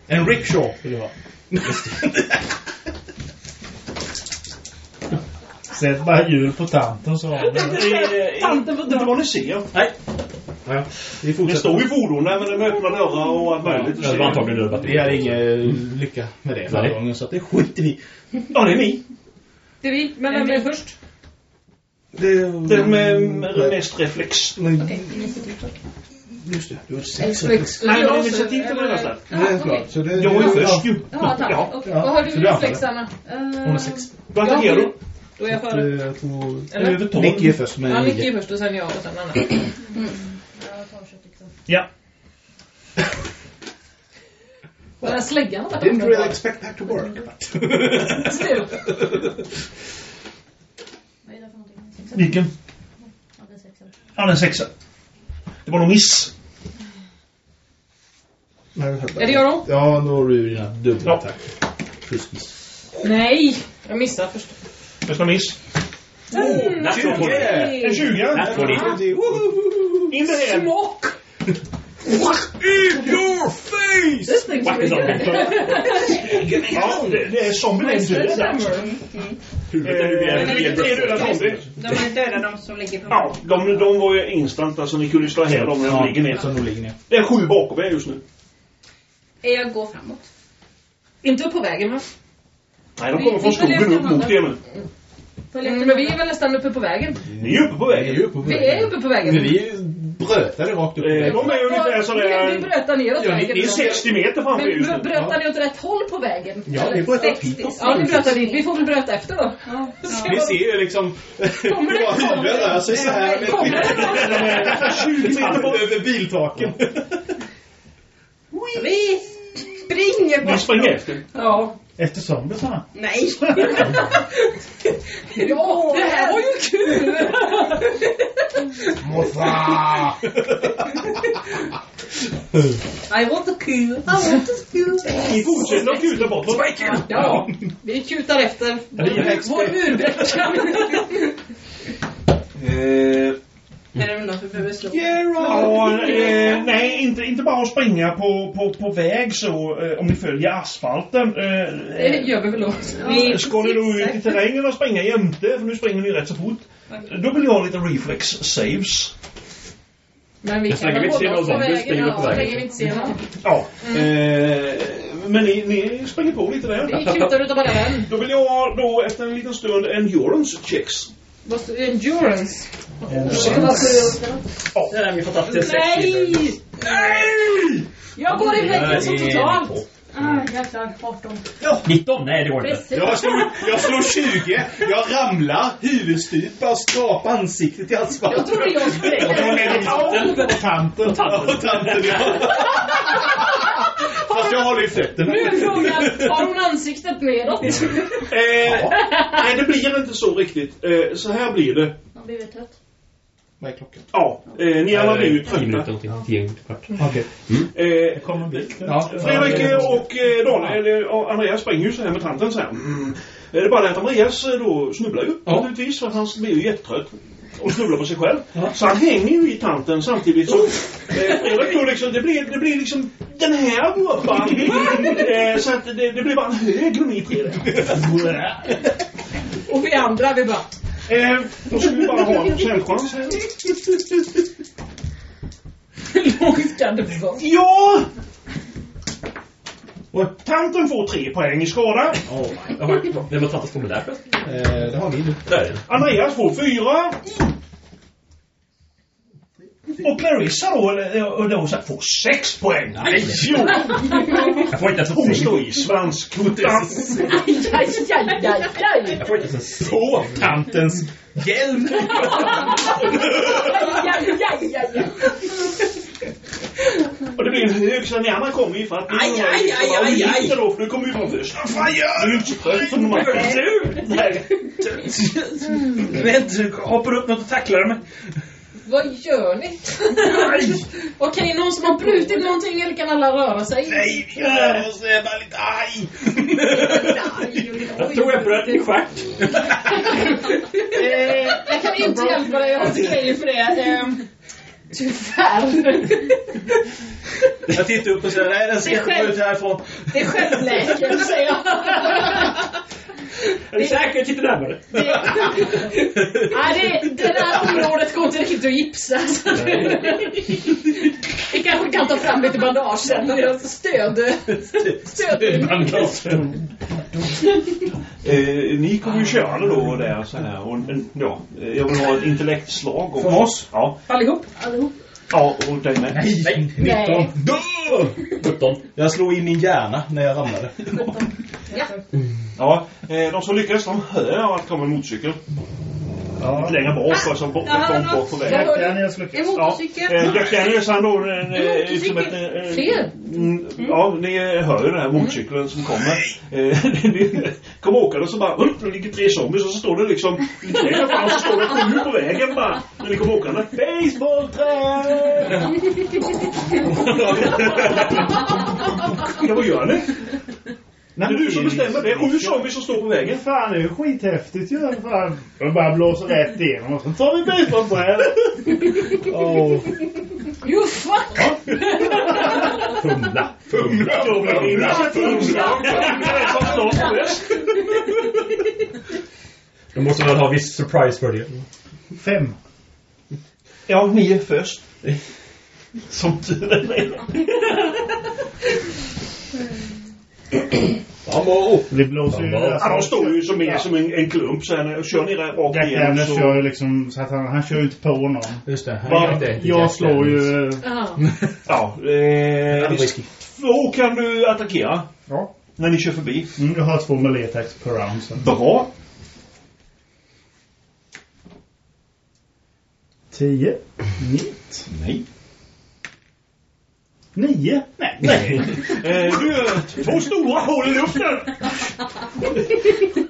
Speaker 8: En rickshaw vill jag ha.
Speaker 6: Sätt bara hjul på tanten så har vi det.
Speaker 2: Tanten på dörren.
Speaker 3: vad ni ser.
Speaker 4: Nej.
Speaker 8: Ja, vi
Speaker 3: Det står ju fordon men de öppnar dörrar och allt möjligt.
Speaker 4: Det var antagligen död
Speaker 8: Vi hade ingen lycka med det
Speaker 4: Nej.
Speaker 8: gången så att det skiter vi
Speaker 3: Ja, det är ni.
Speaker 2: Det är vi. Men vem är först?
Speaker 8: det.
Speaker 3: Den med mest reflex.
Speaker 5: Tack.
Speaker 8: Just det, du har sex
Speaker 2: Reflex.
Speaker 3: Nej, man nästan.
Speaker 8: Det är klart. Så det,
Speaker 3: Jag är ju först ju.
Speaker 2: Ja, tack.
Speaker 3: Ja.
Speaker 8: Ja,
Speaker 2: Vad har du i
Speaker 8: du
Speaker 2: reflex,
Speaker 8: anfaller.
Speaker 2: Anna?
Speaker 8: Hon har sex.
Speaker 3: Då attackerar du.
Speaker 2: Då är jag före.
Speaker 8: jag tror...
Speaker 2: Eller?
Speaker 3: Över tolv.
Speaker 8: Nicky är först
Speaker 2: Ja, Nicky är först och sen jag och sen Anna.
Speaker 5: Jag tar köttyxan.
Speaker 3: Ja.
Speaker 2: Och den släggan var
Speaker 8: Didn't really expect that to work.
Speaker 2: Still.
Speaker 5: Vad för?
Speaker 3: Vilken?
Speaker 5: Ja.
Speaker 3: Ja, den sexa. Det var nog miss.
Speaker 2: Är det jag då?
Speaker 8: Ja, då har du dina dubbla
Speaker 3: Ja.
Speaker 8: attacker. Plus miss.
Speaker 2: Nej! Jag missade först.
Speaker 3: Första miss.
Speaker 4: Natural twenty.
Speaker 3: En 20.
Speaker 4: Nat 20.
Speaker 3: In the head.
Speaker 2: Smock!
Speaker 3: In your face!
Speaker 2: This thing's
Speaker 4: What is
Speaker 2: pretty good.
Speaker 3: Ja, det, det är zombien är död alltså.
Speaker 4: Huvudet är
Speaker 3: Eh,
Speaker 4: mer-
Speaker 3: är döda zombier.
Speaker 7: De är döda de som ligger på
Speaker 3: Ja, de, de var ju instant. Alltså ni kunde ju slå ihjäl dem när de ligger ner.
Speaker 8: Som de ligger ner.
Speaker 3: Det är sju bakom er just nu.
Speaker 7: Jag går framåt.
Speaker 2: Inte upp på vägen va?
Speaker 3: Nej, de
Speaker 5: Vi-
Speaker 3: kommer från
Speaker 5: vi
Speaker 3: skogen upp mot er nu.
Speaker 2: Men vi är väl nästan uppe på vägen.
Speaker 3: Ni är uppe på
Speaker 8: Vi är
Speaker 3: vägen.
Speaker 8: ju uppe på
Speaker 2: Vi är uppe på vägen.
Speaker 8: Men vi brötade rakt upp
Speaker 3: Eh, de är ungefär
Speaker 2: Vi, vi
Speaker 3: sådär...
Speaker 2: bröt neråt
Speaker 3: Ja, ni,
Speaker 2: vägen.
Speaker 3: ni är 60 meter framför
Speaker 2: Men
Speaker 3: just nu.
Speaker 2: bröt ni åt rätt håll på vägen?
Speaker 8: Ja, vi bröt hit.
Speaker 2: Ja, ni bröt dit. Vi får väl bröta efter då.
Speaker 8: Vi ser ju liksom
Speaker 2: Kommer det-
Speaker 8: våra huvuden rör sig så här.
Speaker 2: Kommer det-
Speaker 3: 20 meter bort.
Speaker 8: över biltaken.
Speaker 7: Vi springer
Speaker 3: Ni
Speaker 7: bort.
Speaker 3: springer efter.
Speaker 2: Ja.
Speaker 6: Efter zombisarna.
Speaker 7: Nej.
Speaker 2: Ja, det här var ju kul!
Speaker 6: Morfar!
Speaker 7: I want a kul. I want a kul.
Speaker 3: Fortsätter att kuta bortåt.
Speaker 2: Ja, vi kutar efter vår, vår murbräcka.
Speaker 7: Är det något vi behöver slå?
Speaker 3: Ja, eh, nej, inte, inte bara att springa på, på, på väg så, eh, om ni följer asfalten.
Speaker 2: Det
Speaker 3: Eh,
Speaker 2: gör vi väl
Speaker 3: eh, ska ni då ut i terrängen och springa jämte, för nu springer ni rätt så fort. Då vill jag ha lite reflex saves.
Speaker 2: Men vi
Speaker 4: Så
Speaker 2: kan väl hålla oss på vägen. Ja, så
Speaker 4: vägen.
Speaker 2: länge vi inte ser någon.
Speaker 3: Ja. Eh, men ni, ni springer på lite där.
Speaker 2: Vi kutar utav bara den.
Speaker 3: Då vill jag ha då efter en liten stund endurance checks.
Speaker 2: Står det? Endurance.
Speaker 4: Det är till sex
Speaker 2: Nej! Nej! Jag går i väggen totalt.
Speaker 5: Ah, jäklar. 18.
Speaker 4: 19? Nej, det går inte.
Speaker 8: Jag slår, jag slår 20, jag ramlar, huvudstupar, skrapar ansiktet i asfalten.
Speaker 2: Jag trodde jag
Speaker 8: Jag drar ner
Speaker 2: sprängde.
Speaker 8: liten. Och tanten. Och tanten, ja. Fast jag håller i fötterna.
Speaker 2: Nu är frågan, har hon ansiktet neråt?
Speaker 3: Eh, nej, det blir inte så riktigt. Eh, så här blir det.
Speaker 5: Han blivit trött.
Speaker 8: Vad är klockan?
Speaker 3: Ja, eh, ni alla blir ju
Speaker 4: 10
Speaker 3: trötta.
Speaker 4: minuter till 10 minuter kvart.
Speaker 6: Okej.
Speaker 3: Eh,
Speaker 6: Det kommer bli.
Speaker 8: Ja.
Speaker 3: Fredrik eh, och eh, Daniel, och Andreas springer ju så här med tanten så här. Mm. Det är bara det att Andreas eh, då snubblar ju
Speaker 8: Ja.
Speaker 3: naturligtvis för han blir ju jättetrött. Och snubblar på sig själv. Så han hänger ju i tanten samtidigt som eh, liksom, det blir, det blir liksom den här vurpan. eh, så att det, det blir bara en hög lumipred.
Speaker 2: Och vi andra, vi bara...
Speaker 3: eh, då ska vi bara ha en procentchans här.
Speaker 2: Hur långt kan det vara?
Speaker 3: Ja! Och tanten får tre poäng i skada.
Speaker 4: Jaha, Vem har tagit skolan där för?
Speaker 8: Eh, det har vi nu.
Speaker 4: Där.
Speaker 3: Andreas får fyra. Och Clarissa då, och då så här, får sex poäng.
Speaker 4: Nej!
Speaker 3: Jo,
Speaker 4: Jag får inte ens en
Speaker 3: hon står i svanskottan.
Speaker 2: Aj, aj, aj, aj, aj.
Speaker 4: Jag får inte ens en säng.
Speaker 8: På tantens hjälm.
Speaker 2: Aj, aj, aj, aj, aj.
Speaker 3: Och det blir en hög så ni andra kommer ju för att...
Speaker 9: Aj, aj, aj, aj, aj.
Speaker 3: Då, för du kommer ju från först. Vad fan gör du? Du är inte så trött som de andra. Nej.
Speaker 9: Vänta, hoppar upp något och tacklar mig.
Speaker 2: Vad gör ni? Okej, någon som har brutit någonting eller kan alla röra sig?
Speaker 8: Nej, vi rör oss. Jag är bara lite arg.
Speaker 4: Jag tror jag bröt min stjärt.
Speaker 2: Eh, jag kan inte hjälpa dig, jag har inte grejer för det. Tyvärr.
Speaker 8: Jag tittar upp och säger nej, den
Speaker 2: är
Speaker 8: inte ut härifrån.
Speaker 2: Det är självläkare, säger jag.
Speaker 4: Är du säker? Titta närmare.
Speaker 2: Nej, det, det där området går inte riktigt att gipsa. så det- Vi kanske kan ta fram lite bandage sen har stöd. Stöd.
Speaker 3: Eh, ni kommer ju körande då där så här. Och, en- ja, eh, jag vill ha ett intellektslag.
Speaker 8: Från oss?
Speaker 3: Ja.
Speaker 2: Allihop.
Speaker 3: Ja, och dig med.
Speaker 8: Nej, 19. Då!
Speaker 4: 17.
Speaker 8: Jag slog in min hjärna när jag ramlade.
Speaker 3: Ja, eh, de som lyckades de hör att det kommer en motorcykel.
Speaker 6: Ja.
Speaker 3: Längre bak, alltså bort, långt bort på vägen.
Speaker 6: Jack Daniels lyckas.
Speaker 7: En
Speaker 3: Ja,
Speaker 7: motorcykel.
Speaker 3: eh, Jack Daniels han då en, eh,
Speaker 2: motorcykel. Fler?
Speaker 3: Mm, Ja, ni hör ju den här motorcykeln som kommer. Ni kommer åkande så bara, upp, det ligger tre zombies och så står det liksom lite längre fram så står det sju på vägen bara. När ni kommer åkande. Basebollträ! Ja, vad gör ni? Det är du som bestämmer. Det är sju zombies som står på vägen.
Speaker 6: Fan, det är ju skithäftigt ju. Fan. De bara blåser rätt igenom och så tar vi biståndsträdet. Åh.
Speaker 2: You fuck!
Speaker 4: Fumla.
Speaker 3: Fumla. Fumla. Fumla. Som står bäst.
Speaker 4: Då måste man ha viss surprise för det.
Speaker 6: Fem.
Speaker 3: Ja, ni är först. Som tur är.
Speaker 6: Det blåser ju...
Speaker 3: Ja, de står ju som, en, som en, en klump så och kör ni rakt
Speaker 6: Jack
Speaker 3: igenom
Speaker 6: Daniels
Speaker 3: så...
Speaker 6: kör ju liksom så att han, han kör ju inte på någon.
Speaker 8: Just det. Han
Speaker 3: Va?
Speaker 8: är inte riktigt
Speaker 6: Jag
Speaker 8: Jack
Speaker 6: slår ju...
Speaker 2: Ja.
Speaker 3: Eh,
Speaker 8: Han.
Speaker 3: Två kan du attackera
Speaker 6: Ja.
Speaker 3: när ni kör förbi.
Speaker 6: Mm, jag har två melee attacks per round. Så.
Speaker 3: Bra.
Speaker 6: Tio. Nitt.
Speaker 3: Nej.
Speaker 6: Nio. Nej.
Speaker 3: Nej. Eh, du gör två stora hål i luften.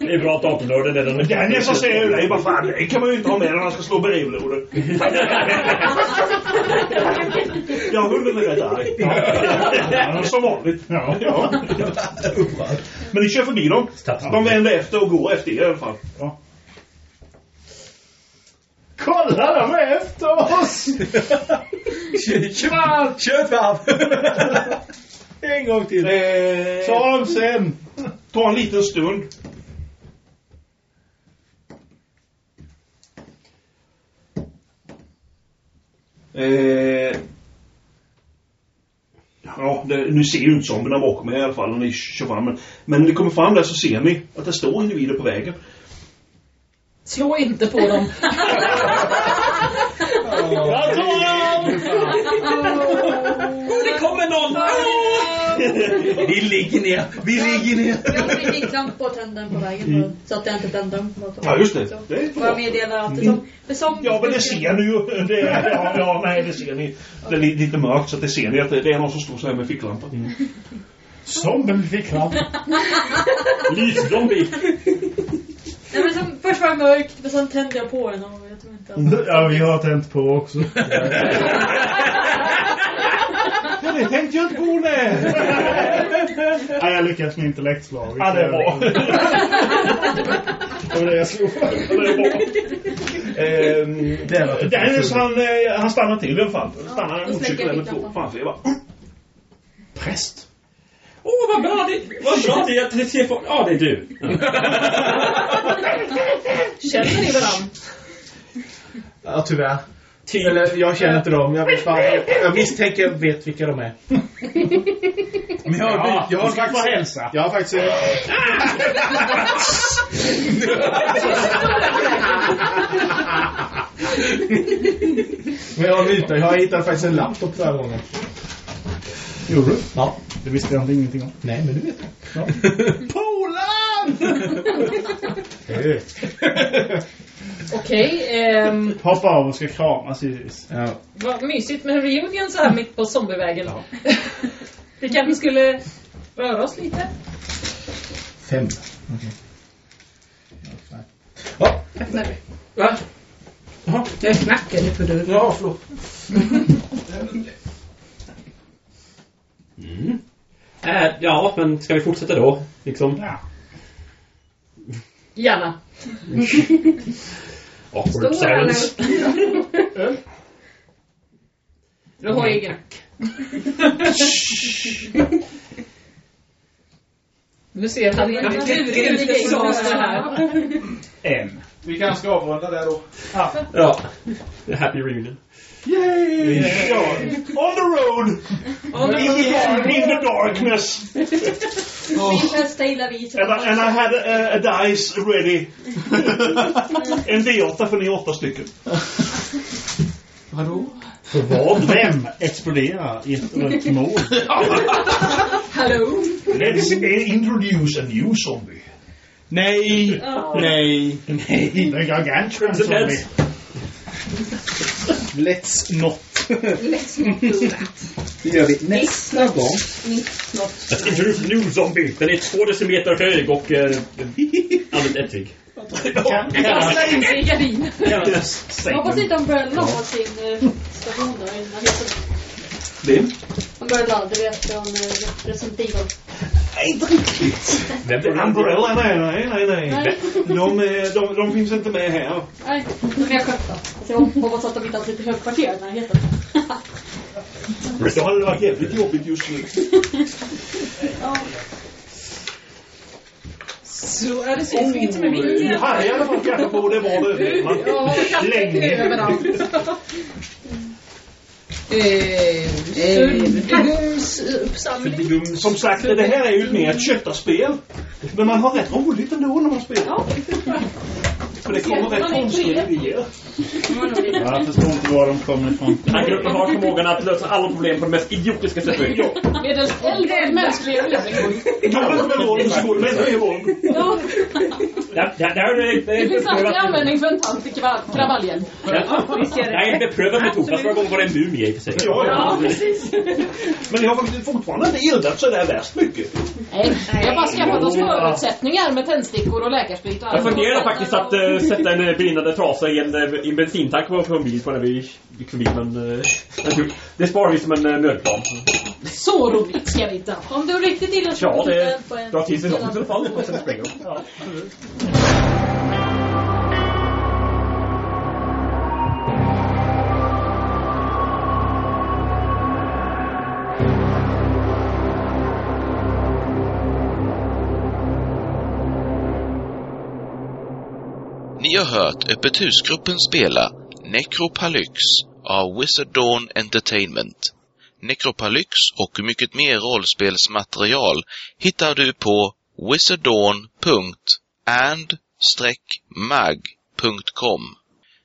Speaker 4: Det är bra att datornörden är den.
Speaker 3: Daniel så säger ju dig bara fan det kan man ju inte ha med när han ska slå brevlådor. ja, hunden är rätt arg. Ja, som vanligt.
Speaker 6: Ja.
Speaker 3: Ja. Men ni kör förbi dem. De vänder efter och går efter er i alla fall.
Speaker 6: Kolla, de är efter oss!
Speaker 8: Kör fram! en gång till.
Speaker 3: Eh,
Speaker 6: Ta dem sen!
Speaker 3: ta en liten stund. Eh, ja, det, nu ser ju inte zombierna bakom er i alla fall när ni kör fram. Men, men när ni kommer fram där så ser ni att det står individer på vägen.
Speaker 2: Slå inte på dem.
Speaker 6: Jag tar dem!
Speaker 9: Det kommer någon!
Speaker 8: Vi ligger ner. Vi ligger ner.
Speaker 5: Jag har min klamp på tändaren på vägen så att jag inte tänder den.
Speaker 3: Ja, just det. Det är
Speaker 5: Får jag meddela att det som... Det som
Speaker 3: Ja, men det ser ni ju. Det, ja, ja, nej, det ser ni. Det är lite, mörkt så att det ser ni att det, är någon som står så här med ficklampa.
Speaker 6: Zombien fick kramp.
Speaker 4: Lyszombie.
Speaker 5: Nej, men som, först var det mörkt, men sen tände jag på den och jag tror inte att...
Speaker 6: Ja, vi har tänt på också.
Speaker 3: Ja, det tänkte jag inte på nej.
Speaker 6: Ja, jag lyckades med intellektslaget.
Speaker 3: Ja, det är bra.
Speaker 6: Det var det jag slog.
Speaker 3: Ja, det är bra. Ehm, Dennis han, eh, han stannar till i alla fall. Stannar motorcykel
Speaker 5: släcker jag
Speaker 3: eller två framför er bara.
Speaker 6: Präst.
Speaker 9: Åh, vad bra det, vad bra det är att ser folk... Ja, det är du.
Speaker 2: Känner ni varandra?
Speaker 8: Ja, tyvärr.
Speaker 9: Typ.
Speaker 8: Eller, jag känner inte dem. Jag, vet bara, jag misstänker jag vet vilka de är. Men jag har,
Speaker 6: Ja,
Speaker 8: jag har faktiskt...
Speaker 6: hälsa.
Speaker 8: Jag har faktiskt... Men jag har mutat. Jag har hittat faktiskt en laptop förra gången.
Speaker 6: Gjorde du?
Speaker 8: Ja.
Speaker 6: Det visste jag ingenting om.
Speaker 8: Nej, men du vet jag.
Speaker 6: Polan!
Speaker 2: Okej, ehm,
Speaker 6: Hoppa av och ska kramas givetvis.
Speaker 8: Ja.
Speaker 2: vad mysigt med en reunion så här mitt på zombievägen. Vi kanske skulle röra oss lite.
Speaker 8: Fem. Okej. Ja,
Speaker 9: Va? Jaha.
Speaker 7: Jag knackade på dörren.
Speaker 9: Ja, förlåt. Mm. Äh, ja, men ska vi fortsätta då? Liksom.
Speaker 6: Ja.
Speaker 2: Gärna.
Speaker 9: Awkward silence.
Speaker 2: Du har egen. Nu ser han i naturdisaster här.
Speaker 6: En.
Speaker 8: vi kanske ska avrunda där då.
Speaker 9: Ja. The happy reunion.
Speaker 3: Yay! On the road! In the, dark, in the darkness!
Speaker 5: Vis.
Speaker 3: And I, and I had a, a dice ready. en D8 för ni är åtta stycken.
Speaker 8: Vadå?
Speaker 6: För vad? Vem exploderar i ett rött mål?
Speaker 2: Hallå?
Speaker 3: Let's uh, introduce a new zombie.
Speaker 8: Nej! Nej!
Speaker 6: Nej, the gargantuan
Speaker 9: The
Speaker 6: zombie.
Speaker 8: Let's not.
Speaker 7: Let's not do that.
Speaker 8: Det gör vi nästa gång.
Speaker 7: It's not.
Speaker 9: Let's introduce new zombie. Den är två decimeter hög och uh, alldeles ettrig.
Speaker 2: Kasta in sig i gardinen.
Speaker 5: Jag hoppas inte han börjar ladda sin eh, station.
Speaker 3: Vem?
Speaker 5: Han börjar ladda, du vet, från eh, Resident Evil.
Speaker 3: Nej, inte riktigt. Umbrella, nej, nej, nej, nej.
Speaker 5: Nej.
Speaker 3: De, är- de, de finns inte med här.
Speaker 5: Nej, de är skötta. Jag hoppas att de inte har lite högkvarter i närheten.
Speaker 3: Då hade det varit jävligt jobbigt just nu.
Speaker 5: Ja.
Speaker 2: Så är det så fint med mitt
Speaker 3: Du hade i alla fall kanske på det var det. Man
Speaker 2: Ja,
Speaker 3: länge.
Speaker 2: överallt. Eh, Suddgumsuppsamling.
Speaker 3: Som sagt, det här är ju mer ett köttarspel. Men man har rätt roligt ändå när man spelar.
Speaker 5: Ja.
Speaker 3: För det kommer rätt konstiga idéer.
Speaker 6: Jag förstår inte var de kommer ifrån.
Speaker 4: Den här gruppen har förmågan att lösa alla problem på det mest idiotiska sättet.
Speaker 2: Medelst äldre mänskliga människor.
Speaker 3: Kanske med våld, våld.
Speaker 4: Det, det, det, det,
Speaker 2: det finns alltid användning för en tant i krava- kravaljen.
Speaker 4: Det är en beprövad metod. Fast förra gången var det en mumie i och för sig.
Speaker 3: Ja,
Speaker 2: precis.
Speaker 3: Men jag har faktiskt fortfarande inte eldat så där värst mycket.
Speaker 2: Nej, vi har bara skaffat oss förutsättningar med tändstickor och läkarsprit allt.
Speaker 4: funderar faktiskt att eh, sätta en eh, brinnande trasa i en, eh, i en bensintank på, en bil på när vi gick förbi. Men eh, det sparar vi som en uh, nödplan.
Speaker 2: Så roligt ska vi inte ha.
Speaker 5: Om är riktigt illa så
Speaker 4: Ja,
Speaker 5: du
Speaker 4: det
Speaker 5: titta på en-
Speaker 4: drar till sig långt i alla fall. Och sen springer de. Ja.
Speaker 1: Ni har hört Öppet husgruppen spela Necropalyx av Wizard Dawn Entertainment. Necropalyx och mycket mer rollspelsmaterial hittar du på wizarddawn.and-mag.com.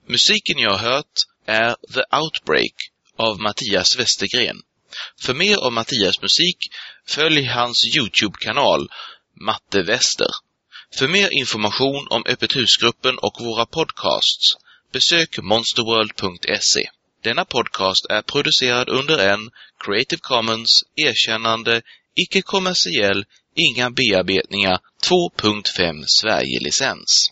Speaker 1: Musiken jag har hört är The Outbreak av Mattias Westergren. För mer om Mattias musik, följ hans Youtube-kanal Matte Wester. För mer information om Öppet husgruppen och våra podcasts, besök monsterworld.se. Denna podcast är producerad under en Creative Commons erkännande, icke-kommersiell, inga bearbetningar 2.5 Sverige-licens.